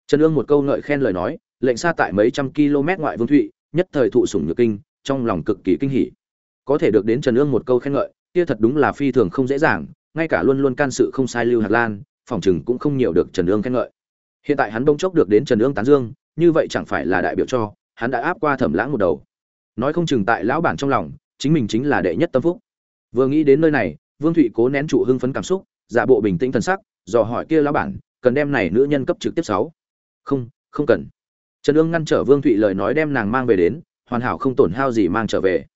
trần ương một câu ngợi khen lời nói, lệnh xa tại mấy trăm km ngoại vương thụy, nhất thời thụ sủng nhược kinh, trong lòng cực kỳ kinh hỉ. Có thể được đến trần ương một câu khen ngợi, kia thật đúng là phi thường không dễ dàng, ngay cả luôn luôn can sự không sai lưu hạt lan, phòng chừng cũng không nhiều được trần ương khen ngợi. Hiện tại hắn bỗng chốc được đến trần ương tán dương, như vậy chẳng phải là đại biểu cho, hắn đã áp qua thẩm lãng một đầu. Nói không chừng tại lão bản trong lòng, chính mình chính là đệ nhất tâm phúc. Vừa nghĩ đến nơi này, vương thụy cố nén trụ hưng phấn cảm xúc, giả bộ bình tĩnh thần sắc, dò hỏi kia lão bản, cần đem này nữ nhân cấp trực tiếp sáu không không cần. Trần ương ngăn trở vương thụy lời nói đem nàng mang về đến, hoàn hảo không tổn hao gì mang trở về.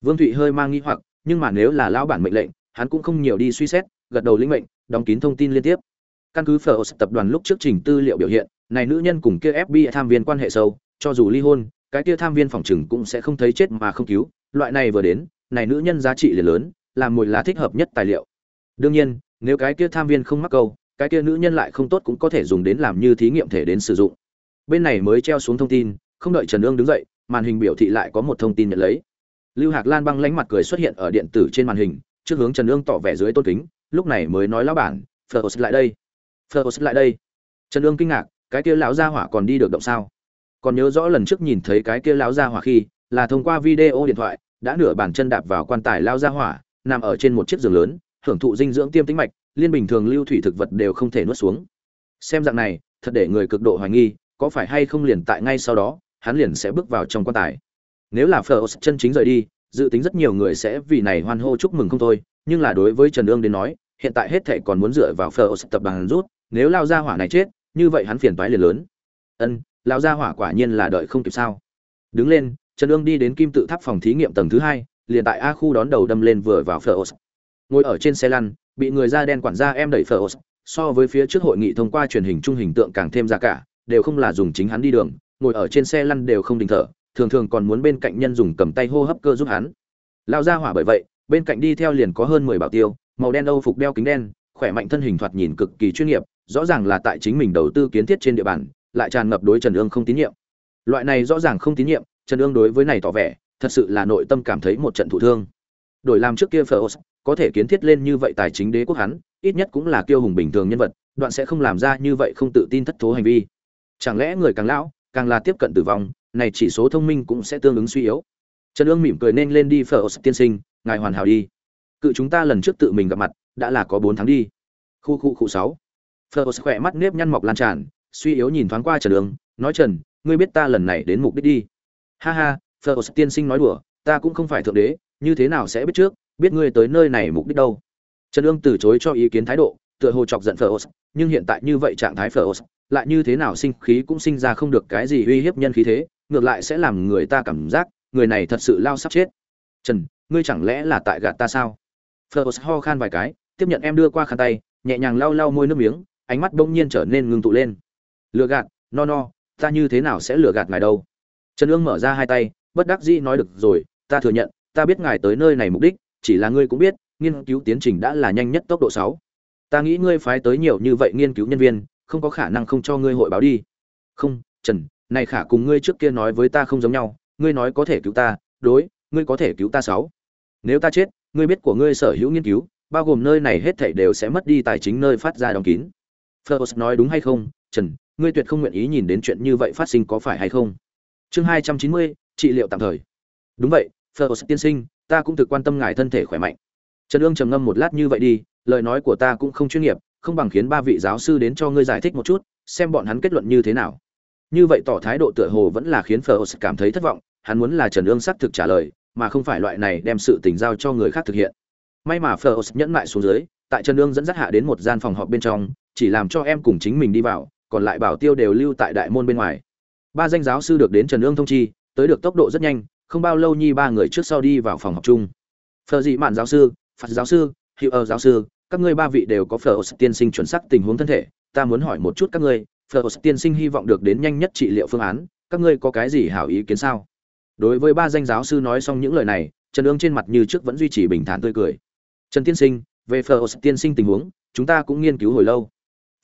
Vương thụy hơi mang nghi hoặc, nhưng mà nếu là lão bản mệnh lệnh, hắn cũng không nhiều đi suy xét, gật đầu linh mệnh, đóng kín thông tin liên tiếp. Căn cứ phở tập đoàn lúc trước trình tư liệu biểu hiện, này nữ nhân cùng kia fbi tham viên quan hệ sâu, cho dù ly hôn, cái kia tham viên phòng trừng cũng sẽ không thấy chết mà không cứu. Loại này vừa đến, này nữ nhân giá trị liền lớn là mùi lá thích hợp nhất tài liệu. Đương nhiên, nếu cái kia tham viên không mắc câu cái kia nữ nhân lại không tốt cũng có thể dùng đến làm như thí nghiệm thể đến sử dụng. Bên này mới treo xuống thông tin, không đợi trần ương đứng dậy, màn hình biểu thị lại có một thông tin nhận lấy. Lưu hạc lan băng lánh mặt cười xuất hiện ở điện tử trên màn hình, trước hướng trần ương tỏ vẻ dưới tôn kính, lúc này mới nói lão bản phờ lại đây. Phờ lại đây. Trần ương kinh ngạc, cái kia lão gia hỏa còn đi được động sao? Còn nhớ rõ lần trước nhìn thấy cái kia lão gia hỏa khi, là thông qua video điện thoại, đã nửa bàn chân đạp vào quan tài lao gia hỏa, nằm ở trên một chiếc giường lớn, hưởng thụ dinh dưỡng tiêm tĩnh mạch liên bình thường lưu thủy thực vật đều không thể nuốt xuống. Xem dạng này, thật để người cực độ hoài nghi, có phải hay không liền tại ngay sau đó, hắn liền sẽ bước vào trong quan tài. Nếu là phở chân chính rời đi, dự tính rất nhiều người sẽ vì này hoan hô chúc mừng không thôi, nhưng là đối với trần ương đến nói, hiện tại hết thệ còn muốn dựa vào phở tập đoàn rút, nếu lao gia hỏa này chết, như vậy hắn phiền toái liền lớn. Ân, lao gia hỏa quả nhiên là đợi không kịp sao. Đứng lên, trần ương đi đến kim tự tháp phòng thí nghiệm tầng thứ hai, liền tại a khu đón đầu đâm lên vừa vào phở ngồi ở trên xe lăn, bị người da đen quản gia em đẩy phở so với phía trước hội nghị thông qua truyền hình trung hình tượng càng thêm ra cả, đều không là dùng chính hắn đi đường, ngồi ở trên xe lăn đều không đình thở, thường thường còn muốn bên cạnh nhân dùng cầm tay hô hấp cơ giúp hắn. Lao ra hỏa bởi vậy, bên cạnh đi theo liền có hơn mười bảo tiêu, màu đen âu phục đeo kính đen, khỏe mạnh thân hình thoạt nhìn cực kỳ chuyên nghiệp, rõ ràng là tại chính mình đầu tư kiến thiết trên địa bàn, lại tràn ngập đối trần ương không tín nhiệm. Loại này rõ ràng không tín nhiệm, trần ương đối với này tỏ vẻ, thật sự là nội tâm cảm thấy một trận thụ thương đổi làm trước kia phở có thể kiến thiết lên như vậy tài chính đế quốc hắn, ít nhất cũng là kiêu hùng bình thường nhân vật, đoạn sẽ không làm ra như vậy không tự tin thất thố hành vi. Chẳng lẽ người càng lão, càng là tiếp cận tử vong, này chỉ số thông minh cũng sẽ tương ứng suy yếu. Trần ương mỉm cười nên lên đi phở tiên sinh, ngài hoàn hảo đi. Cự chúng ta lần trước tự mình gặp mặt, đã là có bốn tháng đi. Khu khu khu sáu. Phở khỏe mắt nếp nhăn mọc lan tràn, suy yếu nhìn thoáng qua trần ương, nói, trần, ngươi biết ta lần này đến mục đích đi. Ha ha, phở tiên sinh nói đùa, ta cũng không phải thượng đế như thế nào sẽ biết trước, biết ngươi tới nơi này mục đích đâu. Trần ương từ chối cho ý kiến thái độ, tựa hồ chọc giận phở nhưng hiện tại như vậy trạng thái phở lại như thế nào sinh khí cũng sinh ra không được cái gì uy hiếp nhân khí thế, ngược lại sẽ làm người ta cảm giác, người này thật sự lao sắp chết. Trần, ngươi chẳng lẽ là tại gạt ta sao? Phờ ho khan vài cái, tiếp nhận em đưa qua khăn tay, nhẹ nhàng lau lau môi nước miếng, ánh mắt bỗng nhiên trở nên ngưng tụ lên. Lừa gạt, no no, ta như thế nào sẽ lừa gạt ngài đâu? Trần ương mở ra hai tay, bất đắc dĩ nói được rồi, ta thừa nhận ta biết ngài tới nơi này mục đích, chỉ là ngươi cũng biết, nghiên cứu tiến trình đã là nhanh nhất tốc độ sáu. Ta nghĩ ngươi phái tới nhiều như vậy nghiên cứu nhân viên, không có khả năng không cho ngươi hội báo đi. Không, trần, này khả cùng ngươi trước kia nói với ta không giống nhau, ngươi nói có thể cứu ta, đối, ngươi có thể cứu ta sáu. Nếu ta chết, ngươi biết của ngươi sở hữu nghiên cứu, bao gồm nơi này hết thảy đều sẽ mất đi tài chính nơi phát ra đóng kín. Phlos nói đúng hay không? Trần, ngươi tuyệt không nguyện ý nhìn đến chuyện như vậy phát sinh có phải hay không? Chương hai trăm chín mươi, trị liệu tạm thời. Đúng vậy First tiên sinh, ta cũng thực quan tâm ngài thân thể khỏe mạnh. Trần ương trầm ngâm một lát như vậy đi, lời nói của ta cũng không chuyên nghiệp, không bằng khiến ba vị giáo sư đến cho ngươi giải thích một chút, xem bọn hắn kết luận như thế nào. Như vậy tỏ thái độ tựa hồ vẫn là khiến phờ cảm thấy thất vọng, hắn muốn là trần ương xác thực trả lời, mà không phải loại này đem sự tình giao cho người khác thực hiện. May mà phờ nhẫn mại xuống dưới, tại trần ương dẫn dắt hạ đến một gian phòng họp bên trong, chỉ làm cho em cùng chính mình đi vào, còn lại bảo tiêu đều lưu tại đại môn bên ngoài. Ba danh giáo sư được đến trần ương thông chi, tới được tốc độ rất nhanh không bao lâu nhi ba người trước sau đi vào phòng học chung. Phờ dị mạn giáo sư, phật giáo sư hiệu ơ giáo sư, các ngươi ba vị đều có phờ tiên sinh chuẩn xác tình huống thân thể. Ta muốn hỏi một chút các ngươi phờ tiên sinh hy vọng được đến nhanh nhất trị liệu phương án, các ngươi có cái gì hảo ý kiến sao? Đối với ba danh giáo sư nói xong những lời này, trần ương trên mặt như trước vẫn duy trì bình thản tươi cười. Trần tiên sinh, về phờ tiên sinh tình huống, chúng ta cũng nghiên cứu hồi lâu.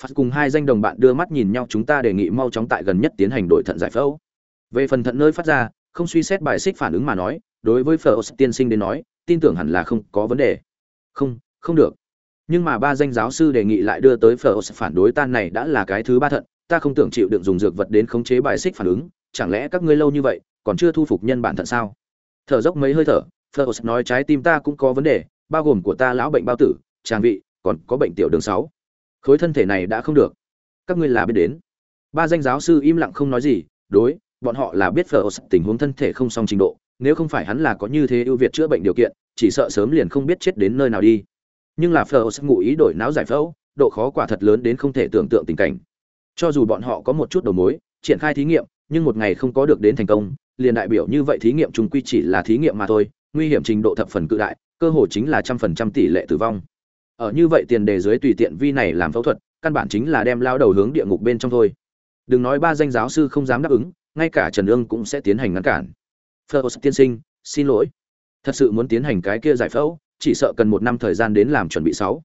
Phát cùng hai danh đồng bạn đưa mắt nhìn nhau, chúng ta đề nghị mau chóng tại gần nhất tiến hành đổi thận giải phẫu. Về phần thận nơi phát ra không suy xét bài xích phản ứng mà nói, đối với phở tiên sinh đến nói, tin tưởng hẳn là không có vấn đề. Không không được. Nhưng mà ba danh giáo sư đề nghị lại đưa tới phở phản đối tan này đã là cái thứ ba thận, ta không tưởng chịu đựng dùng dược vật đến khống chế bài xích phản ứng, chẳng lẽ các ngươi lâu như vậy, còn chưa thu phục nhân bản thận sao? Thở dốc mấy hơi thở, phở nói trái tim ta cũng có vấn đề, bao gồm của ta lão bệnh bao tử tràng vị, còn có bệnh tiểu đường sáu. Khối thân thể này đã không được. Các ngươi là biết đến. Ba danh giáo sư im lặng không nói gì, đối bọn họ là biết phở tình huống thân thể không song trình độ, nếu không phải hắn là có như thế ưu việt chữa bệnh điều kiện, chỉ sợ sớm liền không biết chết đến nơi nào đi. Nhưng là phở ngụ ý đổi não giải phẫu, độ khó quả thật lớn đến không thể tưởng tượng tình cảnh. Cho dù bọn họ có một chút đầu mối, triển khai thí nghiệm, nhưng một ngày không có được đến thành công, liền đại biểu như vậy thí nghiệm trùng quy chỉ là thí nghiệm mà thôi, nguy hiểm trình độ thập phần cự đại, cơ hội chính là trăm phần trăm tỷ lệ tử vong. Ở như vậy tiền đề dưới tùy tiện vi này làm phẫu thuật, căn bản chính là đem lao đầu hướng địa ngục bên trong thôi. Đừng nói ba danh giáo sư không dám đáp ứng ngay cả trần ương cũng sẽ tiến hành ngăn cản. First tiên sinh, xin lỗi. Thật sự muốn tiến hành cái kia giải phẫu, chỉ sợ cần một năm thời gian đến làm chuẩn bị sáu.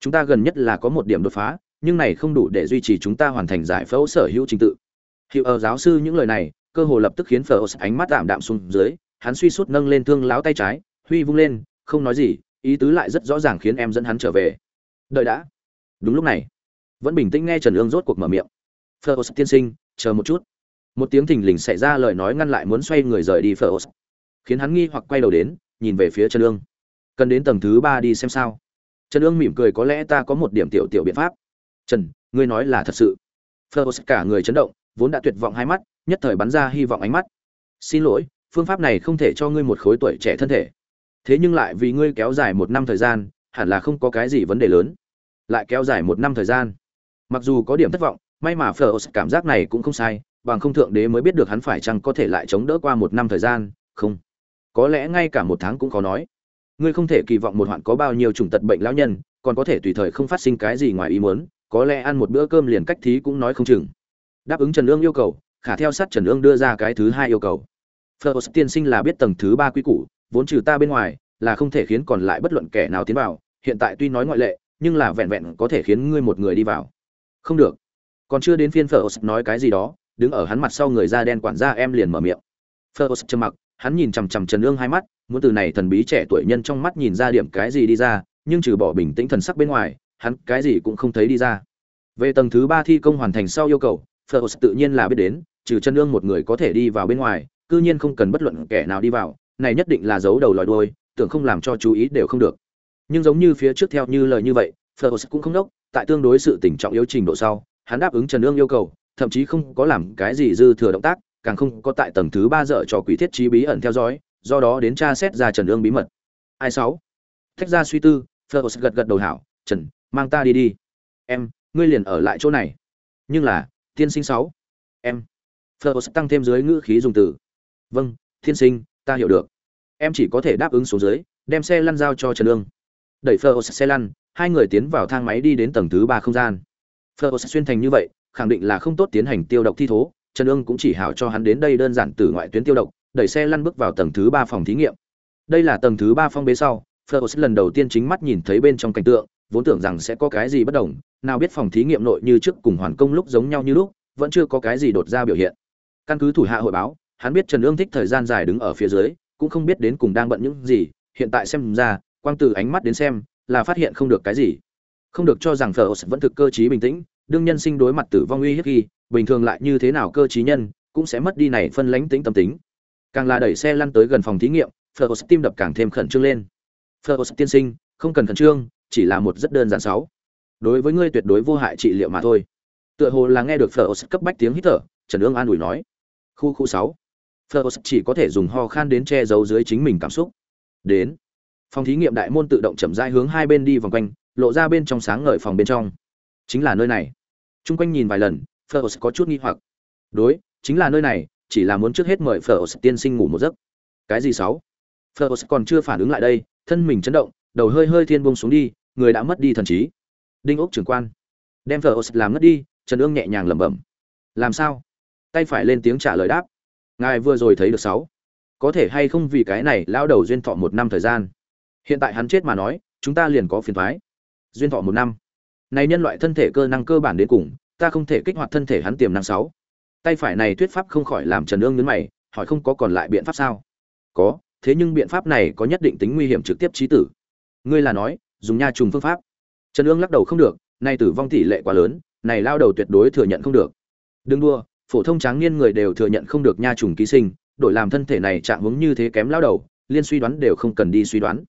Chúng ta gần nhất là có một điểm đột phá, nhưng này không đủ để duy trì chúng ta hoàn thành giải phẫu sở hữu trình tự. Hiệu ở giáo sư những lời này, cơ hồ lập tức khiến First ánh mắt tạm đạm xuống dưới, hắn suy sút nâng lên thương láo tay trái, huy vung lên, không nói gì, ý tứ lại rất rõ ràng khiến em dẫn hắn trở về. Đợi đã. Đúng lúc này, vẫn bình tĩnh nghe trần ương rốt cuộc mở miệng. First tiên sinh, chờ một chút một tiếng thình lình xảy ra lời nói ngăn lại muốn xoay người rời đi First khiến hắn nghi hoặc quay đầu đến, nhìn về phía trần ương. Cần đến tầng thứ ba đi xem sao. Trần ương mỉm cười có lẽ ta có một điểm tiểu tiểu biện pháp. Trần, ngươi nói là thật sự. First cả người chấn động, vốn đã tuyệt vọng hai mắt, nhất thời bắn ra hy vọng ánh mắt. Xin lỗi, phương pháp này không thể cho ngươi một khối tuổi trẻ thân thể. Thế nhưng lại vì ngươi kéo dài một năm thời gian, hẳn là không có cái gì vấn đề lớn. Lại kéo dài một năm thời gian. Mặc dù có điểm thất vọng, may mà phở cảm giác này cũng không sai bằng không thượng đế mới biết được hắn phải chăng có thể lại chống đỡ qua một năm thời gian không có lẽ ngay cả một tháng cũng khó nói ngươi không thể kỳ vọng một hoạn có bao nhiêu chủng tật bệnh lão nhân còn có thể tùy thời không phát sinh cái gì ngoài ý muốn có lẽ ăn một bữa cơm liền cách thí cũng nói không chừng đáp ứng trần ương yêu cầu khả theo sát trần ương đưa ra cái thứ hai yêu cầu First tiên sinh là biết tầng thứ ba quy củ, vốn trừ ta bên ngoài, là không thể khiến còn lại bất luận kẻ nào tiến vào, hiện tại tuy nói ngoại lệ, nhưng là vẹn vẹn có thể khiến ngươi một người đi vào. Không được. Còn chưa đến phiên First nói cái gì đó, đứng ở hắn mặt sau người da đen quản gia em liền mở miệng. First trầm mặc, hắn nhìn chằm chằm Trần Nương hai mắt, muốn từ này thần bí trẻ tuổi nhân trong mắt nhìn ra điểm cái gì đi ra, nhưng trừ bỏ bình tĩnh thần sắc bên ngoài, hắn cái gì cũng không thấy đi ra. Về tầng thứ ba thi công hoàn thành sau yêu cầu, First tự nhiên là biết đến, trừ Trần Nương một người có thể đi vào bên ngoài, cư nhiên không cần bất luận kẻ nào đi vào, này nhất định là giấu đầu lòi đuôi, tưởng không làm cho chú ý đều không được. Nhưng giống như phía trước theo như lời như vậy, Fleurs cũng không đốc, tại tương đối sự tình trọng yếu trình độ sau, hắn đáp ứng Trần Nương yêu cầu, thậm chí không có làm cái gì dư thừa động tác, càng không có tại tầng thứ ba dở cho quỷ thiết trí bí ẩn theo dõi, do đó đến tra xét ra Trần Ương bí mật. Ai sáu? Thách ra suy tư, Fleurs gật gật đầu hảo, "Trần, mang ta đi đi." "Em, ngươi liền ở lại chỗ này." "Nhưng là, tiên sinh sáu." "Em." Fleurs tăng thêm dưới ngữ khí dùng từ vâng thiên sinh ta hiểu được em chỉ có thể đáp ứng xuống dưới đem xe lăn giao cho trần lương đẩy phơ xe lăn hai người tiến vào thang máy đi đến tầng thứ ba không gian phơ xuyên thành như vậy khẳng định là không tốt tiến hành tiêu độc thi thố trần ương cũng chỉ hảo cho hắn đến đây đơn giản từ ngoại tuyến tiêu độc đẩy xe lăn bước vào tầng thứ ba phòng thí nghiệm đây là tầng thứ ba phong bế sau phơ lần đầu tiên chính mắt nhìn thấy bên trong cảnh tượng vốn tưởng rằng sẽ có cái gì bất đồng nào biết phòng thí nghiệm nội như trước cùng hoàn công lúc giống nhau như lúc vẫn chưa có cái gì đột ra biểu hiện căn cứ thủ hạ hội báo hắn biết Trần Ương thích thời gian dài đứng ở phía dưới, cũng không biết đến cùng đang bận những gì, hiện tại xem ra, quang từ ánh mắt đến xem, là phát hiện không được cái gì. Không được cho rằng Phở vẫn thực cơ trí bình tĩnh, đương nhân sinh đối mặt tử vong uy hiếp khi, bình thường lại như thế nào cơ trí nhân, cũng sẽ mất đi này phân lãnh tính tâm tính. Càng là đẩy xe lăn tới gần phòng thí nghiệm, Phở tim đập càng thêm khẩn trương lên. Phở tiên sinh, không cần khẩn trương, chỉ là một rất đơn giản sáu. Đối với ngươi tuyệt đối vô hại trị liệu mà thôi. Tựa hồ là nghe được Phở cấp bách tiếng hít thở, Trần Ương an ủi nói. Khu khu 6. Fleurs chỉ có thể dùng ho khan đến che giấu dưới chính mình cảm xúc. Đến. Phòng thí nghiệm đại môn tự động chậm rãi hướng hai bên đi vòng quanh, lộ ra bên trong sáng ngời phòng bên trong. Chính là nơi này. Trung quanh nhìn vài lần, Fleurs có chút nghi hoặc. Đối, chính là nơi này, chỉ là muốn trước hết mời Fleurs tiên sinh ngủ một giấc. Cái gì sáu? Fleurs còn chưa phản ứng lại đây, thân mình chấn động, đầu hơi hơi thiên buông xuống đi, người đã mất đi thần trí. Đinh ốc trưởng quan, đem Fleurs làm ngất đi, Trần Ương nhẹ nhàng lẩm bẩm. Làm sao? Tay phải lên tiếng trả lời đáp ngài vừa rồi thấy được sáu có thể hay không vì cái này lao đầu duyên thọ một năm thời gian hiện tại hắn chết mà nói chúng ta liền có phiền thoái duyên thọ một năm này nhân loại thân thể cơ năng cơ bản đến cùng, ta không thể kích hoạt thân thể hắn tiềm năng sáu. Tay phải này thuyết pháp không khỏi làm trần ương nhấn mày, hỏi không có còn lại biện pháp sao? Có, thế nhưng biện pháp này có nhất định tính nguy hiểm trực tiếp trí tử. Ngươi là nói, dùng nha trùng phương pháp. Trần ương lắc đầu không được, nay tử vong tỷ lệ quá lớn, này lao đầu tuyệt đối thừa nhận không được. Đừng đua phổ thông tráng niên người đều thừa nhận không được nha trùng ký sinh, đổi làm thân thể này trạng hướng như thế kém lao đầu, liên suy đoán đều không cần đi suy đoán.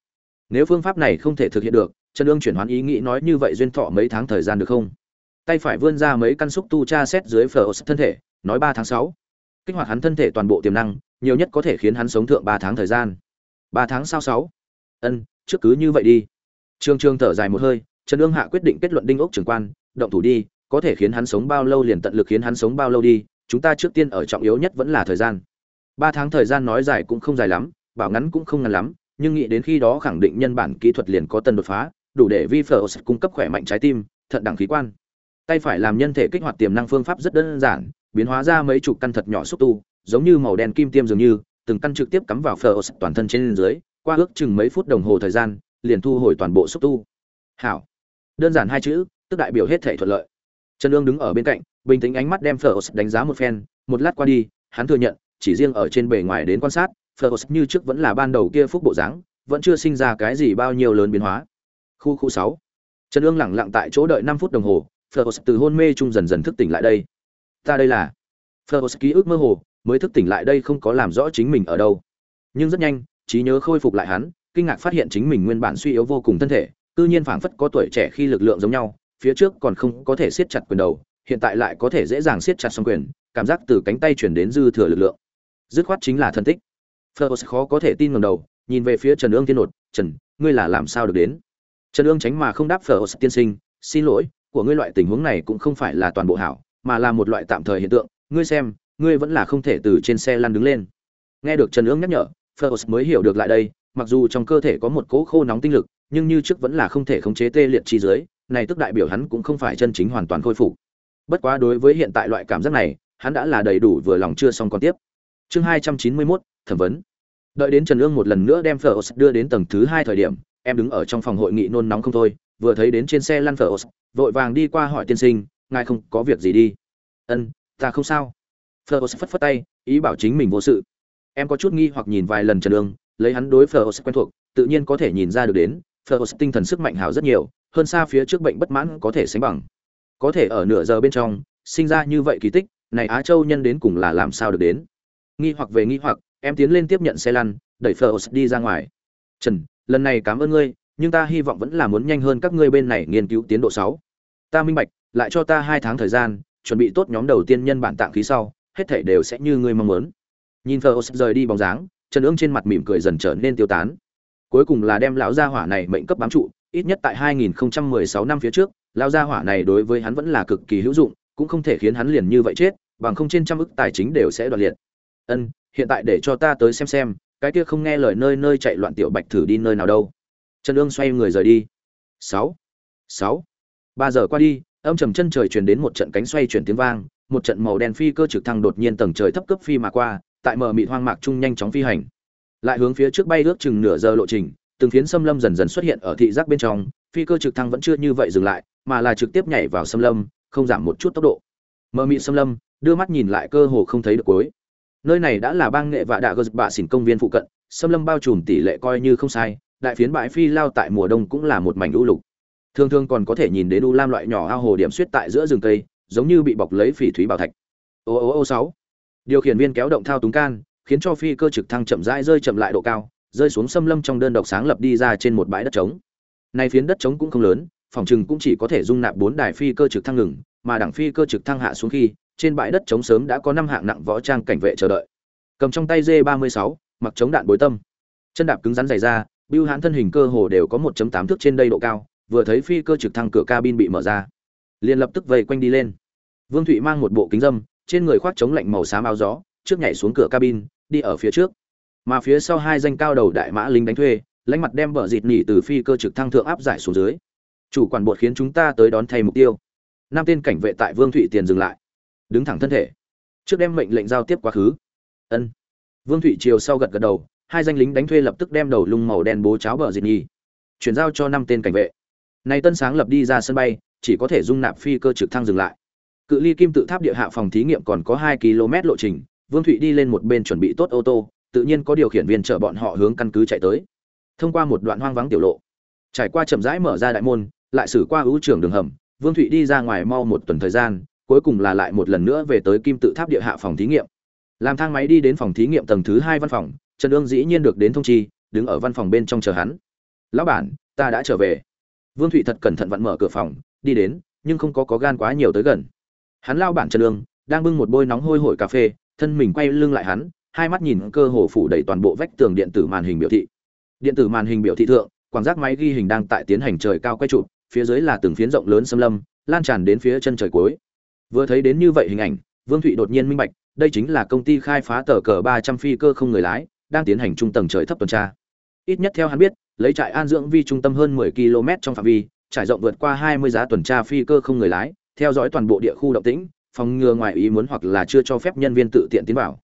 Nếu phương pháp này không thể thực hiện được trần ương chuyển hoán ý nghĩ nói như vậy duyên thọ mấy tháng thời gian được không? Tay phải vươn ra mấy căn xúc tu tra xét dưới phở thân thể, nói ba tháng sáu. Kích hoạt hắn thân thể toàn bộ tiềm năng, nhiều nhất có thể khiến hắn sống thượng ba tháng thời gian. Ba tháng sau sáu. Ân, trước cứ như vậy đi. Trương trương thở dài một hơi, trần ương hạ quyết định kết luận đinh ốc trưởng quan, động thủ đi, có thể khiến hắn sống bao lâu liền tận lực khiến hắn sống bao lâu đi, chúng ta trước tiên ở trọng yếu nhất vẫn là thời gian. Ba tháng thời gian nói dài cũng không dài lắm, bảo ngắn cũng không ngắn lắm, nhưng nghĩ đến khi đó khẳng định nhân bản kỹ thuật liền có tần đột phá đủ để vi phở cung cấp khỏe mạnh trái tim, thận đẳng khí quan. Tay phải làm nhân thể kích hoạt tiềm năng phương pháp rất đơn giản, biến hóa ra mấy chục căn thật nhỏ xúc tu, giống như màu đen kim tiêm dường như, từng căn trực tiếp cắm vào phở toàn thân trên dưới, qua ước chừng mấy phút đồng hồ thời gian, liền thu hồi toàn bộ xúc tu. Hảo. Đơn giản hai chữ, tức đại biểu hết thể thuận lợi. Trần ương đứng ở bên cạnh, bình tĩnh ánh mắt đem phở đánh giá một phen, một lát qua đi, hắn thừa nhận, chỉ riêng ở trên bề ngoài đến quan sát, phở như trước vẫn là ban đầu kia phúc bộ dáng, vẫn chưa sinh ra cái gì bao nhiêu lớn biến hóa khu khu sáu. Trần ương lẳng lặng tại chỗ đợi năm phút đồng hồ phở từ hôn mê trung dần dần thức tỉnh lại đây. Ta đây là. Phở ký ức mơ hồ mới thức tỉnh lại đây không có làm rõ chính mình ở đâu. Nhưng rất nhanh trí nhớ khôi phục lại hắn kinh ngạc phát hiện chính mình nguyên bản suy yếu vô cùng thân thể tự nhiên phảng phất có tuổi trẻ khi lực lượng giống nhau phía trước còn không có thể siết chặt quyền đầu hiện tại lại có thể dễ dàng siết chặt song quyền cảm giác từ cánh tay chuyển đến dư thừa lực lượng. Dứt khoát chính là thân tích. Fleur khó có thể tin ngẩng đầu, nhìn về phía Trần Ương Thiên nột, "Trần, ngươi là làm sao được đến?" Trần Ương tránh mà không đáp Fleur tiên sinh, "Xin lỗi, của ngươi loại tình huống này cũng không phải là toàn bộ hảo, mà là một loại tạm thời hiện tượng, ngươi xem, ngươi vẫn là không thể từ trên xe lăn đứng lên." Nghe được Trần Ương nhắc nhở, Fleur mới hiểu được lại đây, mặc dù trong cơ thể có một cỗ khô nóng tinh lực, nhưng như trước vẫn là không thể khống chế tê liệt chi dưới, này tức đại biểu hắn cũng không phải chân chính hoàn toàn khôi phục. Bất quá đối với hiện tại loại cảm giác này, hắn đã là đầy đủ vừa lòng chưa xong còn tiếp. Chương 291, thẩm vấn đợi đến trần ương một lần nữa đem phở đưa đến tầng thứ hai thời điểm em đứng ở trong phòng hội nghị nôn nóng không thôi vừa thấy đến trên xe lăn phở vội vàng đi qua hỏi tiên sinh ngài không có việc gì đi? Ân ta không sao. Phở phất phất tay ý bảo chính mình vô sự. Em có chút nghi hoặc nhìn vài lần trần lương, lấy hắn đối phở quen thuộc tự nhiên có thể nhìn ra được đến phở tinh thần sức mạnh hào rất nhiều hơn xa phía trước bệnh bất mãn có thể sánh bằng. Có thể ở nửa giờ bên trong sinh ra như vậy kỳ tích này á châu nhân đến cùng là làm sao được đến? Nghi hoặc về nghi hoặc em tiến lên tiếp nhận xe lăn đẩy phờ đi ra ngoài. Trần lần này cảm ơn ngươi, nhưng ta hy vọng vẫn là muốn nhanh hơn các ngươi bên này nghiên cứu tiến độ sáu. Ta minh bạch, lại cho ta hai tháng thời gian, chuẩn bị tốt nhóm đầu tiên nhân bản tạng khí sau, hết thảy đều sẽ như ngươi mong muốn. Nhìn phờ rời đi bóng dáng, trần ương trên mặt mỉm cười dần trở nên tiêu tán. Cuối cùng là đem lão gia hỏa này mệnh cấp bám trụ, ít nhất tại 2016 năm phía trước, lão gia hỏa này đối với hắn vẫn là cực kỳ hữu dụng, cũng không thể khiến hắn liền như vậy chết, bằng không trên trăm ức tài chính đều sẽ đoạt liệt. Ân, hiện tại để cho ta tới xem xem cái kia không nghe lời nơi nơi chạy loạn tiểu bạch thử đi nơi nào đâu. Trần ương xoay người rời đi. Sáu sáu, ba giờ qua đi, âm trầm chân trời truyền đến một trận cánh xoay chuyển tiếng vang, một trận màu đen phi cơ trực thăng đột nhiên tầng trời thấp cấp phi mà qua, tại mờ mịt hoang mạc Chung nhanh chóng phi hành. Lại hướng phía trước bay ước chừng nửa giờ lộ trình, từng phiến xâm lâm dần dần xuất hiện ở thị giác bên trong, phi cơ trực thăng vẫn chưa như vậy dừng lại, mà là trực tiếp nhảy vào xâm lâm, không giảm một chút tốc độ. Mờ mịt xâm lâm, đưa mắt nhìn lại cơ hồ không thấy được cuối nơi này đã là bang nghệ và đạ gờ bạ xỉn công viên phụ cận, xâm lâm bao trùm tỷ lệ coi như không sai, đại phiến bãi phi lao tại mùa đông cũng là một mảnh u lục. Thường thường còn có thể nhìn đến u lam loại nhỏ ao hồ điểm suýt tại giữa rừng cây, giống như bị bọc lấy phỉ thúy bảo thạch. Ô ô ô sáu. Điều khiển viên kéo động thao túng can, khiến cho phi cơ trực thăng chậm rãi rơi chậm lại độ cao, rơi xuống xâm lâm trong đơn độc sáng lập đi ra trên một bãi đất trống. Nay phiến đất trống cũng không lớn, phòng chừng cũng chỉ có thể dung nạp bốn đài phi cơ trực thăng ngừng, mà đảng phi cơ trực thăng hạ xuống khi trên bãi đất trống sớm đã có năm hạng nặng võ trang cảnh vệ chờ đợi. Cầm trong tay d 36 mặc chống đạn bối tâm. Chân đạp cứng rắn dày ra bưu hãn thân hình cơ hồ đều có 1.8 thước trên đây độ cao, vừa thấy phi cơ trực thăng cửa cabin bị mở ra. Liền lập tức vây quanh đi lên. Vương thụy mang một bộ kính dâm, trên người khoác chống lạnh màu xám áo gió, trước nhảy xuống cửa cabin, đi ở phía trước. Mà phía sau hai danh cao đầu đại mã lính đánh thuê, lãnh mặt đem bờ dịt nỉ từ phi cơ trực thăng thượng áp giải xuống dưới. Chủ quản bột khiến chúng ta tới đón thay mục tiêu. Năm tên cảnh vệ tại vương thụy tiền dừng lại đứng thẳng thân thể. Trước đem mệnh lệnh giao tiếp quá khứ. Ân. Vương thụy triều sau gật gật đầu, hai danh lính đánh thuê lập tức đem đầu lung màu đen bố cháo bờ diệt nhi chuyển giao cho năm tên cảnh vệ. Này tân sáng lập đi ra sân bay, chỉ có thể dung nạp phi cơ trực thăng dừng lại. Cự ly kim tự tháp địa hạ phòng thí nghiệm còn có hai km lộ trình, vương thụy đi lên một bên chuẩn bị tốt ô tô, tự nhiên có điều khiển viên chở bọn họ hướng căn cứ chạy tới. Thông qua một đoạn hoang vắng tiểu lộ, trải qua chậm rãi mở ra đại môn, lại xử qua ưu trường đường hầm, vương thụy đi ra ngoài mau một tuần thời gian cuối cùng là lại một lần nữa về tới kim tự tháp địa hạ phòng thí nghiệm. Làm thang máy đi đến phòng thí nghiệm tầng thứ hai văn phòng, trần ương dĩ nhiên được đến thông chi, đứng ở văn phòng bên trong chờ hắn. Lão bản, ta đã trở về. Vương thụy thật cẩn thận vặn mở cửa phòng, đi đến, nhưng không có có gan quá nhiều tới gần. Hắn lao bản trần ương, đang bưng một bôi nóng hôi hổi cà phê, thân mình quay lưng lại hắn, hai mắt nhìn cơ hồ phủ đầy toàn bộ vách tường điện tử màn hình biểu thị. Điện tử màn hình biểu thị thượng, quảng giác máy ghi hình đang tại tiến hành trời cao quay trụ phía dưới là từng phiến rộng lớn xâm lâm, lan tràn đến phía chân trời cuối vừa thấy đến như vậy hình ảnh, vương thụy đột nhiên minh bạch, đây chính là công ty khai phá tờ cờ ba trăm phi cơ không người lái, đang tiến hành trung tầng trời thấp tuần tra. Ít nhất theo hắn biết, lấy trại an dưỡng vi trung tâm hơn 10 km trong phạm vi, trải rộng vượt qua 20 giá tuần tra phi cơ không người lái, theo dõi toàn bộ địa khu động tĩnh, phòng ngừa ngoài ý muốn hoặc là chưa cho phép nhân viên tự tiện tiến vào.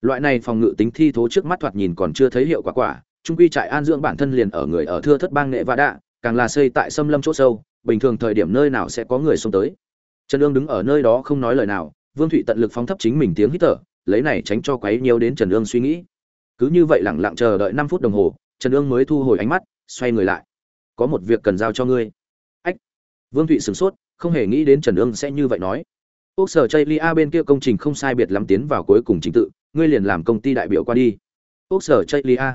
Loại này phòng ngự tính thi thố trước mắt thoạt nhìn còn chưa thấy hiệu quả quả, trung quy trại an dưỡng bản thân liền ở người ở thưa thất bang nghệ và đạ, càng là xây tại xâm lâm chỗ sâu, bình thường thời điểm nơi nào sẽ có người xông tới trần ương đứng ở nơi đó không nói lời nào, vương thụy tận lực phóng thấp chính mình tiếng hít thở, lấy này tránh cho quấy nhiều đến trần ương suy nghĩ. Cứ như vậy lẳng lặng chờ đợi năm phút đồng hồ, trần ương mới thu hồi ánh mắt, xoay người lại. Có một việc cần giao cho ngươi. Ách. Vương thụy sửng sốt, không hề nghĩ đến trần ương sẽ như vậy nói. Quốc sở chây lia bên kia công trình không sai biệt lắm tiến vào cuối cùng trình tự, ngươi liền làm công ty đại biểu qua đi. Quốc sở chây lia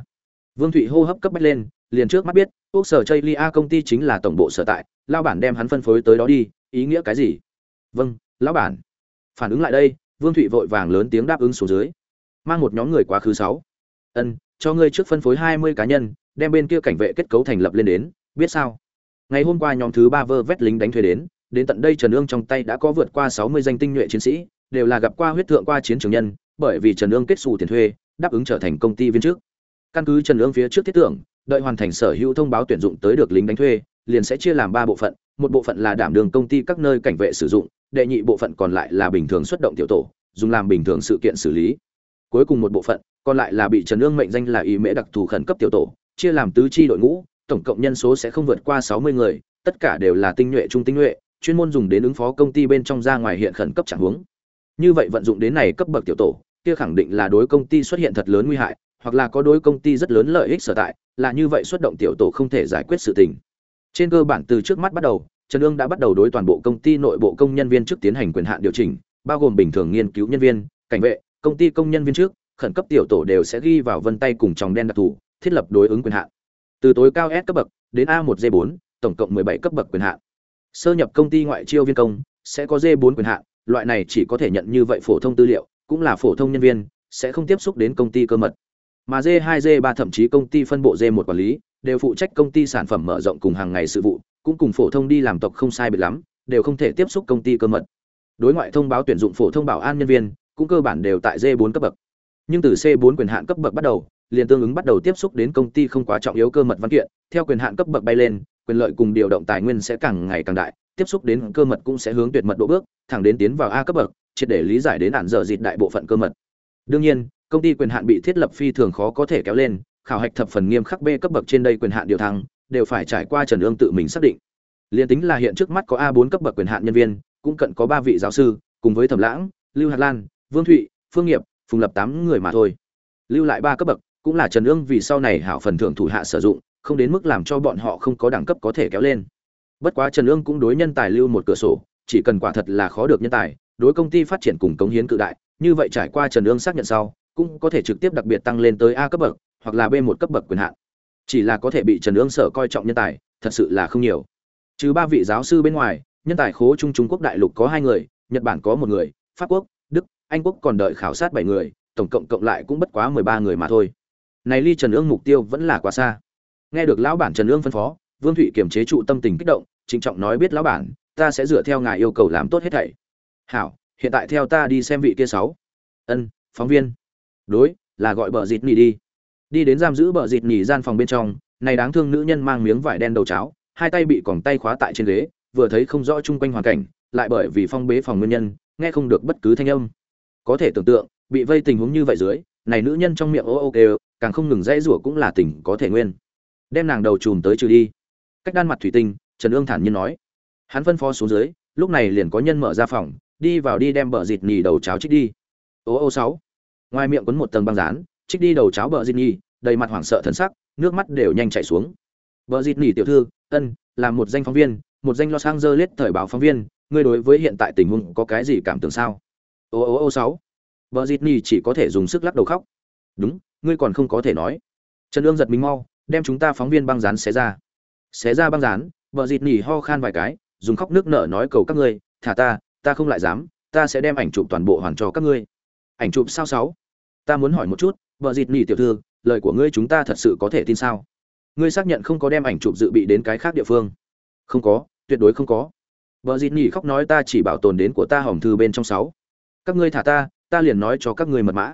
vương thụy hô hấp cấp bách lên, liền trước mắt biết quốc sở chây lia công ty chính là tổng bộ sở tại, lao bản đem hắn phân phối tới đó đi, ý nghĩa cái gì? Vâng lão bản. Phản ứng lại đây, vương thụy vội vàng lớn tiếng đáp ứng xuống dưới. Mang một nhóm người quá khứ sáu. Ân, cho ngươi trước phân phối hai mươi cá nhân, đem bên kia cảnh vệ kết cấu thành lập lên đến, biết sao? Ngày hôm qua nhóm thứ ba vơ vét lính đánh thuê đến đến tận đây trần ương trong tay đã có vượt qua sáu mươi danh tinh nhuệ chiến sĩ, đều là gặp qua huyết thượng qua chiến trường nhân, bởi vì trần ương kết xù tiền thuê, đáp ứng trở thành công ty viên trước căn cứ trần ương phía trước thiết tưởng, đợi hoàn thành sở hữu thông báo tuyển dụng tới được lính đánh thuê liền sẽ chia làm ba bộ phận, một bộ phận là đảm đường công ty các nơi cảnh vệ sử dụng, đệ nhị bộ phận còn lại là bình thường xuất động tiểu tổ, dùng làm bình thường sự kiện xử lý. Cuối cùng một bộ phận còn lại là bị trần ương mệnh danh là ý mễ đặc thù khẩn cấp tiểu tổ, chia làm tứ chi đội ngũ, tổng cộng nhân số sẽ không vượt qua sáu mươi người, tất cả đều là tinh nhuệ, trung tinh nhuệ, chuyên môn dùng đến ứng phó công ty bên trong ra ngoài hiện khẩn cấp trạng huống. Như vậy vận dụng đến này cấp bậc tiểu tổ, kia khẳng định là đối công ty xuất hiện thật lớn nguy hại, hoặc là có đối công ty rất lớn lợi ích sở tại, là như vậy xuất động tiểu tổ không thể giải quyết sự tình trên cơ bản từ trước mắt bắt đầu, trần ương đã bắt đầu đối toàn bộ công ty nội bộ công nhân viên trước tiến hành quyền hạn điều chỉnh, bao gồm bình thường nghiên cứu nhân viên, cảnh vệ, công ty công nhân viên trước, khẩn cấp tiểu tổ đều sẽ ghi vào vân tay cùng tròng đen đặc thù, thiết lập đối ứng quyền hạn. Từ tối cao s cấp bậc đến a 1 g 4 tổng cộng 17 cấp bậc quyền hạn. Sơ nhập công ty ngoại chiêu viên công, sẽ có G4 quyền hạn, loại này chỉ có thể nhận như vậy phổ thông tư liệu, cũng là phổ thông nhân viên, sẽ không tiếp xúc đến công ty cơ mật. Mà G2G3 thậm chí công ty phân bộ G1 quản lý đều phụ trách công ty sản phẩm mở rộng cùng hàng ngày sự vụ, cũng cùng phổ thông đi làm tộc không sai biệt lắm, đều không thể tiếp xúc công ty cơ mật. Đối ngoại thông báo tuyển dụng phổ thông bảo an nhân viên, cũng cơ bản đều tại d 4 cấp bậc. Nhưng từ c 4 quyền hạn cấp bậc bắt đầu, liền tương ứng bắt đầu tiếp xúc đến công ty không quá trọng yếu cơ mật văn kiện, theo quyền hạn cấp bậc bay lên, quyền lợi cùng điều động tài nguyên sẽ càng ngày càng đại, tiếp xúc đến cơ mật cũng sẽ hướng tuyệt mật độ bước, thẳng đến tiến vào a cấp bậc, triệt để lý giải đến hạn dở dịt đại bộ phận cơ mật. Đương nhiên, công ty quyền hạn bị thiết lập phi thường khó có thể kéo lên khảo hạch thập phần nghiêm khắc b cấp bậc trên đây quyền hạn điều thăng, đều phải trải qua trần ương tự mình xác định. Liên tính là hiện trước mắt có a 4 cấp bậc quyền hạn nhân viên, cũng cận có ba vị giáo sư, cùng với thẩm lãng, lưu hạt lan, vương thụy, phương nghiệp, phùng lập tám người mà thôi. Lưu lại ba cấp bậc, cũng là trần ương vì sau này hảo phần thưởng thủ hạ sử dụng, không đến mức làm cho bọn họ không có đẳng cấp có thể kéo lên. Bất quá trần ương cũng đối nhân tài lưu một cửa sổ, chỉ cần quả thật là khó được nhân tài, đối công ty phát triển cùng cống hiến cự đại, như vậy trải qua trần ương xác nhận sau, cũng có thể trực tiếp đặc biệt tăng lên tới a cấp bậc hoặc là b một cấp bậc quyền hạn. Chỉ là có thể bị trần ương sở coi trọng nhân tài, thật sự là không nhiều. Trừ ba vị giáo sư bên ngoài, nhân tài khố trung trung quốc đại lục có hai người, nhật bản có một người, pháp quốc, đức, anh quốc còn đợi khảo sát bảy người, tổng cộng cộng lại cũng bất quá mười ba người mà thôi. Này ly trần ương mục tiêu vẫn là quá xa. Nghe được lão bản trần ương phân phó, vương thụy kiềm chế trụ tâm tình kích động, trịnh trọng nói biết lão bản, ta sẽ dựa theo ngài yêu cầu làm tốt hết thảy. Hảo, hiện tại theo ta đi xem vị kia sáu. Ân, phóng viên. Đối, là gọi bờ dịt nỉ đi đi đến giam giữ bờ dịt nỉ gian phòng bên trong, này đáng thương nữ nhân mang miếng vải đen đầu cháo, hai tay bị còng tay khóa tại trên ghế, vừa thấy không rõ chung quanh hoàn cảnh, lại bởi vì phong bế phòng nguyên nhân, nghe không được bất cứ thanh âm. Có thể tưởng tượng, bị vây tình huống như vậy dưới, này nữ nhân trong miệng ô ô kêu, càng không ngừng dãy rủa cũng là tình có thể nguyên. Đem nàng đầu chùm tới trừ đi. Cách đan mặt thủy tinh, trần ương thản nhiên nói. Hắn phân phó xuống dưới, lúc này liền có nhân mở ra phòng, đi vào đi đem bờ dịt nhì đầu cháo trích đi. Ô ô sáu. Ngoài miệng quấn một tầng băng dán trích đi đầu cháo bờ dịt nhì đầy mặt hoảng sợ thân sắc nước mắt đều nhanh chảy xuống. Bờ dịt nhì tiểu thư ân là một danh phóng viên một danh los angeles thời báo phóng viên ngươi đối với hiện tại tình huống có cái gì cảm tưởng sao? Ô ô ô sáu. Bờ dịt nhì chỉ có thể dùng sức lắc đầu khóc. Đúng ngươi còn không có thể nói. Trần ương giật mình mau đem chúng ta phóng viên băng rán xé ra. Xé ra băng rán, Bờ dịt nỉ ho khan vài cái, dùng khóc nước nở nói cầu các ngươi, thả ta, ta không lại dám, ta sẽ đem ảnh chụp toàn bộ hoàn cho các ngươi. Ảnh chụp sao sáu? Ta muốn hỏi một chút, bờ dịt nỉ tiểu thư, lời của ngươi chúng ta thật sự có thể tin sao? Ngươi xác nhận không có đem ảnh chụp dự bị đến cái khác địa phương? Không có, tuyệt đối không có. Bờ dịt nỉ khóc nói ta chỉ bảo tồn đến của ta hỏng thư bên trong sáu. Các ngươi thả ta, ta liền nói cho các ngươi mật mã.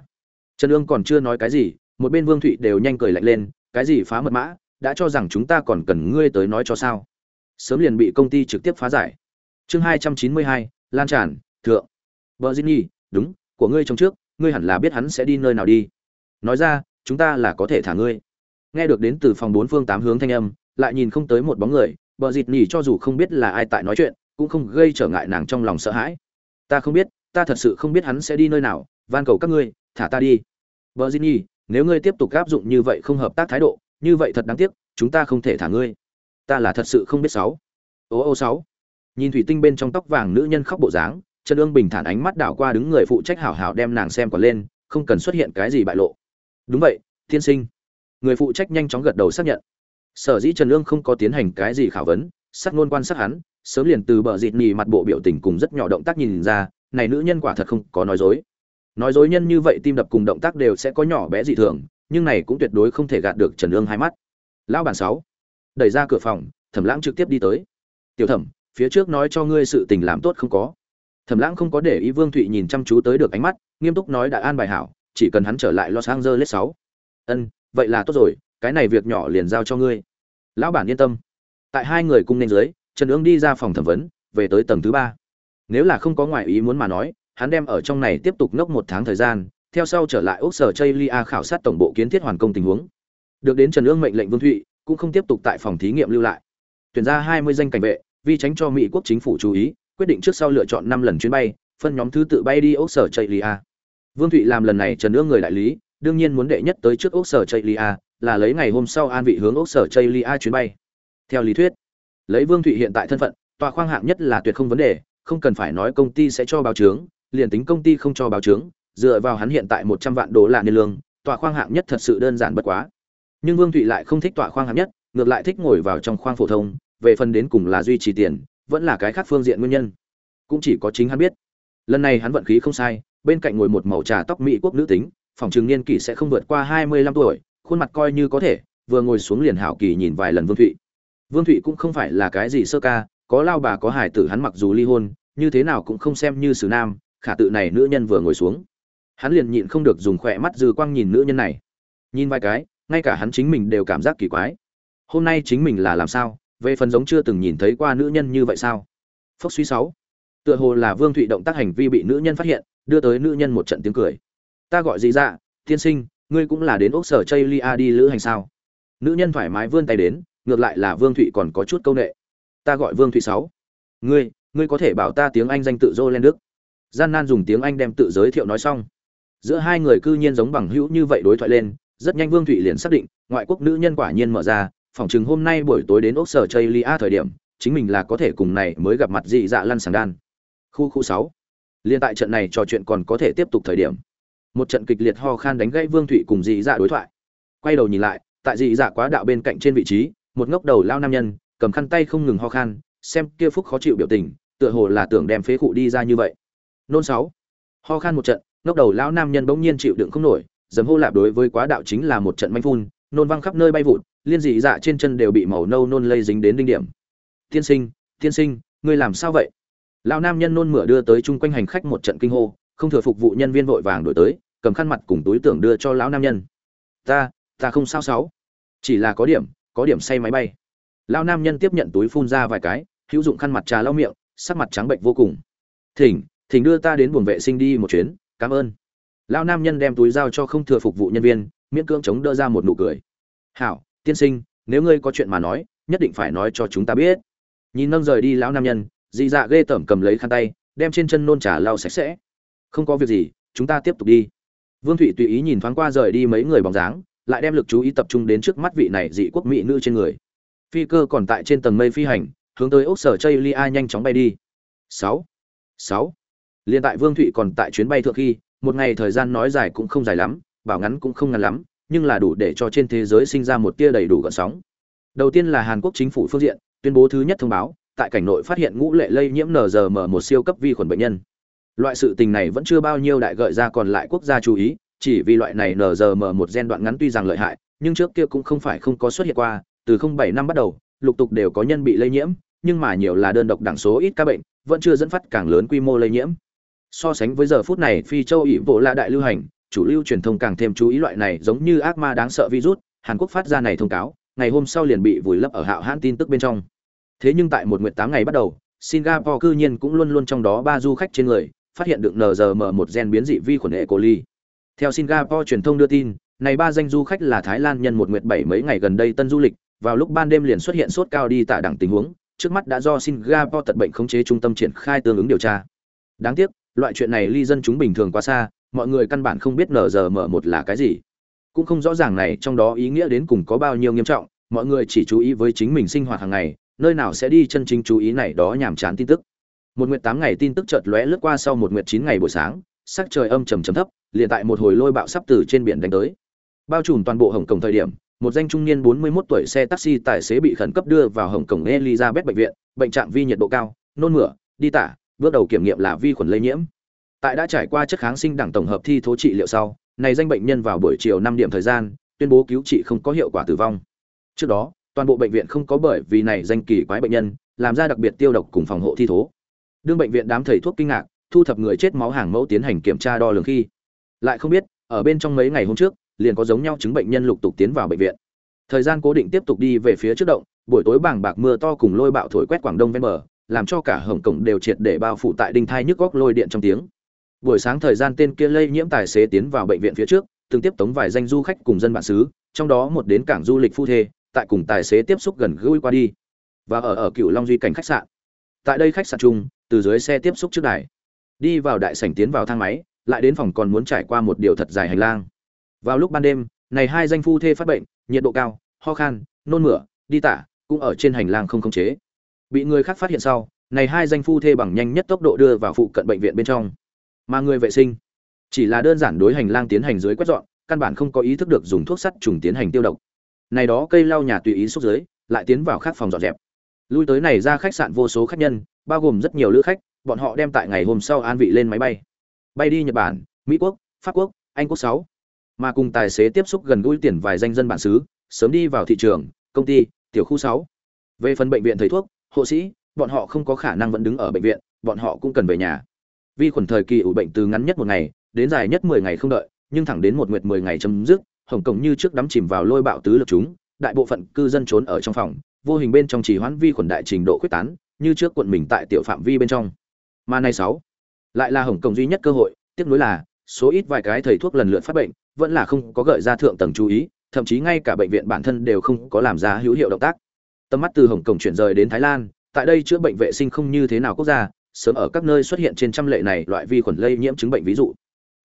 Trần ương còn chưa nói cái gì, một bên Vương Thụy đều nhanh cười lạnh lên, cái gì phá mật mã, đã cho rằng chúng ta còn cần ngươi tới nói cho sao? sớm liền bị công ty trực tiếp phá giải. Chương 292, lan tràn, thượng. Nhi, đúng, của ngươi trong trước, ngươi hẳn là biết hắn sẽ đi nơi nào đi. Nói ra, chúng ta là có thể thả ngươi. Nghe được đến từ phòng bốn phương tám hướng thanh âm, lại nhìn không tới một bóng người, bờ dìn nhỉ cho dù không biết là ai tại nói chuyện, cũng không gây trở ngại nàng trong lòng sợ hãi. Ta không biết, ta thật sự không biết hắn sẽ đi nơi nào, van cầu các ngươi, thả ta đi. bờ dìn nhỉ nếu ngươi tiếp tục áp dụng như vậy không hợp tác thái độ, như vậy thật đáng tiếc, chúng ta không thể thả ngươi ta là thật sự không biết sáu ô ô sáu nhìn thủy tinh bên trong tóc vàng nữ nhân khóc bộ dáng trần ương bình thản ánh mắt đảo qua đứng người phụ trách hảo hảo đem nàng xem còn lên không cần xuất hiện cái gì bại lộ đúng vậy, tiên sinh. Người phụ trách nhanh chóng gật đầu xác nhận. Sở dĩ trần lương không có tiến hành cái gì khảo vấn sắc ngôn quan sát hắn, sớm liền từ bờ dịt nhì mặt bộ biểu tình cùng rất nhỏ động tác nhìn ra, này nữ nhân quả thật không có nói dối. Nói dối nhân như vậy tim đập cùng động tác đều sẽ có nhỏ bé dị thường, nhưng này cũng tuyệt đối không thể gạt được trần lương hai mắt. Lão bản sáu, đẩy ra cửa phòng, thẩm lãng trực tiếp đi tới. Tiểu thẩm, phía trước nói cho ngươi sự tình làm tốt không có. Thẩm lãng không có để ý vương thụy nhìn chăm chú tới được ánh mắt, nghiêm túc nói đã an bài hảo chỉ cần hắn trở lại los angeles sáu. Ân, vậy là tốt rồi, cái này việc nhỏ liền giao cho ngươi. Lão bản yên tâm. Tại hai người cùng lên dưới, trần ương đi ra phòng thẩm vấn, về tới tầng thứ ba. Nếu là không có ngoại ý muốn mà nói, hắn đem ở trong này tiếp tục ngốc một tháng thời gian, theo sau trở lại Úc sở Chaylia khảo sát tổng bộ kiến thiết hoàn công tình huống. Được đến trần ương mệnh lệnh vương thụy, cũng không tiếp tục tại phòng thí nghiệm lưu lại. Tuyển ra hai mươi danh cảnh vệ, vì tránh cho mỹ quốc chính phủ chú ý, quyết định trước sau lựa chọn năm lần chuyến bay, phân nhóm thứ tự bay đi Úc sở Chaylia vương thụy làm lần này trần ương người đại lý đương nhiên muốn đệ nhất tới trước úc sở Chaylia, là lấy ngày hôm sau an vị hướng úc sở Chaylia chuyến bay. Theo lý thuyết lấy vương thụy hiện tại thân phận tòa khoang hạng nhất là tuyệt không vấn đề không cần phải nói công ty sẽ cho báo chứng, liền tính công ty không cho báo chứng, dựa vào hắn hiện tại một trăm vạn đô la niên lương tòa khoang hạng nhất thật sự đơn giản bất quá. Nhưng vương thụy lại không thích tòa khoang hạng nhất ngược lại thích ngồi vào trong khoang phổ thông về phần đến cùng là duy trì tiền vẫn là cái khác phương diện nguyên nhân. Cũng chỉ có chính hắn biết. Lần này hắn vận khí không sai bên cạnh ngồi một màu trà tóc mỹ quốc nữ tính, phòng trường niên kỷ sẽ không vượt qua hai mươi lăm tuổi, khuôn mặt coi như có thể, vừa ngồi xuống liền hảo kỳ nhìn vài lần vương thụy. Vương thụy cũng không phải là cái gì sơ ca, có lao bà có hải tử hắn mặc dù ly hôn, như thế nào cũng không xem như xử nam, khả tự này nữ nhân vừa ngồi xuống. Hắn liền nhịn không được dùng khỏe mắt dư quang nhìn nữ nhân này. Nhìn vài cái, ngay cả hắn chính mình đều cảm giác kỳ quái. Hôm nay chính mình là làm sao? Về phần giống chưa từng nhìn thấy qua nữ nhân như vậy sao? Phốc suy sáu. Tựa hồ là vương thụy động tác hành vi bị nữ nhân phát hiện đưa tới nữ nhân một trận tiếng cười. Ta gọi gì dạ tiên sinh ngươi cũng là đến ốc sở chây lia đi lữ hành sao? Nữ nhân thoải mái vươn tay đến ngược lại là vương thụy còn có chút c â u n ệ ta gọi vương thụy sáu. Ngươi ngươi có thể bảo ta tiếng anh danh tự dô lên đức. Gian nan dùng tiếng anh đem tự giới thiệu nói xong. Giữa hai người cư nhiên giống bằng hữu như vậy đối thoại lên rất nhanh Vương Thụy liền xác định, ngoại quốc nữ nhân quả nhiên mở ra, phỏng chừng hôm nay buổi tối đến ốc sở Chaylia thời điểm, chính mình là có thể cùng này mới gặp mặt dị dạ lăn sàng đan. Khu khu sáu. Liên tại trận này trò chuyện còn có thể tiếp tục thời điểm. Một trận kịch liệt ho khan đánh gãy Vương Thụy cùng dị dạ đối thoại. Quay đầu nhìn lại, tại dị dạ quá đạo bên cạnh trên vị trí, một ngốc đầu lao nam nhân, cầm khăn tay không ngừng ho khan, xem kia phúc khó chịu biểu tình, tựa hồ là tưởng đem phế cụ đi ra như vậy. Nôn sáu Ho khan một trận, ngốc đầu lão nam nhân bỗng nhiên chịu đựng không nổi, dấm hô lạp đối với quá đạo chính là một trận manh phun nôn văng khắp nơi bay vụt liên dị dạ trên chân đều bị màu nâu nôn lây dính đến đinh điểm tiên sinh tiên sinh ngươi làm sao vậy lão nam nhân nôn mửa đưa tới chung quanh hành khách một trận kinh hô, không thừa phục vụ nhân viên vội vàng đổi tới, cầm khăn mặt cùng túi tưởng đưa cho lão nam nhân. Ta ta không sao sáu. Chỉ là có điểm có điểm say máy bay. Lão nam nhân tiếp nhận túi phun ra vài cái, hữu dụng khăn mặt trà lau miệng, sắc mặt trắng bệnh vô cùng. Thỉnh thỉnh đưa ta đến buồng vệ sinh đi một chuyến, cảm ơn. Lão nam nhân đem túi giao cho không thừa phục vụ nhân viên, miễn cưỡng chống đỡ ra một nụ cười. Hảo, tiên sinh, nếu ngươi có chuyện mà nói, nhất định phải nói cho chúng ta biết. Nhìn nâng rời đi lão nam nhân dị dạ ghê tởm cầm lấy khăn tay, đem trên chân nôn trà lau sạch sẽ. Không có việc gì, chúng ta tiếp tục đi. Vương thụy tùy ý nhìn thoáng qua rời đi mấy người bóng dáng, lại đem lực chú ý tập trung đến trước mắt vị này dị quốc mỹ nữ trên người. Phi cơ còn tại trên tầng mây phi hành, hướng tới ốc sở chây lia nhanh chóng bay đi. Sáu. Sáu. Liên tại vương thụy còn tại chuyến bay thượng khi, một ngày thời gian nói dài cũng không dài lắm, bảo ngắn cũng không ngắn lắm, nhưng là đủ để cho trên thế giới sinh ra một tia đầy đủ gợn sóng. Đầu tiên là hàn quốc chính phủ phương diện, tuyên bố thứ nhất thông báo tại cảnh nội phát hiện ngũ lệ lây nhiễm nrm một siêu cấp vi khuẩn bệnh nhân. Loại sự tình này vẫn chưa bao nhiêu đại gợi ra còn lại quốc gia chú ý, chỉ vì loại này nrm một gen đoạn ngắn tuy rằng lợi hại, nhưng trước kia cũng không phải không có xuất hiện qua, từ 07 năm bắt đầu, lục tục đều có nhân bị lây nhiễm, nhưng mà nhiều là đơn độc đẳng số ít ca bệnh, vẫn chưa dẫn phát càng lớn quy mô lây nhiễm. So sánh với giờ phút này, phi châu ỵ bộ là đại lưu hành, chủ lưu truyền thông càng thêm chú ý loại này giống như ác ma đáng sợ virus, hàn quốc phát ra này thông cáo, ngày hôm sau liền bị vùi lấp ở hạo hãn tin tức bên trong thế nhưng tại một nguyện tám ngày bắt đầu, singapore cư nhiên cũng luôn luôn trong đó ba du khách trên người, phát hiện được NRM một gen biến dị vi khuẩn e. coli theo singapore truyền thông đưa tin, này ba danh du khách là thái lan nhân một nguyệt bảy mấy ngày gần đây tân du lịch, vào lúc ban đêm liền xuất hiện sốt cao đi tả đẳng tình huống, trước mắt đã do singapore tật bệnh khống chế trung tâm triển khai tương ứng điều tra đáng tiếc, loại chuyện này ly dân chúng bình thường quá xa, mọi người căn bản không biết NRM một là cái gì cũng không rõ ràng này trong đó ý nghĩa đến cùng có bao nhiêu nghiêm trọng, mọi người chỉ chú ý với chính mình sinh hoạt hàng ngày nơi nào sẽ đi chân chính chú ý này đó nhàm chán tin tức. Một nguyệt tám ngày tin tức chợt lóe lướt qua sau một nguyệt chín ngày buổi sáng, sắc trời âm trầm trầm thấp, liền tại một hồi lôi bạo sắp từ trên biển đánh tới. Bao trùm toàn bộ hồng kông thời điểm, một danh trung niên 41 tuổi xe taxi tài xế bị khẩn cấp đưa vào hồng kông elizabeth bệnh viện, bệnh trạng vi nhiệt độ cao, nôn mửa, đi tả, bước đầu kiểm nghiệm là vi khuẩn lây nhiễm. Tại đã trải qua chất kháng sinh đẳng tổng hợp thi thố trị liệu sau, này danh bệnh nhân vào buổi chiều năm điểm thời gian, tuyên bố cứu trị không có hiệu quả tử vong. Trước đó toàn bộ bệnh viện không có bởi vì này danh kỳ quái bệnh nhân, làm ra đặc biệt tiêu độc cùng phòng hộ thi thố. Đương bệnh viện đám thầy thuốc kinh ngạc, thu thập người chết máu hàng mẫu tiến hành kiểm tra đo lường khi, lại không biết, ở bên trong mấy ngày hôm trước, liền có giống nhau chứng bệnh nhân lục tục tiến vào bệnh viện. Thời gian cố định tiếp tục đi về phía trước động, buổi tối bảng bạc mưa to cùng lôi bạo thổi quét quảng đông ven bờ, làm cho cả hồng cổng đều triệt để bao phủ tại đinh thai nhức góc lôi điện trong tiếng. Buổi sáng thời gian tên kia lây nhiễm tài xế tiến vào bệnh viện phía trước, từng tiếp tống vài danh du khách cùng dân bản xứ, trong đó một đến cảng du lịch phu thê tại cùng tài xế tiếp xúc gần gũi qua đi. Và ở ở cựu long duy cảnh khách sạn. Tại đây khách sạn chung, từ dưới xe tiếp xúc trước đài. Đi vào đại sảnh tiến vào thang máy, lại đến phòng còn muốn trải qua một điều thật dài hành lang. Vào lúc ban đêm, này hai danh phu thê phát bệnh, nhiệt độ cao, ho khan, nôn mửa, đi tả, cũng ở trên hành lang không khống chế. Bị người khác phát hiện sau, này hai danh phu thê bằng nhanh nhất tốc độ đưa vào phụ cận bệnh viện bên trong. Mà người vệ sinh, chỉ là đơn giản đối hành lang tiến hành dưới quét dọn, căn bản không có ý thức được dùng thuốc sắt trùng tiến hành tiêu độc này đó cây lau nhà tùy ý xúc dưới lại tiến vào khác phòng dọn dẹp. Lui tới này ra khách sạn vô số khách nhân, bao gồm rất nhiều lữ khách, bọn họ đem tại ngày hôm sau an vị lên máy bay. Bay đi nhật bản, mỹ quốc, pháp quốc, anh quốc sáu. Mà cùng tài xế tiếp xúc gần gũi tiền vài danh dân bản xứ, sớm đi vào thị trường, công ty, tiểu khu sáu. Về phần bệnh viện thầy thuốc, hộ sĩ, bọn họ không có khả năng vẫn đứng ở bệnh viện, bọn họ cũng cần về nhà. Vi khuẩn thời kỳ ủ bệnh từ ngắn nhất một ngày, đến dài nhất mười ngày không đợi, nhưng thẳng đến một nguyệt mười ngày chấm dứt hồng cổng như trước đắm chìm vào lôi bạo tứ lực chúng, đại bộ phận cư dân trốn ở trong phòng, vô hình bên trong chỉ hoãn vi khuẩn đại trình độ quyết tán, như trước quận mình tại tiểu phạm vi bên trong. Mà nay sáu, lại là hồng cổng duy nhất cơ hội, tiếc nuối là, số ít vài cái thầy thuốc lần lượt phát bệnh, vẫn là không có gợi ra thượng tầng chú ý, thậm chí ngay cả bệnh viện bản thân đều không có làm ra hữu hiệu động tác. Tầm mắt từ hồng cổng chuyển rời đến thái lan, tại đây chữa bệnh vệ sinh không như thế nào quốc gia, sớm ở các nơi xuất hiện trên trăm lệ này loại vi khuẩn lây nhiễm chứng bệnh ví dụ.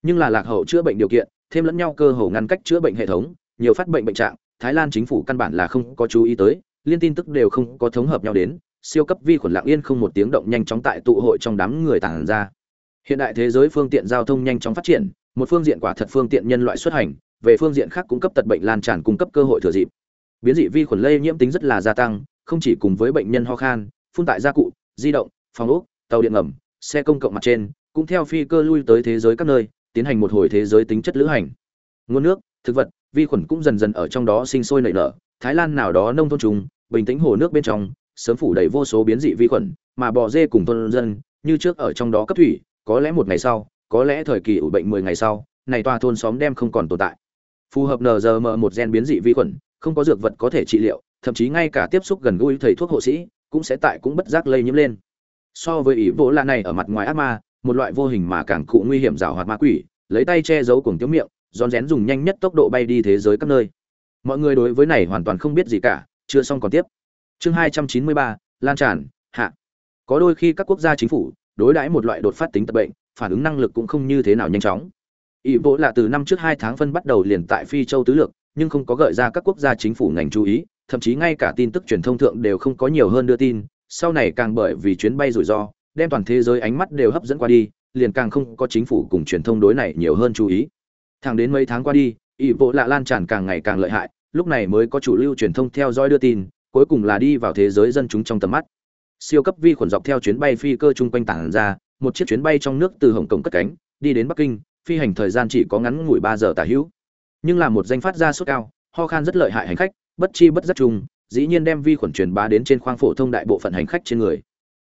Nhưng là lạc hậu chữa bệnh điều kiện thêm lẫn nhau cơ hồ ngăn cách chữa bệnh hệ thống, nhiều phát bệnh bệnh trạng, thái lan chính phủ căn bản là không có chú ý tới, liên tin tức đều không có thống hợp nhau đến, siêu cấp vi khuẩn lặng yên không một tiếng động nhanh chóng tại tụ hội trong đám người tản ra. Hiện đại thế giới phương tiện giao thông nhanh chóng phát triển, một phương diện quả thật phương tiện nhân loại xuất hành, về phương diện khác cung cấp tật bệnh lan tràn cung cấp cơ hội thừa dịp. Biến dị vi khuẩn lây nhiễm tính rất là gia tăng, không chỉ cùng với bệnh nhân ho khan, phun tại gia cụ, di động, phòng ốc, tàu điện ngầm, xe công cộng mặt trên, cũng theo phi cơ lui tới thế giới các nơi tiến hành một hồi thế giới tính chất lữ hành. Nguồn nước, thực vật, vi khuẩn cũng dần dần ở trong đó sinh sôi nảy nở. Thái lan nào đó nông thôn trùng, bình tĩnh hồ nước bên trong, sớm phủ đầy vô số biến dị vi khuẩn, mà bò dê cùng thôn dân, như trước ở trong đó cấp thủy, có lẽ một ngày sau, có lẽ thời kỳ ủ bệnh mười ngày sau, này tòa thôn xóm đem không còn tồn tại. Phù hợp nzm một gen biến dị vi khuẩn, không có dược vật có thể trị liệu, thậm chí ngay cả tiếp xúc gần gũi thầy thuốc hộ sĩ cũng sẽ tại cũng bất giác lây nhiễm lên. So với ý vỗ lạ này ở mặt ngoài ác ma một loại vô hình mà càng cụ nguy hiểm rào hoạt ma quỷ, lấy tay che giấu cuồng tiếu miệng, rón rén dùng nhanh nhất tốc độ bay đi thế giới các nơi. Mọi người đối với này hoàn toàn không biết gì cả, chưa xong còn tiếp. Chương hai trăm chín mươi ba, lan tràn, hạ. Có đôi khi các quốc gia chính phủ đối đãi một loại đột phát tính tật bệnh, phản ứng năng lực cũng không như thế nào nhanh chóng. Ý bộ là từ năm trước hai tháng phân bắt đầu liền tại phi châu tứ lược, nhưng không có gợi ra các quốc gia chính phủ ngành chú ý, thậm chí ngay cả tin tức truyền thông thượng đều không có nhiều hơn đưa tin, sau này càng bởi vì chuyến bay rủi ro đem toàn thế giới ánh mắt đều hấp dẫn qua đi, liền càng không có chính phủ cùng truyền thông đối này nhiều hơn chú ý. Thẳng đến mấy tháng qua đi, ỷ bộ lạ lan tràn càng ngày càng lợi hại, lúc này mới có chủ lưu truyền thông theo dõi đưa tin, cuối cùng là đi vào thế giới dân chúng trong tầm mắt. Siêu cấp vi khuẩn dọc theo chuyến bay phi cơ chung quanh tản ra, một chiếc chuyến bay trong nước từ hồng kông cất cánh, đi đến bắc kinh, phi hành thời gian chỉ có ngắn ngủi ba giờ tả hữu. Nhưng là một danh phát ra sốt cao, ho khan rất lợi hại hành khách, bất chi bất giác chung, dĩ nhiên đem vi khuẩn truyền bá đến trên khoang phổ thông đại bộ phận hành khách trên người.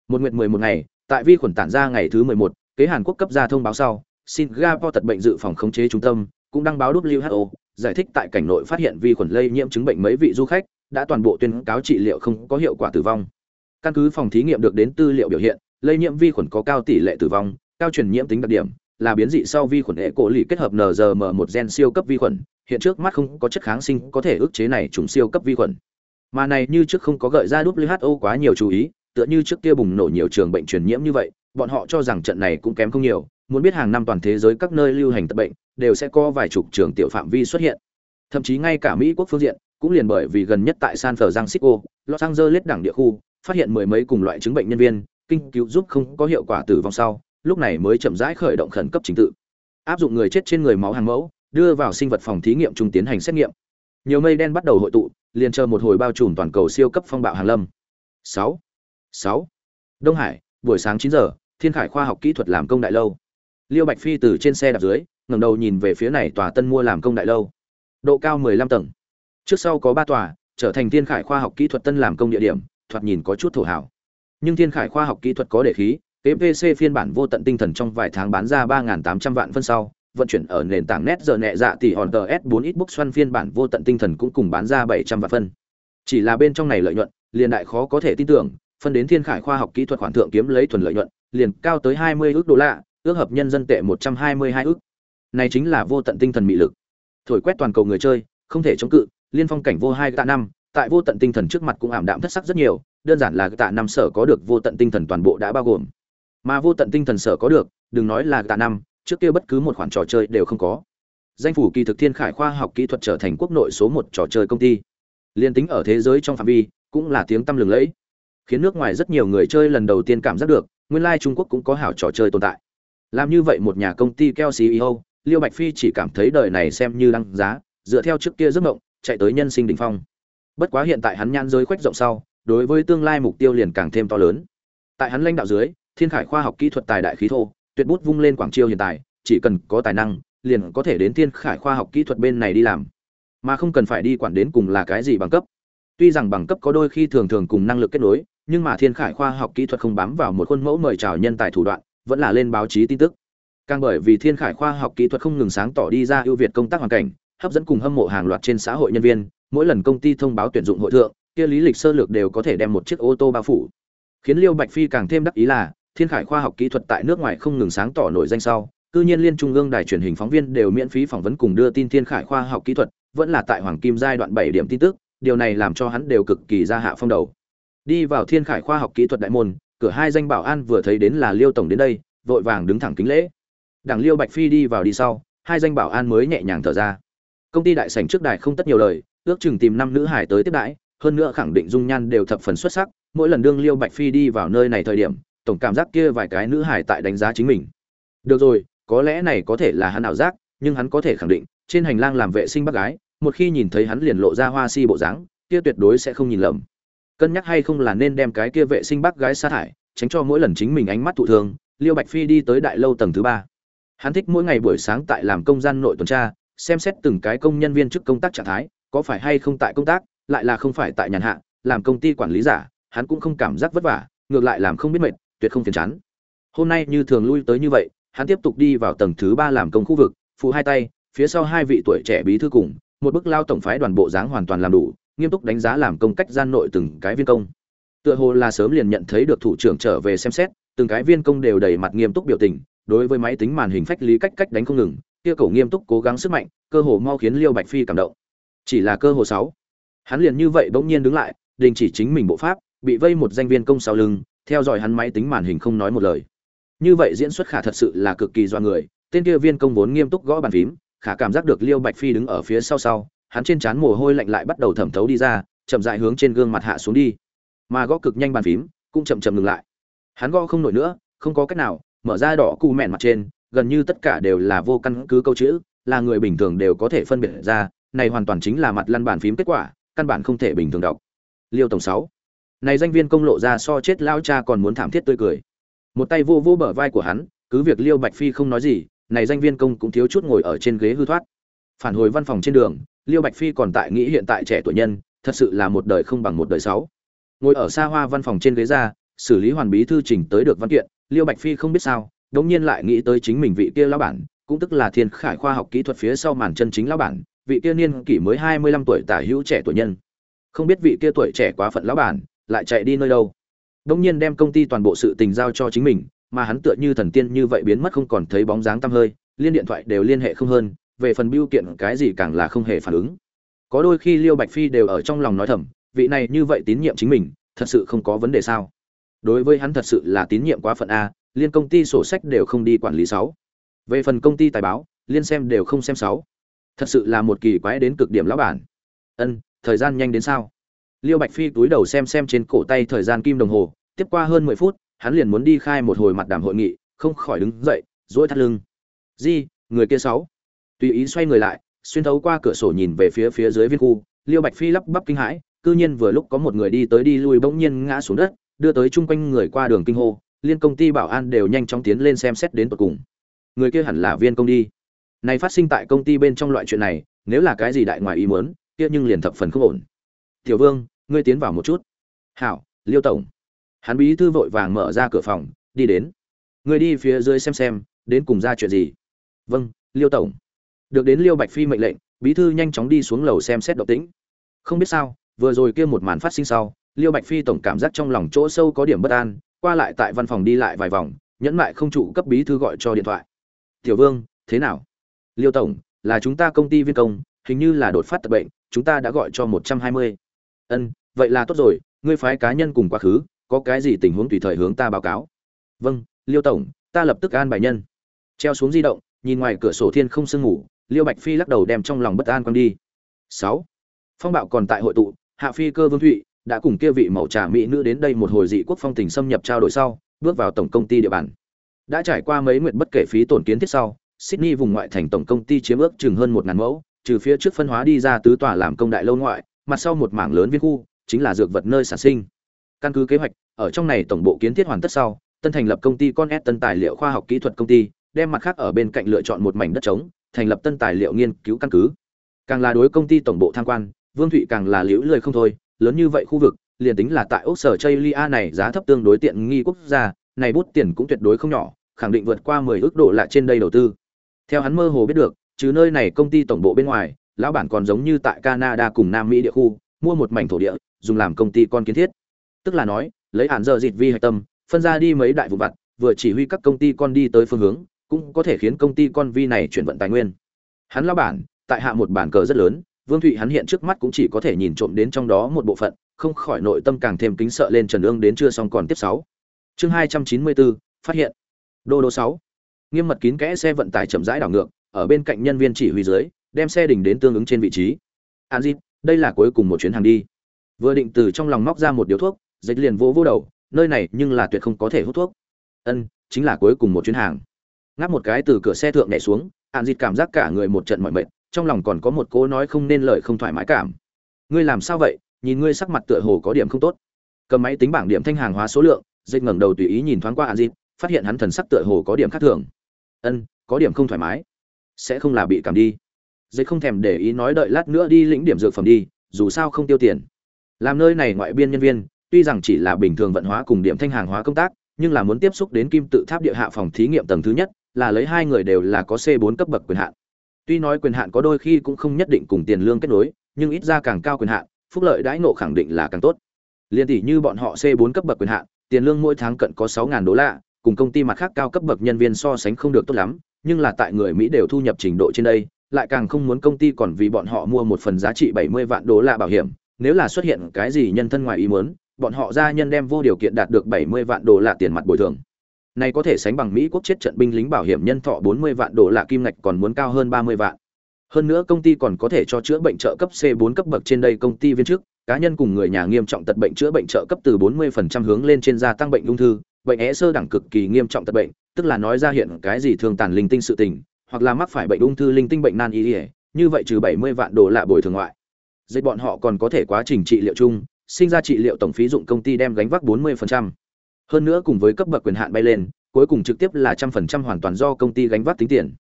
Một nguyện mười một ngày tại vi khuẩn tản ra ngày thứ mười một, kế hàn quốc cấp ra thông báo sau, singapore tật bệnh dự phòng khống chế trung tâm, cũng đăng báo who giải thích tại cảnh nội phát hiện vi khuẩn lây nhiễm chứng bệnh mấy vị du khách, đã toàn bộ tuyên cáo trị liệu không có hiệu quả tử vong. Căn cứ phòng thí nghiệm được đến tư liệu biểu hiện, lây nhiễm vi khuẩn có cao tỷ lệ tử vong, cao truyền nhiễm tính đặc điểm, là biến dị sau vi khuẩn hệ cổ lì kết hợp nzm một gen siêu cấp vi khuẩn, hiện trước mắt không có chất kháng sinh có thể ức chế này trùng siêu cấp vi khuẩn. Mà này như trước không có gợi ra who quá nhiều chú ý tựa như trước kia bùng nổ nhiều trường bệnh truyền nhiễm như vậy, bọn họ cho rằng trận này cũng kém không nhiều, muốn biết hàng năm toàn thế giới các nơi lưu hành tật bệnh, đều sẽ có vài chục trường tiểu phạm vi xuất hiện. Thậm chí ngay cả mỹ quốc phương diện, cũng liền bởi vì gần nhất tại san francisco, los angeles đẳng địa khu, phát hiện mười mấy cùng loại chứng bệnh nhân viên, kinh cứu giúp không có hiệu quả tử vong sau, lúc này mới chậm rãi khởi động khẩn cấp chính tự. Áp dụng người chết trên người máu hàng mẫu, đưa vào sinh vật phòng thí nghiệm trung tiến hành xét nghiệm. Nhiều mây đen bắt đầu hội tụ, liền chờ một hồi bao trùm toàn cầu siêu cấp phong bạo hàng lâm. Sáu sáu. Đông hải buổi sáng chín giờ thiên khải khoa học kỹ thuật làm công đại lâu. Liêu bạch phi từ trên xe đạp dưới ngẩng đầu nhìn về phía này tòa tân mua làm công đại lâu. Độ cao 15 tầng. Trước sau có ba tòa trở thành thiên khải khoa học kỹ thuật tân làm công địa điểm thoạt nhìn có chút thổ hảo nhưng thiên khải khoa học kỹ thuật có để khí PPC phiên bản vô tận tinh thần trong vài tháng bán ra 3.800 vạn phân sau, vận chuyển ở nền tảng net giờ nhẹ dạ tỷ hòn S4 ít book xoăn phiên bản vô tận tinh thần cũng cùng bán ra 700 vạn phân. Chỉ là bên trong này lợi nhuận, liền đại khó có thể tin tưởng, phân đến thiên khải khoa học kỹ thuật khoản thượng kiếm lấy thuần lợi nhuận, liền cao tới hai mươi ước đô la, ước hợp nhân dân tệ một trăm hai mươi hai ước. Này chính là vô tận tinh thần mị lực. Thổi quét toàn cầu người chơi, không thể chống cự, liên phong cảnh vô hai tạ năm, tại vô tận tinh thần trước mặt cũng ảm đạm thất sắc rất nhiều, đơn giản là tạ năm sở có được vô tận tinh thần toàn bộ đã bao gồm mà vô tận tinh thần sở có được đừng nói là tạ năm trước kia bất cứ một khoản trò chơi đều không có danh phủ kỳ thực thiên khải khoa học kỹ thuật trở thành quốc nội số một trò chơi công ty liên tính ở thế giới trong phạm vi cũng là tiếng tăm lừng lẫy khiến nước ngoài rất nhiều người chơi lần đầu tiên cảm giác được, nguyên lai trung quốc cũng có hảo trò chơi tồn tại. Làm như vậy một nhà công ty keo ceo liêu bạch phi chỉ cảm thấy đời này xem như đăng giá, dựa theo trước kia giấc mộng, chạy tới nhân sinh đỉnh phong. Bất quá hiện tại hắn nhan giới khoách rộng sau, đối với tương lai mục tiêu liền càng thêm to lớn. Tại hắn lãnh đạo dưới, thiên khải khoa học kỹ thuật tài đại khí thô, tuyệt bút vung lên quảng chiêu hiện tại, chỉ cần có tài năng, liền có thể đến thiên khải khoa học kỹ thuật bên này đi làm. Mà không cần phải đi quản đến cùng là cái gì bằng cấp. Tuy rằng bằng cấp có đôi khi thường thường cùng năng lực kết nối nhưng mà thiên khải khoa học kỹ thuật không bám vào một khuôn mẫu mời chào nhân tài thủ đoạn, vẫn là lên báo chí tin tức. Càng bởi vì thiên khải khoa học kỹ thuật không ngừng sáng tỏ đi ra ưu việt công tác hoàn cảnh, hấp dẫn cùng hâm mộ hàng loạt trên xã hội nhân viên, mỗi lần công ty thông báo tuyển dụng hội thượng, kia lý lịch sơ lược đều có thể đem một chiếc ô tô bao phủ. Khiến liêu bạch phi càng thêm đắc ý là, thiên khải khoa học kỹ thuật tại nước ngoài không ngừng sáng tỏ nổi danh sau, cư nhiên liên trung ương đài truyền hình phóng viên đều miễn phí phỏng vấn cùng đưa tin thiên khải khoa học kỹ thuật, vẫn là tại hoàng kim giai đoạn bảy điểm tin tức, điều này làm cho hắn đều cực kỳ ra hạ phong đầu đi vào thiên khải khoa học kỹ thuật đại môn, cửa hai danh bảo an vừa thấy đến là liêu tổng đến đây, vội vàng đứng thẳng kính lễ. Đảng liêu bạch phi đi vào đi sau, hai danh bảo an mới nhẹ nhàng thở ra. Công ty đại sảnh trước đài không tất nhiều lời, ước chừng tìm năm nữ hải tới tiếp đãi, hơn nữa khẳng định dung nhan đều thập phần xuất sắc, mỗi lần đương liêu bạch phi đi vào nơi này thời điểm, tổng cảm giác kia vài cái nữ hải tại đánh giá chính mình. Được rồi, có lẽ này có thể là hắn ảo giác, nhưng hắn có thể khẳng định, trên hành lang làm vệ sinh bác gái, một khi nhìn thấy hắn liền lộ ra hoa si bộ dáng, kia tuyệt đối sẽ không nhìn lầm cân nhắc hay không là nên đem cái kia vệ sinh bác gái sa thải, tránh cho mỗi lần chính mình ánh mắt thụ thương liêu bạch phi đi tới đại lâu tầng thứ ba. Hắn thích mỗi ngày buổi sáng tại làm công gian nội tuần tra, xem xét từng cái công nhân viên chức công tác trạng thái, có phải hay không tại công tác, lại là không phải tại nhàn hạ, làm công ty quản lý giả, hắn cũng không cảm giác vất vả, ngược lại làm không biết mệt, tuyệt không phiền chán. Hôm nay như thường lui tới như vậy, hắn tiếp tục đi vào tầng thứ ba làm công khu vực, phụ hai tay, phía sau hai vị tuổi trẻ bí thư cùng, một bức lao tổng phái đoàn bộ dáng hoàn toàn làm đủ nghiêm túc đánh giá làm công cách gian nội từng cái viên công. Tựa hồ là sớm liền nhận thấy được thủ trưởng trở về xem xét, từng cái viên công đều đầy mặt nghiêm túc biểu tình, đối với máy tính màn hình phách lý cách cách đánh không ngừng, kia cổ nghiêm túc cố gắng sức mạnh, cơ hồ mau khiến liêu bạch phi cảm động. Chỉ là cơ hồ sáu, hắn liền như vậy bỗng nhiên đứng lại, đình chỉ chính mình bộ pháp, bị vây một danh viên công sau lưng, theo dõi hắn máy tính màn hình không nói một lời. Như vậy diễn xuất khả thật sự là cực kỳ do người, tên kia viên công vốn nghiêm túc gõ bàn phím, khả cảm giác được liêu bạch phi đứng ở phía sau sau hắn trên trán mồ hôi lạnh lại bắt đầu thẩm thấu đi ra, chậm rãi hướng trên gương mặt hạ xuống đi. Mà gõ cực nhanh bàn phím, cũng chậm chậm ngừng lại. Hắn gõ không nổi nữa, không có cách nào, mở ra đỏ cu mẹn mặt trên, gần như tất cả đều là vô căn cứ câu chữ, là người bình thường đều có thể phân biệt ra, này hoàn toàn chính là mặt lăn bàn phím kết quả, căn bản không thể bình thường đọc. Liêu tổng sáu. Này danh viên công lộ ra so chết lao cha còn muốn thảm thiết tươi cười. Một tay vô vô bờ vai của hắn, cứ việc liêu bạch phi không nói gì, này danh viên công cũng thiếu chút ngồi ở trên ghế hư thoát. Phản hồi văn phòng trên đường liêu bạch phi còn tại nghĩ hiện tại trẻ tuổi nhân, thật sự là một đời không bằng một đời sáu. Ngồi ở xa hoa văn phòng trên ghế ra, xử lý hoàn bí thư trình tới được văn kiện, liêu bạch phi không biết sao, đống nhiên lại nghĩ tới chính mình vị kia lão bản, cũng tức là thiên khải khoa học kỹ thuật phía sau màn chân chính lão bản, vị kia niên kỷ mới hai mươi lăm tuổi tả hữu trẻ tuổi nhân. Không biết vị kia tuổi trẻ quá phận lão bản, lại chạy đi nơi đâu. Đống nhiên đem công ty toàn bộ sự tình giao cho chính mình, mà hắn tựa như thần tiên như vậy biến mất không còn thấy bóng dáng tăm hơi, liên điện thoại đều liên hệ không hơn về phần biêu kiện cái gì càng là không hề phản ứng. Có đôi khi liêu bạch phi đều ở trong lòng nói thầm, vị này như vậy tín nhiệm chính mình, thật sự không có vấn đề sao? Đối với hắn thật sự là tín nhiệm quá phận a, liên công ty sổ sách đều không đi quản lý sáu. Về phần công ty tài báo, liên xem đều không xem sáu. Thật sự là một kỳ quái đến cực điểm lão bản. Ân, thời gian nhanh đến sao? Liêu bạch phi túi đầu xem xem trên cổ tay thời gian kim đồng hồ, tiếp qua hơn mười phút, hắn liền muốn đi khai một hồi mặt đàm hội nghị, không khỏi đứng dậy dỗi thắt lưng. Di, người kia sáu tùy ý xoay người lại, xuyên thấu qua cửa sổ nhìn về phía phía dưới viên khu, liêu bạch phi lắp bắp kinh hãi, cư nhiên vừa lúc có một người đi tới đi lui bỗng nhiên ngã xuống đất, đưa tới chung quanh người qua đường kinh hô, liên công ty bảo an đều nhanh chóng tiến lên xem xét đến tận cùng. Người kia hẳn là viên công đi. Này phát sinh tại công ty bên trong loại chuyện này, nếu là cái gì đại ngoài ý muốn, kia nhưng liền thập phần không ổn. Tiểu vương, ngươi tiến vào một chút. Hảo, liêu tổng. Hắn bí thư vội vàng mở ra cửa phòng, đi đến. Người đi phía dưới xem xem, đến cùng ra chuyện gì? Vâng liêu tổng được đến liêu bạch phi mệnh lệnh, bí thư nhanh chóng đi xuống lầu xem xét động tĩnh. Không biết sao, vừa rồi kia một màn phát sinh sau, liêu bạch phi tổng cảm giác trong lòng chỗ sâu có điểm bất an, qua lại tại văn phòng đi lại vài vòng, nhẫn mại không trụ cấp bí thư gọi cho điện thoại. Tiểu vương, thế nào? Liêu tổng, là chúng ta công ty viên công, hình như là đột phát tập bệnh, chúng ta đã gọi cho một trăm hai mươi. Ân, vậy là tốt rồi, ngươi phái cá nhân cùng quá khứ, có cái gì tình huống tùy thời hướng ta báo cáo. Vâng liêu tổng, ta lập tức an bài nhân. Treo xuống di động, nhìn ngoài cửa sổ thiên không sương ngủ liêu bạch phi lắc đầu đem trong lòng bất an quăng đi. Sáu. Phong bạo còn tại hội tụ, hạ phi cơ vương thụy đã cùng kia vị mẫu trà mỹ nữ đến đây một hồi dị quốc phong tình xâm nhập trao đổi sau, bước vào tổng công ty địa bàn. Đã trải qua mấy nguyện bất kể phí tổn kiến thiết sau, sydney vùng ngoại thành tổng công ty chiếm ước chừng hơn một ngàn mẫu, trừ phía trước phân hóa đi ra tứ tòa làm công đại lâu ngoại, mặt sau một mảng lớn viên khu, chính là dược vật nơi sản sinh. Căn cứ kế hoạch, ở trong này tổng bộ kiến thiết hoàn tất sau, tân thành lập công ty con s tân tài liệu khoa học kỹ thuật công ty, đem mặt khác ở bên cạnh lựa chọn một mảnh đất trống thành lập tân tài liệu nghiên cứu căn cứ. Càng là đối công ty tổng bộ tham quan, vương thụy càng là liễu lười không thôi, lớn như vậy khu vực, liền tính là tại ốc sở chaylia này giá thấp tương đối tiện nghi quốc gia, này bút tiền cũng tuyệt đối không nhỏ, khẳng định vượt qua 10 ước độ lại trên đây đầu tư. Theo hắn mơ hồ biết được chứ nơi này công ty tổng bộ bên ngoài, lão bản còn giống như tại canada cùng nam mỹ địa khu, mua một mảnh thổ địa, dùng làm công ty con kiến thiết. Tức là nói, lấy hạn giờ dịt vi hạch tâm, phân ra đi mấy đại vụ vặt, vừa chỉ huy các công ty con đi tới phương hướng cũng có thể khiến công ty con vi này chuyển vận tài nguyên. Hắn lão bản, tại hạ một bản cờ rất lớn, vương thụy hắn hiện trước mắt cũng chỉ có thể nhìn trộm đến trong đó một bộ phận, không khỏi nội tâm càng thêm kính sợ lên trần ương đến chưa xong còn tiếp sáu. Chương hai trăm chín mươi bốn, phát hiện. Đô đô sáu. Nghiêm mật kín kẽ xe vận tải chậm rãi đảo ngược, ở bên cạnh nhân viên chỉ huy dưới, đem xe đỉnh đến tương ứng trên vị trí. An dịp đây là cuối cùng một chuyến hàng đi. Vừa định từ trong lòng móc ra một điếu thuốc, dịch liền vỗ vỗ đầu, nơi này nhưng là tuyệt không có thể hút thuốc. Ân, chính là cuối cùng một chuyến hàng ngáp một cái từ cửa xe thượng nhảy xuống hạn dịt cảm giác cả người một trận mọi mệt, trong lòng còn có một cố nói không nên lời không thoải mái cảm. Ngươi làm sao vậy? Nhìn ngươi sắc mặt tựa hồ có điểm không tốt. Cầm máy tính bảng điểm thanh hàng hóa số lượng, dịch ngẩng đầu tùy ý nhìn thoáng qua hạn dịt, phát hiện hắn thần sắc tựa hồ có điểm khác thường. Ân, có điểm không thoải mái. Sẽ không là bị cảm đi. Dịch không thèm để ý nói đợi lát nữa đi lĩnh điểm dược phẩm đi, dù sao không tiêu tiền. Làm nơi này ngoại biên nhân viên, tuy rằng chỉ là bình thường vận hóa cùng điểm thanh hàng hóa công tác, nhưng là muốn tiếp xúc đến kim tự tháp địa hạ phòng thí nghiệm tầng thứ nhất là lấy hai người đều là có c 4 cấp bậc quyền hạn. Tuy nói quyền hạn có đôi khi cũng không nhất định cùng tiền lương kết nối, nhưng ít ra càng cao quyền hạn, phúc lợi đãi ngộ khẳng định là càng tốt. Liên tỷ như bọn họ c 4 cấp bậc quyền hạn, tiền lương mỗi tháng cận có 6000 đô la, cùng công ty mặt khác cao cấp bậc nhân viên so sánh không được tốt lắm, nhưng là tại người mỹ đều thu nhập trình độ trên đây, lại càng không muốn công ty còn vì bọn họ mua một phần giá trị 70 vạn đô la bảo hiểm. Nếu là xuất hiện cái gì nhân thân ngoài ý muốn, bọn họ gia nhân đem vô điều kiện đạt được 70 vạn đô la tiền mặt bồi thường này có thể sánh bằng mỹ quốc chết trận binh lính bảo hiểm nhân thọ 40 vạn đô la kim ngạch còn muốn cao hơn 30 vạn hơn nữa công ty còn có thể cho chữa bệnh trợ cấp C4 cấp bậc trên đây công ty viên chức, cá nhân cùng người nhà nghiêm trọng tật bệnh chữa bệnh trợ cấp từ 40% hướng lên trên gia tăng bệnh ung thư, bệnh é sơ đẳng cực kỳ nghiêm trọng tật bệnh, tức là nói ra hiện cái gì thường tàn linh tinh sự tình, hoặc là mắc phải bệnh ung thư linh tinh bệnh nan y như vậy trừ bảy mươi vạn đồ lạ bồi thường ngoại dây bọn họ còn có thể quá trình trị liệu chung, sinh ra trị liệu tổng phí dụng công ty đem gánh vác 40%. Hơn nữa cùng với cấp bậc quyền hạn bay lên, cuối cùng trực tiếp là trăm phần trăm hoàn toàn do công ty gánh vác tính tiền.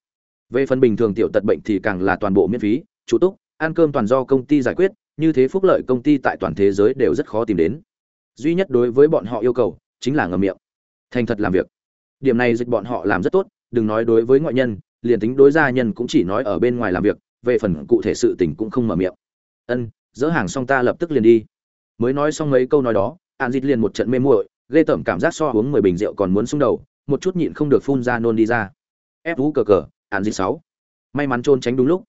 Về phần bình thường tiểu tật bệnh thì càng là toàn bộ miễn phí, chủ túc, ăn cơm toàn do công ty giải quyết, như thế phúc lợi công ty tại toàn thế giới đều rất khó tìm đến. Duy nhất đối với bọn họ yêu cầu chính là ngậm miệng, thành thật làm việc. Điểm này dịch bọn họ làm rất tốt, đừng nói đối với ngoại nhân, liền tính đối gia nhân cũng chỉ nói ở bên ngoài làm việc, về phần cụ thể sự tình cũng không mở miệng. Ân, dỡ hàng xong ta lập tức liền đi. Mới nói xong mấy câu nói đó, An Dịch liền một trận mê muội, ghê tởm cảm giác so uống mười bình rượu còn muốn xung đầu, một chút nhịn không được phun ra nôn đi ra. Ép vũ cờ cờ, hạn Dịch sáu. May mắn trôn tránh đúng lúc.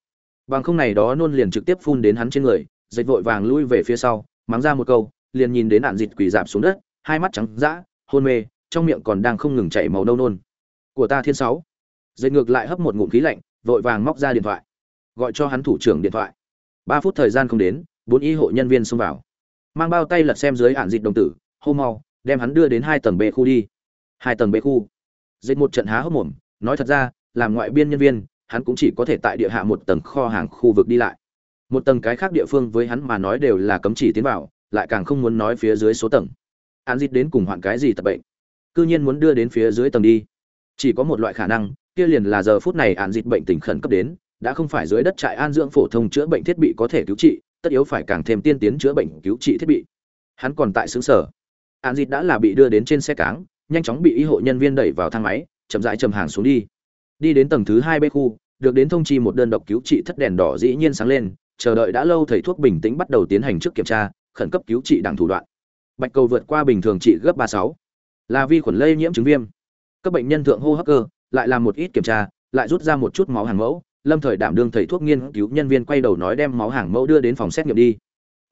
Bằng không này đó nôn liền trực tiếp phun đến hắn trên người, dịch vội vàng lui về phía sau, mắng ra một câu, liền nhìn đến An Dịch quỳ dạp xuống đất, hai mắt trắng dã, hôn mê, trong miệng còn đang không ngừng chảy màu nâu nôn. Của ta thiên sáu. Dịch ngược lại hấp một ngụm khí lạnh, vội vàng móc ra điện thoại, gọi cho hắn thủ trưởng điện thoại. Ba phút thời gian không đến, bốn y hộ nhân viên xông vào mang bao tay lật xem dưới ạn dịch đồng tử hô mau đem hắn đưa đến hai tầng b khu đi. Hai tầng b khu. Dịch một trận há hốc mồm, nói thật ra, làm ngoại biên nhân viên, hắn cũng chỉ có thể tại địa hạ một tầng kho hàng khu vực đi lại. Một tầng cái khác địa phương với hắn mà nói đều là cấm chỉ tiến vào, lại càng không muốn nói phía dưới số tầng. An dịch đến cùng hoạn cái gì tập bệnh? Cư nhiên muốn đưa đến phía dưới tầng đi. Chỉ có một loại khả năng, kia liền là giờ phút này an dịch bệnh tình khẩn cấp đến, đã không phải dưới đất trại an dưỡng phổ thông chữa bệnh thiết bị có thể cứu trị, tất yếu phải càng thêm tiên tiến chữa bệnh cứu trị thiết bị. Hắn còn tại xứng sở an dịt đã là bị đưa đến trên xe cáng, nhanh chóng bị y hộ nhân viên đẩy vào thang máy, chậm rãi chầm hàng xuống đi. Đi đến tầng thứ hai b khu, được đến thông chi một đơn độc cứu trị thất đèn đỏ dĩ nhiên sáng lên, chờ đợi đã lâu thầy thuốc bình tĩnh bắt đầu tiến hành trước kiểm tra, khẩn cấp cứu trị đẳng thủ đoạn. Bạch cầu vượt qua bình thường trị gấp ba sáu. Là vi khuẩn lây nhiễm chứng viêm. Các bệnh nhân thượng hô hấp cơ, lại làm một ít kiểm tra, lại rút ra một chút máu hàng mẫu, lâm thời đảm đương thầy thuốc nghiên cứu nhân viên quay đầu nói đem máu hàng mẫu đưa đến phòng xét nghiệm đi.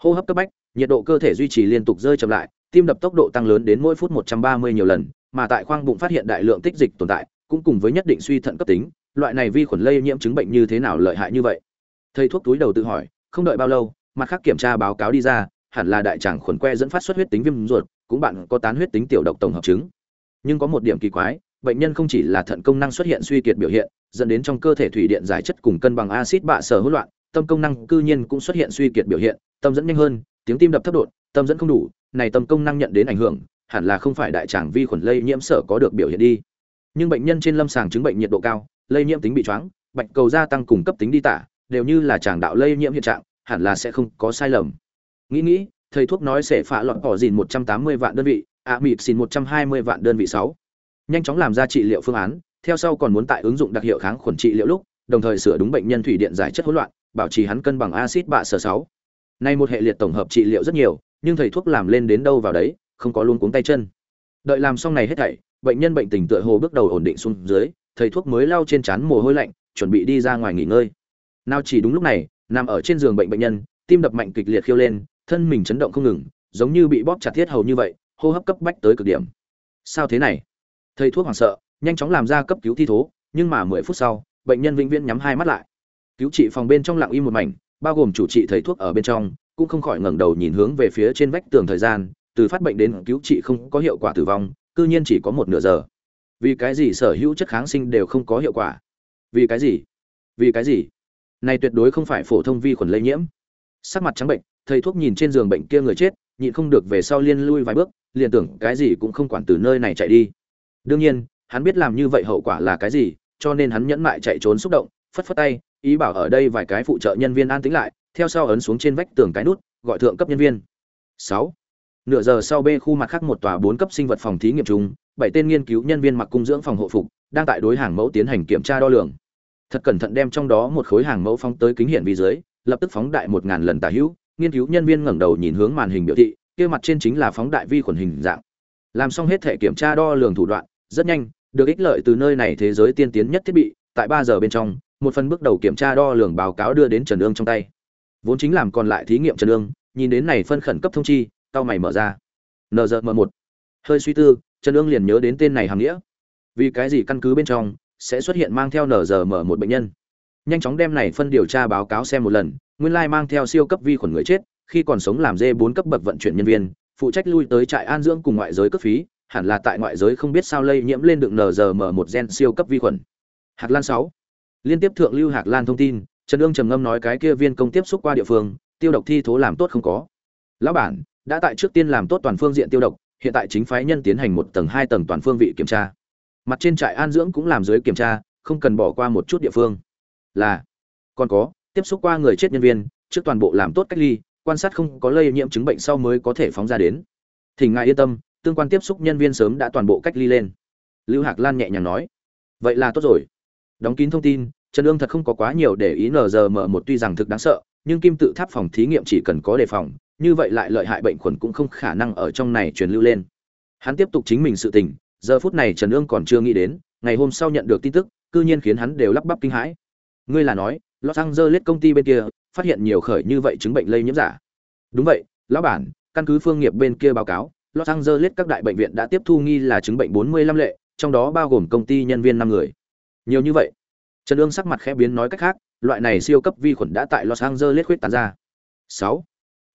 Hô hấp cấp bách nhiệt độ cơ thể duy trì liên tục rơi chậm lại tim đập tốc độ tăng lớn đến mỗi phút 130 nhiều lần mà tại khoang bụng phát hiện đại lượng tích dịch tồn tại cũng cùng với nhất định suy thận cấp tính loại này vi khuẩn lây nhiễm chứng bệnh như thế nào lợi hại như vậy? Thầy thuốc túi đầu tự hỏi không đợi bao lâu mặt khác kiểm tra báo cáo đi ra hẳn là đại tràng khuẩn que dẫn phát xuất huyết tính viêm ruột cũng bạn có tán huyết tính tiểu độc tổng hợp chứng. Nhưng có một điểm kỳ quái bệnh nhân không chỉ là thận công năng xuất hiện suy kiệt biểu hiện dẫn đến trong cơ thể thủy điện giải chất cùng cân bằng axit bạ sở hỗn loạn, tâm công năng cư nhiên cũng xuất hiện suy kiệt biểu hiện, tâm dẫn nhanh hơn, tiếng tim đập thấp đột, tâm dẫn không đủ, này tâm công năng nhận đến ảnh hưởng, hẳn là không phải đại tràng vi khuẩn lây nhiễm sở có được biểu hiện đi. Nhưng bệnh nhân trên lâm sàng chứng bệnh nhiệt độ cao, lây nhiễm tính bị choáng, bạch cầu gia tăng cùng cấp tính đi tả, đều như là tràng đạo lây nhiễm hiện trạng, hẳn là sẽ không có sai lầm. Nghĩ nghĩ, thầy thuốc nói sẽ phá loạn bỏ tám 180 vạn đơn vị, ạ mịt xin 120 vạn đơn vị 6. Nhanh chóng làm ra trị liệu phương án, theo sau còn muốn tại ứng dụng đặc hiệu kháng khuẩn trị liệu lúc đồng thời sửa đúng bệnh nhân thủy điện giải chất hỗn loạn bảo trì hắn cân bằng axit bạ sở sáu nay một hệ liệt tổng hợp trị liệu rất nhiều, nhưng thầy thuốc làm lên đến đâu vào đấy, không có luôn cuống tay chân. Đợi làm xong này hết thảy, bệnh nhân bệnh tình tựa hồ bước đầu ổn định xuống dưới, thầy thuốc mới lau trên trán mồ hôi lạnh, chuẩn bị đi ra ngoài nghỉ ngơi. Nào chỉ đúng lúc này, nằm ở trên giường bệnh bệnh nhân, tim đập mạnh kịch liệt khiêu lên, thân mình chấn động không ngừng, giống như bị bóp chặt thiết hầu như vậy, hô hấp cấp bách tới cực điểm. Sao thế này? Thầy thuốc hoảng sợ, nhanh chóng làm ra cấp cứu thi thố, nhưng mà mười phút sau, bệnh nhân vĩnh viễn nhắm hai mắt lại. Cứu trị phòng bên trong lặng im một mảnh bao gồm chủ trị thầy thuốc ở bên trong cũng không khỏi ngẩng đầu nhìn hướng về phía trên vách tường thời gian từ phát bệnh đến cứu trị không có hiệu quả tử vong cư nhiên chỉ có một nửa giờ. Vì cái gì sở hữu chất kháng sinh đều không có hiệu quả? Vì cái gì? Vì cái gì? Này tuyệt đối không phải phổ thông vi khuẩn lây nhiễm. Sắc mặt trắng bệnh thầy thuốc nhìn trên giường bệnh kia người chết nhịn không được về sau liên lui vài bước liền tưởng cái gì cũng không quản từ nơi này chạy đi. Đương nhiên hắn biết làm như vậy hậu quả là cái gì, cho nên hắn nhẫn mại chạy trốn xúc động, phất phất tay, ý bảo ở đây vài cái phụ trợ nhân viên an tĩnh lại, theo sau ấn xuống trên vách tường cái nút, gọi thượng cấp nhân viên. 6. Nửa giờ sau B khu mặt khác một tòa 4 cấp sinh vật phòng thí nghiệm chung, bảy tên nghiên cứu nhân viên mặc cung dưỡng phòng hộ phục, đang tại đối hàng mẫu tiến hành kiểm tra đo lường. Thật cẩn thận đem trong đó một khối hàng mẫu phóng tới kính hiển vi dưới, lập tức phóng đại 1000 lần tả hữu, nghiên cứu nhân viên ngẩng đầu nhìn hướng màn hình biểu thị, kia mặt trên chính là phóng đại vi khuẩn hình dạng. Làm xong hết thể kiểm tra đo lường thủ đoạn, rất nhanh, được ích lợi từ nơi này thế giới tiên tiến nhất thiết bị tại ba giờ bên trong một phần bước đầu kiểm tra đo lường báo cáo đưa đến trần ương trong tay. Vốn chính làm còn lại thí nghiệm trần ương, nhìn đến này phân khẩn cấp thông chi tao mày mở ra. Nzm một. Hơi suy tư, trần ương liền nhớ đến tên này hàm nghĩa. Vì cái gì căn cứ bên trong sẽ xuất hiện mang theo nzm một bệnh nhân? Nhanh chóng đem này phân điều tra báo cáo xem một lần, nguyên lai mang theo siêu cấp vi khuẩn người chết, khi còn sống làm dê bốn cấp bậc vận chuyển nhân viên, phụ trách lui tới trại an dưỡng cùng ngoại giới cấp phí, hẳn là tại ngoại giới không biết sao lây nhiễm lên đựng nzm một gen siêu cấp vi khuẩn. Hạt lan sáu liên tiếp thượng lưu hạt lan thông tin, trần ương trầm ngâm nói cái kia viên công tiếp xúc qua địa phương, tiêu độc thi thố làm tốt không có. Lão bản, đã tại trước tiên làm tốt toàn phương diện tiêu độc, hiện tại chính phái nhân tiến hành một tầng hai tầng toàn phương vị kiểm tra. Mặt trên trại an dưỡng cũng làm dưới kiểm tra, không cần bỏ qua một chút địa phương. Là, còn có, tiếp xúc qua người chết nhân viên, trước toàn bộ làm tốt cách ly, quan sát không có lây nhiễm chứng bệnh sau mới có thể phóng ra đến. Thì ngài yên tâm, tương quan tiếp xúc nhân viên sớm đã toàn bộ cách ly lên. Lưu hạc lan nhẹ nhàng nói. Vậy là tốt rồi đóng kín thông tin, trần ương thật không có quá nhiều để ý nờ giờ mở một tuy rằng thực đáng sợ, nhưng kim tự tháp phòng thí nghiệm chỉ cần có đề phòng, như vậy lại lợi hại bệnh khuẩn cũng không khả năng ở trong này truyền lưu lên. Hắn tiếp tục chính mình sự tình, giờ phút này trần ương còn chưa nghĩ đến, ngày hôm sau nhận được tin tức, cư nhiên khiến hắn đều lắp bắp kinh hãi. Ngươi là nói, los angeles công ty bên kia, phát hiện nhiều khởi như vậy chứng bệnh lây nhiễm giả. Đúng vậy, lão bản, căn cứ phương nghiệp bên kia báo cáo, los angeles các đại bệnh viện đã tiếp thu nghi là chứng bệnh 45 lệ, trong đó bao gồm công ty nhân viên năm người nhiều như vậy. Trần ương sắc mặt khẽ biến nói cách khác, loại này siêu cấp vi khuẩn đã tại los angeles khuyết tán ra. Sáu.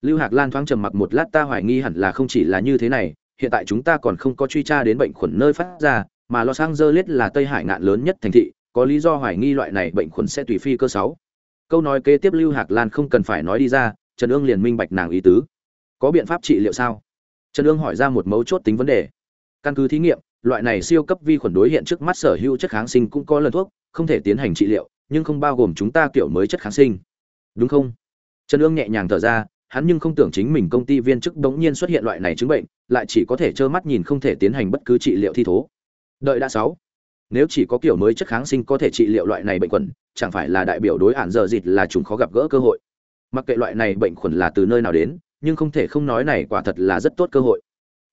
Lưu hạc lan thoáng trầm mặc một lát ta hoài nghi hẳn là không chỉ là như thế này, hiện tại chúng ta còn không có truy tra đến bệnh khuẩn nơi phát ra, mà los angeles là tây hải ngạn lớn nhất thành thị, có lý do hoài nghi loại này bệnh khuẩn sẽ tùy phi cơ sáu. Câu nói kế tiếp lưu hạc lan không cần phải nói đi ra, trần ương liền minh bạch nàng ý tứ. Có biện pháp trị liệu sao? Trần ương hỏi ra một mấu chốt tính vấn đề. Căn cứ thí nghiệm loại này siêu cấp vi khuẩn đối hiện trước mắt sở hữu chất kháng sinh cũng có lần thuốc, không thể tiến hành trị liệu, nhưng không bao gồm chúng ta kiểu mới chất kháng sinh. Đúng không? Trần ương nhẹ nhàng thở ra, hắn nhưng không tưởng chính mình công ty viên chức đống nhiên xuất hiện loại này chứng bệnh, lại chỉ có thể trơ mắt nhìn không thể tiến hành bất cứ trị liệu thi thố. Đợi đã sáu. Nếu chỉ có kiểu mới chất kháng sinh có thể trị liệu loại này bệnh khuẩn, chẳng phải là đại biểu đối hạn giờ dịt là chúng khó gặp gỡ cơ hội? Mặc kệ loại này bệnh khuẩn là từ nơi nào đến, nhưng không thể không nói này quả thật là rất tốt cơ hội.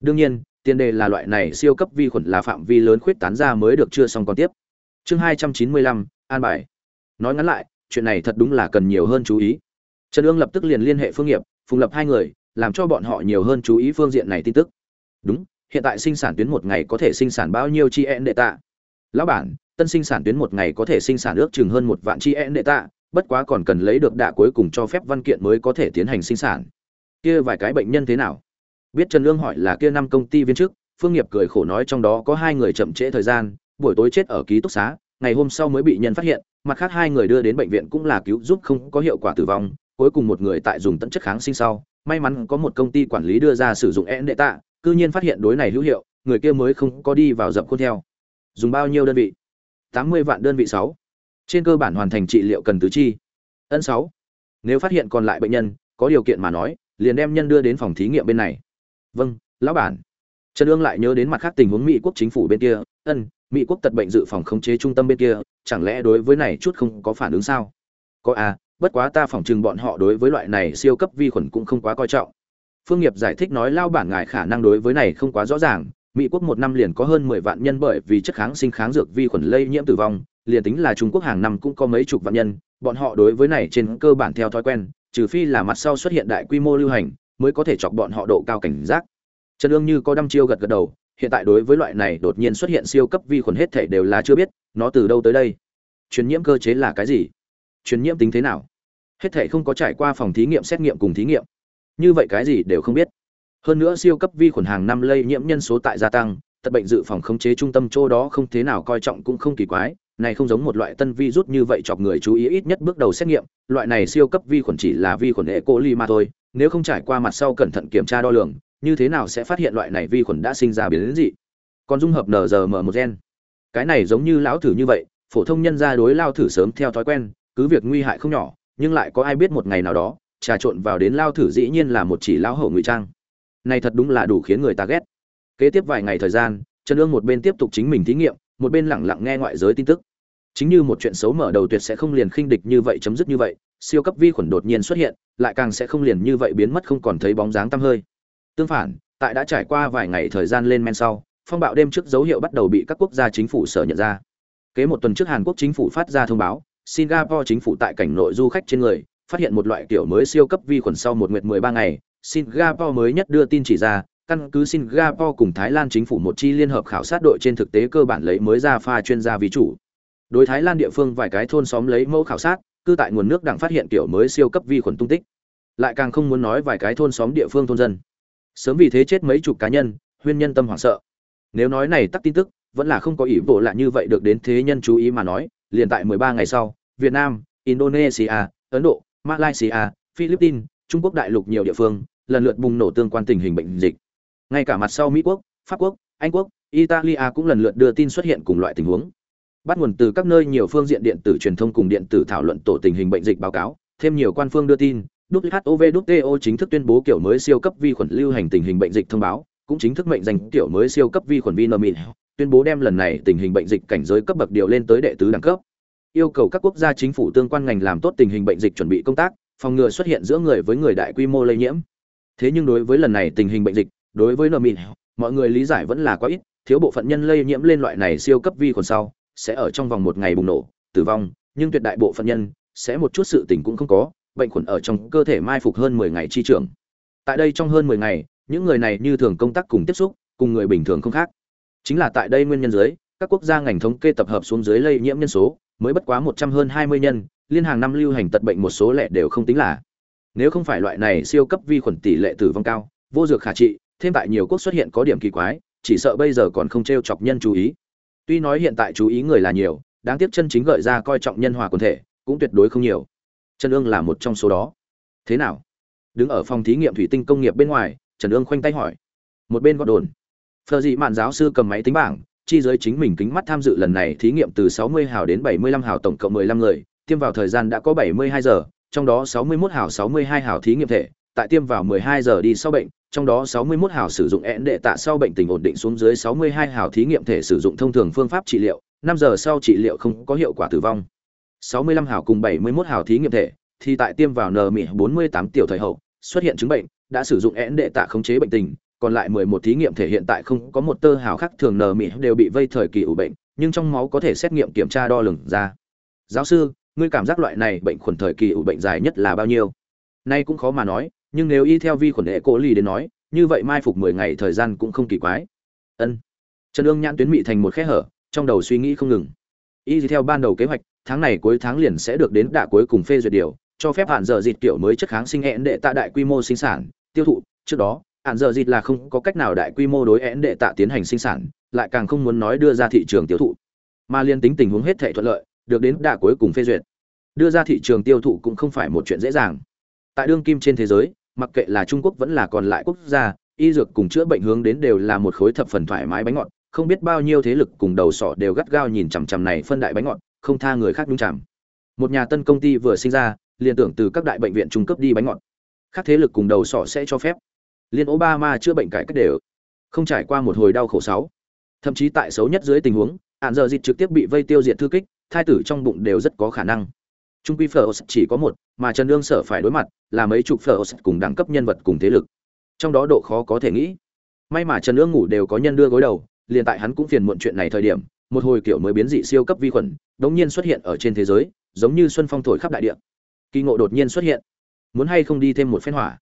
Đương nhiên tiền đề là loại này siêu cấp vi khuẩn là phạm vi lớn khuyết tán ra mới được chưa xong còn tiếp. Chương hai trăm chín mươi lăm, an bài. Nói ngắn lại, chuyện này thật đúng là cần nhiều hơn chú ý. Trần Dương lập tức liền liên hệ phương nghiệp, phùng lập hai người, làm cho bọn họ nhiều hơn chú ý phương diện này tin tức. Đúng, hiện tại sinh sản tuyến một ngày có thể sinh sản bao nhiêu chi en đệ tạ? Lão bản, tân sinh sản tuyến một ngày có thể sinh sản ước chừng hơn một vạn chi en đệ tạ, bất quá còn cần lấy được đạ cuối cùng cho phép văn kiện mới có thể tiến hành sinh sản. Kia vài cái bệnh nhân thế nào? Biết trần lương hỏi là kia năm công ty viên chức, phương nghiệp cười khổ nói trong đó có hai người chậm trễ thời gian, buổi tối chết ở ký túc xá, ngày hôm sau mới bị nhân phát hiện, mặt khác hai người đưa đến bệnh viện cũng là cứu giúp không có hiệu quả tử vong, cuối cùng một người tại dùng tận chất kháng sinh sau, may mắn có một công ty quản lý đưa ra sử dụng én đệ tạ, cư nhiên phát hiện đối này hữu hiệu, người kia mới không có đi vào dập khuôn theo. Dùng bao nhiêu đơn vị? Tám mươi vạn đơn vị sáu. Trên cơ bản hoàn thành trị liệu cần tứ chi. Ân sáu. Nếu phát hiện còn lại bệnh nhân, có điều kiện mà nói, liền đem nhân đưa đến phòng thí nghiệm bên này vâng lão bản. Trần ương lại nhớ đến mặt khác tình huống mỹ quốc chính phủ bên kia. Ân, mỹ quốc tật bệnh dự phòng khống chế trung tâm bên kia, chẳng lẽ đối với này chút không có phản ứng sao? Có à bất quá ta phỏng chừng bọn họ đối với loại này siêu cấp vi khuẩn cũng không quá coi trọng. Phương nghiệp giải thích nói lao bản ngài khả năng đối với này không quá rõ ràng. Mỹ quốc một năm liền có hơn mười vạn nhân bởi vì chất kháng sinh kháng dược vi khuẩn lây nhiễm tử vong, liền tính là trung quốc hàng năm cũng có mấy chục vạn nhân, bọn họ đối với này trên cơ bản theo thói quen, trừ phi là mặt sau xuất hiện đại quy mô lưu hành mới có thể chọc bọn họ độ cao cảnh giác. Trần ương như có đăm chiêu gật gật đầu, hiện tại đối với loại này đột nhiên xuất hiện siêu cấp vi khuẩn hết thể đều là chưa biết, nó từ đâu tới đây? Truyền nhiễm cơ chế là cái gì? Truyền nhiễm tính thế nào? Hết thể không có trải qua phòng thí nghiệm, xét nghiệm cùng thí nghiệm. Như vậy cái gì đều không biết. Hơn nữa siêu cấp vi khuẩn hàng năm lây nhiễm nhân số tại gia tăng, tật bệnh dự phòng khống chế trung tâm chỗ đó không thế nào coi trọng cũng không kỳ quái này không giống một loại tân vi rút như vậy chọc người chú ý ít nhất bước đầu xét nghiệm, loại này siêu cấp vi khuẩn chỉ là vi khuẩn E. coli mà thôi, nếu không trải qua mặt sau cẩn thận kiểm tra đo lường, như thế nào sẽ phát hiện loại này vi khuẩn đã sinh ra biến dị. Còn dung hợp nrm một gen. Cái này giống như lão thử như vậy, phổ thông nhân gia đối lao thử sớm theo thói quen, cứ việc nguy hại không nhỏ, nhưng lại có ai biết một ngày nào đó, trà trộn vào đến lao thử dĩ nhiên là một chỉ lão hổ ngụy trang. Này thật đúng là đủ khiến người ta ghét. Kế tiếp vài ngày thời gian, trần ương một bên tiếp tục chính mình thí nghiệm, một bên lẳng lặng nghe ngoại giới tin tức chính như một chuyện xấu mở đầu tuyệt sẽ không liền khinh địch như vậy chấm dứt như vậy, siêu cấp vi khuẩn đột nhiên xuất hiện, lại càng sẽ không liền như vậy biến mất không còn thấy bóng dáng tăm hơi. Tương phản, tại đã trải qua vài ngày thời gian lên men sau, phong bạo đêm trước dấu hiệu bắt đầu bị các quốc gia chính phủ sở nhận ra. Kế một tuần trước hàn quốc chính phủ phát ra thông báo, singapore chính phủ tại cảnh nội du khách trên người, phát hiện một loại kiểu mới siêu cấp vi khuẩn sau một nguyệt 13 ngày, singapore mới nhất đưa tin chỉ ra, căn cứ singapore cùng thái lan chính phủ một chi liên hợp khảo sát đội trên thực tế cơ bản lấy mới ra pha chuyên gia ví chủ đối thái lan địa phương vài cái thôn xóm lấy mẫu khảo sát, cư tại nguồn nước đặng phát hiện kiểu mới siêu cấp vi khuẩn tung tích. Lại càng không muốn nói vài cái thôn xóm địa phương thôn dân. Sớm vì thế chết mấy chục cá nhân, huyên nhân tâm hoảng sợ. Nếu nói này tắt tin tức, vẫn là không có ý bộ lạ như vậy được đến thế nhân chú ý mà nói, liền tại 13 ngày sau, việt nam, indonesia, ấn độ, malaysia, philippines, trung quốc đại lục nhiều địa phương, lần lượt bùng nổ tương quan tình hình bệnh dịch. Ngay cả mặt sau mỹ quốc, pháp quốc, anh quốc, italia cũng lần lượt đưa tin xuất hiện cùng loại tình huống bắt nguồn từ các nơi nhiều phương diện điện tử truyền thông cùng điện tử thảo luận tổ tình hình bệnh dịch báo cáo thêm nhiều quan phương đưa tin WHO chính thức tuyên bố kiểu mới siêu cấp vi khuẩn lưu hành tình hình bệnh dịch thông báo, cũng chính thức mệnh danh kiểu mới siêu cấp vi khuẩn vinamin tuyên bố đem lần này tình hình bệnh dịch cảnh giới cấp bậc điều lên tới đệ tứ đẳng cấp. Yêu cầu các quốc gia chính phủ tương quan ngành làm tốt tình hình bệnh dịch chuẩn bị công tác, phòng ngừa xuất hiện giữa người với người đại quy mô lây nhiễm. Thế nhưng đối với lần này tình hình bệnh dịch, đối với Vinamil, mọi người lý giải vẫn là quá ít, thiếu bộ phận nhân lây nhiễm lên loại này siêu cấp vi khuẩn sau, sẽ ở trong vòng một ngày bùng nổ, tử vong, nhưng tuyệt đại bộ phận nhân sẽ một chút sự tình cũng không có, bệnh khuẩn ở trong cơ thể mai phục hơn 10 ngày chi trưởng. Tại đây trong hơn 10 ngày, những người này như thường công tác cùng tiếp xúc, cùng người bình thường không khác. Chính là tại đây nguyên nhân dưới, các quốc gia ngành thống kê tập hợp xuống dưới lây nhiễm nhân số, mới bất quá 100 hơn 20 nhân, liên hàng năm lưu hành tật bệnh một số lẻ đều không tính là. Nếu không phải loại này siêu cấp vi khuẩn tỷ lệ tử vong cao, vô dược khả trị, thêm tại nhiều quốc xuất hiện có điểm kỳ quái, chỉ sợ bây giờ còn không trêu chọc nhân chú ý. Tuy nói hiện tại chú ý người là nhiều, đáng tiếc chân chính gợi ra coi trọng nhân hòa quần thể, cũng tuyệt đối không nhiều. Trần Ương là một trong số đó. Thế nào? Đứng ở phòng thí nghiệm thủy tinh công nghiệp bên ngoài, Trần Ương khoanh tay hỏi. Một bên gọt đồn. Phờ dị mạn giáo sư cầm máy tính bảng, chi giới chính mình kính mắt tham dự lần này thí nghiệm từ 60 hào đến 75 hào tổng cộng 15 người, tiêm vào thời gian đã có 72 giờ, trong đó 61 hào 62 hào thí nghiệm thể, tại tiêm vào 12 giờ đi sau bệnh, trong đó 61 hào sử dụng én đệ tạ sau bệnh tình ổn định xuống dưới 62 hào thí nghiệm thể sử dụng thông thường phương pháp trị liệu, 5 giờ sau trị liệu không có hiệu quả tử vong. 65 hào cùng 71 hào thí nghiệm thể, thì tại tiêm vào nmi 48 tiểu thời hậu, xuất hiện chứng bệnh, đã sử dụng én đệ tạ khống chế bệnh tình, còn lại 11 thí nghiệm thể hiện tại không có một tơ hào khác thường nmi đều bị vây thời kỳ ủ bệnh, nhưng trong máu có thể xét nghiệm kiểm tra đo lường ra. Giáo sư, ngươi cảm giác loại này bệnh khuẩn thời kỳ ủ bệnh dài nhất là bao nhiêu? Nay cũng khó mà nói, nhưng nếu y theo vi khuẩn hệ cổ lì đến nói, như vậy mai phục 10 ngày thời gian cũng không kỳ quái. Ân. Trần ương nhãn tuyến mị thành một khe hở, trong đầu suy nghĩ không ngừng. Y theo ban đầu kế hoạch, tháng này cuối tháng liền sẽ được đến đạ cuối cùng phê duyệt điều, cho phép hạn giờ dịt kiểu mới chất kháng sinh hẹn đệ tạ đại quy mô sinh sản, tiêu thụ, trước đó, hạn giờ dịt là không có cách nào đại quy mô đối hẹn đệ tạ tiến hành sinh sản, lại càng không muốn nói đưa ra thị trường tiêu thụ. Mà liên tính tình huống hết thảy thuận lợi, được đến đạ cuối cùng phê duyệt. Đưa ra thị trường tiêu thụ cũng không phải một chuyện dễ dàng. Tại đương kim trên thế giới, mặc kệ là Trung Quốc vẫn là còn lại quốc gia, y dược cùng chữa bệnh hướng đến đều là một khối thập phần thoải mái bánh ngọt, không biết bao nhiêu thế lực cùng đầu sọ đều gắt gao nhìn chằm chằm này phân đại bánh ngọt, không tha người khác nhúng chằm. Một nhà tân công ty vừa sinh ra, liền tưởng từ các đại bệnh viện trung cấp đi bánh ngọt. các thế lực cùng đầu sọ sẽ cho phép. Liên Obama chữa bệnh cải cách đều, không trải qua một hồi đau khổ sáu. Thậm chí tại xấu nhất dưới tình huống, hạn giờ dịch trực tiếp bị vây tiêu diệt thư kích, thai tử trong bụng đều rất có khả năng. Trung quy phở chỉ có một, mà Trần Nương sở phải đối mặt là mấy chục phở cùng đẳng cấp nhân vật cùng thế lực. Trong đó độ khó có thể nghĩ. May mà Trần Nương ngủ đều có nhân đưa gối đầu, liền tại hắn cũng phiền muộn chuyện này thời điểm, một hồi kiểu mới biến dị siêu cấp vi khuẩn, đống nhiên xuất hiện ở trên thế giới, giống như xuân phong thổi khắp đại địa. Kỳ ngộ đột nhiên xuất hiện, muốn hay không đi thêm một phen hỏa.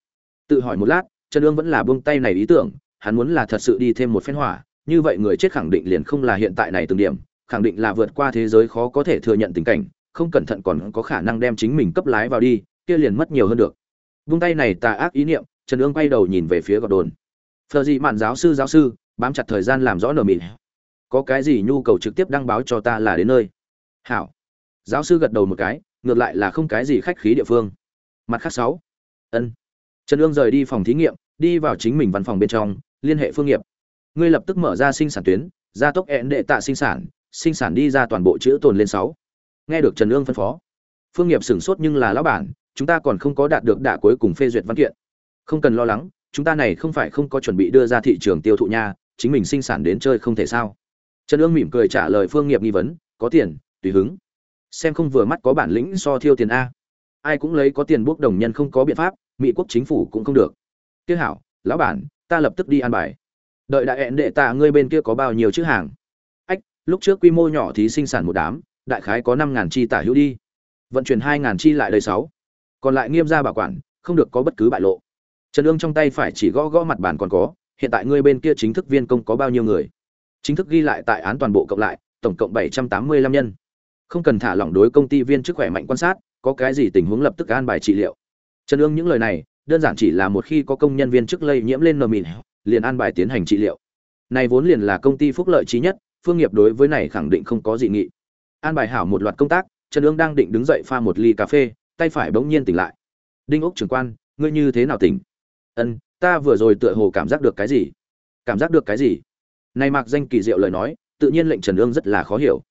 Tự hỏi một lát, Trần Dương vẫn là buông tay này ý tưởng, hắn muốn là thật sự đi thêm một phen hỏa, như vậy người chết khẳng định liền không là hiện tại này từng điểm, khẳng định là vượt qua thế giới khó có thể thừa nhận tình cảnh, không cẩn thận còn có khả năng đem chính mình cấp lái vào đi, kia liền mất nhiều hơn được. Buông tay này tà ác ý niệm, Trần ương quay đầu nhìn về phía gọt đồn. Phờ gì mạn giáo sư giáo sư, bám chặt thời gian làm rõ nở mịn có cái gì nhu cầu trực tiếp đăng báo cho ta là đến nơi? Hảo. Giáo sư gật đầu một cái ngược lại là không cái gì khách khí địa phương. Mặt khác sáu. Ân. Trần ương rời đi phòng thí nghiệm đi vào chính mình văn phòng bên trong liên hệ phương nghiệp. Ngươi lập tức mở ra sinh sản tuyến gia tốc ẹn đệ tạ sinh sản sinh sản đi ra toàn bộ chữ tồn lên sáu nghe được trần ương phân phó, phương nghiệp sửng sốt nhưng là lão bản, chúng ta còn không có đạt được đả cuối cùng phê duyệt văn kiện. Không cần lo lắng, chúng ta này không phải không có chuẩn bị đưa ra thị trường tiêu thụ nha, chính mình sinh sản đến chơi không thể sao? Trần ương mỉm cười trả lời phương nghiệp nghi vấn, có tiền, tùy hứng. Xem không vừa mắt có bản lĩnh so thiêu tiền a. Ai cũng lấy có tiền bốc đồng nhân không có biện pháp, mỹ quốc chính phủ cũng không được. Kia hảo, lão bản, ta lập tức đi an bài. Đợi đại hẹn đệ tạ ngươi bên kia có bao nhiêu chữ hàng? Ách, lúc trước quy mô nhỏ thì sinh sản một đám đại khái có năm ngàn chi tả hữu đi. Vận chuyển hai ngàn chi lại đời sáu. Còn lại nghiêm ra bảo quản, không được có bất cứ bại lộ. Trần ương trong tay phải chỉ gõ gõ mặt bàn còn có, hiện tại ngươi bên kia chính thức viên công có bao nhiêu người? Chính thức ghi lại tại án toàn bộ cộng lại, tổng cộng bảy trăm tám mươi lăm nhân. Không cần thả lỏng đối công ty viên chức khỏe mạnh quan sát, có cái gì tình huống lập tức an bài trị liệu. Trần ương những lời này, đơn giản chỉ là một khi có công nhân viên chức lây nhiễm lên nờ mìn liền an bài tiến hành trị liệu. Này vốn liền là công ty phúc lợi trí nhất, phương nghiệp đối với này khẳng định không có dị nghị an bài hảo một loạt công tác, trần ương đang định đứng dậy pha một ly cà phê, tay phải bỗng nhiên tỉnh lại. Đinh ốc trưởng quan, ngươi như thế nào tỉnh? Ân ta vừa rồi tựa hồ cảm giác được cái gì? Cảm giác được cái gì? Này mạc danh kỳ diệu lời nói, tự nhiên lệnh trần ương rất là khó hiểu.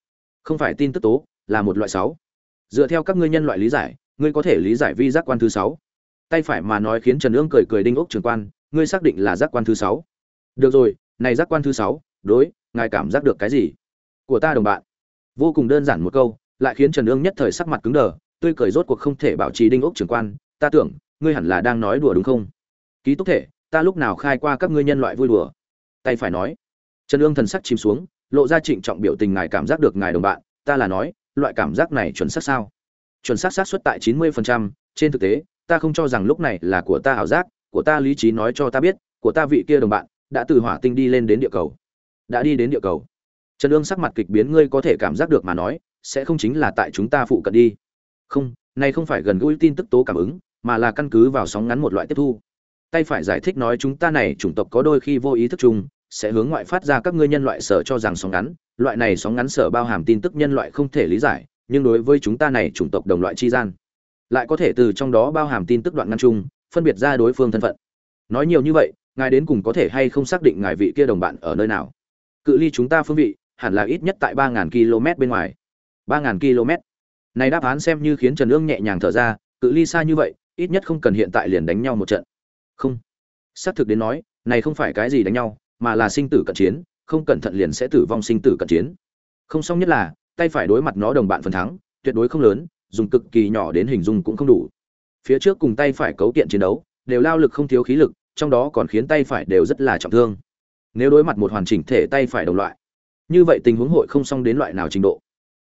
Không phải tin tức tố, là một loại sáu. Dựa theo các ngươi nhân loại lý giải, ngươi có thể lý giải vi giác quan thứ sáu. Tay phải mà nói khiến trần ương cười cười đinh ốc trường quan, ngươi xác định là giác quan thứ sáu. Được rồi, này giác quan thứ sáu, đối, ngài cảm giác được cái gì? Của ta, đồng bạn vô cùng đơn giản một câu, lại khiến trần ương nhất thời sắc mặt cứng đờ, tươi cười rốt cuộc không thể bảo trì đinh ốc trưởng quan, ta tưởng, ngươi hẳn là đang nói đùa đúng không? Ký túc thể, ta lúc nào khai qua các ngươi nhân loại vui đùa? Tay phải nói. Trần ương thần sắc chìm xuống, lộ ra trịnh trọng biểu tình ngài cảm giác được ngài đồng bạn, ta là nói, loại cảm giác này chuẩn xác sao? Chuẩn xác xác suất tại chín mươi phần trăm, trên thực tế, ta không cho rằng lúc này là của ta ảo giác, của ta lý trí nói cho ta biết, của ta vị kia đồng bạn, đã từ hỏa tinh đi lên đến địa cầu. Đã đi đến địa cầu trần ương sắc mặt kịch biến, ngươi có thể cảm giác được mà nói, sẽ không chính là tại chúng ta phụ cận đi. Không, này không phải gần gũi tin tức tố cảm ứng, mà là căn cứ vào sóng ngắn một loại tiếp thu. Tay phải giải thích nói chúng ta này chủng tộc có đôi khi vô ý thức chung, sẽ hướng ngoại phát ra các ngươi nhân loại sở cho rằng sóng ngắn. Loại này sóng ngắn sở bao hàm tin tức nhân loại không thể lý giải, nhưng đối với chúng ta này chủng tộc đồng loại chi gian, lại có thể từ trong đó bao hàm tin tức đoạn ngăn chung, phân biệt ra đối phương thân phận. Nói nhiều như vậy, ngài đến cùng có thể hay không xác định ngài vị kia đồng bạn ở nơi nào? Cự ly chúng ta phương vị hẳn là ít nhất tại 3.000 km bên ngoài. 3.000 km. Này đáp án xem như khiến trần ương nhẹ nhàng thở ra, cự ly xa như vậy, ít nhất không cần hiện tại liền đánh nhau một trận. Không. Xác thực đến nói, này không phải cái gì đánh nhau, mà là sinh tử cận chiến, không cẩn thận liền sẽ tử vong sinh tử cận chiến. Không xong nhất là, tay phải đối mặt nó đồng bạn phần thắng, tuyệt đối không lớn, dùng cực kỳ nhỏ đến hình dung cũng không đủ. Phía trước cùng tay phải cấu kiện chiến đấu, đều lao lực không thiếu khí lực, trong đó còn khiến tay phải đều rất là trọng thương. Nếu đối mặt một hoàn chỉnh thể tay phải đồng loại như vậy tình huống hội không xong đến loại nào trình độ.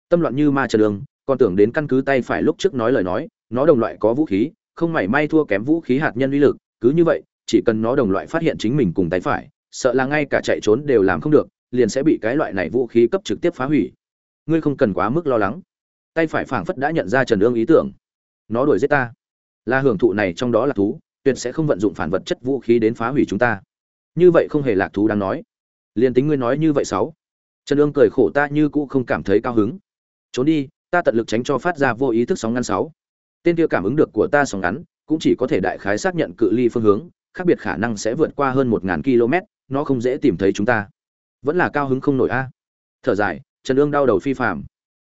Tâm loạn như ma trần đường, còn tưởng đến căn cứ tay phải lúc trước nói lời nói, nó đồng loại có vũ khí, không mảy may thua kém vũ khí hạt nhân uy lực, cứ như vậy, chỉ cần nó đồng loại phát hiện chính mình cùng tay phải, sợ là ngay cả chạy trốn đều làm không được, liền sẽ bị cái loại này vũ khí cấp trực tiếp phá hủy. Ngươi không cần quá mức lo lắng. Tay phải phảng phất đã nhận ra trần ương ý tưởng. Nó đuổi giết ta. Là hưởng thụ này trong đó là thú, tuyệt sẽ không vận dụng phản vật chất vũ khí đến phá hủy chúng ta. Như vậy không hề lạc thú đáng nói. Liền tính ngươi nói như vậy sáu trần ương cười khổ ta như cũ không cảm thấy cao hứng. Trốn đi, ta tận lực tránh cho phát ra vô ý thức sóng ngắn sáu. Tên kia cảm ứng được của ta sóng ngắn, cũng chỉ có thể đại khái xác nhận cự ly phương hướng, khác biệt khả năng sẽ vượt qua hơn một ngàn km, nó không dễ tìm thấy chúng ta. Vẫn là cao hứng không nổi a. Thở dài, trần ương đau đầu phi phạm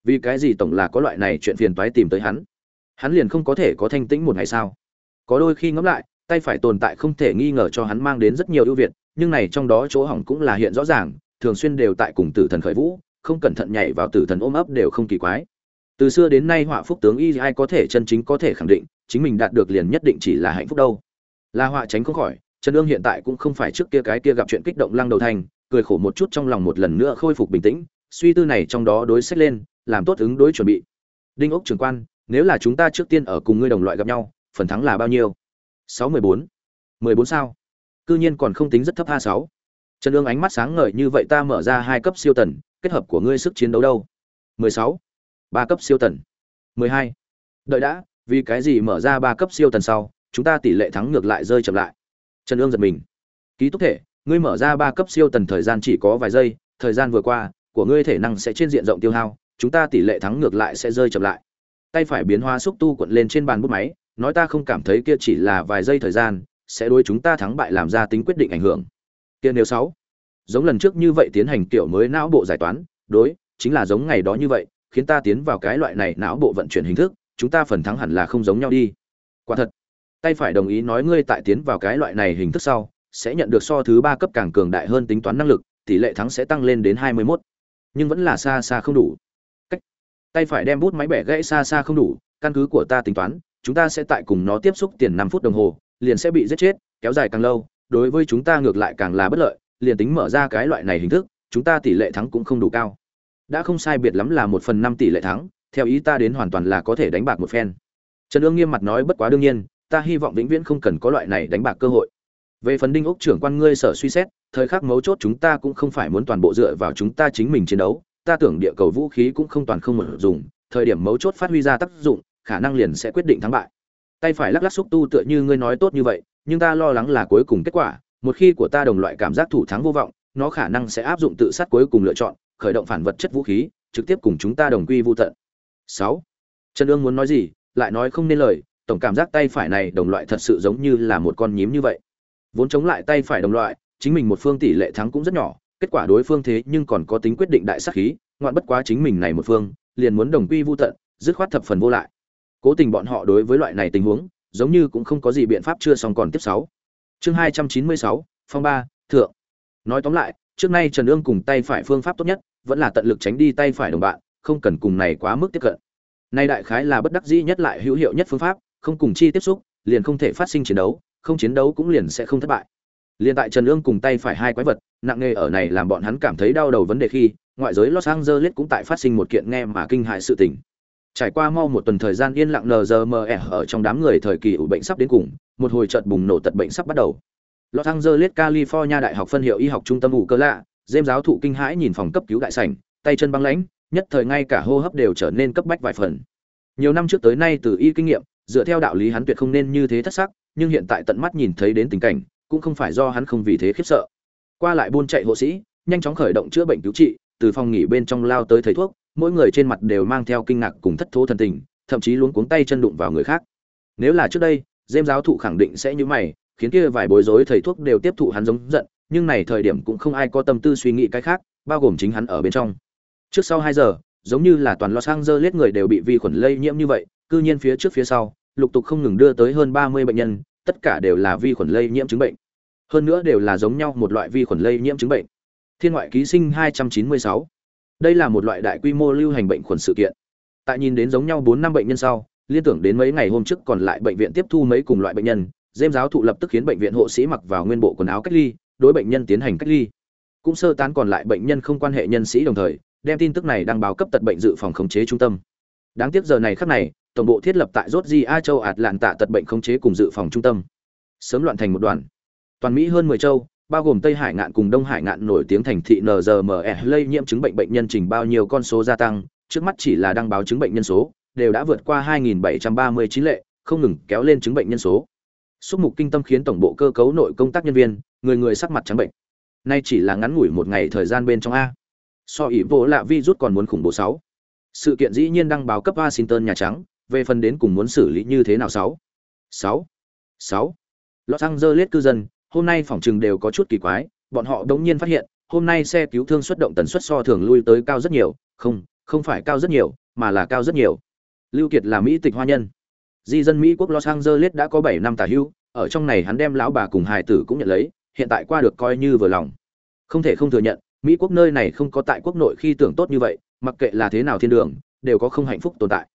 vì cái gì tổng là có loại này chuyện phiền toái tìm tới hắn? Hắn liền không có thể có thanh tĩnh một ngày sao? Có đôi khi ngẫm lại, tay phải tồn tại không thể nghi ngờ cho hắn mang đến rất nhiều ưu việt, nhưng này trong đó chỗ hỏng cũng là hiện rõ ràng thường xuyên đều tại cùng tử thần khởi vũ, không cẩn thận nhảy vào tử thần ôm ấp đều không kỳ quái. Từ xưa đến nay họa phúc tướng y ai có thể chân chính có thể khẳng định, chính mình đạt được liền nhất định chỉ là hạnh phúc đâu. Là họa tránh không khỏi, trần ương hiện tại cũng không phải trước kia cái kia gặp chuyện kích động lăng đầu thành, cười khổ một chút trong lòng một lần nữa khôi phục bình tĩnh, suy tư này trong đó đối sách lên, làm tốt ứng đối chuẩn bị. Đinh ốc trưởng quan, nếu là chúng ta trước tiên ở cùng ngươi đồng loại gặp nhau, phần thắng là bao nhiêu? Sáu mười bốn. Mười bốn sao? Cư nhiên còn không tính rất thấp a sáu trần Dương ánh mắt sáng ngời như vậy ta mở ra hai cấp siêu tần, kết hợp của ngươi sức chiến đấu đâu? Mười sáu. Ba cấp siêu tần. Mười hai. Đợi đã, vì cái gì mở ra ba cấp siêu tần sau, chúng ta tỷ lệ thắng ngược lại rơi chậm lại? Trần Dương giật mình. Ký túc thể, ngươi mở ra ba cấp siêu tần thời gian chỉ có vài giây, thời gian vừa qua, của ngươi thể năng sẽ trên diện rộng tiêu hao, chúng ta tỷ lệ thắng ngược lại sẽ rơi chậm lại. Tay phải biến hóa xúc tu cuộn lên trên bàn bút máy, nói ta không cảm thấy kia chỉ là vài giây thời gian, sẽ đối chúng ta thắng bại làm ra tính quyết định ảnh hưởng kia nếu sáu. Giống lần trước như vậy tiến hành kiểu mới não bộ giải toán, đối, chính là giống ngày đó như vậy, khiến ta tiến vào cái loại này não bộ vận chuyển hình thức, chúng ta phần thắng hẳn là không giống nhau đi. Quả thật, tay phải đồng ý nói ngươi tại tiến vào cái loại này hình thức sau, sẽ nhận được so thứ ba cấp càng cường đại hơn tính toán năng lực, tỷ lệ thắng sẽ tăng lên đến hai mươi 21. nhưng vẫn là xa xa không đủ. Cách. Tay phải đem bút máy bẻ gãy xa xa không đủ, căn cứ của ta tính toán, chúng ta sẽ tại cùng nó tiếp xúc tiền năm phút đồng hồ, liền sẽ bị giết chết, kéo dài càng lâu đối với chúng ta ngược lại càng là bất lợi, liền tính mở ra cái loại này hình thức, chúng ta tỷ lệ thắng cũng không đủ cao. Đã không sai biệt lắm là một phần năm tỷ lệ thắng, theo ý ta đến hoàn toàn là có thể đánh bạc một phen. Trần ương nghiêm mặt nói bất quá đương nhiên, ta hy vọng vĩnh viễn không cần có loại này đánh bạc cơ hội. Về phần đinh ốc trưởng quan ngươi sở suy xét, thời khắc mấu chốt chúng ta cũng không phải muốn toàn bộ dựa vào chúng ta chính mình chiến đấu, ta tưởng địa cầu vũ khí cũng không toàn không một dùng, thời điểm mấu chốt phát huy ra tác dụng, khả năng liền sẽ quyết định thắng bại. Tay phải lắc lắc xúc tu tựa như ngươi nói tốt như vậy nhưng ta lo lắng là cuối cùng kết quả, một khi của ta đồng loại cảm giác thủ thắng vô vọng, nó khả năng sẽ áp dụng tự sát cuối cùng lựa chọn, khởi động phản vật chất vũ khí, trực tiếp cùng chúng ta đồng quy vô tận. Sáu. Trần ương muốn nói gì, lại nói không nên lời, tổng cảm giác tay phải này đồng loại thật sự giống như là một con nhím như vậy. Vốn chống lại tay phải đồng loại, chính mình một phương tỷ lệ thắng cũng rất nhỏ, kết quả đối phương thế nhưng còn có tính quyết định đại sát khí, ngoạn bất quá chính mình này một phương, liền muốn đồng quy vô tận, dứt khoát thập phần vô lại. Cố tình bọn họ đối với loại này tình huống giống như cũng không có gì biện pháp chưa xong còn tiếp sáu. Chương hai trăm chín mươi sáu, phong ba, thượng. Nói tóm lại, trước nay trần ương cùng tay phải phương pháp tốt nhất, vẫn là tận lực tránh đi tay phải đồng bạn, không cần cùng này quá mức tiếp cận. Nay đại khái là bất đắc dĩ nhất lại hữu hiệu nhất phương pháp, không cùng chi tiếp xúc, liền không thể phát sinh chiến đấu, không chiến đấu cũng liền sẽ không thất bại. Liền tại trần ương cùng tay phải hai quái vật, nặng nề ở này làm bọn hắn cảm thấy đau đầu vấn đề khi, ngoại giới los angeles cũng tại phát sinh một kiện nghe mà kinh hại sự tình trải qua mau một tuần thời gian yên lặng nzme ở trong đám người thời kỳ ủ bệnh sắp đến cùng, một hồi chợt bùng nổ tật bệnh sắp bắt đầu. Los angeles, california đại học phân hiệu y học trung tâm ủ cơ lạ dêm giáo thụ kinh hãi nhìn phòng cấp cứu đại sảnh, tay chân băng lãnh, nhất thời ngay cả hô hấp đều trở nên cấp bách vài phần. Nhiều năm trước tới nay từ y kinh nghiệm, dựa theo đạo lý hắn tuyệt không nên như thế thất sắc, nhưng hiện tại tận mắt nhìn thấy đến tình cảnh, cũng không phải do hắn không vì thế khiếp sợ. Qua lại buôn chạy hộ sĩ, nhanh chóng khởi động chữa bệnh cứu trị, từ phòng nghỉ bên trong lao tới thầy thuốc mỗi người trên mặt đều mang theo kinh ngạc cùng thất thố thần tình thậm chí luống cuống tay chân đụng vào người khác nếu là trước đây dêm giáo thụ khẳng định sẽ như mày khiến kia vài bối rối thầy thuốc đều tiếp thụ hắn giống giận nhưng này thời điểm cũng không ai có tâm tư suy nghĩ cái khác bao gồm chính hắn ở bên trong trước sau hai giờ giống như là toàn Los Angeles người đều bị vi khuẩn lây nhiễm như vậy, cư nhiên phía trước phía sau, lục tục không ngừng đưa tới hơn 30 bệnh nhân, tất cả đều là vi khuẩn lây nhiễm chứng bệnh. Hơn nữa đều là giống nhau một loại vi khuẩn lây nhiễm chứng bệnh. Thiên ngoại ký sinh 296. Đây là một loại đại quy mô lưu hành bệnh khuẩn sự kiện. Tại nhìn đến giống nhau bốn năm bệnh nhân sau, liên tưởng đến mấy ngày hôm trước còn lại bệnh viện tiếp thu mấy cùng loại bệnh nhân, Dêm giáo thụ lập tức khiến bệnh viện hộ sĩ mặc vào nguyên bộ quần áo cách ly, đối bệnh nhân tiến hành cách ly. Cũng sơ tán còn lại bệnh nhân không quan hệ nhân sĩ đồng thời, đem tin tức này đăng báo cấp tật bệnh dự phòng khống chế trung tâm. Đáng tiếc giờ này khắc này, tổng bộ thiết lập tại Georgia châu ạt lạn tạ tật bệnh khống chế cùng dự phòng trung tâm. Sớm loạn thành một đoàn. Toàn Mỹ hơn 10 châu, bao gồm Tây Hải ngạn cùng Đông Hải ngạn nổi tiếng thành thị NZME lây nhiễm chứng bệnh bệnh nhân trình bao nhiêu con số gia tăng, trước mắt chỉ là đăng báo chứng bệnh nhân số, đều đã vượt qua 2739 lệ, không ngừng kéo lên chứng bệnh nhân số. Xúc mục kinh tâm khiến tổng bộ cơ cấu nội công tác nhân viên, người người sắc mặt trắng bệnh. Nay chỉ là ngắn ngủi một ngày thời gian bên trong a. So ỷ vô lạ vi rút còn muốn khủng bố sáu. Sự kiện dĩ nhiên đăng báo cấp washington nhà trắng về phần đến cùng muốn xử lý như thế nào sáu? Sáu. Sáu. Los angeles cư dân hôm nay phòng trừng đều có chút kỳ quái, bọn họ đống nhiên phát hiện, hôm nay xe cứu thương xuất động tần suất so thường lui tới cao rất nhiều, không không phải cao rất nhiều, mà là cao rất nhiều. Lưu kiệt là mỹ tịch hoa nhân. Di dân mỹ quốc los angeles đã có bảy năm tả hưu, ở trong này hắn đem lão bà cùng hài tử cũng nhận lấy, hiện tại qua được coi như vừa lòng. Không thể không thừa nhận, mỹ quốc nơi này không có tại quốc nội khi tưởng tốt như vậy, mặc kệ là thế nào thiên đường, đều có không hạnh phúc tồn tại.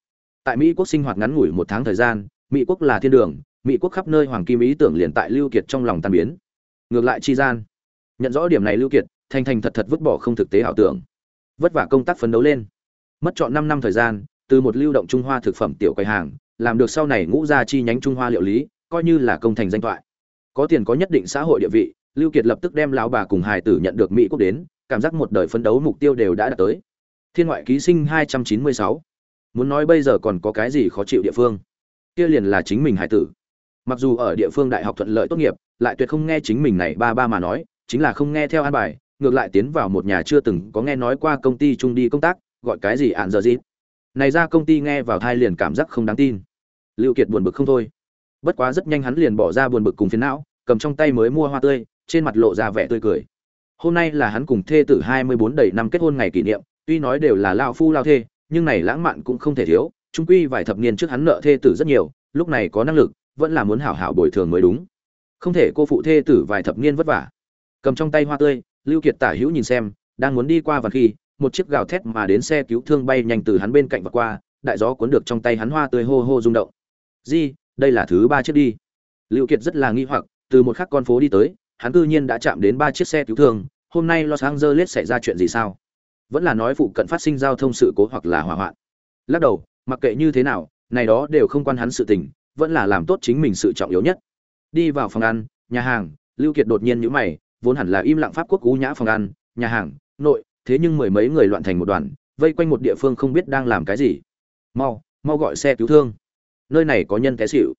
Tại mỹ quốc sinh hoạt ngắn ngủi một tháng thời gian, mỹ quốc là thiên đường mỹ quốc khắp nơi hoàng kim ý tưởng liền tại lưu kiệt trong lòng tan biến ngược lại chi gian nhận rõ điểm này lưu kiệt, thành thành thật thật vứt bỏ không thực tế ảo tưởng vất vả công tác phấn đấu lên mất chọn 5 năm thời gian, từ một lưu động trung hoa thực phẩm tiểu quầy hàng, làm được sau này ngũ gia chi nhánh trung hoa liệu lý, coi như là công thành danh thoại có tiền có nhất định xã hội địa vị, lưu kiệt lập tức đem lão bà cùng hài tử nhận được mỹ quốc đến, cảm giác một đời phấn đấu mục tiêu đều đã đạt tới. Thiên ngoại ký sinh 296. Muốn nói bây giờ còn có cái gì khó chịu địa phương? Kia liền là chính mình hải tử. Mặc dù ở địa phương đại học thuận lợi tốt nghiệp, lại tuyệt không nghe chính mình này ba ba mà nói, chính là không nghe theo an bài, ngược lại tiến vào một nhà chưa từng có nghe nói qua công ty chung đi công tác, gọi cái gì ạn giờ gì. Này ra công ty nghe vào thai liền cảm giác không đáng tin. Lưu Kiệt buồn bực không thôi. Bất quá rất nhanh hắn liền bỏ ra buồn bực cùng phiền não, cầm trong tay mới mua hoa tươi, trên mặt lộ ra vẻ tươi cười hôm nay là hắn cùng thê tử hai mươi bốn đầy năm kết hôn ngày kỷ niệm tuy nói đều là lao phu lao thê nhưng này lãng mạn cũng không thể thiếu trung quy vài thập niên trước hắn nợ thê tử rất nhiều lúc này có năng lực vẫn là muốn hảo hảo bồi thường mới đúng không thể cô phụ thê tử vài thập niên vất vả cầm trong tay hoa tươi lưu kiệt tả hữu nhìn xem đang muốn đi qua và khi một chiếc gào thét mà đến xe cứu thương bay nhanh từ hắn bên cạnh và qua đại gió cuốn được trong tay hắn hoa tươi hô hô rung động di đây là thứ ba chiếc đi lưu kiệt rất là nghi hoặc từ một khắc con phố đi tới hắn cư nhiên đã chạm đến ba chiếc xe cứu thương hôm nay Los Angeles xảy ra chuyện gì sao? Vẫn là nói phụ cận phát sinh giao thông sự cố hoặc là hỏa hoạn. Lắc đầu, mặc kệ như thế nào, này đó đều không quan hắn sự tình, vẫn là làm tốt chính mình sự trọng yếu nhất. Đi vào phòng ăn, nhà hàng, Lưu Kiệt đột nhiên nhíu mày, vốn hẳn là im lặng pháp quốc cú nhã phòng ăn, nhà hàng, nội, thế nhưng mười mấy người loạn thành một đoàn, vây quanh một địa phương không biết đang làm cái gì. Mau, mau gọi xe cứu thương. Nơi này có nhân té xỉu.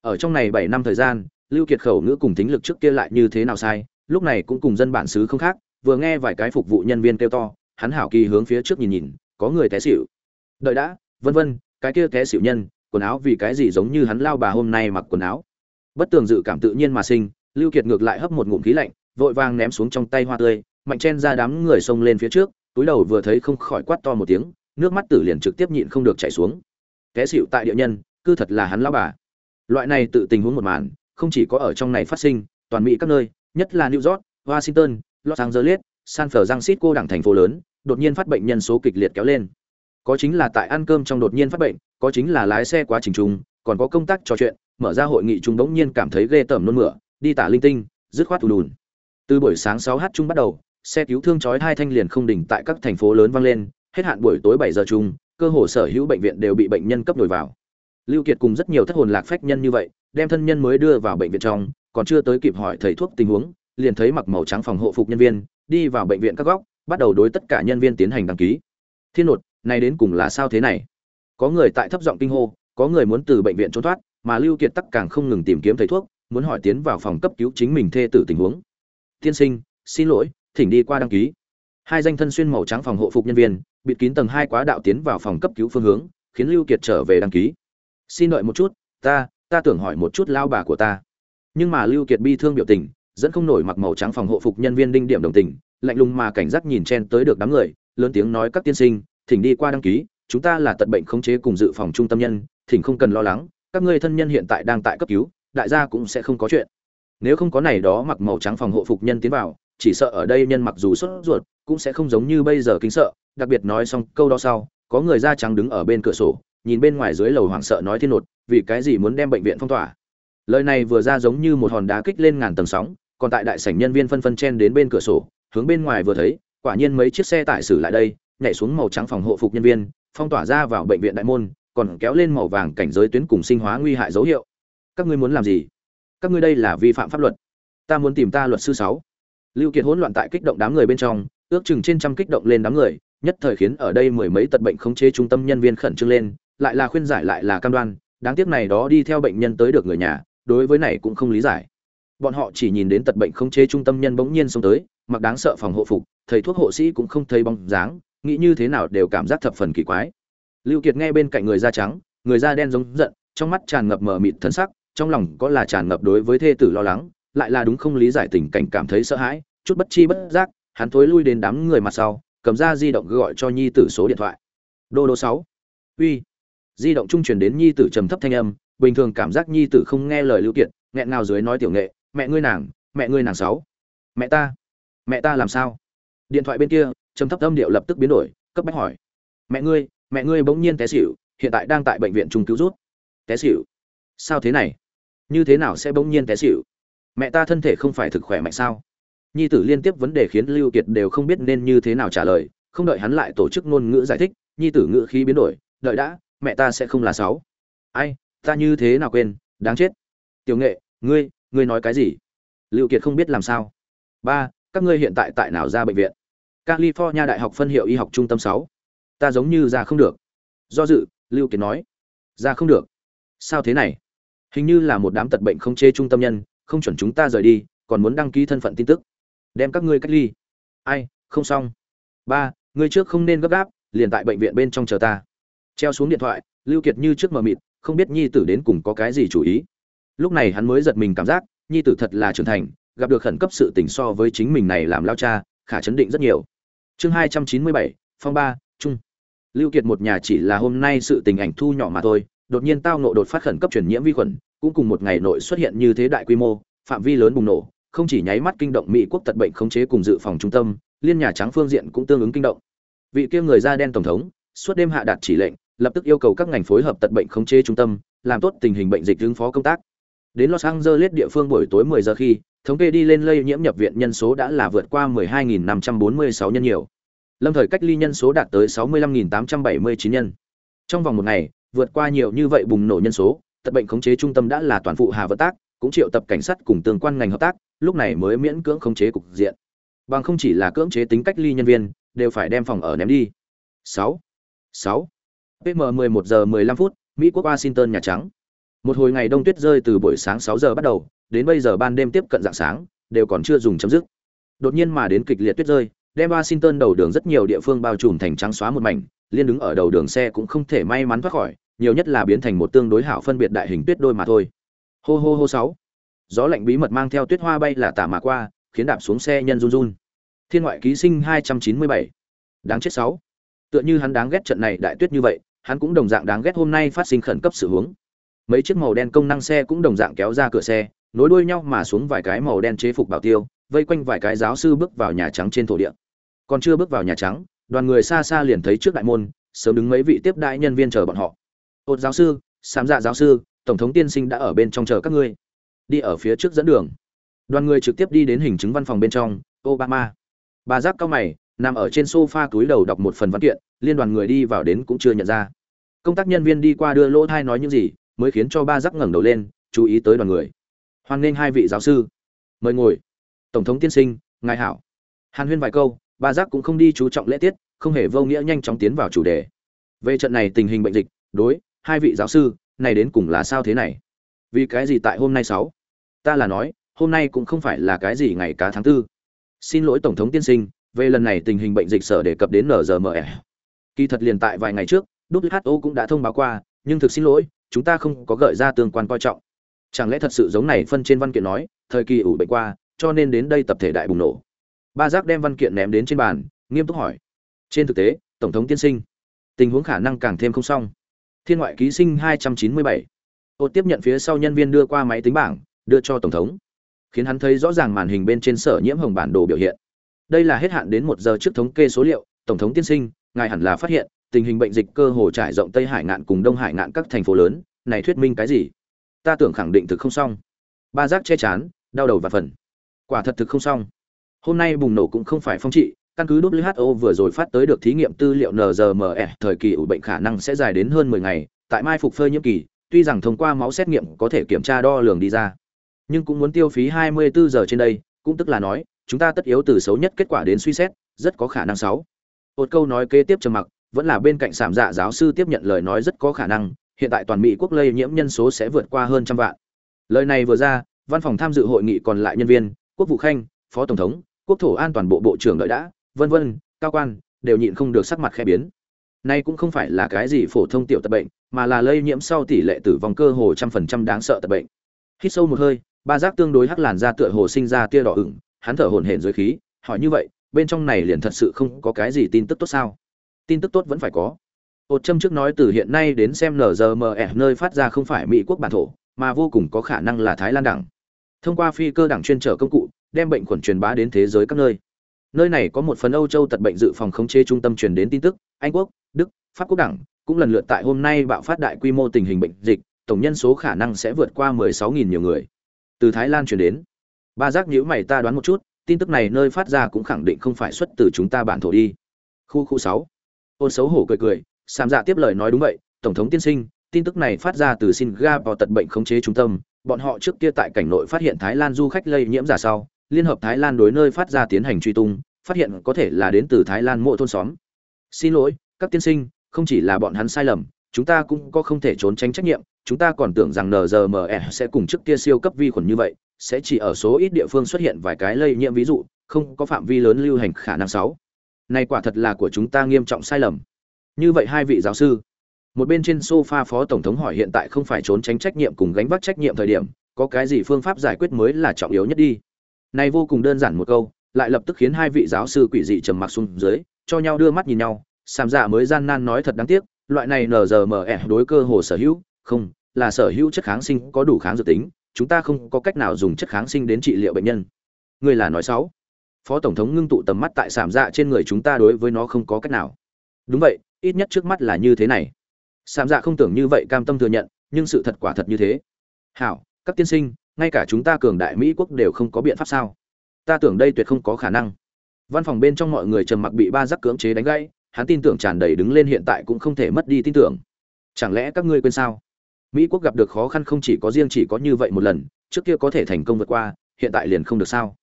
Ở trong này 7 năm thời gian, Lưu Kiệt khẩu ngữ cùng tính lực trước kia lại như thế nào sai, lúc này cũng cùng dân bản xứ không khác vừa nghe vài cái phục vụ nhân viên kêu to hắn hảo kỳ hướng phía trước nhìn nhìn có người té xỉu đợi đã vân vân cái kia té xỉu nhân quần áo vì cái gì giống như hắn lao bà hôm nay mặc quần áo. Bất tường dự cảm tự nhiên mà sinh, lưu kiệt ngược lại hấp một ngụm khí lạnh, vội vàng ném xuống trong tay hoa tươi, mạnh chen ra đám người xông lên phía trước, túi đầu vừa thấy không khỏi quát to một tiếng, nước mắt tử liền trực tiếp nhịn không được chảy xuống. Té xịu tại địa nhân cư thật là hắn lao bà. Loại này tự tình huống một màn, không chỉ có ở trong này phát sinh, toàn mỹ các nơi, nhất là new york, washington, los angeles, san francisco đẳng thành phố lớn, đột nhiên phát bệnh nhân số kịch liệt kéo lên. Có chính là tại ăn cơm trong đột nhiên phát bệnh có chính là lái xe quá trình chung, còn có công tác trò chuyện mở ra hội nghị chung bỗng nhiên cảm thấy ghê tởm nôn mửa đi tả linh tinh dứt khoát ùn đùn từ buổi sáng 6 h chung bắt đầu xe cứu thương chói hai thanh liền không đỉnh tại các thành phố lớn vang lên hết hạn buổi tối 7 giờ chung cơ hồ sở hữu bệnh viện đều bị bệnh nhân cấp đổi vào. Lưu kiệt cùng rất nhiều thất hồn lạc phách nhân như vậy đem thân nhân mới đưa vào bệnh viện trong còn chưa tới kịp hỏi thầy thuốc tình huống liền thấy mặc màu trắng phòng hộ phục nhân viên đi vào bệnh viện các góc bắt đầu đối tất cả nhân viên tiến hành đăng ký. Thiên nột này đến cùng là sao thế này? Có người tại thấp giọng kinh hô, có người muốn từ bệnh viện trốn thoát, mà lưu kiệt tắc càng không ngừng tìm kiếm thầy thuốc, muốn hỏi tiến vào phòng cấp cứu chính mình thê tử tình huống. Tiên sinh, xin lỗi, thỉnh đi qua đăng ký. Hai danh thân xuyên màu trắng phòng hộ phục nhân viên, bịt kín tầng hai quá đạo tiến vào phòng cấp cứu phương hướng, khiến lưu kiệt trở về đăng ký. Xin đợi một chút, ta ta tưởng hỏi một chút lao bà của ta. Nhưng mà lưu kiệt bi thương biểu tình, dẫn không nổi mặc màu trắng phòng hộ phục nhân viên đinh điểm đồng tình, lạnh lùng mà cảnh giác nhìn chen tới được đám người, lớn tiếng nói, các tiên sinh, thỉnh đi qua đăng ký chúng ta là tận bệnh khống chế cùng dự phòng trung tâm nhân, thỉnh không cần lo lắng, các ngươi thân nhân hiện tại đang tại cấp cứu, đại gia cũng sẽ không có chuyện. Nếu không có này đó mặc màu trắng phòng hộ phục nhân tiến vào, chỉ sợ ở đây nhân mặc dù sốt ruột, cũng sẽ không giống như bây giờ kinh sợ, đặc biệt nói xong câu đó sau, có người da trắng đứng ở bên cửa sổ, nhìn bên ngoài dưới lầu hoảng sợ nói thiên nột, vì cái gì muốn đem bệnh viện phong tỏa. Lời này vừa ra giống như một hòn đá kích lên ngàn tầng sóng, còn tại đại sảnh nhân viên phân phân chen đến bên cửa sổ, hướng bên ngoài vừa thấy, quả nhiên mấy chiếc xe tải xử lại đây, nhảy xuống màu trắng phòng hộ phục nhân viên phong tỏa ra vào bệnh viện đại môn, còn kéo lên màu vàng cảnh giới tuyến cùng sinh hóa nguy hại dấu hiệu. Các ngươi muốn làm gì? Các ngươi đây là vi phạm pháp luật. Ta muốn tìm ta luật sư sáu. Lưu kiệt hỗn loạn tại kích động đám người bên trong, ước chừng trên trăm kích động lên đám người, nhất thời khiến ở đây mười mấy tật bệnh khống chế trung tâm nhân viên khẩn trương lên, lại là khuyên giải lại là cam đoan, đáng tiếc này đó đi theo bệnh nhân tới được người nhà, đối với này cũng không lý giải. Bọn họ chỉ nhìn đến tật bệnh khống chế trung tâm nhân bỗng nhiên xông tới, mặc đáng sợ phòng hộ phục, thầy thuốc hộ sĩ cũng không thấy bóng dáng nghĩ như thế nào đều cảm giác thập phần kỳ quái. Lưu kiệt nghe bên cạnh người da trắng, người da đen giống giận, trong mắt tràn ngập mờ mịt thân sắc, trong lòng có là tràn ngập đối với thê tử lo lắng, lại là đúng không lý giải tình cảnh cảm thấy sợ hãi, chút bất chi bất giác, hắn thối lui đến đám người mặt sau, cầm ra di động gọi cho nhi tử số điện thoại. Đô đô sáu. Uy. Di động trung truyền đến nhi tử trầm thấp thanh âm, bình thường cảm giác nhi tử không nghe lời lưu kiệt, nghẹn ngào dưới nói tiểu nghệ, mẹ ngươi nàng, mẹ ngươi nàng sáu. Mẹ ta mẹ ta làm sao? Điện thoại bên kia trầm thấp âm điệu lập tức biến đổi, cấp bách hỏi. Mẹ ngươi mẹ ngươi bỗng nhiên té xỉu, hiện tại đang tại bệnh viện trung cứu rút. Té xỉu? Sao thế này? Như thế nào sẽ bỗng nhiên té xỉu? Mẹ ta thân thể không phải thực khỏe mạnh sao? Nhi tử liên tiếp vấn đề khiến lưu kiệt đều không biết nên như thế nào trả lời, không đợi hắn lại tổ chức ngôn ngữ giải thích, nhi tử ngữ khí biến đổi, đợi đã, mẹ ta sẽ không là sáu. Ai, ta như thế nào quên, đáng chết. Tiểu nghệ, ngươi ngươi nói cái gì? Lưu kiệt không biết làm sao. Ba, các ngươi hiện tại tại nào ra bệnh viện? California đại học phân hiệu y học trung tâm sáu. Ta giống như ra không được. Do dự, lưu kiệt nói. Ra không được. Sao thế này? Hình như là một đám tật bệnh không chê trung tâm nhân, không chuẩn chúng ta rời đi, còn muốn đăng ký thân phận tin tức. Đem các ngươi cách ly. Ai, không xong. Ba, ngươi trước không nên gấp gáp, liền tại bệnh viện bên trong chờ ta. Treo xuống điện thoại, lưu kiệt như trước mờ mịt, không biết nhi tử đến cùng có cái gì chủ ý. Lúc này hắn mới giật mình cảm giác, nhi tử thật là trưởng thành, gặp được khẩn cấp sự tình so với chính mình này làm lao cha khả chấn định rất nhiều. Chương hai trăm chín mươi bảy, phong ba, trung. Lưu kiệt một nhà chỉ là hôm nay sự tình ảnh thu nhỏ mà thôi, đột nhiên tao nộ đột phát khẩn cấp truyền nhiễm vi khuẩn, cũng cùng một ngày nội xuất hiện như thế đại quy mô, phạm vi lớn bùng nổ, không chỉ nháy mắt kinh động mỹ quốc tật bệnh khống chế cùng dự phòng trung tâm, liên nhà trắng phương diện cũng tương ứng kinh động. Vị kia người da đen tổng thống, suốt đêm hạ đạt chỉ lệnh, lập tức yêu cầu các ngành phối hợp tật bệnh khống chế trung tâm, làm tốt tình hình bệnh dịch ứng phó công tác. Đến los angeles địa phương buổi tối 10 giờ khi thống kê đi lên lây nhiễm nhập viện nhân số đã là vượt qua 12.546 nhân nhiều. Lâm thời cách ly nhân số đạt tới 65.879 nhân. Trong vòng một ngày, vượt qua nhiều như vậy bùng nổ nhân số, tật bệnh khống chế trung tâm đã là toàn phụ hà vận tác, cũng triệu tập cảnh sát cùng tương quan ngành hợp tác, lúc này mới miễn cưỡng khống chế cục diện. Bằng không chỉ là cưỡng chế tính cách ly nhân viên, đều phải đem phòng ở ném đi. 6. 6. PM 11 giờ 15 phút, Mỹ quốc Washington Nhà Trắng. Một hồi ngày đông tuyết rơi từ buổi sáng 6 giờ bắt đầu đến bây giờ ban đêm tiếp cận dạng sáng, đều còn chưa dùng chấm dứt. Đột nhiên mà đến kịch liệt tuyết rơi, đem Washington đầu đường rất nhiều địa phương bao trùm thành trắng xóa một mảnh, liên đứng ở đầu đường xe cũng không thể may mắn thoát khỏi, nhiều nhất là biến thành một tương đối hảo phân biệt đại hình tuyết đôi mà thôi. Hô hô hô sáu. Gió lạnh bí mật mang theo tuyết hoa bay là tả mà qua, khiến đạp xuống xe nhân run run. Thiên ngoại ký sinh 297. đáng chết sáu. Tựa như hắn đáng ghét trận này đại tuyết như vậy, hắn cũng đồng dạng đáng ghét hôm nay phát sinh khẩn cấp sự hướng. Mấy chiếc màu đen công năng xe cũng đồng dạng kéo ra cửa xe nối đuôi nhau mà xuống vài cái màu đen chế phục bảo tiêu, vây quanh vài cái giáo sư bước vào nhà trắng trên thổ địa. Còn chưa bước vào nhà trắng, đoàn người xa xa liền thấy trước đại môn, sớm đứng mấy vị tiếp đại nhân viên chờ bọn họ. Ột giáo sư, sám dạ giáo sư, tổng thống tiên sinh đã ở bên trong chờ các ngươi. Đi ở phía trước dẫn đường. Đoàn người trực tiếp đi đến hình chứng văn phòng bên trong, obama. Bà giác cao mày, nằm ở trên sofa túi đầu đọc một phần văn kiện, liên đoàn người đi vào đến cũng chưa nhận ra. Công tác nhân viên đi qua đưa lỗ thai nói những gì, mới khiến cho ba giác ngẩng đầu lên, chú ý tới đoàn người hoan nghênh hai vị giáo sư. Mời ngồi. Tổng thống tiên sinh, ngài hảo. Hàn huyên vài câu ba giác cũng không đi chú trọng lễ tiết, không hề vô nghĩa nhanh chóng tiến vào chủ đề. Về trận này tình hình bệnh dịch, đối, hai vị giáo sư, này đến cùng là sao thế này? Vì cái gì tại hôm nay sáu? Ta là nói, hôm nay cũng không phải là cái gì ngày cá tháng tư. Xin lỗi tổng thống tiên sinh, về lần này tình hình bệnh dịch sở đề cập đến nzme kỳ thật liền tại vài ngày trước who cũng đã thông báo qua, nhưng thực xin lỗi, chúng ta không có gợi ra tương quan coi trọng chẳng lẽ thật sự giống này phân trên văn kiện nói, thời kỳ ủ bệnh qua, cho nên đến đây tập thể đại bùng nổ. Ba giác đem văn kiện ném đến trên bàn, nghiêm túc hỏi. Trên thực tế, tổng thống tiên sinh, tình huống khả năng càng thêm không xong. Thiên ngoại ký sinh 297. ô tiếp nhận phía sau nhân viên đưa qua máy tính bảng, đưa cho tổng thống. Khiến hắn thấy rõ ràng màn hình bên trên sở nhiễm hồng bản đồ biểu hiện. Đây là hết hạn đến một giờ trước thống kê số liệu, tổng thống tiên sinh, ngài hẳn là phát hiện, tình hình bệnh dịch cơ hồ trải rộng tây hải ngạn cùng đông hải ngạn các thành phố lớn, này thuyết minh cái gì? Ta tưởng khẳng định thực không xong. Ba giác che chán đau đầu và phần. Quả thật thực không xong. Hôm nay bùng nổ cũng không phải phong trị căn cứ WHO vừa rồi phát tới được thí nghiệm tư liệu NZME, thời kỳ ủ bệnh khả năng sẽ dài đến hơn 10 ngày, tại mai phục phơi nhiễm kỳ, tuy rằng thông qua máu xét nghiệm có thể kiểm tra đo lường đi ra, nhưng cũng muốn tiêu phí 24 giờ trên đây, cũng tức là nói, chúng ta tất yếu từ xấu nhất kết quả đến suy xét, rất có khả năng sáu. Một câu nói kế tiếp trầm mặc, vẫn là bên cạnh sảm dạ giáo sư tiếp nhận lời nói rất có khả năng, hiện tại toàn Mỹ quốc lây nhiễm nhân số sẽ vượt qua hơn trăm vạn. Lời này vừa ra, văn phòng tham dự hội nghị còn lại nhân viên, quốc vụ khanh, phó tổng thống, quốc thổ an toàn bộ bộ trưởng đợi đã, vân vân, cao quan đều nhịn không được sắc mặt khẽ biến. Nay cũng không phải là cái gì phổ thông tiểu tật bệnh, mà là lây nhiễm sau tỷ lệ tử vong cơ hồ trăm phần trăm đáng sợ tật bệnh. Hít sâu một hơi, ba giác tương đối hắc làn da tựa hồ sinh ra tia đỏ ửng, hắn thở hổn hển dưới khí, hỏi như vậy, bên trong này liền thật sự không có cái gì tin tức tốt sao? Tin tức tốt vẫn phải có. Ột châm trước nói từ hiện nay đến xem NZME nơi phát ra không phải Mỹ quốc bản thổ, mà vô cùng có khả năng là Thái Lan đẳng. Thông qua phi cơ đẳng chuyên trở công cụ, đem bệnh khuẩn truyền bá đến thế giới các nơi. Nơi này có một phần âu châu tật bệnh dự phòng khống chế trung tâm truyền đến tin tức anh quốc đức pháp quốc đẳng cũng lần lượt tại hôm nay bạo phát đại quy mô tình hình bệnh dịch tổng nhân số khả năng sẽ vượt qua 16.000 nhiều người. Từ thái lan truyền đến. Ba giác nhíu mày ta đoán một chút tin tức này nơi phát ra cũng khẳng định không phải xuất từ chúng ta bản thổ đi. Khu khu sáu. Ôn xấu hổ cười cười Sam dạ tiếp lời nói đúng vậy tổng thống tiên sinh tin tức này phát ra từ singapore tật bệnh khống chế trung tâm bọn họ trước kia tại cảnh nội phát hiện thái lan du khách lây nhiễm giả sau liên hợp Thái Lan đối nơi phát ra tiến hành truy tung, phát hiện có thể là đến từ Thái Lan mộ thôn xóm. Xin lỗi, các tiên sinh, không chỉ là bọn hắn sai lầm, chúng ta cũng có không thể trốn tránh trách nhiệm, chúng ta còn tưởng rằng NZME sẽ cùng trước kia siêu cấp vi khuẩn như vậy, sẽ chỉ ở số ít địa phương xuất hiện vài cái lây nhiễm ví dụ, không có phạm vi lớn lưu hành khả năng xấu. Này quả thật là của chúng ta nghiêm trọng sai lầm. Như vậy hai vị giáo sư, một bên trên sofa phó tổng thống hỏi hiện tại không phải trốn tránh trách nhiệm cùng gánh vác trách nhiệm thời điểm, có cái gì phương pháp giải quyết mới là trọng yếu nhất đi. Này vô cùng đơn giản một câu, lại lập tức khiến hai vị giáo sư quỷ dị trầm mặc xuống dưới, cho nhau đưa mắt nhìn nhau, sàm Dạ mới gian nan nói thật đáng tiếc, loại này NZME đối cơ hồ sở hữu, không, là sở hữu chất kháng sinh có đủ kháng dược tính, chúng ta không có cách nào dùng chất kháng sinh đến trị liệu bệnh nhân. Người là nói xấu. Phó tổng thống ngưng tụ tầm mắt tại sàm Dạ trên người chúng ta đối với nó không có cách nào. Đúng vậy, ít nhất trước mắt là như thế này. Sam Dạ không tưởng như vậy cam tâm thừa nhận, nhưng sự thật quả thật như thế. Hảo, các tiên sinh, ngay cả chúng ta cường đại mỹ quốc đều không có biện pháp sao? Ta tưởng đây tuyệt không có khả năng. Văn phòng bên trong mọi người trầm mặc bị ba giác cưỡng chế đánh gãy hắn tin tưởng tràn đầy đứng lên hiện tại cũng không thể mất đi tin tưởng. Chẳng lẽ các ngươi quên sao? Mỹ quốc gặp được khó khăn không chỉ có riêng chỉ có như vậy một lần trước kia có thể thành công vượt qua hiện tại liền không được sao?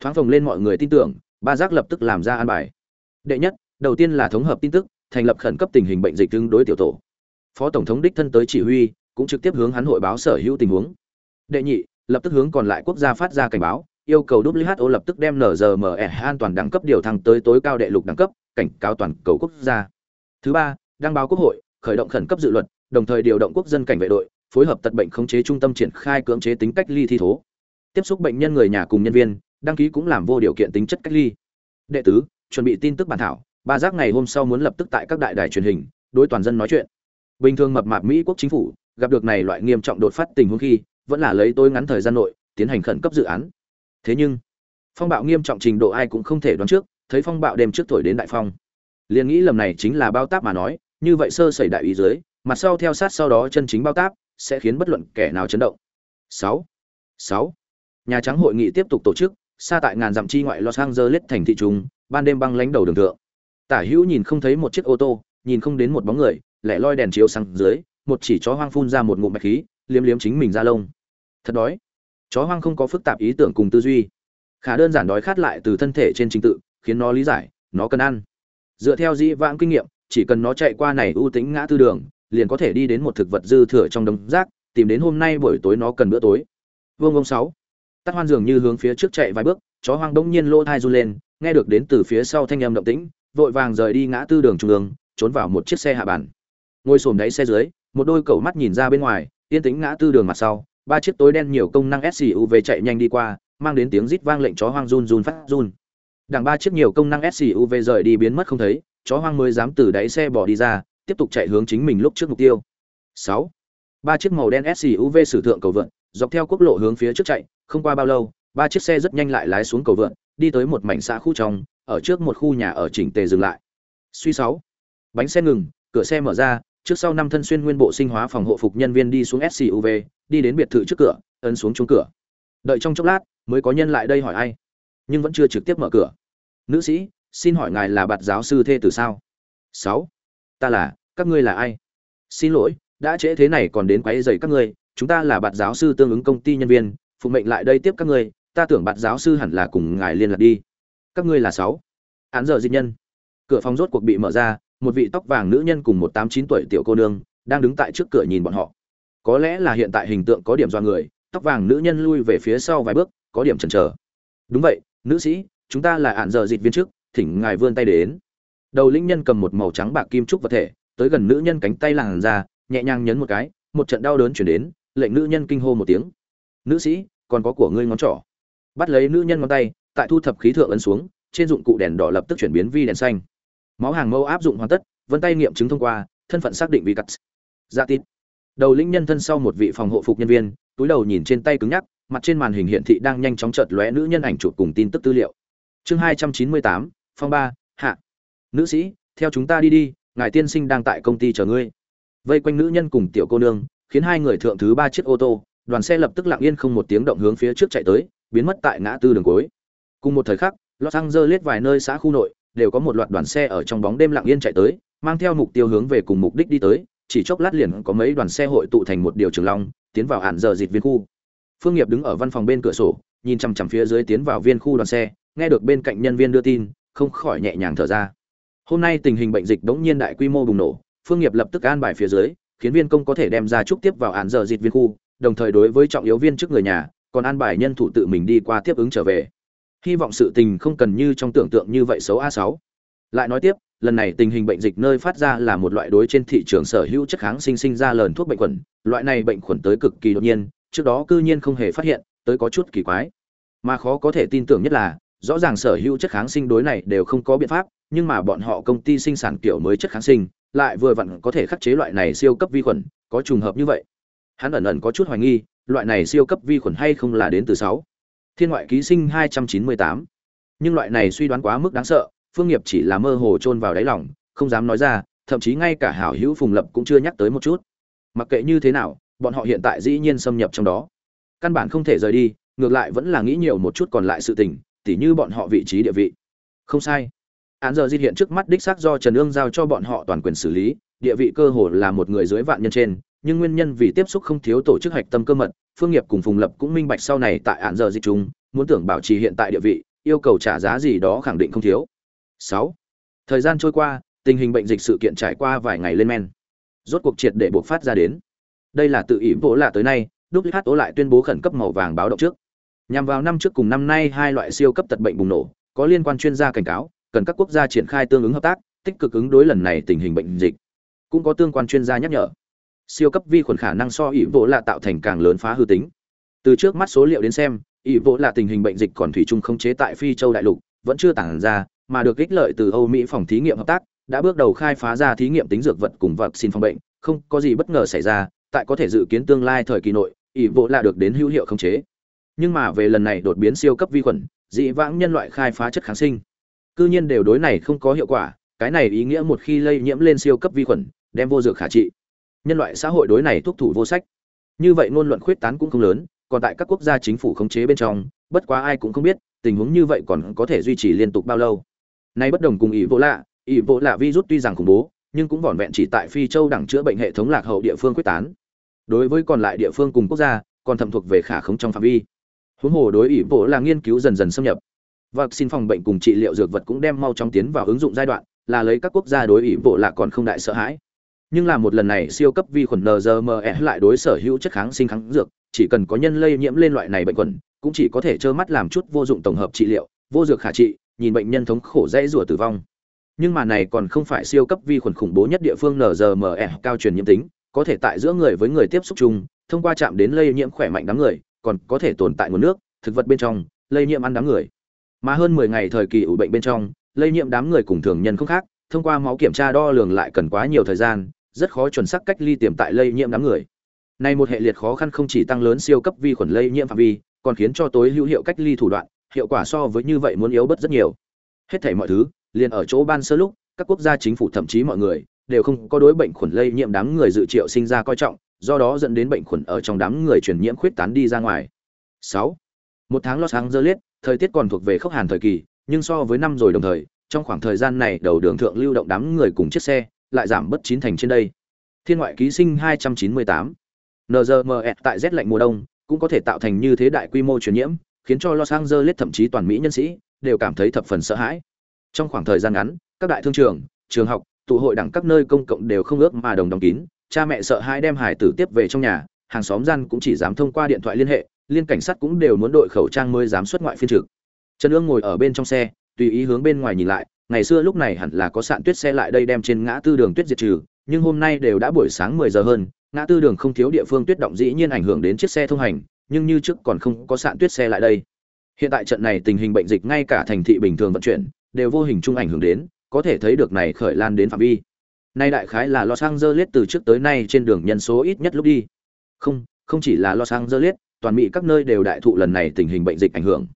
Thoáng phồng lên mọi người tin tưởng ba giác lập tức làm ra an bài. Đệ nhất đầu tiên là thống hợp tin tức thành lập khẩn cấp tình hình bệnh dịch tương đối tiểu tổ phó tổng thống đích thân tới chỉ huy cũng trực tiếp hướng hắn hội báo sở hữu tình huống đệ nhị lập tức hướng còn lại quốc gia phát ra cảnh báo, yêu cầu WHO lập tức đem NZME an toàn đẳng cấp điều thăng tới tối cao đệ lục đẳng cấp, cảnh cáo toàn cầu quốc gia. Thứ ba, đăng báo quốc hội, khởi động khẩn cấp dự luật, đồng thời điều động quốc dân cảnh vệ đội, phối hợp tật bệnh khống chế trung tâm triển khai cưỡng chế tính cách ly thi thố. tiếp xúc bệnh nhân người nhà cùng nhân viên đăng ký cũng làm vô điều kiện tính chất cách ly đệ tứ chuẩn bị tin tức bản thảo ba giác ngày hôm sau muốn lập tức tại các đại đài truyền hình, đối toàn dân nói chuyện. Bình thường mập mạp mỹ quốc chính phủ, gặp được này loại nghiêm trọng đột phát tình huống khi, vẫn là lấy tôi ngắn thời gian nội, tiến hành khẩn cấp dự án. Thế nhưng, phong bạo nghiêm trọng trình độ ai cũng không thể đoán trước, thấy phong bạo đêm trước thổi đến đại phong. Liền nghĩ lầm này chính là bao táp mà nói, như vậy sơ sẩy đại ý dưới, mặt sau theo sát sau đó chân chính bao táp, sẽ khiến bất luận kẻ nào chấn động. Sáu sáu. Nhà trắng hội nghị tiếp tục tổ chức xa tại ngàn dặm chi ngoại los angeles thành thị trung, ban đêm băng lãnh đầu đường thượng tả hữu nhìn không thấy một chiếc ô tô, nhìn không đến một bóng người, lẻ loi đèn chiếu sáng dưới, một chỉ chó hoang phun ra một ngụm bạch khí, liếm liếm chính mình ra lông. Thật đói. Chó hoang không có phức tạp ý tưởng cùng tư duy. Khả đơn giản đói khát lại từ thân thể trên trình tự, khiến nó lý giải, nó cần ăn. Dựa theo dĩ vãng kinh nghiệm, chỉ cần nó chạy qua này ưu tính ngã tư đường, liền có thể đi đến một thực vật dư thừa trong đống rác, tìm đến hôm nay buổi tối nó cần bữa tối. Vương ông sáu. Tắt hoan dường như hướng phía trước chạy vài bước, chó hoang đông nhiên lỗ thai run lên, nghe được đến từ phía sau thanh âm động tĩnh vội vàng rời đi ngã tư đường trung ương, trốn vào một chiếc xe hạ bàn. Ngồi xổm đáy xe dưới, một đôi cầu mắt nhìn ra bên ngoài, yên tĩnh ngã tư đường mặt sau, ba chiếc tối đen nhiều công năng SUV chạy nhanh đi qua, mang đến tiếng rít vang lệnh chó hoang run run phát run. Đằng ba chiếc nhiều công năng SUV rời đi biến mất không thấy, chó hoang mới dám từ đáy xe bỏ đi ra, tiếp tục chạy hướng chính mình lúc trước mục tiêu. 6. ba chiếc màu đen SUV sử thượng cầu vượn, dọc theo quốc lộ hướng phía trước chạy, không qua bao lâu, ba chiếc xe rất nhanh lại lái xuống cầu vượn, đi tới một mảnh xã khu trong ở trước một khu nhà ở chỉnh tề dừng lại suy sáu bánh xe ngừng cửa xe mở ra trước sau năm thân xuyên nguyên bộ sinh hóa phòng hộ phục nhân viên đi xuống SUV, đi đến biệt thự trước cửa, ấn xuống chuông cửa. Đợi trong chốc lát, mới có nhân lại đây hỏi ai, nhưng vẫn chưa trực tiếp mở cửa. Nữ sĩ, xin hỏi ngài là bạt giáo sư thê từ sao? 6. Ta là, các ngươi là ai? Xin lỗi, đã trễ thế này còn đến quấy rầy các ngươi, chúng ta là bạt giáo sư tương ứng công ty nhân viên, phụ mệnh lại đây tiếp các ngươi, ta tưởng bạt giáo sư hẳn là cùng ngài liên lạc đi. Các ngươi là sáu, Án giờ dịch nhân. Cửa phòng rốt cuộc bị mở ra, một vị tóc vàng nữ nhân cùng một tám chín tuổi tiểu cô nương đang đứng tại trước cửa nhìn bọn họ. Có lẽ là hiện tại hình tượng có điểm do người tóc vàng nữ nhân lui về phía sau vài bước có điểm chần chờ. Đúng vậy nữ sĩ chúng ta là ạn giờ dịch viên trước thỉnh ngài vươn tay đến. Đầu linh nhân cầm một màu trắng bạc kim trúc vật thể tới gần nữ nhân cánh tay làn ra nhẹ nhàng nhấn một cái một trận đau đớn chuyển đến lệnh nữ nhân kinh hô một tiếng. Nữ sĩ còn có của ngươi ngón trỏ. Bắt lấy nữ nhân ngón tay tại thu thập khí thượng ấn xuống, trên dụng cụ đèn đỏ lập tức chuyển biến vi đèn xanh. Máu hàng mâu áp dụng hoàn tất, vân tay nghiệm chứng thông qua, thân phận xác định vì cắt. Dạ tít đầu lĩnh nhân thân sau một vị phòng hộ phục nhân viên, túi đầu nhìn trên tay cứng nhắc, mặt trên màn hình hiện thị đang nhanh chóng chợt lóe nữ nhân ảnh chụp cùng tin tức tư liệu. Chương hai trăm chín mươi tám, phong ba, hạ. Nữ sĩ, theo chúng ta đi đi, ngài tiên sinh đang tại công ty chờ ngươi. Vây quanh nữ nhân cùng tiểu cô nương, khiến hai người thượng thứ ba chiếc ô tô, đoàn xe lập tức lặng yên không một tiếng động hướng phía trước chạy tới, biến mất tại ngã tư đường cuối cùng một thời khắc los angeles vài nơi xã khu nội đều có một loạt đoàn xe ở trong bóng đêm lặng yên chạy tới, mang theo mục tiêu hướng về cùng mục đích đi tới, chỉ chốc lát liền có mấy đoàn xe hội tụ thành một điều trường long, tiến vào hạn giờ dịch viên khu. Phương Nghiệp đứng ở văn phòng bên cửa sổ, nhìn chằm chằm phía dưới tiến vào viên khu đoàn xe, nghe được bên cạnh nhân viên đưa tin, không khỏi nhẹ nhàng thở ra. Hôm nay tình hình bệnh dịch đống nhiên đại quy mô bùng nổ, Phương Nghiệp lập tức an bài phía dưới, khiến viên công có thể đem ra trúc tiếp vào hạn giờ dịch viên khu, đồng thời đối với trọng yếu viên trước người nhà, còn an bài nhân thủ tự mình đi qua tiếp ứng trở về hy vọng sự tình không cần như trong tưởng tượng như vậy xấu a sáu. Lại nói tiếp, lần này tình hình bệnh dịch nơi phát ra là một loại đối trên thị trường sở hữu chất kháng sinh sinh ra lờn thuốc bệnh khuẩn, loại này bệnh khuẩn tới cực kỳ đột nhiên, trước đó cư nhiên không hề phát hiện, tới có chút kỳ quái. Mà khó có thể tin tưởng nhất là, rõ ràng sở hữu chất kháng sinh đối này đều không có biện pháp, nhưng mà bọn họ công ty sinh sản kiểu mới chất kháng sinh, lại vừa vặn có thể khắc chế loại này siêu cấp vi khuẩn, có trùng hợp như vậy. Hắn ẩn ẩn có chút hoài nghi, loại này siêu cấp vi khuẩn hay không là đến từ sáu. Thiên ngoại ký sinh 298. Nhưng loại này suy đoán quá mức đáng sợ, Phương Nghiệp chỉ là mơ hồ chôn vào đáy lòng, không dám nói ra, thậm chí ngay cả hảo hữu Phùng Lập cũng chưa nhắc tới một chút. Mặc kệ như thế nào, bọn họ hiện tại dĩ nhiên xâm nhập trong đó. Căn bản không thể rời đi, ngược lại vẫn là nghĩ nhiều một chút còn lại sự tình, tỉ như bọn họ vị trí địa vị. Không sai. Án giờ di hiện trước mắt đích xác do Trần Ương giao cho bọn họ toàn quyền xử lý, địa vị cơ hồ là một người dưới vạn nhân trên, nhưng nguyên nhân vì tiếp xúc không thiếu tổ chức hạch tâm cơ mật, Phương Nghiệp cùng Phùng Lập cũng minh bạch sau này tại án giờ dịch chúng, muốn tưởng bảo trì hiện tại địa vị, yêu cầu trả giá gì đó khẳng định không thiếu. 6. Thời gian trôi qua, tình hình bệnh dịch sự kiện trải qua vài ngày lên men. Rốt cuộc triệt để bộc phát ra đến. Đây là tự ý bộ lạ tới nay, WHO lại tuyên bố khẩn cấp màu vàng báo động trước. Nhằm vào năm trước cùng năm nay hai loại siêu cấp tật bệnh bùng nổ, có liên quan chuyên gia cảnh cáo, cần các quốc gia triển khai tương ứng hợp tác, tích cực ứng đối lần này tình hình bệnh dịch. Cũng có tương quan chuyên gia nhắc nhở siêu cấp vi khuẩn khả năng so ỷ vỗ lạ tạo thành càng lớn phá hư tính. Từ trước mắt số liệu đến xem, ỷ vỗ lạ tình hình bệnh dịch còn thủy chung không chế tại phi châu đại lục, vẫn chưa tản ra, mà được ích lợi từ âu mỹ phòng thí nghiệm hợp tác, đã bước đầu khai phá ra thí nghiệm tính dược vật cùng vật xin phòng bệnh, không có gì bất ngờ xảy ra, tại có thể dự kiến tương lai thời kỳ nội, ỷ vỗ lạ được đến hữu hiệu khống chế. Nhưng mà về lần này đột biến siêu cấp vi khuẩn, dị vãng nhân loại khai phá chất kháng sinh. Cư nhiên đều đối này không có hiệu quả, cái này ý nghĩa một khi lây nhiễm lên siêu cấp vi khuẩn, đem vô dược khả trị nhân loại xã hội đối này thúc thủ vô sách. Như vậy ngôn luận khuyết tán cũng không lớn, còn tại các quốc gia chính phủ khống chế bên trong, bất quá ai cũng không biết, tình huống như vậy còn có thể duy trì liên tục bao lâu. Nay bất đồng cùng ỷ vô lạ, ỷ vô lạ virus tuy rằng khủng bố, nhưng cũng vỏn vẹn chỉ tại phi châu đẳng chữa bệnh hệ thống lạc hậu địa phương quyết tán. Đối với còn lại địa phương cùng quốc gia, còn thẩm thuộc về khả khống trong phạm vi. Huống hồ đối ỷ vô là nghiên cứu dần dần xâm nhập. Xin phòng bệnh cùng trị liệu dược vật cũng đem mau chóng tiến vào ứng dụng giai đoạn, là lấy các quốc gia đối ỷ vô là còn không đại sợ hãi nhưng là một lần này siêu cấp vi khuẩn NZME lại đối sở hữu chất kháng sinh kháng dược, chỉ cần có nhân lây nhiễm lên loại này bệnh khuẩn, cũng chỉ có thể trơ mắt làm chút vô dụng tổng hợp trị liệu, vô dược khả trị, nhìn bệnh nhân thống khổ dễ rủa tử vong. Nhưng mà này còn không phải siêu cấp vi khuẩn khủng bố nhất địa phương NZME cao truyền nhiễm tính, có thể tại giữa người với người tiếp xúc chung, thông qua chạm đến lây nhiễm khỏe mạnh đám người, còn có thể tồn tại nguồn nước, thực vật bên trong, lây nhiễm ăn đám người. Mà hơn 10 ngày thời kỳ ủ bệnh bên trong, lây nhiễm đám người cùng thường nhân không khác, thông qua máu kiểm tra đo lường lại cần quá nhiều thời gian, rất khó chuẩn xác cách ly tiềm tại lây nhiễm đám người. Nay một hệ liệt khó khăn không chỉ tăng lớn siêu cấp vi khuẩn lây nhiễm phạm vi, còn khiến cho tối hữu hiệu cách ly thủ đoạn, hiệu quả so với như vậy muốn yếu bớt rất nhiều. Hết thảy mọi thứ, liền ở chỗ ban sơ lúc, các quốc gia chính phủ thậm chí mọi người đều không có đối bệnh khuẩn lây nhiễm đám người dự triệu sinh ra coi trọng, do đó dẫn đến bệnh khuẩn ở trong đám người truyền nhiễm khuyết tán đi ra ngoài. 6. Một tháng Los Angeles, thời tiết còn thuộc về khốc hàn thời kỳ, nhưng so với năm rồi đồng thời, trong khoảng thời gian này đầu đường thượng lưu động đám người cùng chiếc xe, lại giảm bất chín thành trên đây. Thiên ngoại ký sinh 298. NZME tại rét lạnh mùa đông cũng có thể tạo thành như thế đại quy mô truyền nhiễm, khiến cho Los Angeles thậm chí toàn Mỹ nhân sĩ đều cảm thấy thập phần sợ hãi. Trong khoảng thời gian ngắn, các đại thương trường, trường học, tụ hội đẳng các nơi công cộng đều không ước mà đồng đóng kín, cha mẹ sợ hãi đem hải tử tiếp về trong nhà, hàng xóm gian cũng chỉ dám thông qua điện thoại liên hệ, liên cảnh sát cũng đều muốn đội khẩu trang mới dám xuất ngoại phiên trực. Trần Ương ngồi ở bên trong xe, tùy ý hướng bên ngoài nhìn lại, ngày xưa lúc này hẳn là có sạn tuyết xe lại đây đem trên ngã tư đường tuyết diệt trừ, nhưng hôm nay đều đã buổi sáng 10 giờ hơn, ngã tư đường không thiếu địa phương tuyết động dĩ nhiên ảnh hưởng đến chiếc xe thông hành, nhưng như trước còn không có sạn tuyết xe lại đây. Hiện tại trận này tình hình bệnh dịch ngay cả thành thị bình thường vận chuyển đều vô hình chung ảnh hưởng đến, có thể thấy được này khởi lan đến phạm vi. Nay đại khái là Los Angeles từ trước tới nay trên đường nhân số ít nhất lúc đi. Không, không chỉ là Los Angeles, toàn Mỹ các nơi đều đại thụ lần này tình hình bệnh dịch ảnh hưởng.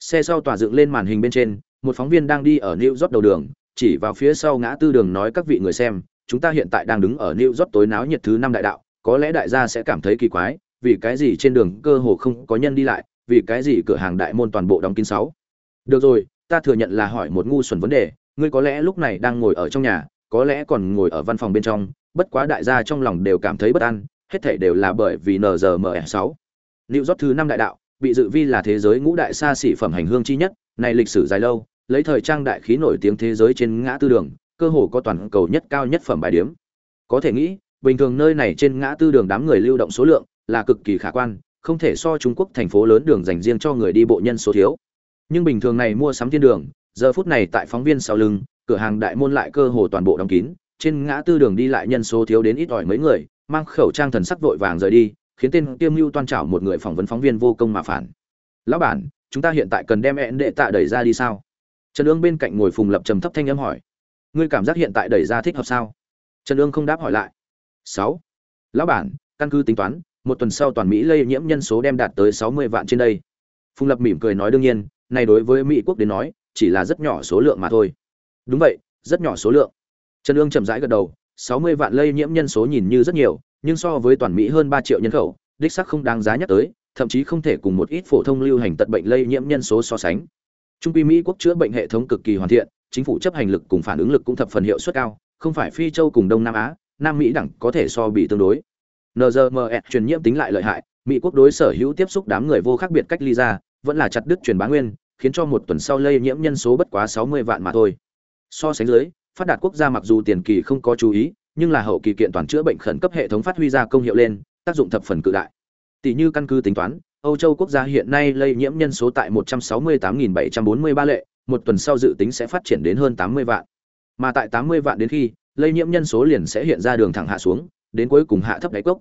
Xe sau tỏa dựng lên màn hình bên trên, một phóng viên đang đi ở New York đầu đường, chỉ vào phía sau ngã tư đường nói các vị người xem, chúng ta hiện tại đang đứng ở New York tối náo nhiệt thứ năm đại đạo, có lẽ đại gia sẽ cảm thấy kỳ quái, vì cái gì trên đường cơ hồ không có nhân đi lại, vì cái gì cửa hàng đại môn toàn bộ đóng kín sáu. Được rồi, ta thừa nhận là hỏi một ngu xuẩn vấn đề, ngươi có lẽ lúc này đang ngồi ở trong nhà, có lẽ còn ngồi ở văn phòng bên trong, bất quá đại gia trong lòng đều cảm thấy bất an, hết thảy đều là bởi vì NZME6. New York thứ năm đại đạo, bị dự vi là thế giới ngũ đại xa xỉ phẩm hành hương chi nhất, này lịch sử dài lâu, lấy thời trang đại khí nổi tiếng thế giới trên ngã tư đường, cơ hồ có toàn cầu nhất cao nhất phẩm bài điểm. Có thể nghĩ, bình thường nơi này trên ngã tư đường đám người lưu động số lượng là cực kỳ khả quan, không thể so Trung Quốc thành phố lớn đường dành riêng cho người đi bộ nhân số thiếu. Nhưng bình thường này mua sắm thiên đường, giờ phút này tại phóng viên sau lưng, cửa hàng đại môn lại cơ hồ toàn bộ đóng kín, trên ngã tư đường đi lại nhân số thiếu đến ít ỏi mấy người, mang khẩu trang thần sắc vội vàng rời đi, khiến tên Tiêm Lưu toan trảo một người phỏng vấn phóng viên vô công mà phản. "Lão bản, chúng ta hiện tại cần đem ẹn đệ tạ đẩy ra đi sao?" Trần Ương bên cạnh ngồi phùng lập trầm thấp thanh âm hỏi, ngươi cảm giác hiện tại đẩy ra thích hợp sao? Trần ương không đáp hỏi lại, sáu. Lão bản, căn cứ tính toán, một tuần sau toàn mỹ lây nhiễm nhân số đem đạt tới sáu mươi vạn trên đây. Phùng lập mỉm cười nói, đương nhiên, này đối với mỹ quốc đến nói, chỉ là rất nhỏ số lượng mà thôi. Đúng vậy, rất nhỏ số lượng. Trần ương chậm rãi gật đầu, sáu mươi vạn lây nhiễm nhân số nhìn như rất nhiều, nhưng so với toàn mỹ hơn ba triệu nhân khẩu, đích sắc không đáng giá nhắc tới, thậm chí không thể cùng một ít phổ thông lưu hành tật bệnh lây nhiễm nhân số so sánh trung quy mỹ quốc chữa bệnh hệ thống cực kỳ hoàn thiện chính phủ chấp hành lực cùng phản ứng lực cũng thập phần hiệu suất cao, không phải Phi châu cùng Đông Nam Á, Nam Mỹ đẳng có thể so bị tương đối. nzms truyền nhiễm tính lại lợi hại, Mỹ quốc đối sở hữu tiếp xúc đám người vô khác biệt cách ly ra, vẫn là chặt đứt truyền bá nguyên, khiến cho một tuần sau lây nhiễm nhân số bất quá 60 vạn mà thôi. So sánh dưới, phát đạt quốc gia mặc dù tiền kỳ không có chú ý, nhưng là hậu kỳ kiện toàn chữa bệnh khẩn cấp hệ thống phát huy ra công hiệu lên, tác dụng thập phần cự đại. Tỷ như căn cứ tính toán, Âu Châu quốc gia hiện nay lây nhiễm nhân số tại 168.743 lệ, một tuần sau dự tính sẽ phát triển đến hơn 80 vạn. Mà tại 80 vạn đến khi, lây nhiễm nhân số liền sẽ hiện ra đường thẳng hạ xuống, đến cuối cùng hạ thấp đáy cốc.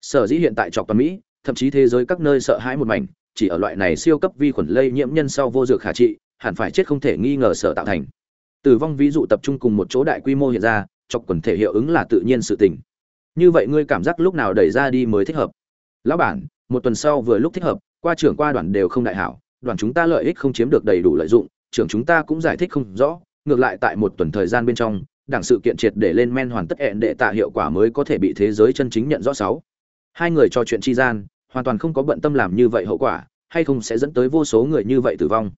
Sở dĩ hiện tại trọc toàn Mỹ, thậm chí thế giới các nơi sợ hãi một mảnh, chỉ ở loại này siêu cấp vi khuẩn lây nhiễm nhân sau vô dược khả trị hẳn phải chết không thể nghi ngờ sở tạo thành tử vong ví dụ tập trung cùng một chỗ đại quy mô hiện ra chọc quần thể hiệu ứng là tự nhiên sự tình như vậy ngươi cảm giác lúc nào đẩy ra đi mới thích hợp lão bản một tuần sau vừa lúc thích hợp, qua trưởng qua đoàn đều không đại hảo, đoàn chúng ta lợi ích không chiếm được đầy đủ lợi dụng, trưởng chúng ta cũng giải thích không rõ, ngược lại tại một tuần thời gian bên trong, đảng sự kiện triệt để lên men hoàn tất hẹn đệ tạ hiệu quả mới có thể bị thế giới chân chính nhận rõ sáu. Hai người trò chuyện chi gian, hoàn toàn không có bận tâm làm như vậy hậu quả, hay không sẽ dẫn tới vô số người như vậy tử vong.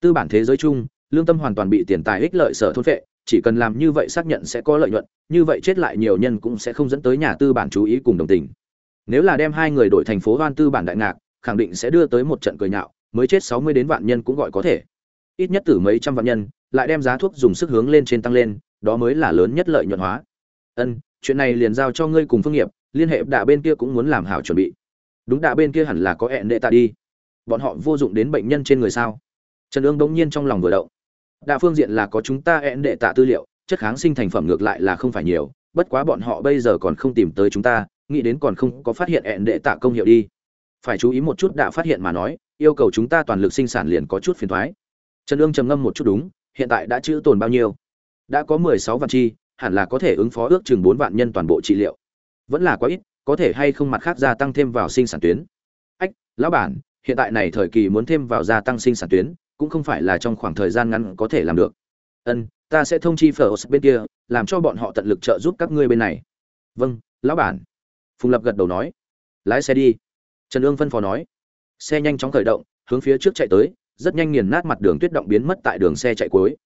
Tư bản thế giới chung, lương tâm hoàn toàn bị tiền tài ích lợi sở thôn phệ, chỉ cần làm như vậy xác nhận sẽ có lợi nhuận, như vậy chết lại nhiều nhân cũng sẽ không dẫn tới nhà tư bản chú ý cùng đồng tình nếu là đem hai người đổi thành phố hoan tư bản đại ngạc, khẳng định sẽ đưa tới một trận cười nhạo, mới chết sáu mươi đến vạn nhân cũng gọi có thể. Ít nhất từ mấy trăm vạn nhân, lại đem giá thuốc dùng sức hướng lên trên tăng lên, đó mới là lớn nhất lợi nhuận hóa. Ân, chuyện này liền giao cho ngươi cùng phương nghiệp, liên hệ đạ bên kia cũng muốn làm hảo chuẩn bị. Đúng đạ bên kia hẳn là có hẹn đệ tạ đi. Bọn họ vô dụng đến bệnh nhân trên người sao? Trần ương bỗng nhiên trong lòng vừa động. Đạ phương diện là có chúng ta hẹn đệ tạ tư liệu, chất kháng sinh thành phẩm ngược lại là không phải nhiều, bất quá bọn họ bây giờ còn không tìm tới chúng ta nghĩ đến còn không có phát hiện hẹn đệ tạ công hiệu đi. Phải chú ý một chút đã phát hiện mà nói, yêu cầu chúng ta toàn lực sinh sản liền có chút phiền thoái. Trần ương trầm ngâm một chút đúng, hiện tại đã chữ tồn bao nhiêu? Đã có mười sáu vạn chi, hẳn là có thể ứng phó ước chừng bốn vạn nhân toàn bộ trị liệu. Vẫn là quá ít, có thể hay không mặt khác gia tăng thêm vào sinh sản tuyến? Ách, lão bản, hiện tại này thời kỳ muốn thêm vào gia tăng sinh sản tuyến, cũng không phải là trong khoảng thời gian ngắn có thể làm được. Ân, ta sẽ thông chi phở bên kia, làm cho bọn họ tận lực trợ giúp các ngươi bên này. Vâng lão bản phùng lập gật đầu nói, lái xe đi. Trần ương phân phó nói. Xe nhanh chóng khởi động, hướng phía trước chạy tới, rất nhanh nghiền nát mặt đường tuyết động biến mất tại đường xe chạy cuối.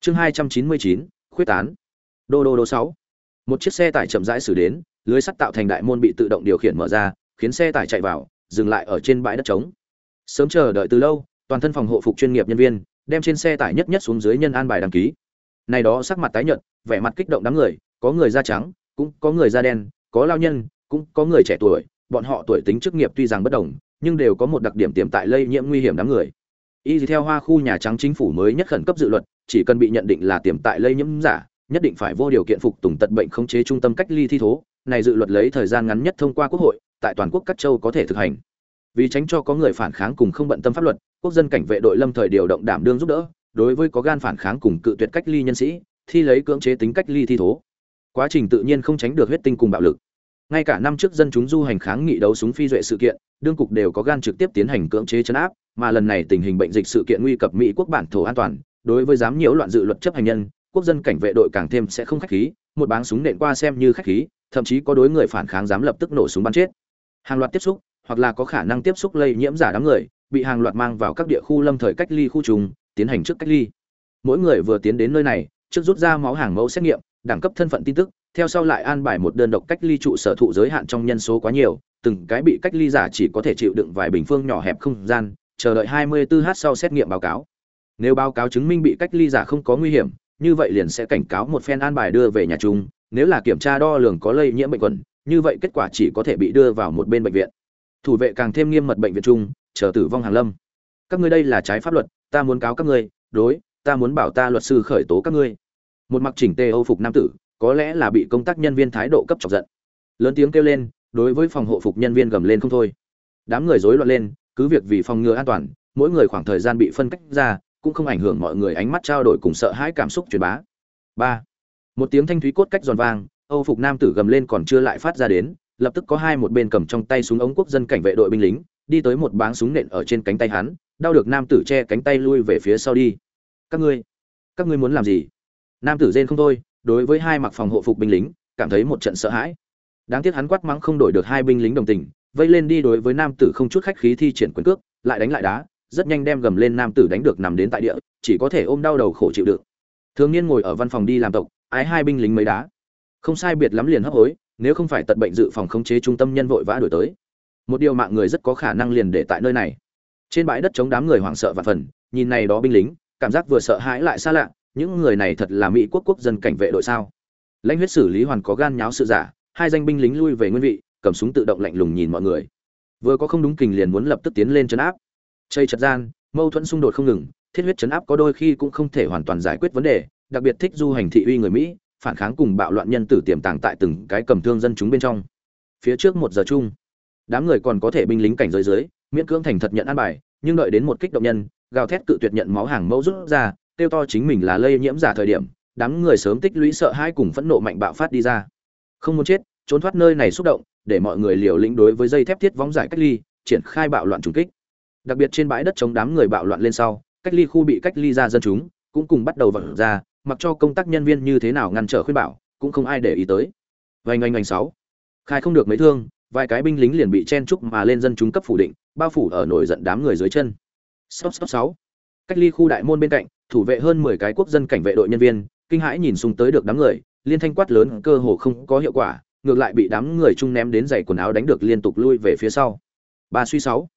Chương hai trăm chín mươi chín, khuyết tán. Đô đô đô sáu. Một chiếc xe tải chậm rãi xử đến, lưới sắt tạo thành đại môn bị tự động điều khiển mở ra, khiến xe tải chạy vào, dừng lại ở trên bãi đất trống. Sớm chờ đợi từ lâu, toàn thân phòng hộ phục chuyên nghiệp nhân viên, đem trên xe tải nhất nhất xuống dưới nhân an bài đăng ký. Này đó sắc mặt tái nhợt, vẻ mặt kích động đám người, có người da trắng, cũng có người da đen, có lao nhân cũng có người trẻ tuổi, bọn họ tuổi tính chức nghiệp tuy rằng bất đồng, nhưng đều có một đặc điểm tiềm tại lây nhiễm nguy hiểm đám người. Y theo hoa khu nhà trắng chính phủ mới nhất khẩn cấp dự luật, chỉ cần bị nhận định là tiềm tại lây nhiễm giả, nhất định phải vô điều kiện phục tùng tật bệnh khống chế trung tâm cách ly thi thố. Này dự luật lấy thời gian ngắn nhất thông qua quốc hội, tại toàn quốc các châu có thể thực hành. Vì tránh cho có người phản kháng cùng không bận tâm pháp luật, quốc dân cảnh vệ đội lâm thời điều động đảm đương giúp đỡ, đối với có gan phản kháng cùng cự tuyệt cách ly nhân sĩ, thi lấy cưỡng chế tính cách ly thi thố. Quá trình tự nhiên không tránh được huyết tinh cùng bạo lực ngay cả năm trước dân chúng du hành kháng nghị đấu súng phi duệ sự kiện, đương cục đều có gan trực tiếp tiến hành cưỡng chế chấn áp, mà lần này tình hình bệnh dịch sự kiện nguy cập mỹ quốc bản thổ an toàn, đối với dám nhiễu loạn dự luật chấp hành nhân, quốc dân cảnh vệ đội càng thêm sẽ không khách khí, một báng súng nện qua xem như khách khí, thậm chí có đối người phản kháng dám lập tức nổ súng bắn chết. Hàng loạt tiếp xúc, hoặc là có khả năng tiếp xúc lây nhiễm giả đám người, bị hàng loạt mang vào các địa khu lâm thời cách ly khu trùng, tiến hành trước cách ly. Mỗi người vừa tiến đến nơi này, trước rút ra máu hàng mẫu xét nghiệm, đẳng cấp thân phận tin tức theo sau lại an bài một đơn độc cách ly trụ sở thụ giới hạn trong nhân số quá nhiều, từng cái bị cách ly giả chỉ có thể chịu đựng vài bình phương nhỏ hẹp không gian, chờ đợi 24h sau xét nghiệm báo cáo. Nếu báo cáo chứng minh bị cách ly giả không có nguy hiểm, như vậy liền sẽ cảnh cáo một phen an bài đưa về nhà chung, nếu là kiểm tra đo lường có lây nhiễm bệnh quẩn, như vậy kết quả chỉ có thể bị đưa vào một bên bệnh viện. Thủ vệ càng thêm nghiêm mật bệnh viện chung, chờ tử vong hàng lâm. Các ngươi đây là trái pháp luật, ta muốn cáo các ngươi, đối, ta muốn bảo ta luật sư khởi tố các ngươi. Một mặc chỉnh tề âu phục nam tử có lẽ là bị công tác nhân viên thái độ cấp chọc giận. Lớn tiếng kêu lên, đối với phòng hộ phục nhân viên gầm lên không thôi. Đám người rối loạn lên, cứ việc vì phòng ngừa an toàn, mỗi người khoảng thời gian bị phân cách ra, cũng không ảnh hưởng mọi người ánh mắt trao đổi cùng sợ hãi cảm xúc truyền bá. Ba, một tiếng thanh thúy cốt cách giòn vang, âu phục nam tử gầm lên còn chưa lại phát ra đến, lập tức có hai một bên cầm trong tay súng ống quốc dân cảnh vệ đội binh lính, đi tới một báng súng nện ở trên cánh tay hắn, đau được nam tử che cánh tay lui về phía sau đi. Các ngươi các ngươi muốn làm gì? Nam tử rên không thôi đối với hai mặc phòng hộ phục binh lính, cảm thấy một trận sợ hãi. Đáng tiếc hắn quát mắng không đổi được hai binh lính đồng tình, vây lên đi đối với nam tử không chút khách khí thi triển quyền cước, lại đánh lại đá, rất nhanh đem gầm lên nam tử đánh được nằm đến tại địa, chỉ có thể ôm đau đầu khổ chịu đựng. Thường niên ngồi ở văn phòng đi làm tộc, ái hai binh lính mấy đá. Không sai biệt lắm liền hấp hối, nếu không phải tận bệnh dự phòng khống chế trung tâm nhân vội vã đổi tới. Một điều mạng người rất có khả năng liền để tại nơi này. Trên bãi đất chống đám người hoảng sợ và phần, nhìn này đó binh lính, cảm giác vừa sợ hãi lại xa lạ những người này thật là mỹ quốc quốc dân cảnh vệ đội sao? Lãnh huyết xử lý hoàn có gan nháo sự giả, hai danh binh lính lui về nguyên vị, cầm súng tự động lạnh lùng nhìn mọi người. Vừa có không đúng kình liền muốn lập tức tiến lên chấn áp. Chây chật gian, mâu thuẫn xung đột không ngừng, thiết huyết chấn áp có đôi khi cũng không thể hoàn toàn giải quyết vấn đề, đặc biệt thích du hành thị uy người mỹ, phản kháng cùng bạo loạn nhân tử tiềm tàng tại từng cái cầm thương dân chúng bên trong. Phía trước một giờ chung, đám người còn có thể binh lính cảnh giới dưới, miễn cưỡng thành thật nhận an bài, nhưng đợi đến một kích động nhân, gào thét cự tuyệt nhận máu hàng mẫu rút ra kêu to chính mình là lây nhiễm giả thời điểm, đám người sớm tích lũy sợ hãi cùng phẫn nộ mạnh bạo phát đi ra. Không muốn chết, trốn thoát nơi này xúc động, để mọi người liều lĩnh đối với dây thép thiết vóng giải cách ly, triển khai bạo loạn trùng kích. Đặc biệt trên bãi đất chống đám người bạo loạn lên sau, cách ly khu bị cách ly ra dân chúng, cũng cùng bắt đầu vận ra, mặc cho công tác nhân viên như thế nào ngăn trở khuyên bảo, cũng không ai để ý tới. Vành oanh oanh sáu. Khai không được mấy thương, vài cái binh lính liền bị chen trúc mà lên dân chúng cấp phủ định, bao phủ ở nổi giận đám người dưới chân. Sáu stop, sáu. Cách ly khu đại môn bên cạnh thủ vệ hơn mười cái quốc dân cảnh vệ đội nhân viên, kinh hãi nhìn xung tới được đám người, liên thanh quát lớn, cơ hồ không có hiệu quả, ngược lại bị đám người chung ném đến giày quần áo đánh được liên tục lui về phía sau. Ba suy sáu.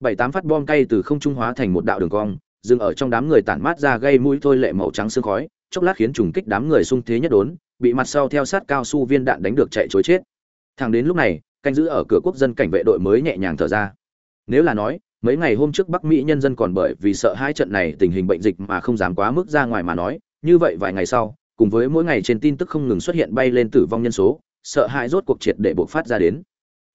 Bảy tám phát bom cay từ không trung hóa thành một đạo đường cong, dừng ở trong đám người tản mát ra gây mũi thôi lệ màu trắng sương khói, chốc lát khiến trùng kích đám người xung thế nhất đốn, bị mặt sau theo sát cao su viên đạn đánh được chạy trối chết. Thẳng đến lúc này, canh giữ ở cửa quốc dân cảnh vệ đội mới nhẹ nhàng thở ra. Nếu là nói mấy ngày hôm trước bắc mỹ nhân dân còn bởi vì sợ hai trận này tình hình bệnh dịch mà không dám quá mức ra ngoài mà nói, như vậy vài ngày sau, cùng với mỗi ngày trên tin tức không ngừng xuất hiện bay lên tử vong nhân số, sợ hãi rốt cuộc triệt để bộc phát ra đến.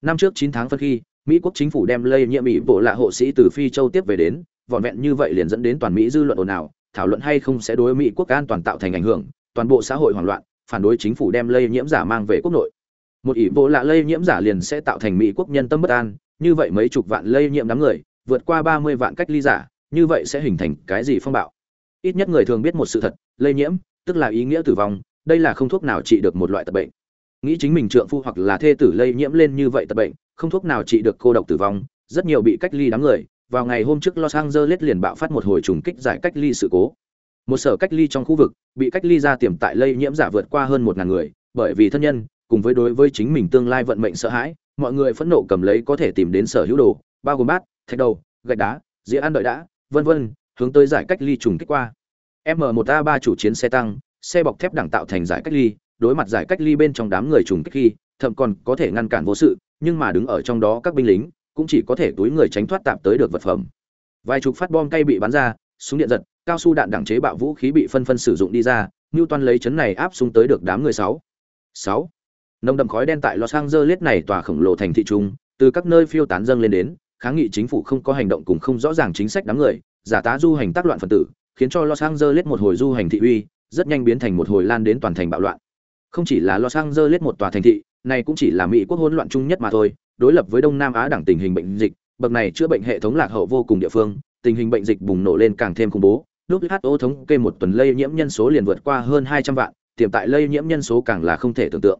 Năm trước chín tháng phân khi, mỹ quốc chính phủ đem lây nhiễm mỹ bộ lạ hộ sĩ từ phi châu tiếp về đến vọn vẹn như vậy liền dẫn đến toàn mỹ dư luận ồn ào, thảo luận hay không sẽ đối mỹ quốc an toàn tạo thành ảnh hưởng, toàn bộ xã hội hoảng loạn, phản đối chính phủ đem lây nhiễm giả mang về quốc nội. Một ỷ bộ lạ lây nhiễm giả liền sẽ tạo thành mỹ quốc nhân tâm bất an, như vậy mấy chục vạn lây nhiễm đám người vượt qua ba mươi vạn cách ly giả, như vậy sẽ hình thành cái gì phong bạo? Ít nhất người thường biết một sự thật, lây nhiễm, tức là ý nghĩa tử vong, đây là không thuốc nào trị được một loại tật bệnh. Nghĩ chính mình trượng phu hoặc là thê tử lây nhiễm lên như vậy tật bệnh, không thuốc nào trị được cô độc tử vong, rất nhiều bị cách ly đám người, vào ngày hôm trước los angeles liền bạo phát một hồi trùng kích giải cách ly sự cố. Một sở cách ly trong khu vực, bị cách ly ra tiềm tại lây nhiễm giả vượt qua hơn một ngàn người, bởi vì thân nhân, cùng với đối với chính mình tương lai vận mệnh sợ hãi, mọi người phẫn nộ cầm lấy có thể tìm đến sở hữu đồ, bao gồm bát thạch đầu gạch đá dĩa ăn đợi đã vân vân hướng tới giải cách ly trùng kích qua m 1 a 3 chủ chiến xe tăng xe bọc thép đẳng tạo thành giải cách ly đối mặt giải cách ly bên trong đám người trùng kích khi thậm còn có thể ngăn cản vô sự nhưng mà đứng ở trong đó các binh lính cũng chỉ có thể túi người tránh thoát tạm tới được vật phẩm vài chục phát bom cay bị bắn ra súng điện giật cao su đạn đẳng chế bạo vũ khí bị phân phân sử dụng đi ra Newton lấy chấn này áp xuống tới được đám người sáu. Sáu. Nồng đậm khói đen tại Los Angeles này tòa khổng lồ thành thị trung, từ các nơi phiêu tán dâng lên đến, kháng nghị chính phủ không có hành động cùng không rõ ràng chính sách đám người, giả tá du hành tác loạn phần tử, khiến cho Los Angeles một hồi du hành thị uy, rất nhanh biến thành một hồi lan đến toàn thành bạo loạn. Không chỉ là Los Angeles một tòa thành thị, này cũng chỉ là Mỹ quốc hỗn loạn chung nhất mà thôi, đối lập với Đông Nam Á đẳng tình hình bệnh dịch, bậc này chữa bệnh hệ thống lạc hậu vô cùng địa phương, tình hình bệnh dịch bùng nổ lên càng thêm khủng bố. Lúc WHO thống kê một tuần lây nhiễm nhân số liền vượt qua hơn 200 vạn, tiềm tại lây nhiễm nhân số càng là không thể tưởng tượng.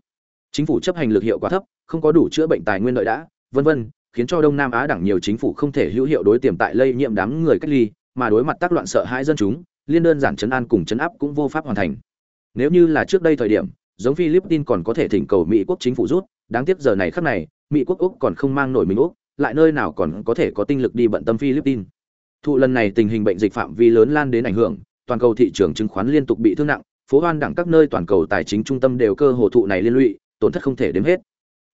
Chính phủ chấp hành lực hiệu quá thấp, không có đủ chữa bệnh tài nguyên lợi đã, vân vân, khiến cho Đông Nam Á đẳng nhiều chính phủ không thể hữu hiệu đối tiềm tại lây nhiễm đám người cách ly, mà đối mặt tác loạn sợ hãi dân chúng, liên đơn giản chấn an cùng chấn áp cũng vô pháp hoàn thành. Nếu như là trước đây thời điểm, giống Philippines còn có thể thỉnh cầu Mỹ quốc chính phủ rút, đáng tiếc giờ này khắc này, Mỹ quốc Úc còn không mang nổi mình Úc, lại nơi nào còn có thể có tinh lực đi bận tâm Philippines. Thụ lần này tình hình bệnh dịch phạm vi lớn lan đến ảnh hưởng, toàn cầu thị trường chứng khoán liên tục bị thương nặng, phố hoan đẳng các nơi toàn cầu tài chính trung tâm đều cơ hồ thụ này liên lụy, tổn thất không thể đếm hết.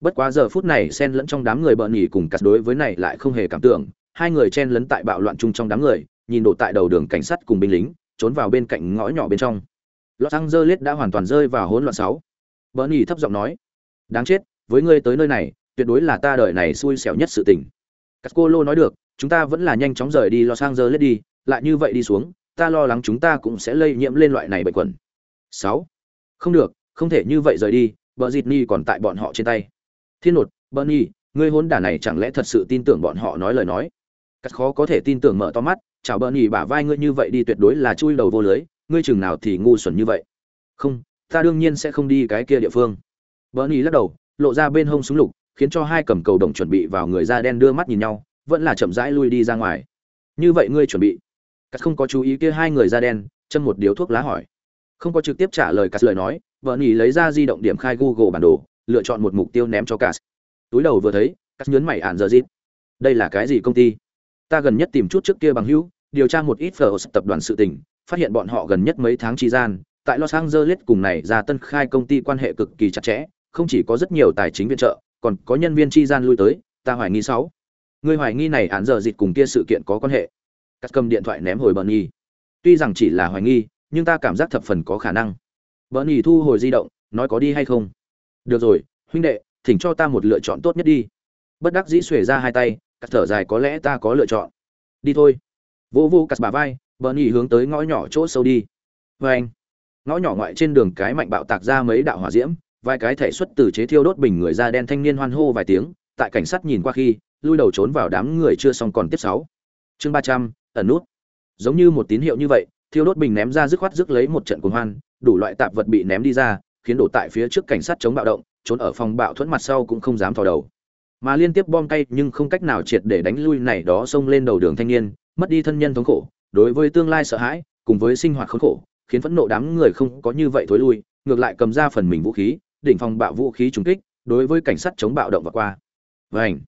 Bất quá giờ phút này xen lẫn trong đám người bợn nhỉ cùng cắt đối với này lại không hề cảm tưởng, hai người chen lấn tại bạo loạn chung trong đám người, nhìn đổ tại đầu đường cảnh sát cùng binh lính, trốn vào bên cạnh ngõ nhỏ bên trong. Los Angeles đã hoàn toàn rơi vào hỗn loạn sáu. Bernie thấp giọng nói, đáng chết, với ngươi tới nơi này, tuyệt đối là ta đời này xui xẻo nhất sự tình. Cascolo nói được, chúng ta vẫn là nhanh chóng rời đi Los Angeles đi, lại như vậy đi xuống, ta lo lắng chúng ta cũng sẽ lây nhiễm lên loại này bệnh quẩn. 6. Không được, không thể như vậy rời đi, Bờ Dịt Ni còn tại bọn họ trên tay. Thiên nột, Bernie, ngươi hỗn đản này chẳng lẽ thật sự tin tưởng bọn họ nói lời nói? Cắt khó có thể tin tưởng mở to mắt, chào Bernie bả vai ngươi như vậy đi tuyệt đối là chui đầu vô lưới, ngươi chừng nào thì ngu xuẩn như vậy. Không, ta đương nhiên sẽ không đi cái kia địa phương. Bernie lắc đầu, lộ ra bên hông súng lục, khiến cho hai cầm cầu đồng chuẩn bị vào người da đen đưa mắt nhìn nhau, vẫn là chậm rãi lui đi ra ngoài. Như vậy ngươi chuẩn bị? Cắt không có chú ý kia hai người da đen, châm một điếu thuốc lá hỏi. Không có trực tiếp trả lời Cắt lời nói, Bernie lấy ra di động điểm khai Google bản đồ, lựa chọn một mục tiêu ném cho Cắt. Túi đầu vừa thấy, Cắt nhướng mày ản giờ dít. Đây là cái gì công ty? Ta gần nhất tìm chút trước kia bằng hữu, điều tra một ít phở tập đoàn sự tình, phát hiện bọn họ gần nhất mấy tháng chi gian, tại Los Angeles cùng này ra tân khai công ty quan hệ cực kỳ chặt chẽ, không chỉ có rất nhiều tài chính viện trợ, còn có nhân viên chi gian lui tới, ta hoài nghi sáu. Người hoài nghi này án giờ dịch cùng kia sự kiện có quan hệ. Cắt cầm điện thoại ném hồi Bernie. Tuy rằng chỉ là hoài nghi, nhưng ta cảm giác thập phần có khả năng. Bernie thu hồi di động, nói có đi hay không. Được rồi, huynh đệ, thỉnh cho ta một lựa chọn tốt nhất đi. Bất đắc dĩ xuề ra hai tay, cắt thở dài có lẽ ta có lựa chọn. Đi thôi. Vô vô cắt bà vai bờ nhì hướng tới ngõ nhỏ chỗ sâu đi. Vê anh ngõ nhỏ ngoại trên đường cái mạnh bạo tạc ra mấy đạo hỏa diễm vài cái thể xuất từ chế thiêu đốt bình người da đen thanh niên hoan hô vài tiếng tại cảnh sát nhìn qua khi lui đầu trốn vào đám người chưa xong còn tiếp sáu. Chương ba trăm ẩn nút. Giống như một tín hiệu như vậy thiêu đốt bình ném ra dứt khoát dứt lấy một trận cuồng hoan đủ loại tạp vật bị ném đi ra khiến đổ tại phía trước cảnh sát chống bạo động, trốn ở phòng bạo thuẫn mặt sau cũng không dám thò đầu. Mà liên tiếp bom cay nhưng không cách nào triệt để đánh lui này đó xông lên đầu đường thanh niên, mất đi thân nhân thống khổ, đối với tương lai sợ hãi, cùng với sinh hoạt khốn khổ, khiến phẫn nộ đám người không có như vậy thối lui, ngược lại cầm ra phần mình vũ khí, đỉnh phòng bạo vũ khí trúng kích, đối với cảnh sát chống bạo động và qua. Vảnh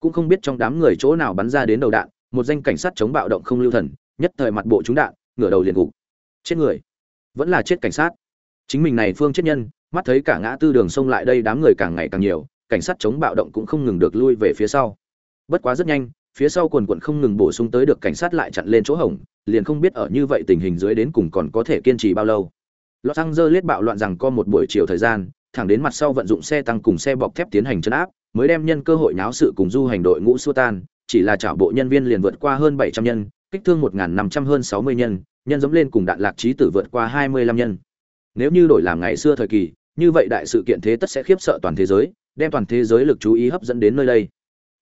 cũng không biết trong đám người chỗ nào bắn ra đến đầu đạn, một danh cảnh sát chống bạo động không lưu thần, nhất thời mặt bộ trúng đạn, ngửa đầu liền gục. Chết người! Vẫn là chết cảnh sát chính mình này phương chết nhân mắt thấy cả ngã tư đường sông lại đây đám người càng ngày càng nhiều cảnh sát chống bạo động cũng không ngừng được lui về phía sau bất quá rất nhanh phía sau quần quận không ngừng bổ sung tới được cảnh sát lại chặn lên chỗ hổng liền không biết ở như vậy tình hình dưới đến cùng còn có thể kiên trì bao lâu Los Angeles bạo loạn rằng có một buổi chiều thời gian, thẳng đến mặt sau vận dụng xe tăng cùng xe bọc thép tiến hành trấn áp, mới đem nhân cơ hội náo sự cùng du hành đội ngũ xua tan, chỉ là chảo bộ nhân viên liền vượt qua hơn 700 nhân, kích thương 1500 hơn 60 nhân, nhân giống lên cùng đạn lạc trí tử vượt qua 25 nhân. Nếu như đổi làm ngày xưa thời kỳ, như vậy đại sự kiện thế tất sẽ khiếp sợ toàn thế giới, đem toàn thế giới lực chú ý hấp dẫn đến nơi đây.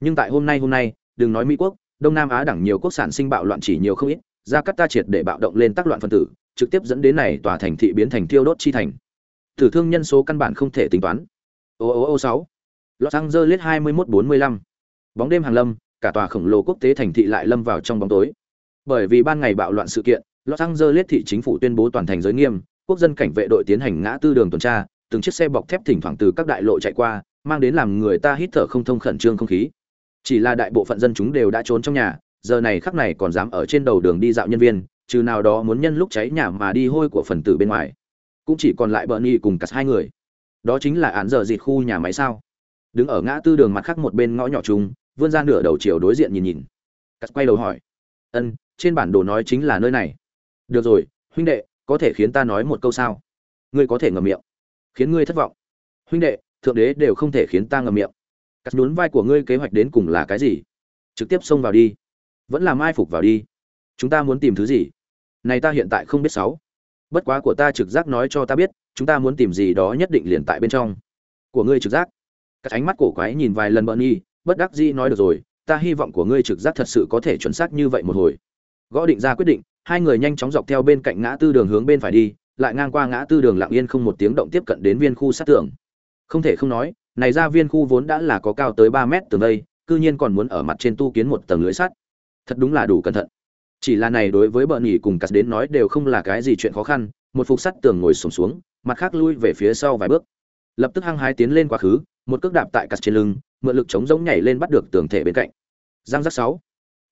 Nhưng tại hôm nay hôm nay, đừng nói Mỹ quốc, Đông Nam Á đẳng nhiều quốc sản sinh bạo loạn chỉ nhiều không ít, ra cắt ta triệt để bạo động lên tác loạn phân tử, trực tiếp dẫn đến này tòa thành thị biến thành thiêu đốt chi thành. Tử thương nhân số căn bản không thể tính toán. Ô ô ô 6. Los Angeles 2145. Bóng đêm hàng lâm, cả tòa khổng lồ quốc tế thành thị lại lâm vào trong bóng tối. Bởi vì ban ngày bạo loạn sự kiện, Los Angeles thị chính phủ tuyên bố toàn thành giới nghiêm, quốc dân cảnh vệ đội tiến hành ngã tư đường tuần tra, từng chiếc xe bọc thép thỉnh thoảng từ các đại lộ chạy qua, mang đến làm người ta hít thở không thông khẩn trương không khí. Chỉ là đại bộ phận dân chúng đều đã trốn trong nhà, giờ này khắc này còn dám ở trên đầu đường đi dạo nhân viên, trừ nào đó muốn nhân lúc cháy nhà mà đi hôi của phần tử bên ngoài. Cũng chỉ còn lại Bernie cùng cả hai người. Đó chính là án giờ dịt khu nhà máy sao? Đứng ở ngã tư đường mặt khác một bên ngõ nhỏ trùng, vươn ra nửa đầu chiều đối diện nhìn nhìn. Cắt quay đầu hỏi: "Ân, trên bản đồ nói chính là nơi này." "Được rồi, huynh đệ, có thể khiến ta nói một câu sao?" "Ngươi có thể ngậm miệng." "Khiến ngươi thất vọng." "Huynh đệ, thượng đế đều không thể khiến ta ngậm miệng." Cắt nhún vai của ngươi kế hoạch đến cùng là cái gì? Trực tiếp xông vào đi vẫn là mai phục vào đi chúng ta muốn tìm thứ gì này ta hiện tại không biết sáu bất quá của ta trực giác nói cho ta biết chúng ta muốn tìm gì đó nhất định liền tại bên trong của ngươi trực giác các ánh mắt cổ quái nhìn vài lần bợn nhi bất đắc dĩ nói được rồi ta hy vọng của ngươi trực giác thật sự có thể chuẩn xác như vậy một hồi gõ định ra quyết định hai người nhanh chóng dọc theo bên cạnh ngã tư đường hướng bên phải đi lại ngang qua ngã tư đường lặng yên không một tiếng động tiếp cận đến viên khu sát tường. Không thể không nói này ra viên khu vốn đã là có cao tới ba mét tường đây cư nhiên còn muốn ở mặt trên tu kiến một tầng lưới sắt. Thật đúng là đủ cẩn thận. Chỉ là này đối với bợ nhỉ cùng cắt đến nói đều không là cái gì chuyện khó khăn một phục sắt tường ngồi sổm xuống, xuống mặt khác lui về phía sau vài bước. Lập tức hăng hái tiến lên quá khứ một cước đạp tại cắt trên lưng mượn lực chống giống nhảy lên bắt được tường thể bên cạnh. Giang giác sáu.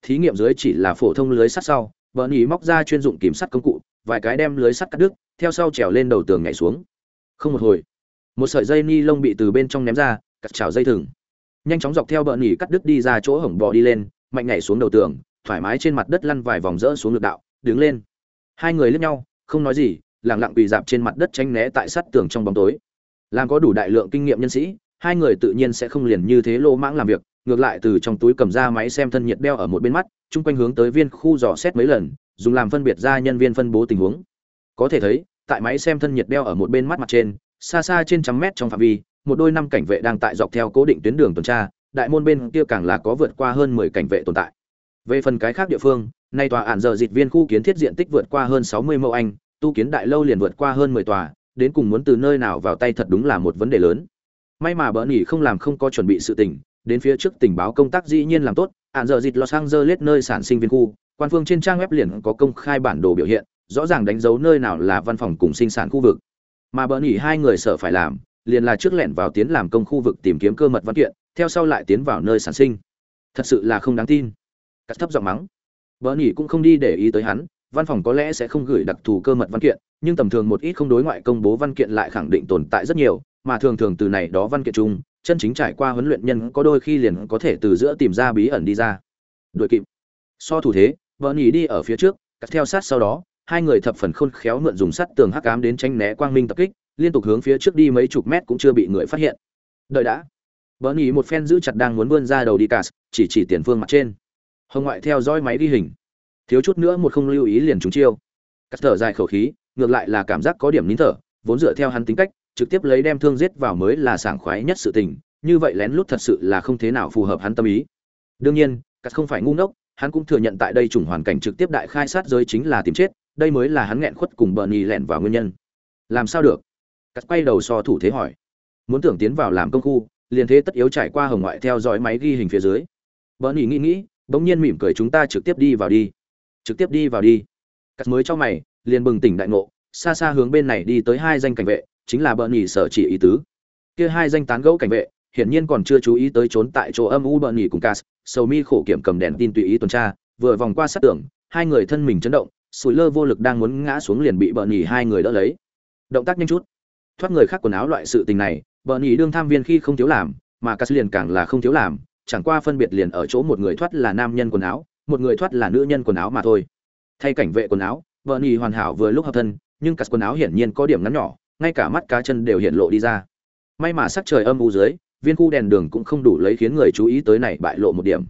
Thí nghiệm dưới chỉ là phổ thông lưới sắt sau bợn nhỉ móc ra chuyên dụng kiểm sắt công cụ, vài cái đem lưới sắt cắt đứt, theo sau trèo lên đầu tường nhảy xuống. Không một hồi, một sợi dây ni lông bị từ bên trong ném ra, cắt chảo dây thừng. Nhanh chóng dọc theo bợn nhỉ cắt đứt đi ra chỗ hổng bò đi lên, mạnh nhảy xuống đầu tường, thoải mái trên mặt đất lăn vài vòng rỡ xuống ngược đạo, đứng lên. Hai người liếc nhau, không nói gì, lẳng lặng quỳ dạp trên mặt đất tránh né tại sát tường trong bóng tối. Làm có đủ đại lượng kinh nghiệm nhân sĩ, hai người tự nhiên sẽ không liền như thế lô mãng làm việc ngược lại từ trong túi cầm ra máy xem thân nhiệt đeo ở một bên mắt, chung quanh hướng tới viên khu dò xét mấy lần, dùng làm phân biệt ra nhân viên phân bố tình huống. Có thể thấy, tại máy xem thân nhiệt đeo ở một bên mắt mặt trên, xa xa trên trăm mét trong phạm vi, một đôi năm cảnh vệ đang tại dọc theo cố định tuyến đường tuần tra, đại môn bên kia càng là có vượt qua hơn mười cảnh vệ tồn tại. Về phần cái khác địa phương, nay tòa ản giờ dịch viên khu kiến thiết diện tích vượt qua hơn sáu mươi mẫu anh, tu kiến đại lâu liền vượt qua hơn mười tòa, đến cùng muốn từ nơi nào vào tay thật đúng là một vấn đề lớn. May mà bỡ nghỉ không làm không có chuẩn bị sự tình đến phía trước tình báo công tác dĩ nhiên làm tốt ản giờ dịch los angeles nơi sản sinh viên khu, quan phương trên trang web liền có công khai bản đồ biểu hiện, rõ ràng đánh dấu nơi nào là văn phòng cùng sinh sản khu vực. Mà bỡ nhỉ hai người sợ phải làm, liền là trước lẻn vào tiến làm công khu vực tìm kiếm cơ mật văn kiện, theo sau lại tiến vào nơi sản sinh. Thật sự là không đáng tin. Cắt thấp giọng mắng. Bỡ nhỉ cũng không đi để ý tới hắn, văn phòng có lẽ sẽ không gửi đặc thù cơ mật văn kiện, nhưng tầm thường một ít không đối ngoại công bố văn kiện lại khẳng định tồn tại rất nhiều, mà thường thường từ này đó văn kiện chung chân chính trải qua huấn luyện nhân có đôi khi liền có thể từ giữa tìm ra bí ẩn đi ra. Đội kịp. So thủ thế vợ nhỉ đi ở phía trước cắt theo sát sau đó hai người thập phần khôn khéo mượn dùng sắt tường hắc ám đến tranh né quang minh tập kích liên tục hướng phía trước đi mấy chục mét cũng chưa bị người phát hiện. Đợi đã. Vợ nhỉ một phen giữ chặt đang muốn vươn ra đầu đi cả, chỉ chỉ tiền phương mặt trên. Hồng ngoại theo dõi máy ghi hình. Thiếu chút nữa một không lưu ý liền trúng chiêu. Cắt thở dài khẩu khí ngược lại là cảm giác có điểm nín thở vốn dựa theo hắn tính cách trực tiếp lấy đem thương giết vào mới là sảng khoái nhất sự tình, như vậy lén lút thật sự là không thế nào phù hợp hắn tâm ý. Đương nhiên cắt không phải ngu ngốc, hắn cũng thừa nhận tại đây chủng hoàn cảnh trực tiếp đại khai sát giới chính là tìm chết, đây mới là hắn nghẹn khuất cùng Bernie nhì lẹn vào nguyên nhân. Làm sao được? Cắt quay đầu so thủ thế hỏi. Muốn tưởng tiến vào làm công khu, liền thế tất yếu trải qua hồng ngoại theo dõi máy ghi hình phía dưới. Bernie nghĩ nghĩ, bỗng nhiên mỉm cười chúng ta trực tiếp đi vào đi. Trực tiếp đi vào đi. Cắt mới cho mày, liền bừng tỉnh đại ngộ, xa xa hướng bên này đi tới hai danh cảnh vệ chính là bợ nhì sở chỉ ý tứ. Kia hai danh tán gẫu cảnh vệ, hiển nhiên còn chưa chú ý tới trốn tại chỗ âm u bợ nhì cùng cas, sầu mi khổ kiểm cầm đèn tin tùy ý tuần tra, vừa vòng qua sát tường, hai người thân mình chấn động, sủi lơ vô lực đang muốn ngã xuống liền bị bợ nhì hai người đỡ lấy. Động tác nhanh chút. Thoát người khác quần áo loại sự tình này bợ nhì đương tham viên khi không thiếu làm, mà cas liền càng là không thiếu làm, chẳng qua phân biệt liền ở chỗ một người thoát là nam nhân quần áo, một người thoát là nữ nhân quần áo mà thôi. Thay cảnh vệ quần áo vợ nhì hoàn hảo vừa lúc hợp thân, nhưng cắt quần áo hiển nhiên có điểm ngắn nhỏ ngay cả mắt cá chân đều hiện lộ đi ra. May mà sắc trời âm u dưới, viên khu đèn đường cũng không đủ lấy khiến người chú ý tới này bại lộ một điểm.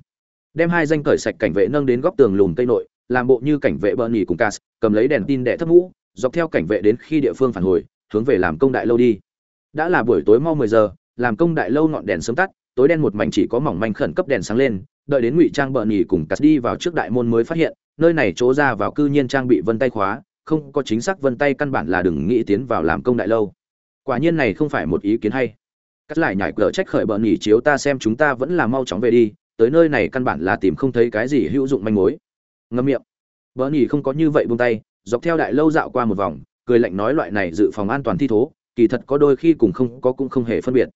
Đem hai danh cởi sạch cảnh vệ nâng đến góc tường lùm cây nội, làm bộ như cảnh vệ bờ nhì cùng cas, cầm lấy đèn tin đẻ thấp mũ dọc theo cảnh vệ đến khi địa phương phản hồi, hướng về làm công đại lâu đi. Đã là buổi tối mau mười giờ, làm công đại lâu ngọn đèn sớm tắt, tối đen một mảnh chỉ có mỏng manh khẩn cấp đèn sáng lên, đợi đến ngụy trang bờ nhì cùng cas đi vào trước đại môn mới phát hiện, nơi này chỗ ra vào cư nhiên trang bị vân tay khóa không có chính xác vân tay căn bản là đừng nghĩ tiến vào làm công đại lâu. Quả nhiên này không phải một ý kiến hay. Cắt lại nhảy cờ trách khởi bờ nhỉ chiếu ta xem chúng ta vẫn là mau chóng về đi, tới nơi này căn bản là tìm không thấy cái gì hữu dụng manh mối. Ngâm miệng. Bờ nhỉ không có như vậy buông tay, dọc theo đại lâu dạo qua một vòng, cười lạnh nói loại này dự phòng an toàn thi thố, kỳ thật có đôi khi cùng không có cũng không hề phân biệt.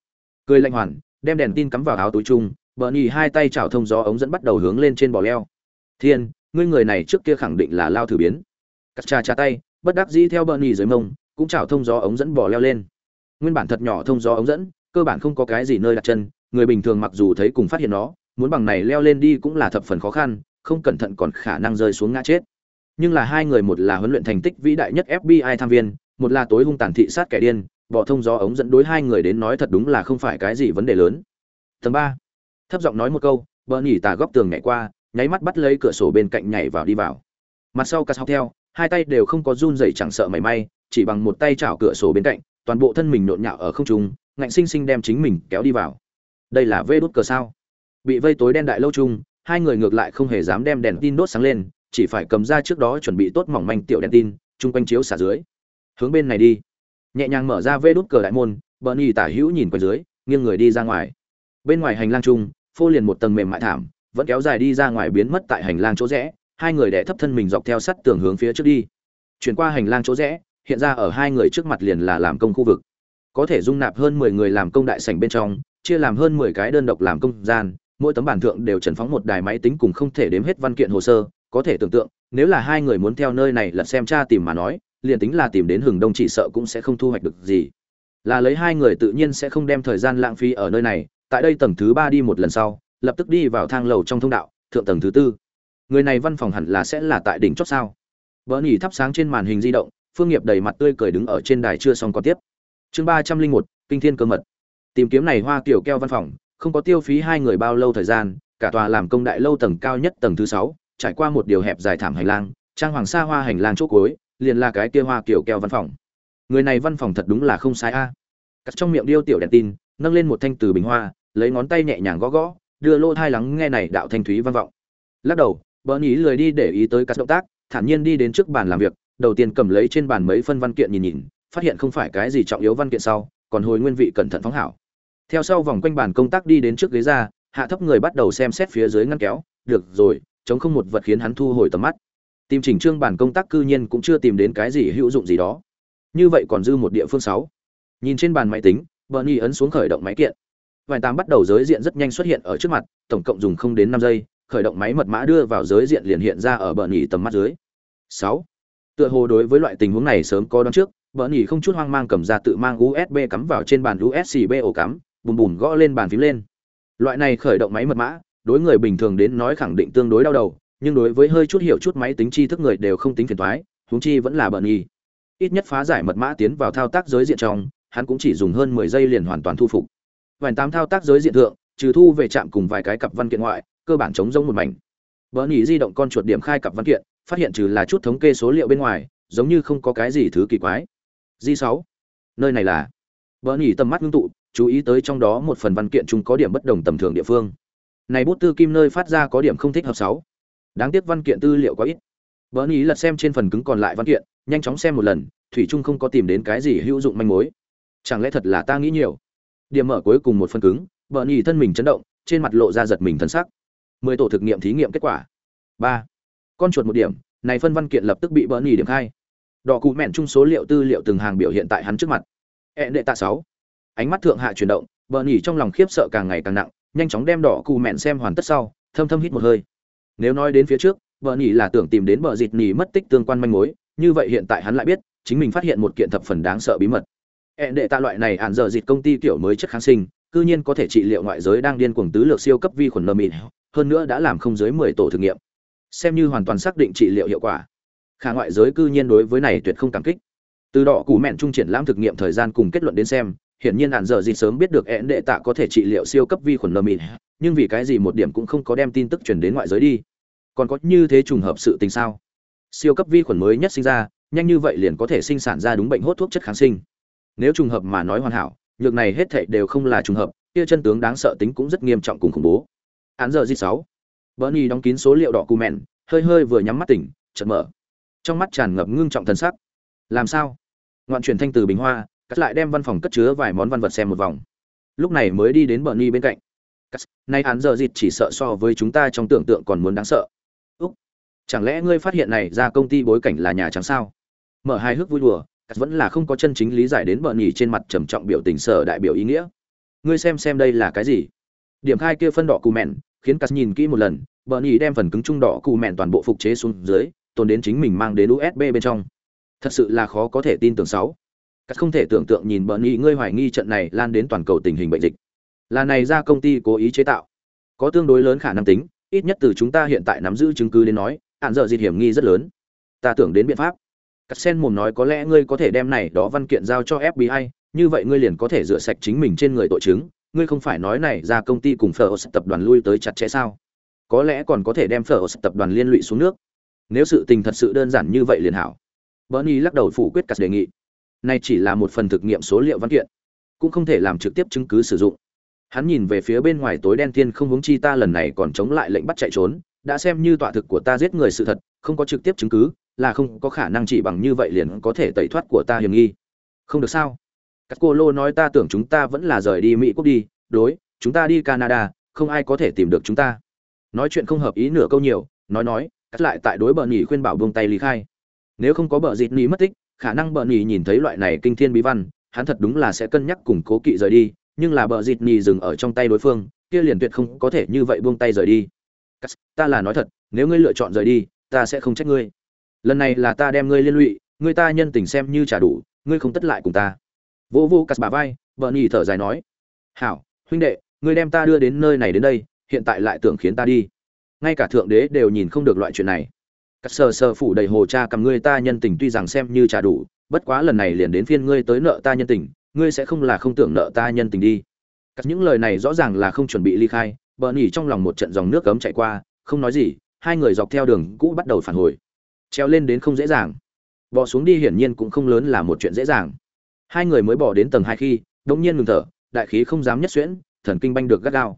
Cười lạnh hoàn, đem đèn tin cắm vào áo túi chung bờ nhỉ hai tay chảo thông gió ống dẫn bắt đầu hướng lên trên bò leo. Thiên, ngươi người này trước kia khẳng định là lao thử biến cắt trà trà tay bất đắc dĩ theo bờ nhì dưới mông cũng chảo thông gió ống dẫn bò leo lên nguyên bản thật nhỏ thông gió ống dẫn cơ bản không có cái gì nơi đặt chân người bình thường mặc dù thấy cùng phát hiện nó muốn bằng này leo lên đi cũng là thập phần khó khăn không cẩn thận còn khả năng rơi xuống ngã chết nhưng là hai người một là huấn luyện thành tích vĩ đại nhất FBI tham viên, một là tối hung tàn thị sát kẻ điên, bỏ thông gió ống dẫn đối hai người đến nói thật đúng là không phải cái gì vấn đề lớn. Tầng ba, Thấp giọng nói một câu, bờ nhỉ tà góc tường nhảy qua, nháy mắt bắt lấy cửa sổ bên cạnh nhảy vào đi vào. Mặt sau cắt học theo, hai tay đều không có run rẩy chẳng sợ mảy may, chỉ bằng một tay chảo cửa sổ bên cạnh, toàn bộ thân mình nộn nhạo ở không trung, ngạnh sinh sinh đem chính mình kéo đi vào. Đây là vê đốt cờ sao? Bị vây tối đen đại lâu trung, hai người ngược lại không hề dám đem đèn tin đốt sáng lên, chỉ phải cầm ra trước đó chuẩn bị tốt mỏng manh tiểu đèn tin, trung quanh chiếu xả dưới. Hướng bên này đi. Nhẹ nhàng mở ra vê đốt cờ đại môn, Bernie tả hữu nhìn qua dưới, nghiêng người đi ra ngoài. Bên ngoài hành lang trung, phô liền một tầng mềm mại thảm, vẫn kéo dài đi ra ngoài biến mất tại hành lang chỗ rẽ, hai người đè thấp thân mình dọc theo sắt tường hướng phía trước đi. Chuyển qua hành lang chỗ rẽ, hiện ra ở hai người trước mặt liền là làm công khu vực. Có thể dung nạp hơn 10 người làm công đại sảnh bên trong, chia làm hơn 10 cái đơn độc làm công gian, mỗi tấm bản thượng đều trần phóng một đài máy tính cùng không thể đếm hết văn kiện hồ sơ, có thể tưởng tượng nếu là hai người muốn theo nơi này lật xem tra tìm mà nói liền tính là tìm đến hừng đông chỉ sợ cũng sẽ không thu hoạch được gì là lấy hai người tự nhiên sẽ không đem thời gian lãng phí ở nơi này tại đây tầng thứ ba đi một lần sau lập tức đi vào thang lầu trong thông đạo thượng tầng thứ tư người này văn phòng hẳn là sẽ là tại đỉnh chót sao? Vợ nhỉ thắp sáng trên màn hình di động, phương nghiệp đầy mặt tươi cười đứng ở trên đài chưa xong còn tiếp. Chương ba trăm linh một, kinh thiên cơ mật. Tìm kiếm này hoa kiểu keo văn phòng, không có tiêu phí hai người bao lâu thời gian, cả tòa làm công đại lâu tầng cao nhất tầng thứ sáu, trải qua một điều hẹp dài thảm hành lang, trang hoàng sa hoa hành lang chỗ cuối, liền là cái kia hoa kiểu keo văn phòng. Người này văn phòng thật đúng là không sai a. Cắt trong miệng điêu tiểu đèn tin, nâng lên một thanh từ bình hoa, lấy ngón tay nhẹ nhàng gõ gõ, đưa lô thai lắng nghe này đạo thanh thúy văn vọng. Lắc đầu bỡn ý lười đi để ý tới các động tác, thản nhiên đi đến trước bàn làm việc, đầu tiên cầm lấy trên bàn mấy phân văn kiện nhìn nhìn, phát hiện không phải cái gì trọng yếu văn kiện sau, còn hồi nguyên vị cẩn thận phóng hảo. Theo sau vòng quanh bàn công tác đi đến trước ghế ra, hạ thấp người bắt đầu xem xét phía dưới ngăn kéo, được rồi, chống không một vật khiến hắn thu hồi tầm mắt. Tìm chỉnh trương bàn công tác cư nhiên cũng chưa tìm đến cái gì hữu dụng gì đó. Như vậy còn dư một địa phương sáu. Nhìn trên bàn máy tính, bernie ấn xuống khởi động máy kiện. Vài tám bắt đầu giới diện rất nhanh xuất hiện ở trước mặt, tổng cộng dùng không đến năm giây khởi động máy mật mã đưa vào giới diện liền hiện ra ở bờ nhì tầm mắt dưới. Sáu. Tựa hồ đối với loại tình huống này sớm có đón trước, bờ nhì không chút hoang mang cầm ra tự mang usb cắm vào trên bàn usb ổ cắm, bùm bùm gõ lên bàn phím lên. Loại này khởi động máy mật mã, đối người bình thường đến nói khẳng định tương đối đau đầu, nhưng đối với hơi chút hiểu chút máy tính tri thức người đều không tính phiền toái, huống chi vẫn là bờ nhì ít nhất phá giải mật mã tiến vào thao tác giới diện trong, hắn cũng chỉ dùng hơn mười giây liền hoàn toàn thu phục. Vài tám thao tác giới diện thượng, trừ thu về trạm cùng vài cái cặp văn kiện ngoại cơ bản chống giống một mảnh. Bờ nhỉ di động con chuột điểm khai cặp văn kiện, phát hiện trừ là chút thống kê số liệu bên ngoài, giống như không có cái gì thứ kỳ quái. Di sáu. Nơi này là? Bờ nhỉ tầm mắt ngưng tụ, chú ý tới trong đó một phần văn kiện chúng có điểm bất đồng tầm thường địa phương. Này bút tư kim nơi phát ra có điểm không thích hợp sáu. Đáng tiếc văn kiện tư liệu quá ít. Bờ nhỉ lật xem trên phần cứng còn lại văn kiện, nhanh chóng xem một lần, thủy trung không có tìm đến cái gì hữu dụng manh mối. Chẳng lẽ thật là ta nghĩ nhiều? Điểm mở cuối cùng một phần cứng bờ nhỉ thân mình chấn động, trên mặt lộ ra giật mình thân sắc mười tổ thực nghiệm thí nghiệm kết quả. Ba. Con chuột một điểm, này phân văn kiện lập tức bị bỡ nhì điểm khai. Đỏ cụ mẹn chung số liệu tư liệu từng hàng biểu hiện tại hắn trước mặt. E đệ tạ sáu. Ánh mắt thượng hạ chuyển động, bỡ nhì trong lòng khiếp sợ càng ngày càng nặng, nhanh chóng đem đỏ cụ mẹn xem hoàn tất sau, thâm thâm hít một hơi. Nếu nói đến phía trước, bỡ nhì là tưởng tìm đến bờ dịt nhì mất tích tương quan manh mối, như vậy hiện tại hắn lại biết, chính mình phát hiện một kiện thập phần đáng sợ bí mật. E đệ tạ loại này án giờ dịt công ty tiểu mới chất kháng sinh, cư nhiên có thể trị liệu ngoại giới đang điên cuồng tứ lược siêu cấp vi khuẩn lơ mịn hơn nữa đã làm không dưới mười tổ thử nghiệm. Xem như hoàn toàn xác định trị liệu hiệu quả. Khả ngoại giới cư nhiên đối với này tuyệt không cảm kích. Từ đỏ củ mẹn trung triển lãm thực nghiệm thời gian cùng kết luận đến xem, hiển nhiên hạn giờ gì sớm biết được én đệ tạ có thể trị liệu siêu cấp vi khuẩn nơ mịn, nhưng vì cái gì một điểm cũng không có đem tin tức truyền đến ngoại giới đi. Còn có như thế trùng hợp sự tình sao? Siêu cấp vi khuẩn mới nhất sinh ra, nhanh như vậy liền có thể sinh sản ra đúng bệnh hốt thuốc chất kháng sinh. Nếu trùng hợp mà nói hoàn hảo, nhược này hết thảy đều không là trùng hợp, kia chân tướng đáng sợ tính cũng rất nghiêm trọng cùng khủng bố án giờ di sáu. Bernie đóng kín số liệu đỏ cù mèn hơi hơi vừa nhắm mắt tỉnh, chợt mở. Trong mắt tràn ngập ngưng trọng thần sắc. Làm sao? Ngoạn chuyển thanh từ bình hoa, cắt lại đem văn phòng cất chứa vài món văn vật xem một vòng. Lúc này mới đi đến bernie bên cạnh. Cắt, nay án giờ dịt chỉ sợ so với chúng ta trong tưởng tượng còn muốn đáng sợ. Úc, chẳng lẽ ngươi phát hiện này ra công ty bối cảnh là nhà trắng sao? Mở hai hước vui đùa, cắt vẫn là không có chân chính lý giải đến bernie trên mặt trầm trọng biểu tình sở đại biểu ý nghĩa. Ngươi xem xem đây là cái gì? Điểm khai kia phân đỏ cù mèn khiến cắt nhìn kỹ một lần bờ nhì đem phần cứng trung đỏ cù mèn toàn bộ phục chế xuống dưới, tồn đến chính mình mang đến usb bên trong. Thật sự là khó có thể tin tưởng sáu. Cắt không thể tưởng tượng nhìn bờ nhì ngươi hoài nghi trận này lan đến toàn cầu tình hình bệnh dịch. Là này ra công ty cố ý chế tạo. Có tương đối lớn khả năng tính, ít nhất từ chúng ta hiện tại nắm giữ chứng cứ đến nói, hạn dợ dịt hiểm nghi rất lớn. Ta tưởng đến biện pháp. Cắt sen mồm nói có lẽ ngươi có thể đem này đó văn kiện giao cho fbi như vậy ngươi liền có thể rửa sạch chính mình trên người tội chứng ngươi không phải nói này ra công ty cùng phở tập đoàn lui tới chặt chẽ sao? Có lẽ còn có thể đem phở tập đoàn liên lụy xuống nước. Nếu sự tình thật sự đơn giản như vậy liền hảo. Bernie lắc đầu phủ quyết cắt đề nghị. Này chỉ là một phần thực nghiệm số liệu văn kiện, cũng không thể làm trực tiếp chứng cứ sử dụng. Hắn nhìn về phía bên ngoài tối đen thiên không hướng chi ta lần này còn chống lại lệnh bắt chạy trốn, đã xem như tọa thực của ta giết người sự thật, không có trực tiếp chứng cứ, là không có khả năng chỉ bằng như vậy liền có thể tẩy thoát của ta hiểm nghi. Không được sao? Các cô lô nói ta tưởng chúng ta vẫn là rời đi mỹ quốc đi, đối, chúng ta đi canada, không ai có thể tìm được chúng ta. Nói chuyện không hợp ý nửa câu nhiều, nói nói, cắt lại tại đối bờ nhỉ khuyên bảo buông tay lý khai. Nếu không có bờ dịt nhỉ mất tích, khả năng bờ nhỉ nhìn thấy loại này kinh thiên bí văn, hắn thật đúng là sẽ cân nhắc cùng cố kỵ rời đi, nhưng là bờ dịt nhỉ dừng ở trong tay đối phương, kia liền tuyệt không có thể như vậy buông tay rời đi. Cắt, ta là nói thật, nếu ngươi lựa chọn rời đi, ta sẽ không trách ngươi. Lần này là ta đem ngươi liên lụy ngươi ta nhân tình xem như trả đủ, ngươi không tất lại cùng ta vô vô cắt bà vai, vợ nhì thở dài nói. Hảo, huynh đệ, ngươi đem ta đưa đến nơi này đến đây, hiện tại lại tưởng khiến ta đi. Ngay cả thượng đế đều nhìn không được loại chuyện này. Cắt sờ sờ phủ đầy hồ cha cầm ngươi ta nhân tình tuy rằng xem như trả đủ, bất quá lần này liền đến phiên ngươi tới nợ ta nhân tình, ngươi sẽ không là không tưởng nợ ta nhân tình đi. Cắt những lời này rõ ràng là không chuẩn bị ly khai bờ nhỉ trong lòng một trận dòng nước cấm chạy qua, không nói gì, hai người dọc theo đường cũ bắt đầu phản hồi. Treo lên đến không dễ dàng. Bỏ xuống đi hiển nhiên cũng không lớn là một chuyện dễ dàng hai người mới bỏ đến tầng hai khi đống nhiên ngừng thở, đại khí không dám nhất xuyễn, thần kinh banh được gắt gao.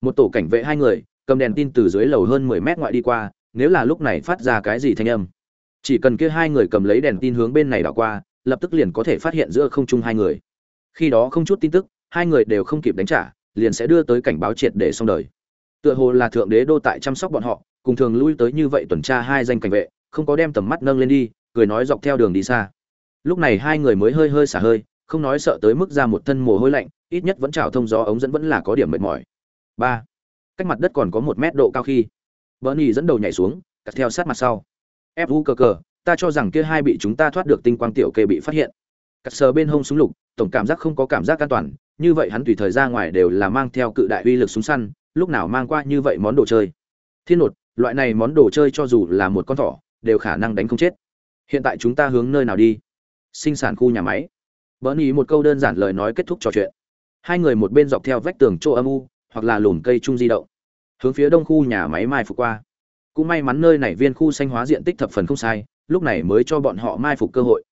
Một tổ cảnh vệ hai người, cầm đèn tin từ dưới lầu hơn mười mét ngoại đi qua, nếu là lúc này phát ra cái gì thanh âm. Chỉ cần kia hai người cầm lấy đèn tin hướng bên này đảo qua, lập tức liền có thể phát hiện giữa không trung hai người. Khi đó không chút tin tức, hai người đều không kịp đánh trả, liền sẽ đưa tới cảnh báo triệt để xong đời. Tựa hồ là thượng đế đô tại chăm sóc bọn họ, cùng thường lui tới như vậy tuần tra hai danh cảnh vệ, không có đem tầm mắt nâng lên đi, cười nói dọc theo đường đi xa lúc này hai người mới hơi hơi xả hơi, không nói sợ tới mức ra một thân mồ hôi lạnh, ít nhất vẫn trào thông gió ống dẫn vẫn là có điểm mệt mỏi. Ba, cách mặt đất còn có một mét độ cao khi, bernie dẫn đầu nhảy xuống, cắt theo sát mặt sau. Ép vu cờ cờ, ta cho rằng kia hai bị chúng ta thoát được tinh quang tiểu kê bị phát hiện. Cắt sờ bên hông súng lục, tổng cảm giác không có cảm giác an toàn, như vậy hắn tùy thời ra ngoài đều là mang theo cự đại uy lực súng săn, lúc nào mang qua như vậy món đồ chơi. Thiên nột, loại này món đồ chơi cho dù là một con thỏ, đều khả năng đánh không chết. Hiện tại chúng ta hướng nơi nào đi? Sinh sản khu nhà máy. Bernie một câu đơn giản lời nói kết thúc trò chuyện. Hai người một bên dọc theo vách tường chỗ âm u, hoặc là lùn cây chung di động, hướng phía đông khu nhà máy mai phục qua. Cũng may mắn nơi này viên khu xanh hóa diện tích thập phần không sai, lúc này mới cho bọn họ mai phục cơ hội.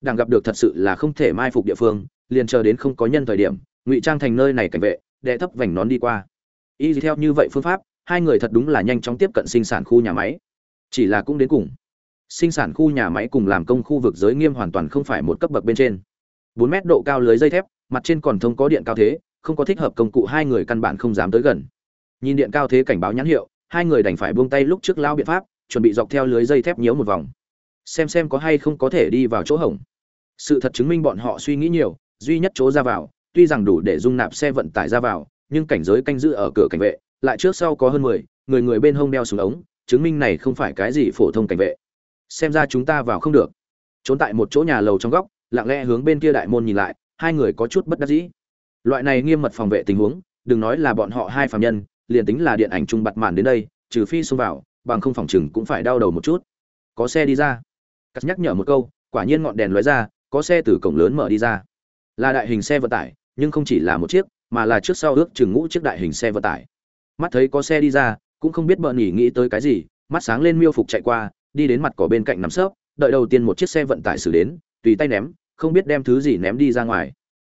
Đang gặp được thật sự là không thể mai phục địa phương, liền chờ đến không có nhân thời điểm, ngụy trang thành nơi này cảnh vệ, đệ thấp vành nón đi qua. Y theo như vậy phương pháp, hai người thật đúng là nhanh chóng tiếp cận sinh sản khu nhà máy. Chỉ là cũng đến cùng sinh sản khu nhà máy cùng làm công khu vực giới nghiêm hoàn toàn không phải một cấp bậc bên trên. 4 mét độ cao lưới dây thép, mặt trên còn thông có điện cao thế, không có thích hợp công cụ hai người căn bản không dám tới gần. Nhìn điện cao thế cảnh báo nhãn hiệu, hai người đành phải buông tay lúc trước lao biện pháp, chuẩn bị dọc theo lưới dây thép nhiễu một vòng. Xem xem có hay không có thể đi vào chỗ hổng. Sự thật chứng minh bọn họ suy nghĩ nhiều, duy nhất chỗ ra vào, tuy rằng đủ để dung nạp xe vận tải ra vào, nhưng cảnh giới canh giữ ở cửa cảnh vệ, lại trước sau có hơn mười, người người bên hông đeo súng ống, chứng minh này không phải cái gì phổ thông cảnh vệ xem ra chúng ta vào không được. Trốn tại một chỗ nhà lầu trong góc, lặng lẽ hướng bên kia đại môn nhìn lại, hai người có chút bất đắc dĩ. Loại này nghiêm mật phòng vệ tình huống, đừng nói là bọn họ hai phạm nhân, liền tính là điện ảnh trung bặt màn đến đây, trừ phi xông vào, bằng không phòng chừng cũng phải đau đầu một chút. Có xe đi ra. Cắt nhắc nhở một câu, quả nhiên ngọn đèn lóe ra, có xe từ cổng lớn mở đi ra. Là đại hình xe vận tải, nhưng không chỉ là một chiếc, mà là trước sau ước chừng ngũ chiếc đại hình xe vận tải. Mắt thấy có xe đi ra, cũng không biết bợn nhỉ nghĩ tới cái gì, mắt sáng lên miêu phục chạy qua đi đến mặt cỏ bên cạnh nằm sấp, đợi đầu tiên một chiếc xe vận tải xử đến, tùy tay ném, không biết đem thứ gì ném đi ra ngoài.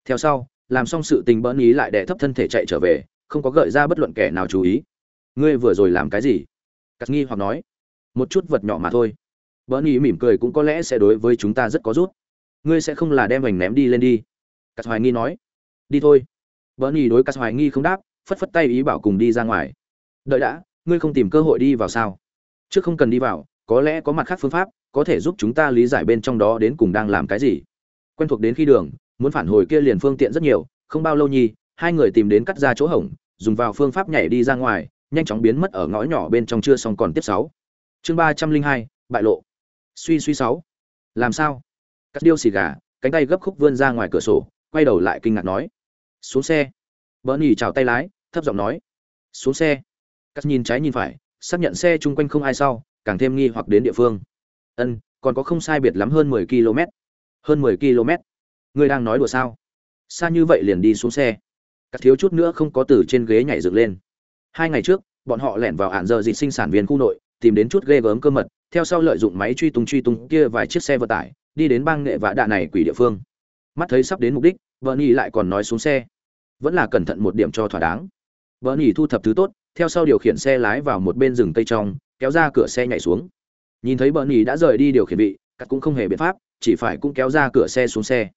Theo sau, làm xong sự tình bỡn ý lại đè thấp thân thể chạy trở về, không có gợi ra bất luận kẻ nào chú ý. Ngươi vừa rồi làm cái gì? Cắt nghi hoặc nói. Một chút vật nhỏ mà thôi. Bỡn ý mỉm cười cũng có lẽ sẽ đối với chúng ta rất có rút. Ngươi sẽ không là đem mình ném đi lên đi. Cắt hoài nghi nói. Đi thôi. Bỡn ý đối cắt hoài nghi không đáp, phất phất tay ý bảo cùng đi ra ngoài. Đợi đã, ngươi không tìm cơ hội đi vào sao? Trước không cần đi vào có lẽ có mặt khác phương pháp, có thể giúp chúng ta lý giải bên trong đó đến cùng đang làm cái gì. Quen thuộc đến khi đường, muốn phản hồi kia liền phương tiện rất nhiều, không bao lâu nhi, hai người tìm đến cắt ra chỗ hổng, dùng vào phương pháp nhảy đi ra ngoài, nhanh chóng biến mất ở ngõ nhỏ bên trong chưa xong còn tiếp sáu. Chương ba trăm linh hai, bại lộ. Suy suy sáu. Làm sao? Cắt điêu xì gà, cánh tay gấp khúc vươn ra ngoài cửa sổ, quay đầu lại kinh ngạc nói. Xuống xe. Bỡ nhì chào tay lái, thấp giọng nói. Xuống xe. Cắt nhìn trái nhìn phải, xác nhận xe chung quanh không ai sau càng thêm nghi hoặc đến địa phương. Ân, còn có không sai biệt lắm hơn mười km. Hơn mười km. Ngươi đang nói đùa sao? Xa như vậy liền đi xuống xe. Cắt thiếu chút nữa không có từ trên ghế nhảy dựng lên. Hai ngày trước, bọn họ lẻn vào hạn giờ dịch sinh sản viên khu nội, tìm đến chút ghê gớm cơ mật, theo sau lợi dụng máy truy tung truy tung kia vài chiếc xe vận tải, đi đến bang nghệ vạ đạ này quỷ địa phương. Mắt thấy sắp đến mục đích vợ nhì lại còn nói xuống xe. Vẫn là cẩn thận một điểm cho thỏa đáng. Vợ nhì thu thập thứ tốt, theo sau điều khiển xe lái vào một bên rừng cây trong kéo ra cửa xe nhảy xuống. Nhìn thấy bờ nhì đã rời đi điều khiển vị cắt cũng không hề biện pháp, chỉ phải cũng kéo ra cửa xe xuống xe.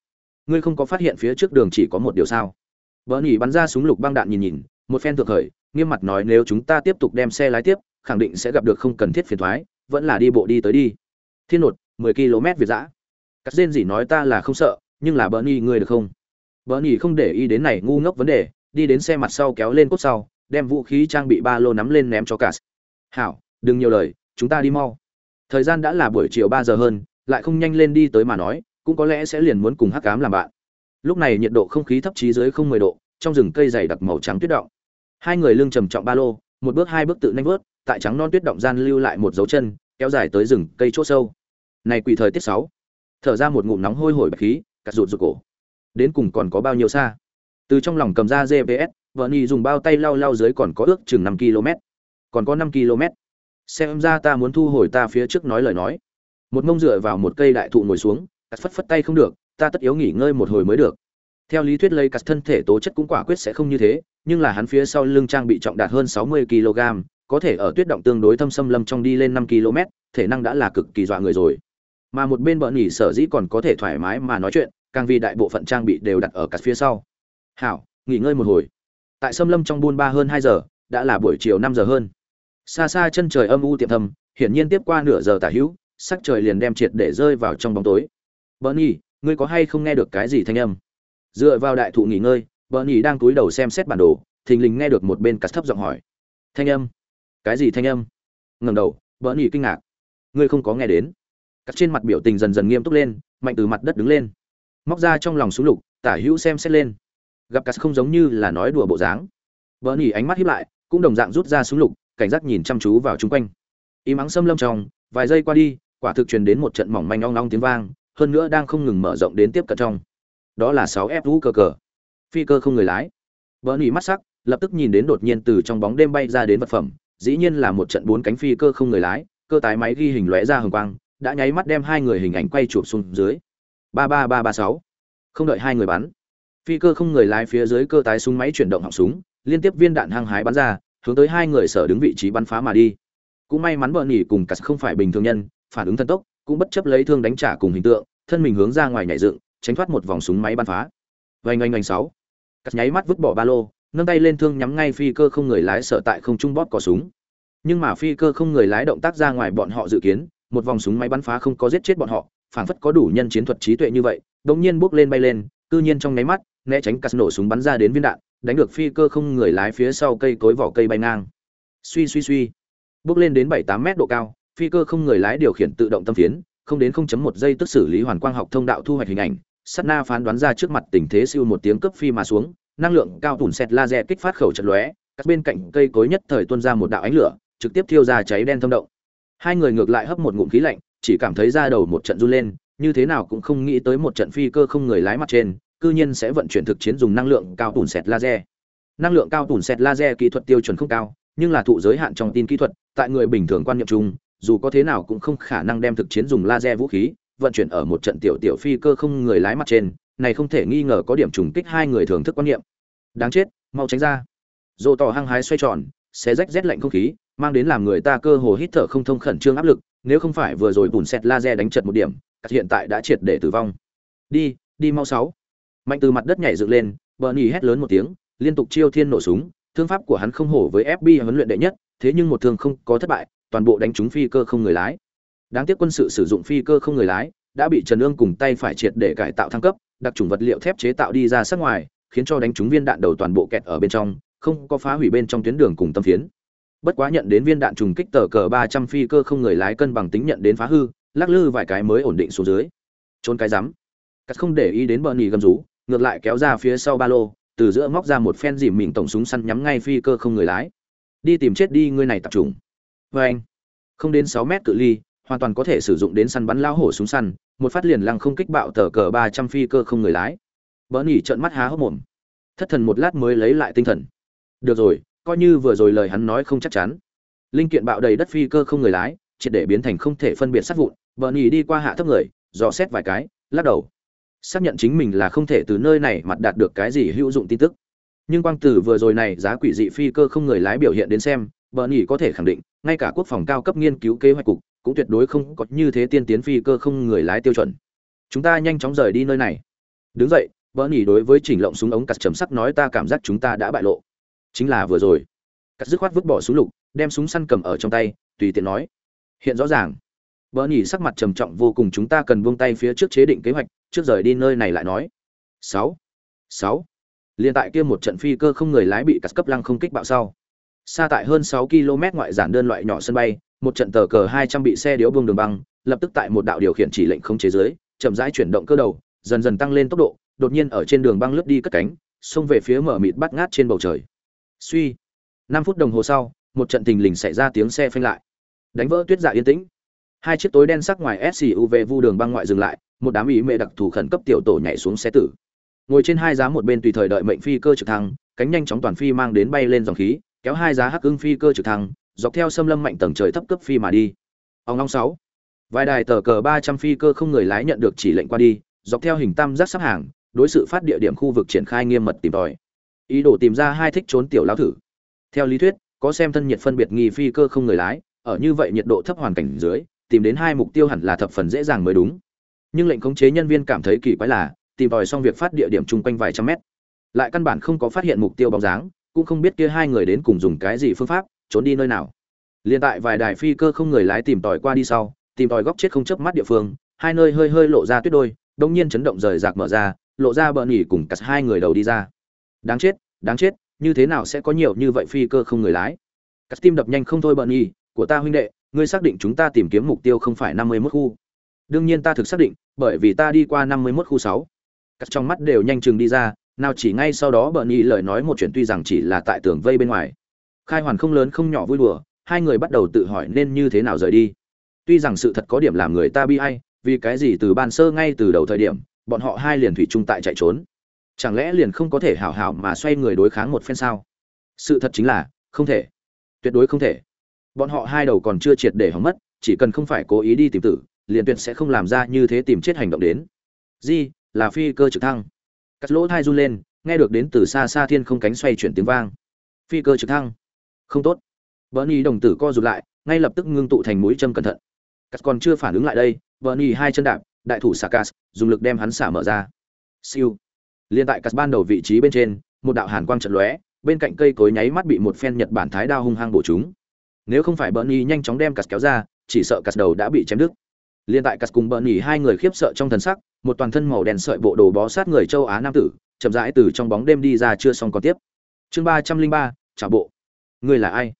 Ngươi không có phát hiện phía trước đường chỉ có một điều sao? Bờ nhì bắn ra súng lục băng đạn nhìn nhìn, một phen thượng khởi nghiêm mặt nói nếu chúng ta tiếp tục đem xe lái tiếp, khẳng định sẽ gặp được không cần thiết phiền thoái, vẫn là đi bộ đi tới đi. Thiên nột, mười km việt giã cắt rên gì nói ta là không sợ, nhưng là bờ nhì ngươi được không? Bờ nhì không để ý đến này ngu ngốc vấn đề, đi đến xe mặt sau kéo lên cốt sau, đem vũ khí trang bị ba lô nắm lên ném cho cả hảo đừng nhiều lời, chúng ta đi mau. Thời gian đã là buổi chiều ba giờ hơn, lại không nhanh lên đi tới mà nói, cũng có lẽ sẽ liền muốn cùng hắc cám làm bạn. Lúc này nhiệt độ không khí thấp chí dưới không mười độ, trong rừng cây dày đặc màu trắng tuyết động. Hai người lưng trầm trọng ba lô, một bước hai bước tự nhanh vớt, tại trắng non tuyết động gian lưu lại một dấu chân, kéo dài tới rừng cây chỗ sâu. Này quỷ thời tiết sáu. Thở ra một ngụm nóng hôi hổi bạch khí, cắt rụt rụt cổ. Đến cùng còn có bao nhiêu xa? Từ trong lòng cầm ra gps vợ nhi dùng bao tay lau lau dưới còn có ước chừng năm km còn có năm km xem ra ta muốn thu hồi ta phía trước nói lời nói. Một mông dựa vào một cây đại thụ ngồi xuống, cắt phất phất tay không được, ta tất yếu nghỉ ngơi một hồi mới được. Theo lý thuyết lấy cắt thân thể tố chất cũng quả quyết sẽ không như thế, nhưng là hắn phía sau lưng trang bị trọng đạt hơn sáu mươi kg, có thể ở tuyết động tương đối thâm xâm lâm trong đi lên năm km, thể năng đã là cực kỳ dọa người rồi. Mà một bên bợn nghỉ sở dĩ còn có thể thoải mái mà nói chuyện, càng vì đại bộ phận trang bị đều đặt ở cắt phía sau. Hảo, nghỉ ngơi một hồi. Tại xâm lâm trong buôn ba hơn hai giờ, đã là buổi chiều năm giờ hơn xa xa chân trời âm u tiệm thầm, hiển nhiên tiếp qua nửa giờ tả hữu, sắc trời liền đem triệt để rơi vào trong bóng tối. Bernie, ngươi có hay không nghe được cái gì thanh âm? Dựa vào đại thụ nghỉ ngơi, bernie đang cúi đầu xem xét bản đồ, thình lình nghe được một bên cắt thấp giọng hỏi. Thanh âm? Cái gì thanh âm? Ngẩng đầu, bernie kinh ngạc. Ngươi không có nghe đến. Cắt trên mặt biểu tình dần dần nghiêm túc lên, mạnh từ mặt đất đứng lên. Móc ra trong lòng súng lục, tả hữu xem xét lên. Gặp cắt không giống như là nói đùa bộ dáng. Bernie ánh mắt hiếp lại, cũng đồng dạng rút ra súng lục cảnh giác nhìn chăm chú vào chung quanh. Y mắng xâm lâm trong, vài giây qua đi, quả thực truyền đến một trận mỏng manh ong ong tiếng vang, hơn nữa đang không ngừng mở rộng đến tiếp cận trong. Đó là sáu f vũ cờ cờ. Phi cơ không người lái. Bờ nỉ mắt sắc, lập tức nhìn đến đột nhiên từ trong bóng đêm bay ra đến vật phẩm, dĩ nhiên là một trận bốn cánh phi cơ không người lái, cơ tái máy ghi hình lóe ra hồng quang, đã nháy mắt đem hai người hình ảnh quay chụp xuống dưới. Ba ba ba ba sáu. Không đợi hai người bắn. Phi cơ không người lái phía dưới cơ tái súng máy chuyển động họng súng, liên tiếp viên đạn hăng hái bắn ra hướng tới hai người sở đứng vị trí bắn phá mà đi. Cũng may mắn bờ nhỉ cùng cắt không phải bình thường nhân, phản ứng thần tốc, cũng bất chấp lấy thương đánh trả cùng hình tượng, thân mình hướng ra ngoài nhảy dựng, tránh thoát một vòng súng máy bắn phá. Vành oanh oanh, sáu. Cắt nháy mắt vứt bỏ ba lô, nâng tay lên thương nhắm ngay phi cơ không người lái sợ tại không trung bóp có súng. Nhưng mà phi cơ không người lái động tác ra ngoài bọn họ dự kiến, một vòng súng máy bắn phá không có giết chết bọn họ, phảng phất có đủ nhân chiến thuật trí tuệ như vậy, đột nhiên bước lên bay lên, cư nhiên trong nháy mắt, né tránh cắt nổ súng bắn ra đến viên đạn đánh được phi cơ không người lái phía sau cây cối vỏ cây bay ngang. Suy suy suy. Bước lên đến bảy tám mét độ cao, phi cơ không người lái điều khiển tự động tâm phiến, không đến 0.1 giây tức xử lý hoàn quang học thông đạo thu hoạch hình ảnh. Sát na phán đoán ra trước mặt tình thế siêu một tiếng cấp phi mà xuống, năng lượng cao tủn xẹt laser kích phát khẩu trận lóe, các bên cạnh cây cối nhất thời tuôn ra một đạo ánh lửa, trực tiếp thiêu ra cháy đen thâm động. Hai người ngược lại hấp một ngụm khí lạnh, chỉ cảm thấy da đầu một trận run lên, như thế nào cũng không nghĩ tới một trận phi cơ không người lái mặt trên cư nhiên sẽ vận chuyển thực chiến dùng năng lượng cao tủn sẹt laser. Năng lượng cao tủn sẹt laser kỹ thuật tiêu chuẩn không cao, nhưng là thụ giới hạn trong tin kỹ thuật, tại người bình thường quan niệm chung, dù có thế nào cũng không khả năng đem thực chiến dùng laser vũ khí vận chuyển ở một trận tiểu tiểu phi cơ không người lái mặt trên, này không thể nghi ngờ có điểm trùng kích hai người thưởng thức quan niệm. Đáng chết, mau tránh ra. Dồ tỏ hăng hái xoay tròn, xé rách rét lạnh không khí, mang đến làm người ta cơ hồ hít thở không thông khẩn trương áp lực, nếu không phải vừa rồi bùn xẹt laser đánh chật một điểm hiện tại đã triệt để tử vong. Đi đi mau sáu mạnh từ mặt đất nhảy dựng lên bờ nhì hét lớn một tiếng, liên tục chiêu thiên nổ súng, thương pháp của hắn không hổ với fb huấn luyện đệ nhất, thế nhưng một thương không có thất bại, toàn bộ đánh trúng phi cơ không người lái. Đáng tiếc quân sự sử dụng phi cơ không người lái, đã bị trần ương cùng tay phải triệt để cải tạo thăng cấp, đặc trùng vật liệu thép chế tạo đi ra sát ngoài, khiến cho đánh trúng viên đạn đầu toàn bộ kẹt ở bên trong, không có phá hủy bên trong tuyến đường cùng tâm phiến. Bất quá nhận đến viên đạn trùng kích tờ cờ ba trăm phi cơ không người lái cân bằng tính nhận đến phá hư, lắc lư vài cái mới ổn định xuống dưới. Trốn cái rắm. Cắt không để ý đến bờ nỉ gầm rú ngược lại kéo ra phía sau ba lô, từ giữa móc ra một phen dìm mình tổng súng săn nhắm ngay phi cơ không người lái. Đi tìm chết đi ngươi này tập trung vê anh, không đến sáu mét cự ly, hoàn toàn có thể sử dụng đến săn bắn lao hổ súng săn, một phát liền lăng không kích bạo tờ cờ ba trăm phi cơ không người lái. Bỡ nỉ trợn mắt há hốc mồm. Thất thần một lát mới lấy lại tinh thần. Được rồi, coi như vừa rồi lời hắn nói không chắc chắn. Linh kiện bạo đầy đất phi cơ không người lái, triệt để biến thành không thể phân biệt sát vụn. Bỡ nỉ đi qua hạ thấp người, dò xét vài cái, lắc đầu xác nhận chính mình là không thể từ nơi này mặt đạt được cái gì hữu dụng tin tức. Nhưng quang tử vừa rồi này giá quỷ dị phi cơ không người lái biểu hiện đến xem, bờ nhỉ có thể khẳng định, ngay cả quốc phòng cao cấp nghiên cứu kế hoạch cục cũng tuyệt đối không có như thế tiên tiến phi cơ không người lái tiêu chuẩn. Chúng ta nhanh chóng rời đi nơi này. Đứng dậy, bờ nhỉ đối với chỉnh lộng súng ống cắt chấm sắc nói ta cảm giác chúng ta đã bại lộ. Chính là vừa rồi. Cắt dứt khoát vứt bỏ súng lục, đem súng săn cầm ở trong tay, tùy tiện nói. Hiện rõ ràng. Bờ nhỉ sắc mặt trầm trọng vô cùng, chúng ta cần buông tay phía trước chế định kế hoạch trước rời đi nơi này lại nói. Sáu. Sáu. Liên tại kia một trận phi cơ không người lái bị cắt cấp lăng không kích bạo sau. Xa tại hơn 6 km ngoại giản đơn loại nhỏ sân bay, một trận tờ cờ 200 bị xe điếu buông đường băng, lập tức tại một đạo điều khiển chỉ lệnh không chế giới chậm rãi chuyển động cơ đầu, dần dần tăng lên tốc độ, đột nhiên ở trên đường băng lướt đi cất cánh, xông về phía mở mịt bắt ngát trên bầu trời. Suy. 5 phút đồng hồ sau, một trận tình lình xảy ra tiếng xe phanh lại. Đánh vỡ tuyết dạ yên tĩnh. Hai chiếc tối đen sắc ngoài suv vu đường băng ngoại dừng lại một đám ý mẹ đặc thù khẩn cấp tiểu tổ nhảy xuống xe tử. Ngồi trên hai giá một bên tùy thời đợi mệnh phi cơ trực thăng, cánh nhanh chóng toàn phi mang đến bay lên dòng khí, kéo hai giá hắc ưng phi cơ trực thăng, dọc theo xâm lâm mạnh tầng trời thấp cấp phi mà đi. Ông long sáu. Vài đài tờ cờ ba trăm phi cơ không người lái nhận được chỉ lệnh qua đi, dọc theo hình tam giác sắp hàng, đối sự phát địa điểm khu vực triển khai nghiêm mật tìm tòi. Ý đồ tìm ra hai thích trốn tiểu lão thử. Theo lý thuyết, có xem thân nhiệt phân biệt nghi phi cơ không người lái, ở như vậy nhiệt độ thấp hoàn cảnh dưới, tìm đến hai mục tiêu hẳn là thập phần dễ dàng mới đúng nhưng lệnh khống chế nhân viên cảm thấy kỳ quái là, tìm tòi xong việc phát địa điểm chung quanh vài trăm mét. Lại căn bản không có phát hiện mục tiêu bóng dáng, cũng không biết kia hai người đến cùng dùng cái gì phương pháp, trốn đi nơi nào. Liên tại vài đài phi cơ không người lái tìm tòi qua đi sau, tìm tòi góc chết không chớp mắt địa phương, hai nơi hơi hơi lộ ra tuyết đôi đông nhiên chấn động rời rạc mở ra, lộ ra bờ nỉ cùng cắt hai người đầu đi ra. Đáng chết đáng chết, như thế nào sẽ có nhiều như vậy phi cơ không người lái? Cắt tim đập nhanh không thôi bờ nỉ, của ta huynh đệ, ngươi xác định chúng ta tìm kiếm mục tiêu không phải năm mươi mốt khu đương nhiên ta thực xác định, bởi vì ta đi qua năm mươi mốt khu sáu. Cắt trong mắt đều nhanh chừng đi ra, nào chỉ ngay sau đó bợn y lời nói một chuyện tuy rằng chỉ là tại tường vây bên ngoài. Khai hoàn không lớn không nhỏ vui đùa, hai người bắt đầu tự hỏi nên như thế nào rời đi. Tuy rằng sự thật có điểm làm người ta bi ai, vì cái gì từ ban sơ ngay từ đầu thời điểm, bọn họ hai liền thủy chung tại chạy trốn. Chẳng lẽ liền không có thể hảo hảo mà xoay người đối kháng một phen sao? Sự thật chính là, không thể. Tuyệt đối không thể. Bọn họ hai đầu còn chưa triệt để hỏng mất, chỉ cần không phải cố ý đi tìm tử liền tuyệt sẽ không làm ra như thế tìm chết hành động đến. Di là phi cơ trực thăng. Cắt lỗ thai run lên, nghe được đến từ xa xa thiên không cánh xoay chuyển tiếng vang. Phi cơ trực thăng. Không tốt. Bernie đồng tử co rụt lại, ngay lập tức ngưng tụ thành mũi châm cẩn thận. Cắt còn chưa phản ứng lại đây bernie hai chân đạp, đại thủ sakas dùng lực đem hắn xả mở ra. Siêu. Liên tại cắt ban đầu vị trí bên trên, một đạo hàn quang trận lóe, bên cạnh cây cối nháy mắt bị một phen nhật bản thái đao hung hăng bổ chúng nếu không phải bernie nhanh chóng đem cắt kéo ra, chỉ sợ cắt đầu đã bị chém đứt liên tại cắt cùng bernie hai người khiếp sợ trong thần sắc, một toàn thân màu đen sợi bộ đồ bó sát người châu á nam tử, chậm rãi từ trong bóng đêm đi ra chưa xong còn tiếp. Chương ba trăm linh ba, trả bộ. Ngươi là ai?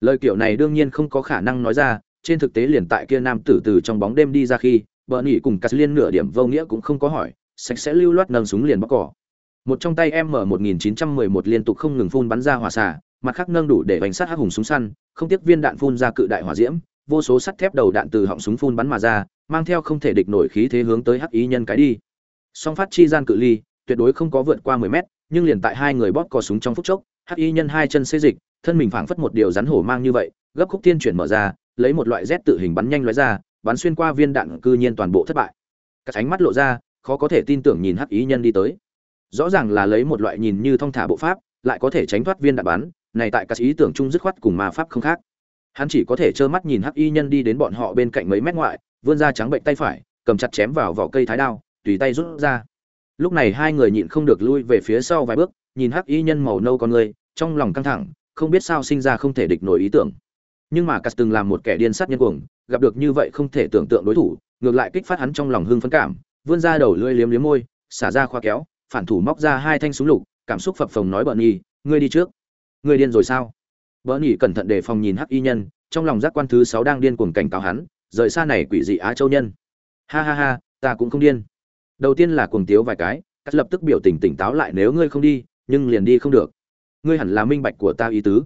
Lời kiểu này đương nhiên không có khả năng nói ra, trên thực tế liền tại kia nam tử từ trong bóng đêm đi ra khi bờ nhỉ cùng cắt liên nửa điểm vô nghĩa cũng không có hỏi, sạch sẽ lưu loát nâng súng liền bóc cỏ. Một trong tay m 1911 liên tục không ngừng phun bắn ra hỏa xả mặt khác nâng đủ để bánh sát hắc hùng súng săn, không tiếc viên đạn phun ra cự đại hỏa diễm vô số sắt thép đầu đạn từ họng súng phun bắn mà ra, mang theo không thể địch nổi khí thế hướng tới hắc ý nhân cái đi. Song phát chi gian cự ly, tuyệt đối không có vượt qua 10 mét, nhưng liền tại hai người bóp cò súng trong phút chốc, hắc y nhân hai chân xê dịch, thân mình phảng phất một điều rắn hổ mang như vậy, gấp khúc tiên chuyển mở ra, lấy một loại rét tự hình bắn nhanh lóe ra, bắn xuyên qua viên đạn cư nhiên toàn bộ thất bại. Các ánh mắt lộ ra, khó có thể tin tưởng nhìn hắc ý nhân đi tới. Rõ ràng là lấy một loại nhìn như thong thả bộ pháp, lại có thể tránh thoát viên đạn bắn, này tại các ý tưởng chung dứt khoát cùng ma pháp không khác hắn chỉ có thể trơ mắt nhìn hắc y nhân đi đến bọn họ bên cạnh mấy mét ngoại, vươn ra trắng bệnh tay phải, cầm chặt chém vào vỏ cây thái đao, tùy tay rút ra. Lúc này hai người nhịn không được lui về phía sau vài bước, nhìn hắc y nhân màu nâu con người, trong lòng căng thẳng, không biết sao sinh ra không thể địch nổi ý tưởng. Nhưng mà cắt từng làm một kẻ điên sát nhân cuồng, gặp được như vậy không thể tưởng tượng đối thủ, ngược lại kích phát hắn trong lòng hưng phấn cảm, vươn ra đầu lưỡi liếm liếm môi, xả ra khoa kéo, phản thủ móc ra hai thanh súng lục, cảm xúc phập phồng nói bợn nhi, ngươi đi trước. Ngươi điên rồi sao? Bỡ nhỉ cẩn thận đề phòng nhìn hắc y nhân, trong lòng giác quan thứ sáu đang điên cuồng cảnh cáo hắn, rời xa này quỷ dị á châu nhân. Ha ha ha, ta cũng không điên. Đầu tiên là cuồng tiếu vài cái, cắt lập tức biểu tình tỉnh táo lại nếu ngươi không đi, nhưng liền đi không được. Ngươi hẳn là minh bạch của ta ý tứ.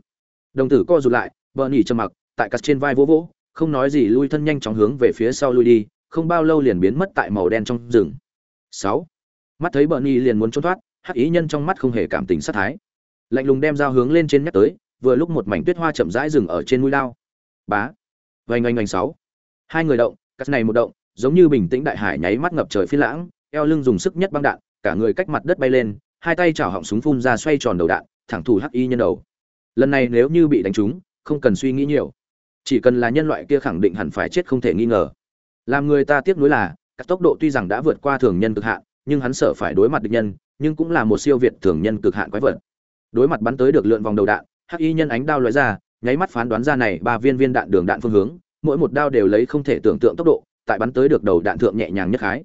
Đồng tử co rụt lại, bỡ nhỉ trầm mặc, tại cắt trên vai vỗ vỗ, không nói gì lui thân nhanh chóng hướng về phía sau lui đi, không bao lâu liền biến mất tại màu đen trong rừng. Sáu. Mắt thấy bỡ nhỉ liền muốn trốn thoát, hắc ý nhân trong mắt không hề cảm tình sát thái. Lạnh lùng đem dao hướng lên trên nhắc tới vừa lúc một mảnh tuyết hoa chậm rãi rừng ở trên mũi lao. Bá. Vành oanh oanh sáu. Hai người động, cắt này một động, giống như bình tĩnh đại hải nháy mắt ngập trời phi lãng, eo lưng dùng sức nhất băng đạn, cả người cách mặt đất bay lên, hai tay chảo họng súng phun ra xoay tròn đầu đạn, thẳng thủ hắc y nhân đầu. Lần này nếu như bị đánh trúng, không cần suy nghĩ nhiều. Chỉ cần là nhân loại kia khẳng định hẳn phải chết không thể nghi ngờ. Làm người ta tiếc nuối là, các tốc độ tuy rằng đã vượt qua thường nhân cực hạn, nhưng hắn sợ phải đối mặt địch nhân, nhưng cũng là một siêu việt thường nhân cực hạn quái vật. Đối mặt bắn tới được lượn vòng đầu đạn hắc y nhân ánh đao loại ra, nháy mắt phán đoán ra này ba viên viên đạn đường đạn phương hướng, mỗi một đao đều lấy không thể tưởng tượng tốc độ, tại bắn tới được đầu đạn thượng nhẹ nhàng nhất khái.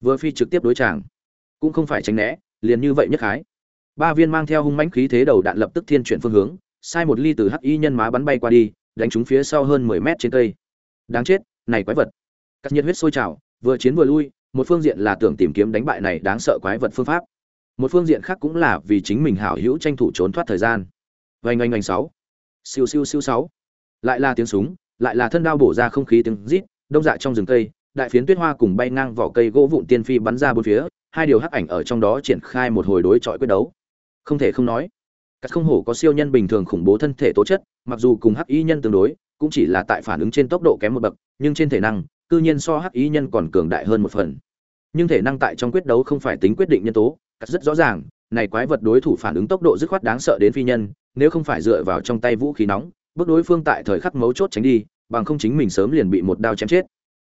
Vừa phi trực tiếp đối tràng cũng không phải tránh né, liền như vậy nhất khái. Ba viên mang theo hung mãnh khí thế đầu đạn lập tức thiên chuyển phương hướng, sai một ly từ hắc y nhân má bắn bay qua đi, đánh trúng phía sau hơn mười mét trên cây. Đáng chết, này quái vật. Các nhiệt huyết sôi trào, vừa chiến vừa lui, một phương diện là tưởng tìm kiếm đánh bại này đáng sợ quái vật phương pháp. Một phương diện khác cũng là vì chính mình hảo hữu tranh thủ trốn thoát thời gian vành oanh oanh sáu. Siêu siêu siêu sáu. Lại là tiếng súng, lại là thân đao bổ ra không khí tiếng rít, đông dạ trong rừng cây, đại phiến tuyết hoa cùng bay ngang vỏ cây gỗ vụn tiên phi bắn ra bốn phía, hai điều hắc ảnh ở trong đó triển khai một hồi đối chọi quyết đấu. Không thể không nói, các không hổ có siêu nhân bình thường khủng bố thân thể tố chất, mặc dù cùng hắc y nhân tương đối, cũng chỉ là tại phản ứng trên tốc độ kém một bậc, nhưng trên thể năng, cư nhiên so hắc y nhân còn cường đại hơn một phần. Nhưng thể năng tại trong quyết đấu không phải tính quyết định nhân tố cắt rất rõ ràng, này quái vật đối thủ phản ứng tốc độ dứt khoát đáng sợ đến phi nhân nếu không phải dựa vào trong tay vũ khí nóng, bước đối phương tại thời khắc mấu chốt tránh đi, bằng không chính mình sớm liền bị một đao chém chết.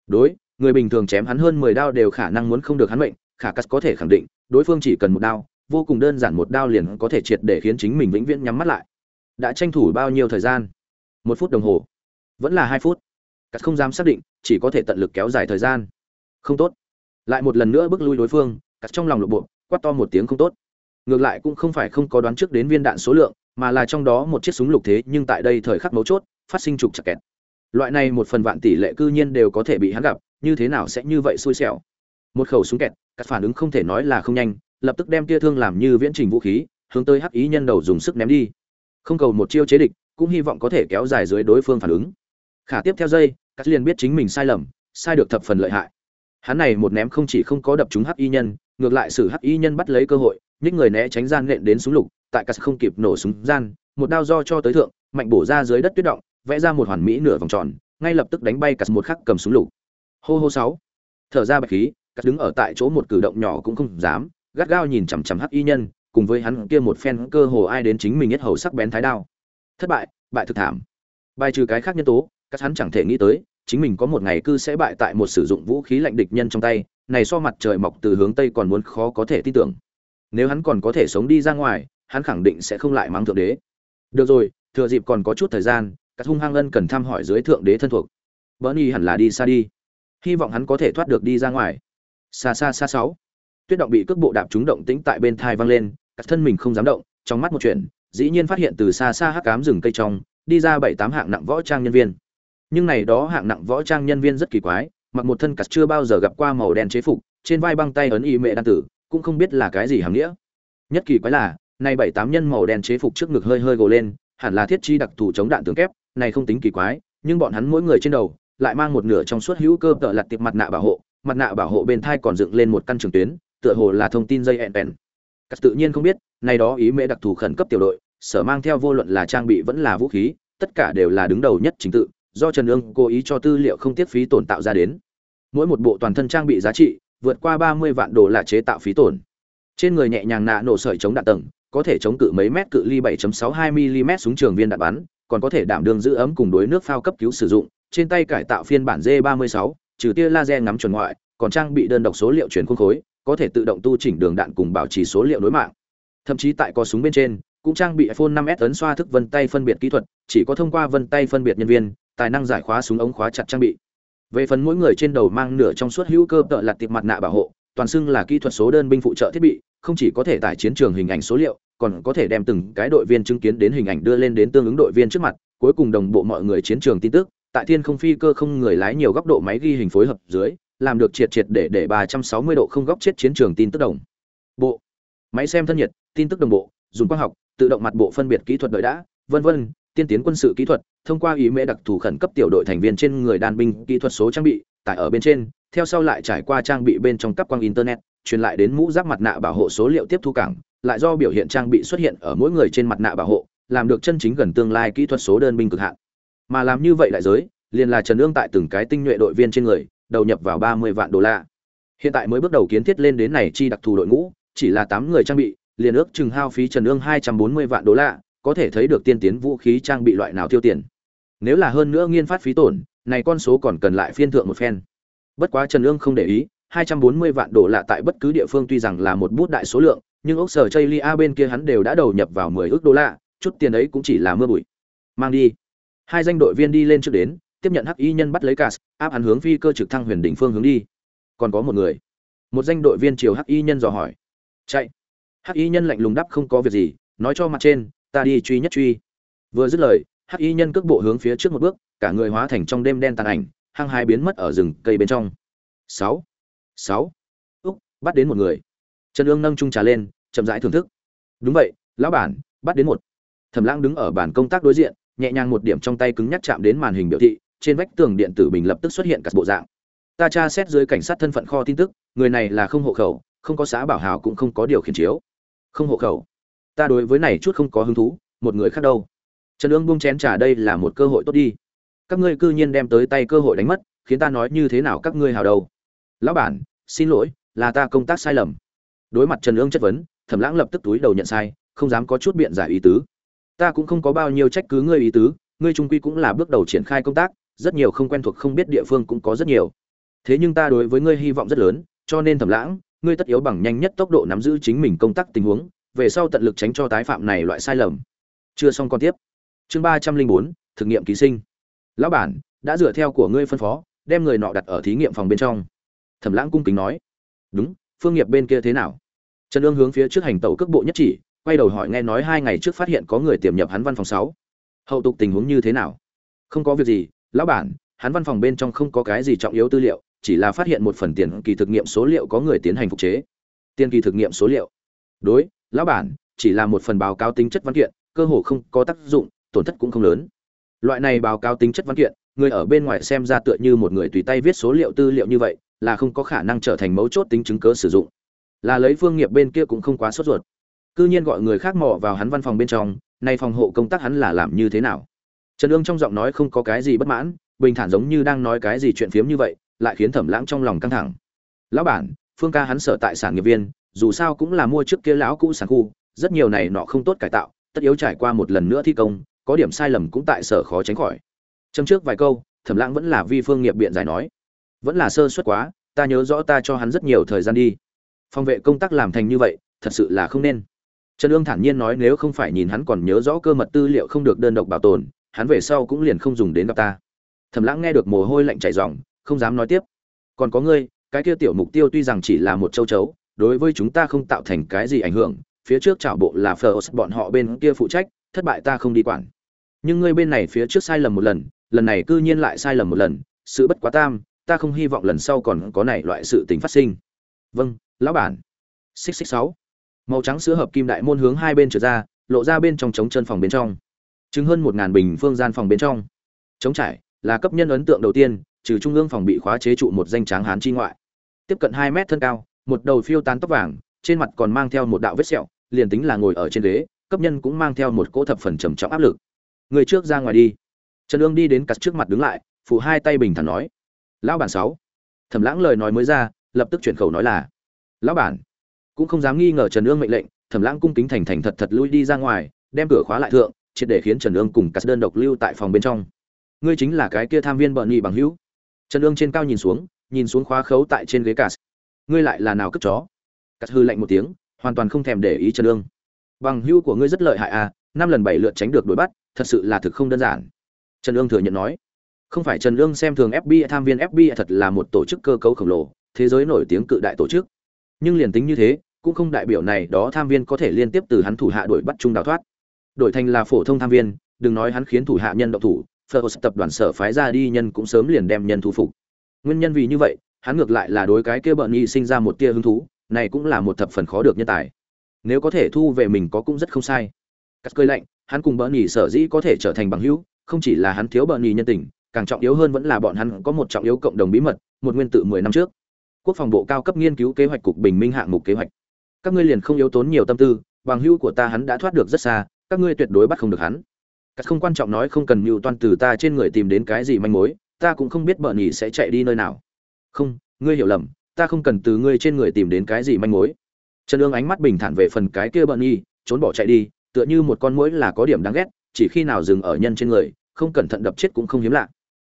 Đối, người bình thường chém hắn hơn mười đao đều khả năng muốn không được hắn mệnh, khả cắt có thể khẳng định, đối phương chỉ cần một đao, vô cùng đơn giản một đao liền có thể triệt để khiến chính mình vĩnh viễn nhắm mắt lại. Đã tranh thủ bao nhiêu thời gian? Một phút đồng hồ. Vẫn là hai phút. Cắt không dám xác định, chỉ có thể tận lực kéo dài thời gian. Không tốt. Lại một lần nữa bước lui đối phương, cắt trong lòng lộp bộ, quát to một tiếng không tốt. Ngược lại cũng không phải không có đoán trước đến viên đạn số lượng mà là trong đó một chiếc súng lục thế nhưng tại đây thời khắc mấu chốt, phát sinh trục chặt kẹt. Loại này một phần vạn tỷ lệ cư nhiên đều có thể bị hắn gặp, như thế nào sẽ như vậy xui xẻo? Một khẩu súng kẹt, các phản ứng không thể nói là không nhanh, lập tức đem tia thương làm như viễn trình vũ khí, hướng tới hắc ý nhân đầu dùng sức ném đi. Không cầu một chiêu chế địch, cũng hy vọng có thể kéo dài dưới đối phương phản ứng. Khả tiếp theo dây các liền biết chính mình sai lầm, sai được thập phần lợi hại. Hắn này một ném không chỉ không có đập trúng hắc y nhân, ngược lại xử hắc y nhân bắt lấy cơ hội, nhích người né tránh gian nện đến súng lục tại cắt không kịp nổ súng gian, một đao do cho tới thượng, mạnh bổ ra dưới đất tuyết động, vẽ ra một hoàn mỹ nửa vòng tròn, ngay lập tức đánh bay cắt một khắc cầm súng lục. Hô hô sáu. Thở ra bạch khí cắt đứng ở tại chỗ một cử động nhỏ cũng không dám, gắt gao nhìn chằm chằm hắc y nhân, cùng với hắn kia một phen cơ hồ ai đến chính mình nhất hầu sắc bén thái đao. Thất bại bại thực thảm. Bài trừ cái khác nhân tố các hắn chẳng thể nghĩ tới, chính mình có một ngày cư sẽ bại tại một sử dụng vũ khí lạnh địch nhân trong tay, này so mặt trời mọc từ hướng tây còn muốn khó có thể tin tưởng. Nếu hắn còn có thể sống đi ra ngoài hắn khẳng định sẽ không lại mắng thượng đế. Được rồi, thừa dịp còn có chút thời gian, các hung hăng ân cần thăm hỏi dưới thượng đế thân thuộc. Bernie hẳn là đi xa đi. Hy vọng hắn có thể thoát được đi ra ngoài. Xa xa xa sáu. Tuyết động bị cước bộ đạp trúng động tĩnh tại bên thai văng lên, các thân mình không dám động, trong mắt một chuyện, dĩ nhiên phát hiện từ xa xa hắc cám rừng cây trong, đi ra bảy tám hạng nặng võ trang nhân viên. Nhưng này đó hạng nặng võ trang nhân viên rất kỳ quái, mặc một thân cát chưa bao giờ gặp qua màu đen chế phục, trên vai băng tay ấn y mẹ đan tử, cũng không biết là cái gì hàm nghĩa. Nhất kỳ quái là này bảy tám nhân màu đen chế phục trước ngực hơi hơi gồ lên hẳn là thiết chi đặc thù chống đạn tường kép này không tính kỳ quái nhưng bọn hắn mỗi người trên đầu lại mang một nửa trong suốt hữu cơ tợ lặt tiệp mặt nạ bảo hộ mặt nạ bảo hộ bên thai còn dựng lên một căn trường tuyến tựa hồ là thông tin dây ẹn Cắt tự nhiên không biết, này đó ý mễ đặc thù khẩn cấp tiểu đội, sở mang theo vô luận là trang bị vẫn là vũ khí, tất cả đều là đứng đầu nhất chính tự, do Trần Ương cố ý cho tư liệu không tiết phí tổn tạo ra đến. Mỗi một bộ toàn thân trang bị giá trị vượt qua 30 vạn đô là chế tạo phí tổn. Trên người nhẹ nhàng nạ nổ sợi chống đạn tầng, có thể chống cự mấy mét cự ly 7.62 mm súng trường viên đạn bắn, còn có thể đảm đương giữ ấm cùng đối nước phao cấp cứu sử dụng. Trên tay cải tạo phiên bản D36, trừ tia laser ngắm chuẩn ngoại, còn trang bị đơn độc số liệu chuyển khuôn khối, có thể tự động tu chỉnh đường đạn cùng bảo trì số liệu đối mạng. Thậm chí tại có súng bên trên, cũng trang bị iPhone 5S ấn xoa thức vân tay phân biệt kỹ thuật, chỉ có thông qua vân tay phân biệt nhân viên, tài năng giải khóa súng ống khóa chặt trang bị. Về phần mỗi người trên đầu mang nửa trong suốt hữu cơ tợ lật tiệp mặt nạ bảo hộ, toàn xưng là kỹ thuật số đơn binh phụ trợ thiết bị, không chỉ có thể tải chiến trường hình ảnh số liệu, còn có thể đem từng cái đội viên chứng kiến đến hình ảnh đưa lên đến tương ứng đội viên trước mặt, cuối cùng đồng bộ mọi người chiến trường tin tức, tại thiên không phi cơ không người lái nhiều góc độ máy ghi hình phối hợp dưới, làm được triệt triệt để để 360 độ không góc chết chiến trường tin tức đồng. Bộ, máy xem thân nhiệt, tin tức đồng bộ, dùng quang học, tự động mặt bộ phân biệt kỹ thuật đợi đã, vân vân, tiên tiến quân sự kỹ thuật, thông qua ý mễ đặc thù khẩn cấp tiểu đội thành viên trên người đàn binh kỹ thuật số trang bị, tại ở bên trên, theo sau lại trải qua trang bị bên trong cấp quang internet, truyền lại đến mũ giáp mặt nạ bảo hộ số liệu tiếp thu cảng, lại do biểu hiện trang bị xuất hiện ở mỗi người trên mặt nạ bảo hộ, làm được chân chính gần tương lai kỹ thuật số đơn binh cực hạn. Mà làm như vậy đại giới, liền là Trần Ương tại từng cái tinh nhuệ đội viên trên người, đầu nhập vào 30 vạn đô la. Hiện tại mới bước đầu kiến thiết lên đến này chi đặc thù đội ngũ, chỉ là tám người trang bị, liền ước chừng hao phí Trần Ương 240 vạn đô la, có thể thấy được tiên tiến vũ khí trang bị loại nào tiêu tiền. Nếu là hơn nữa nghiên phát phí tổn, này con số còn cần lại phiên thượng một phen. Bất quá Trần Ương không để ý, 240 vạn đô la tại bất cứ địa phương tuy rằng là một bút đại số lượng, nhưng ốc sở Chaylia bên kia hắn đều đã đầu nhập vào mười ước đô la, chút tiền ấy cũng chỉ là mưa bụi. Mang đi. Hai danh đội viên đi lên trước đến, tiếp nhận hắc y nhân bắt lấy cas áp hắn hướng phi cơ trực thăng huyền đỉnh phương hướng đi. Còn có một người. Một danh đội viên chiều hắc y nhân dò hỏi. Chạy. Hắc y nhân lạnh lùng đáp không có việc gì nói cho mặt trên ta đi truy nhất truy. Vừa dứt lời hắc y nhân cước bộ hướng phía trước một bước cả người hóa thành trong đêm đen tàn ảnh hăng hai biến mất ở rừng cây bên trong. Sáu. Sáu. Úc bắt đến một người trần ương nâng trung trà lên, chậm rãi thưởng thức. Đúng vậy, lão bản, bắt đến một. Thẩm lãng đứng ở bàn công tác đối diện, nhẹ nhàng một điểm trong tay cứng nhắc chạm đến màn hình biểu thị, trên vách tường điện tử bình lập tức xuất hiện cả bộ dạng. Ta tra xét dưới cảnh sát thân phận kho tin tức, người này là không hộ khẩu, không có xã bảo hào cũng không có điều khiển chiếu. Không hộ khẩu? Ta đối với này chút không có hứng thú, một người khác đâu. Trần ương buông chén trà, đây là một cơ hội tốt đi. Các ngươi cư nhiên đem tới tay cơ hội đánh mất, khiến ta nói như thế nào các ngươi hào đâu? Lão bản, xin lỗi, là ta công tác sai lầm đối mặt trần ương chất vấn, thẩm lãng lập tức túi đầu nhận sai, không dám có chút biện giải ý tứ. Ta cũng không có bao nhiêu trách cứ ngươi ý tứ, ngươi trung quy cũng là bước đầu triển khai công tác, rất nhiều không quen thuộc không biết địa phương cũng có rất nhiều. Thế nhưng ta đối với ngươi hy vọng rất lớn, cho nên thẩm lãng, ngươi tất yếu bằng nhanh nhất tốc độ nắm giữ chính mình công tác tình huống, về sau tận lực tránh cho tái phạm này loại sai lầm. Chưa xong còn tiếp. Chương ba trăm linh bốn, thực nghiệm ký sinh. Lão bản, đã dựa theo của ngươi phân phó, đem người nọ đặt ở thí nghiệm phòng bên trong. Thẩm lãng cung kính nói. Đúng, phương nghiệp bên kia thế nào? Trần ương hướng phía trước hành tàu cước bộ nhất chỉ, quay đầu hỏi nghe nói hai ngày trước phát hiện có người tiềm nhập hắn văn phòng sáu. Hậu tục tình huống như thế nào? Không có việc gì, lão bản, hắn văn phòng bên trong không có cái gì trọng yếu tư liệu, chỉ là phát hiện một phần tiền kỳ thực nghiệm số liệu có người tiến hành phục chế. Tiền kỳ thực nghiệm số liệu. Đối, lão bản, chỉ là một phần báo cáo tính chất văn kiện, cơ hồ không có tác dụng, tổn thất cũng không lớn. Loại này báo cáo tính chất văn kiện, người ở bên ngoài xem ra tựa như một người tùy tay viết số liệu tư liệu như vậy, là không có khả năng trở thành mấu chốt tính chứng cớ sử dụng là lấy phương nghiệp bên kia cũng không quá sốt ruột. Cư nhiên gọi người khác mò vào hắn văn phòng bên trong, nay phòng hộ công tác hắn là làm như thế nào? Trần ương trong giọng nói không có cái gì bất mãn, bình thản giống như đang nói cái gì chuyện phiếm như vậy, lại khiến thẩm lãng trong lòng căng thẳng. Lão bản, phương ca hắn sở tại sản nghiệp viên, dù sao cũng là mua trước kia lão cũ sản khu, rất nhiều này nọ không tốt cải tạo, tất yếu trải qua một lần nữa thi công, có điểm sai lầm cũng tại sở khó tránh khỏi. Châm trước vài câu, thẩm lãng vẫn là vi phương nghiệp biện giải nói. Vẫn là sơ suất quá, ta nhớ rõ ta cho hắn rất nhiều thời gian đi phòng vệ công tác làm thành như vậy, thật sự là không nên. Trần ương thản nhiên nói nếu không phải nhìn hắn còn nhớ rõ cơ mật tư liệu không được đơn độc bảo tồn, hắn về sau cũng liền không dùng đến gặp ta. Thẩm lãng nghe được mồ hôi lạnh chảy ròng, không dám nói tiếp. Còn có ngươi, cái kia tiểu mục tiêu tuy rằng chỉ là một châu chấu, đối với chúng ta không tạo thành cái gì ảnh hưởng, phía trước trảo bộ là phờ bọn họ bên kia phụ trách, thất bại ta không đi quản. Nhưng ngươi bên này phía trước sai lầm một lần lần này cư nhiên lại sai lầm một lần, sự bất quá tam, ta không hy vọng lần sau còn có này loại sự tình phát sinh. Vâng lão bản. Xích xích sáu. Màu trắng sữa hợp kim đại môn hướng hai bên trở ra, lộ ra bên trong trống chân phòng bên trong. Chứng hơn một ngàn bình phương gian phòng bên trong. Trống trải là cấp nhân ấn tượng đầu tiên, trừ trung ương phòng bị khóa chế trụ một danh tráng hán chi ngoại. Tiếp cận hai mét thân cao, một đầu phiêu tán tóc vàng, trên mặt còn mang theo một đạo vết sẹo, liền tính là ngồi ở trên ghế, cấp nhân cũng mang theo một cỗ thập phần trầm trọng áp lực. Người trước ra ngoài đi. Trần ương đi đến cặt trước mặt đứng lại, phủ hai tay bình thản nói. Lão bản sáu. Thẩm lãng lời nói mới ra, lập tức chuyển khẩu nói là lão bản. Cũng không dám nghi ngờ trần ương mệnh lệnh, thẩm lãng cung kính thành thành thật thật lui đi ra ngoài, đem cửa khóa lại thượng, triệt để khiến trần ương cùng cắt đơn độc lưu tại phòng bên trong. Ngươi chính là cái kia tham viên bợn nhị bằng hữu. Trần ương trên cao nhìn xuống nhìn xuống khóa khấu tại trên ghế cà ngươi lại là nào cất chó? Cắt hư lạnh một tiếng, hoàn toàn không thèm để ý trần ương. Bằng hữu của ngươi rất lợi hại à năm lần bảy lượt tránh được đuổi bắt, thật sự là thực không đơn giản. Trần ương thừa nhận nói. Không phải trần ương xem thường fbi tham viên fbi thật là một tổ chức cơ cấu khổng lồ, thế giới nổi tiếng cự đại tổ chức nhưng liền tính như thế cũng không đại biểu này đó tham viên có thể liên tiếp từ hắn thủ hạ đuổi bắt chung đào thoát đổi thành là phổ thông tham viên đừng nói hắn khiến thủ hạ nhân động thủ Phlos tập đoàn sở phái ra đi nhân cũng sớm liền đem nhân thu phục. Nguyên nhân vì như vậy, hắn ngược lại là đối cái kia bợn nhị sinh ra một tia hứng thú, này cũng là một thập phần khó được nhân tài. Nếu có thể thu về mình có cũng rất không sai. Cắt cơi lạnh, hắn cùng bợn nhị sở dĩ có thể trở thành bằng hữu, không chỉ là hắn thiếu bợn nhị nhân tình, càng trọng yếu hơn vẫn là bọn hắn có một trọng yếu cộng đồng bí mật, một nguyên tử 10 năm trước. Quốc phòng bộ cao cấp nghiên cứu kế hoạch cục bình minh hạng mục kế hoạch. Các ngươi liền không yếu tốn nhiều tâm tư, bằng hữu của ta hắn đã thoát được rất xa, các ngươi tuyệt đối bắt không được hắn Cắt không quan trọng nói không cần mưu toan từ ta trên người tìm đến cái gì manh mối, ta cũng không biết bợ nhỉ sẽ chạy đi nơi nào. Không, ngươi hiểu lầm, ta không cần từ ngươi trên người tìm đến cái gì manh mối. Trần Dương ánh mắt bình thản về phần cái kia bợ nhỉ, trốn bỏ chạy đi, tựa như một con muỗi là có điểm đáng ghét, chỉ khi nào dừng ở nhân trên người, không cẩn thận đập chết cũng không hiếm lạ.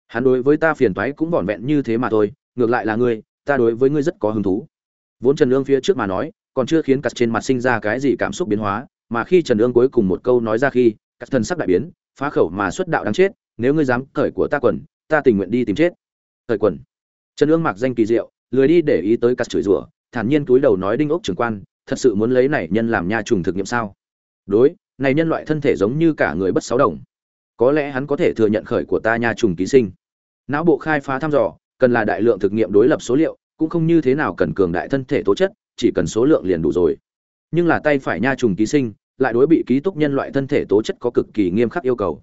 Hắn đối với ta phiền toái cũng vỏn vẹn như thế mà thôi, ngược lại là ngươi, ta đối với ngươi rất có hứng thú. Vốn Trần lương phía trước mà nói, còn chưa khiến cắt trên mặt sinh ra cái gì cảm xúc biến hóa, mà khi Trần lương cuối cùng một câu nói ra khi, cắt thân sắc đại biến phá khẩu mà xuất đạo đáng chết nếu ngươi dám cởi của ta quần ta tình nguyện đi tìm chết. Cởi quần. Trần lương mặc danh kỳ diệu lười đi để ý tới cắt chửi rủa thản nhiên túi đầu nói đinh ốc trưởng quan thật sự muốn lấy này nhân làm nha trùng thực nghiệm sao? Đối này nhân loại thân thể giống như cả người bất sáu đồng. Có lẽ hắn có thể thừa nhận khởi của ta nha trùng ký sinh. Não bộ khai phá thăm dò cần là đại lượng thực nghiệm đối lập số liệu, cũng không như thế nào cần cường đại thân thể tố chất, chỉ cần số lượng liền đủ rồi. Nhưng là tay phải nha trùng ký sinh, lại đối bị ký túc nhân loại thân thể tố chất có cực kỳ nghiêm khắc yêu cầu.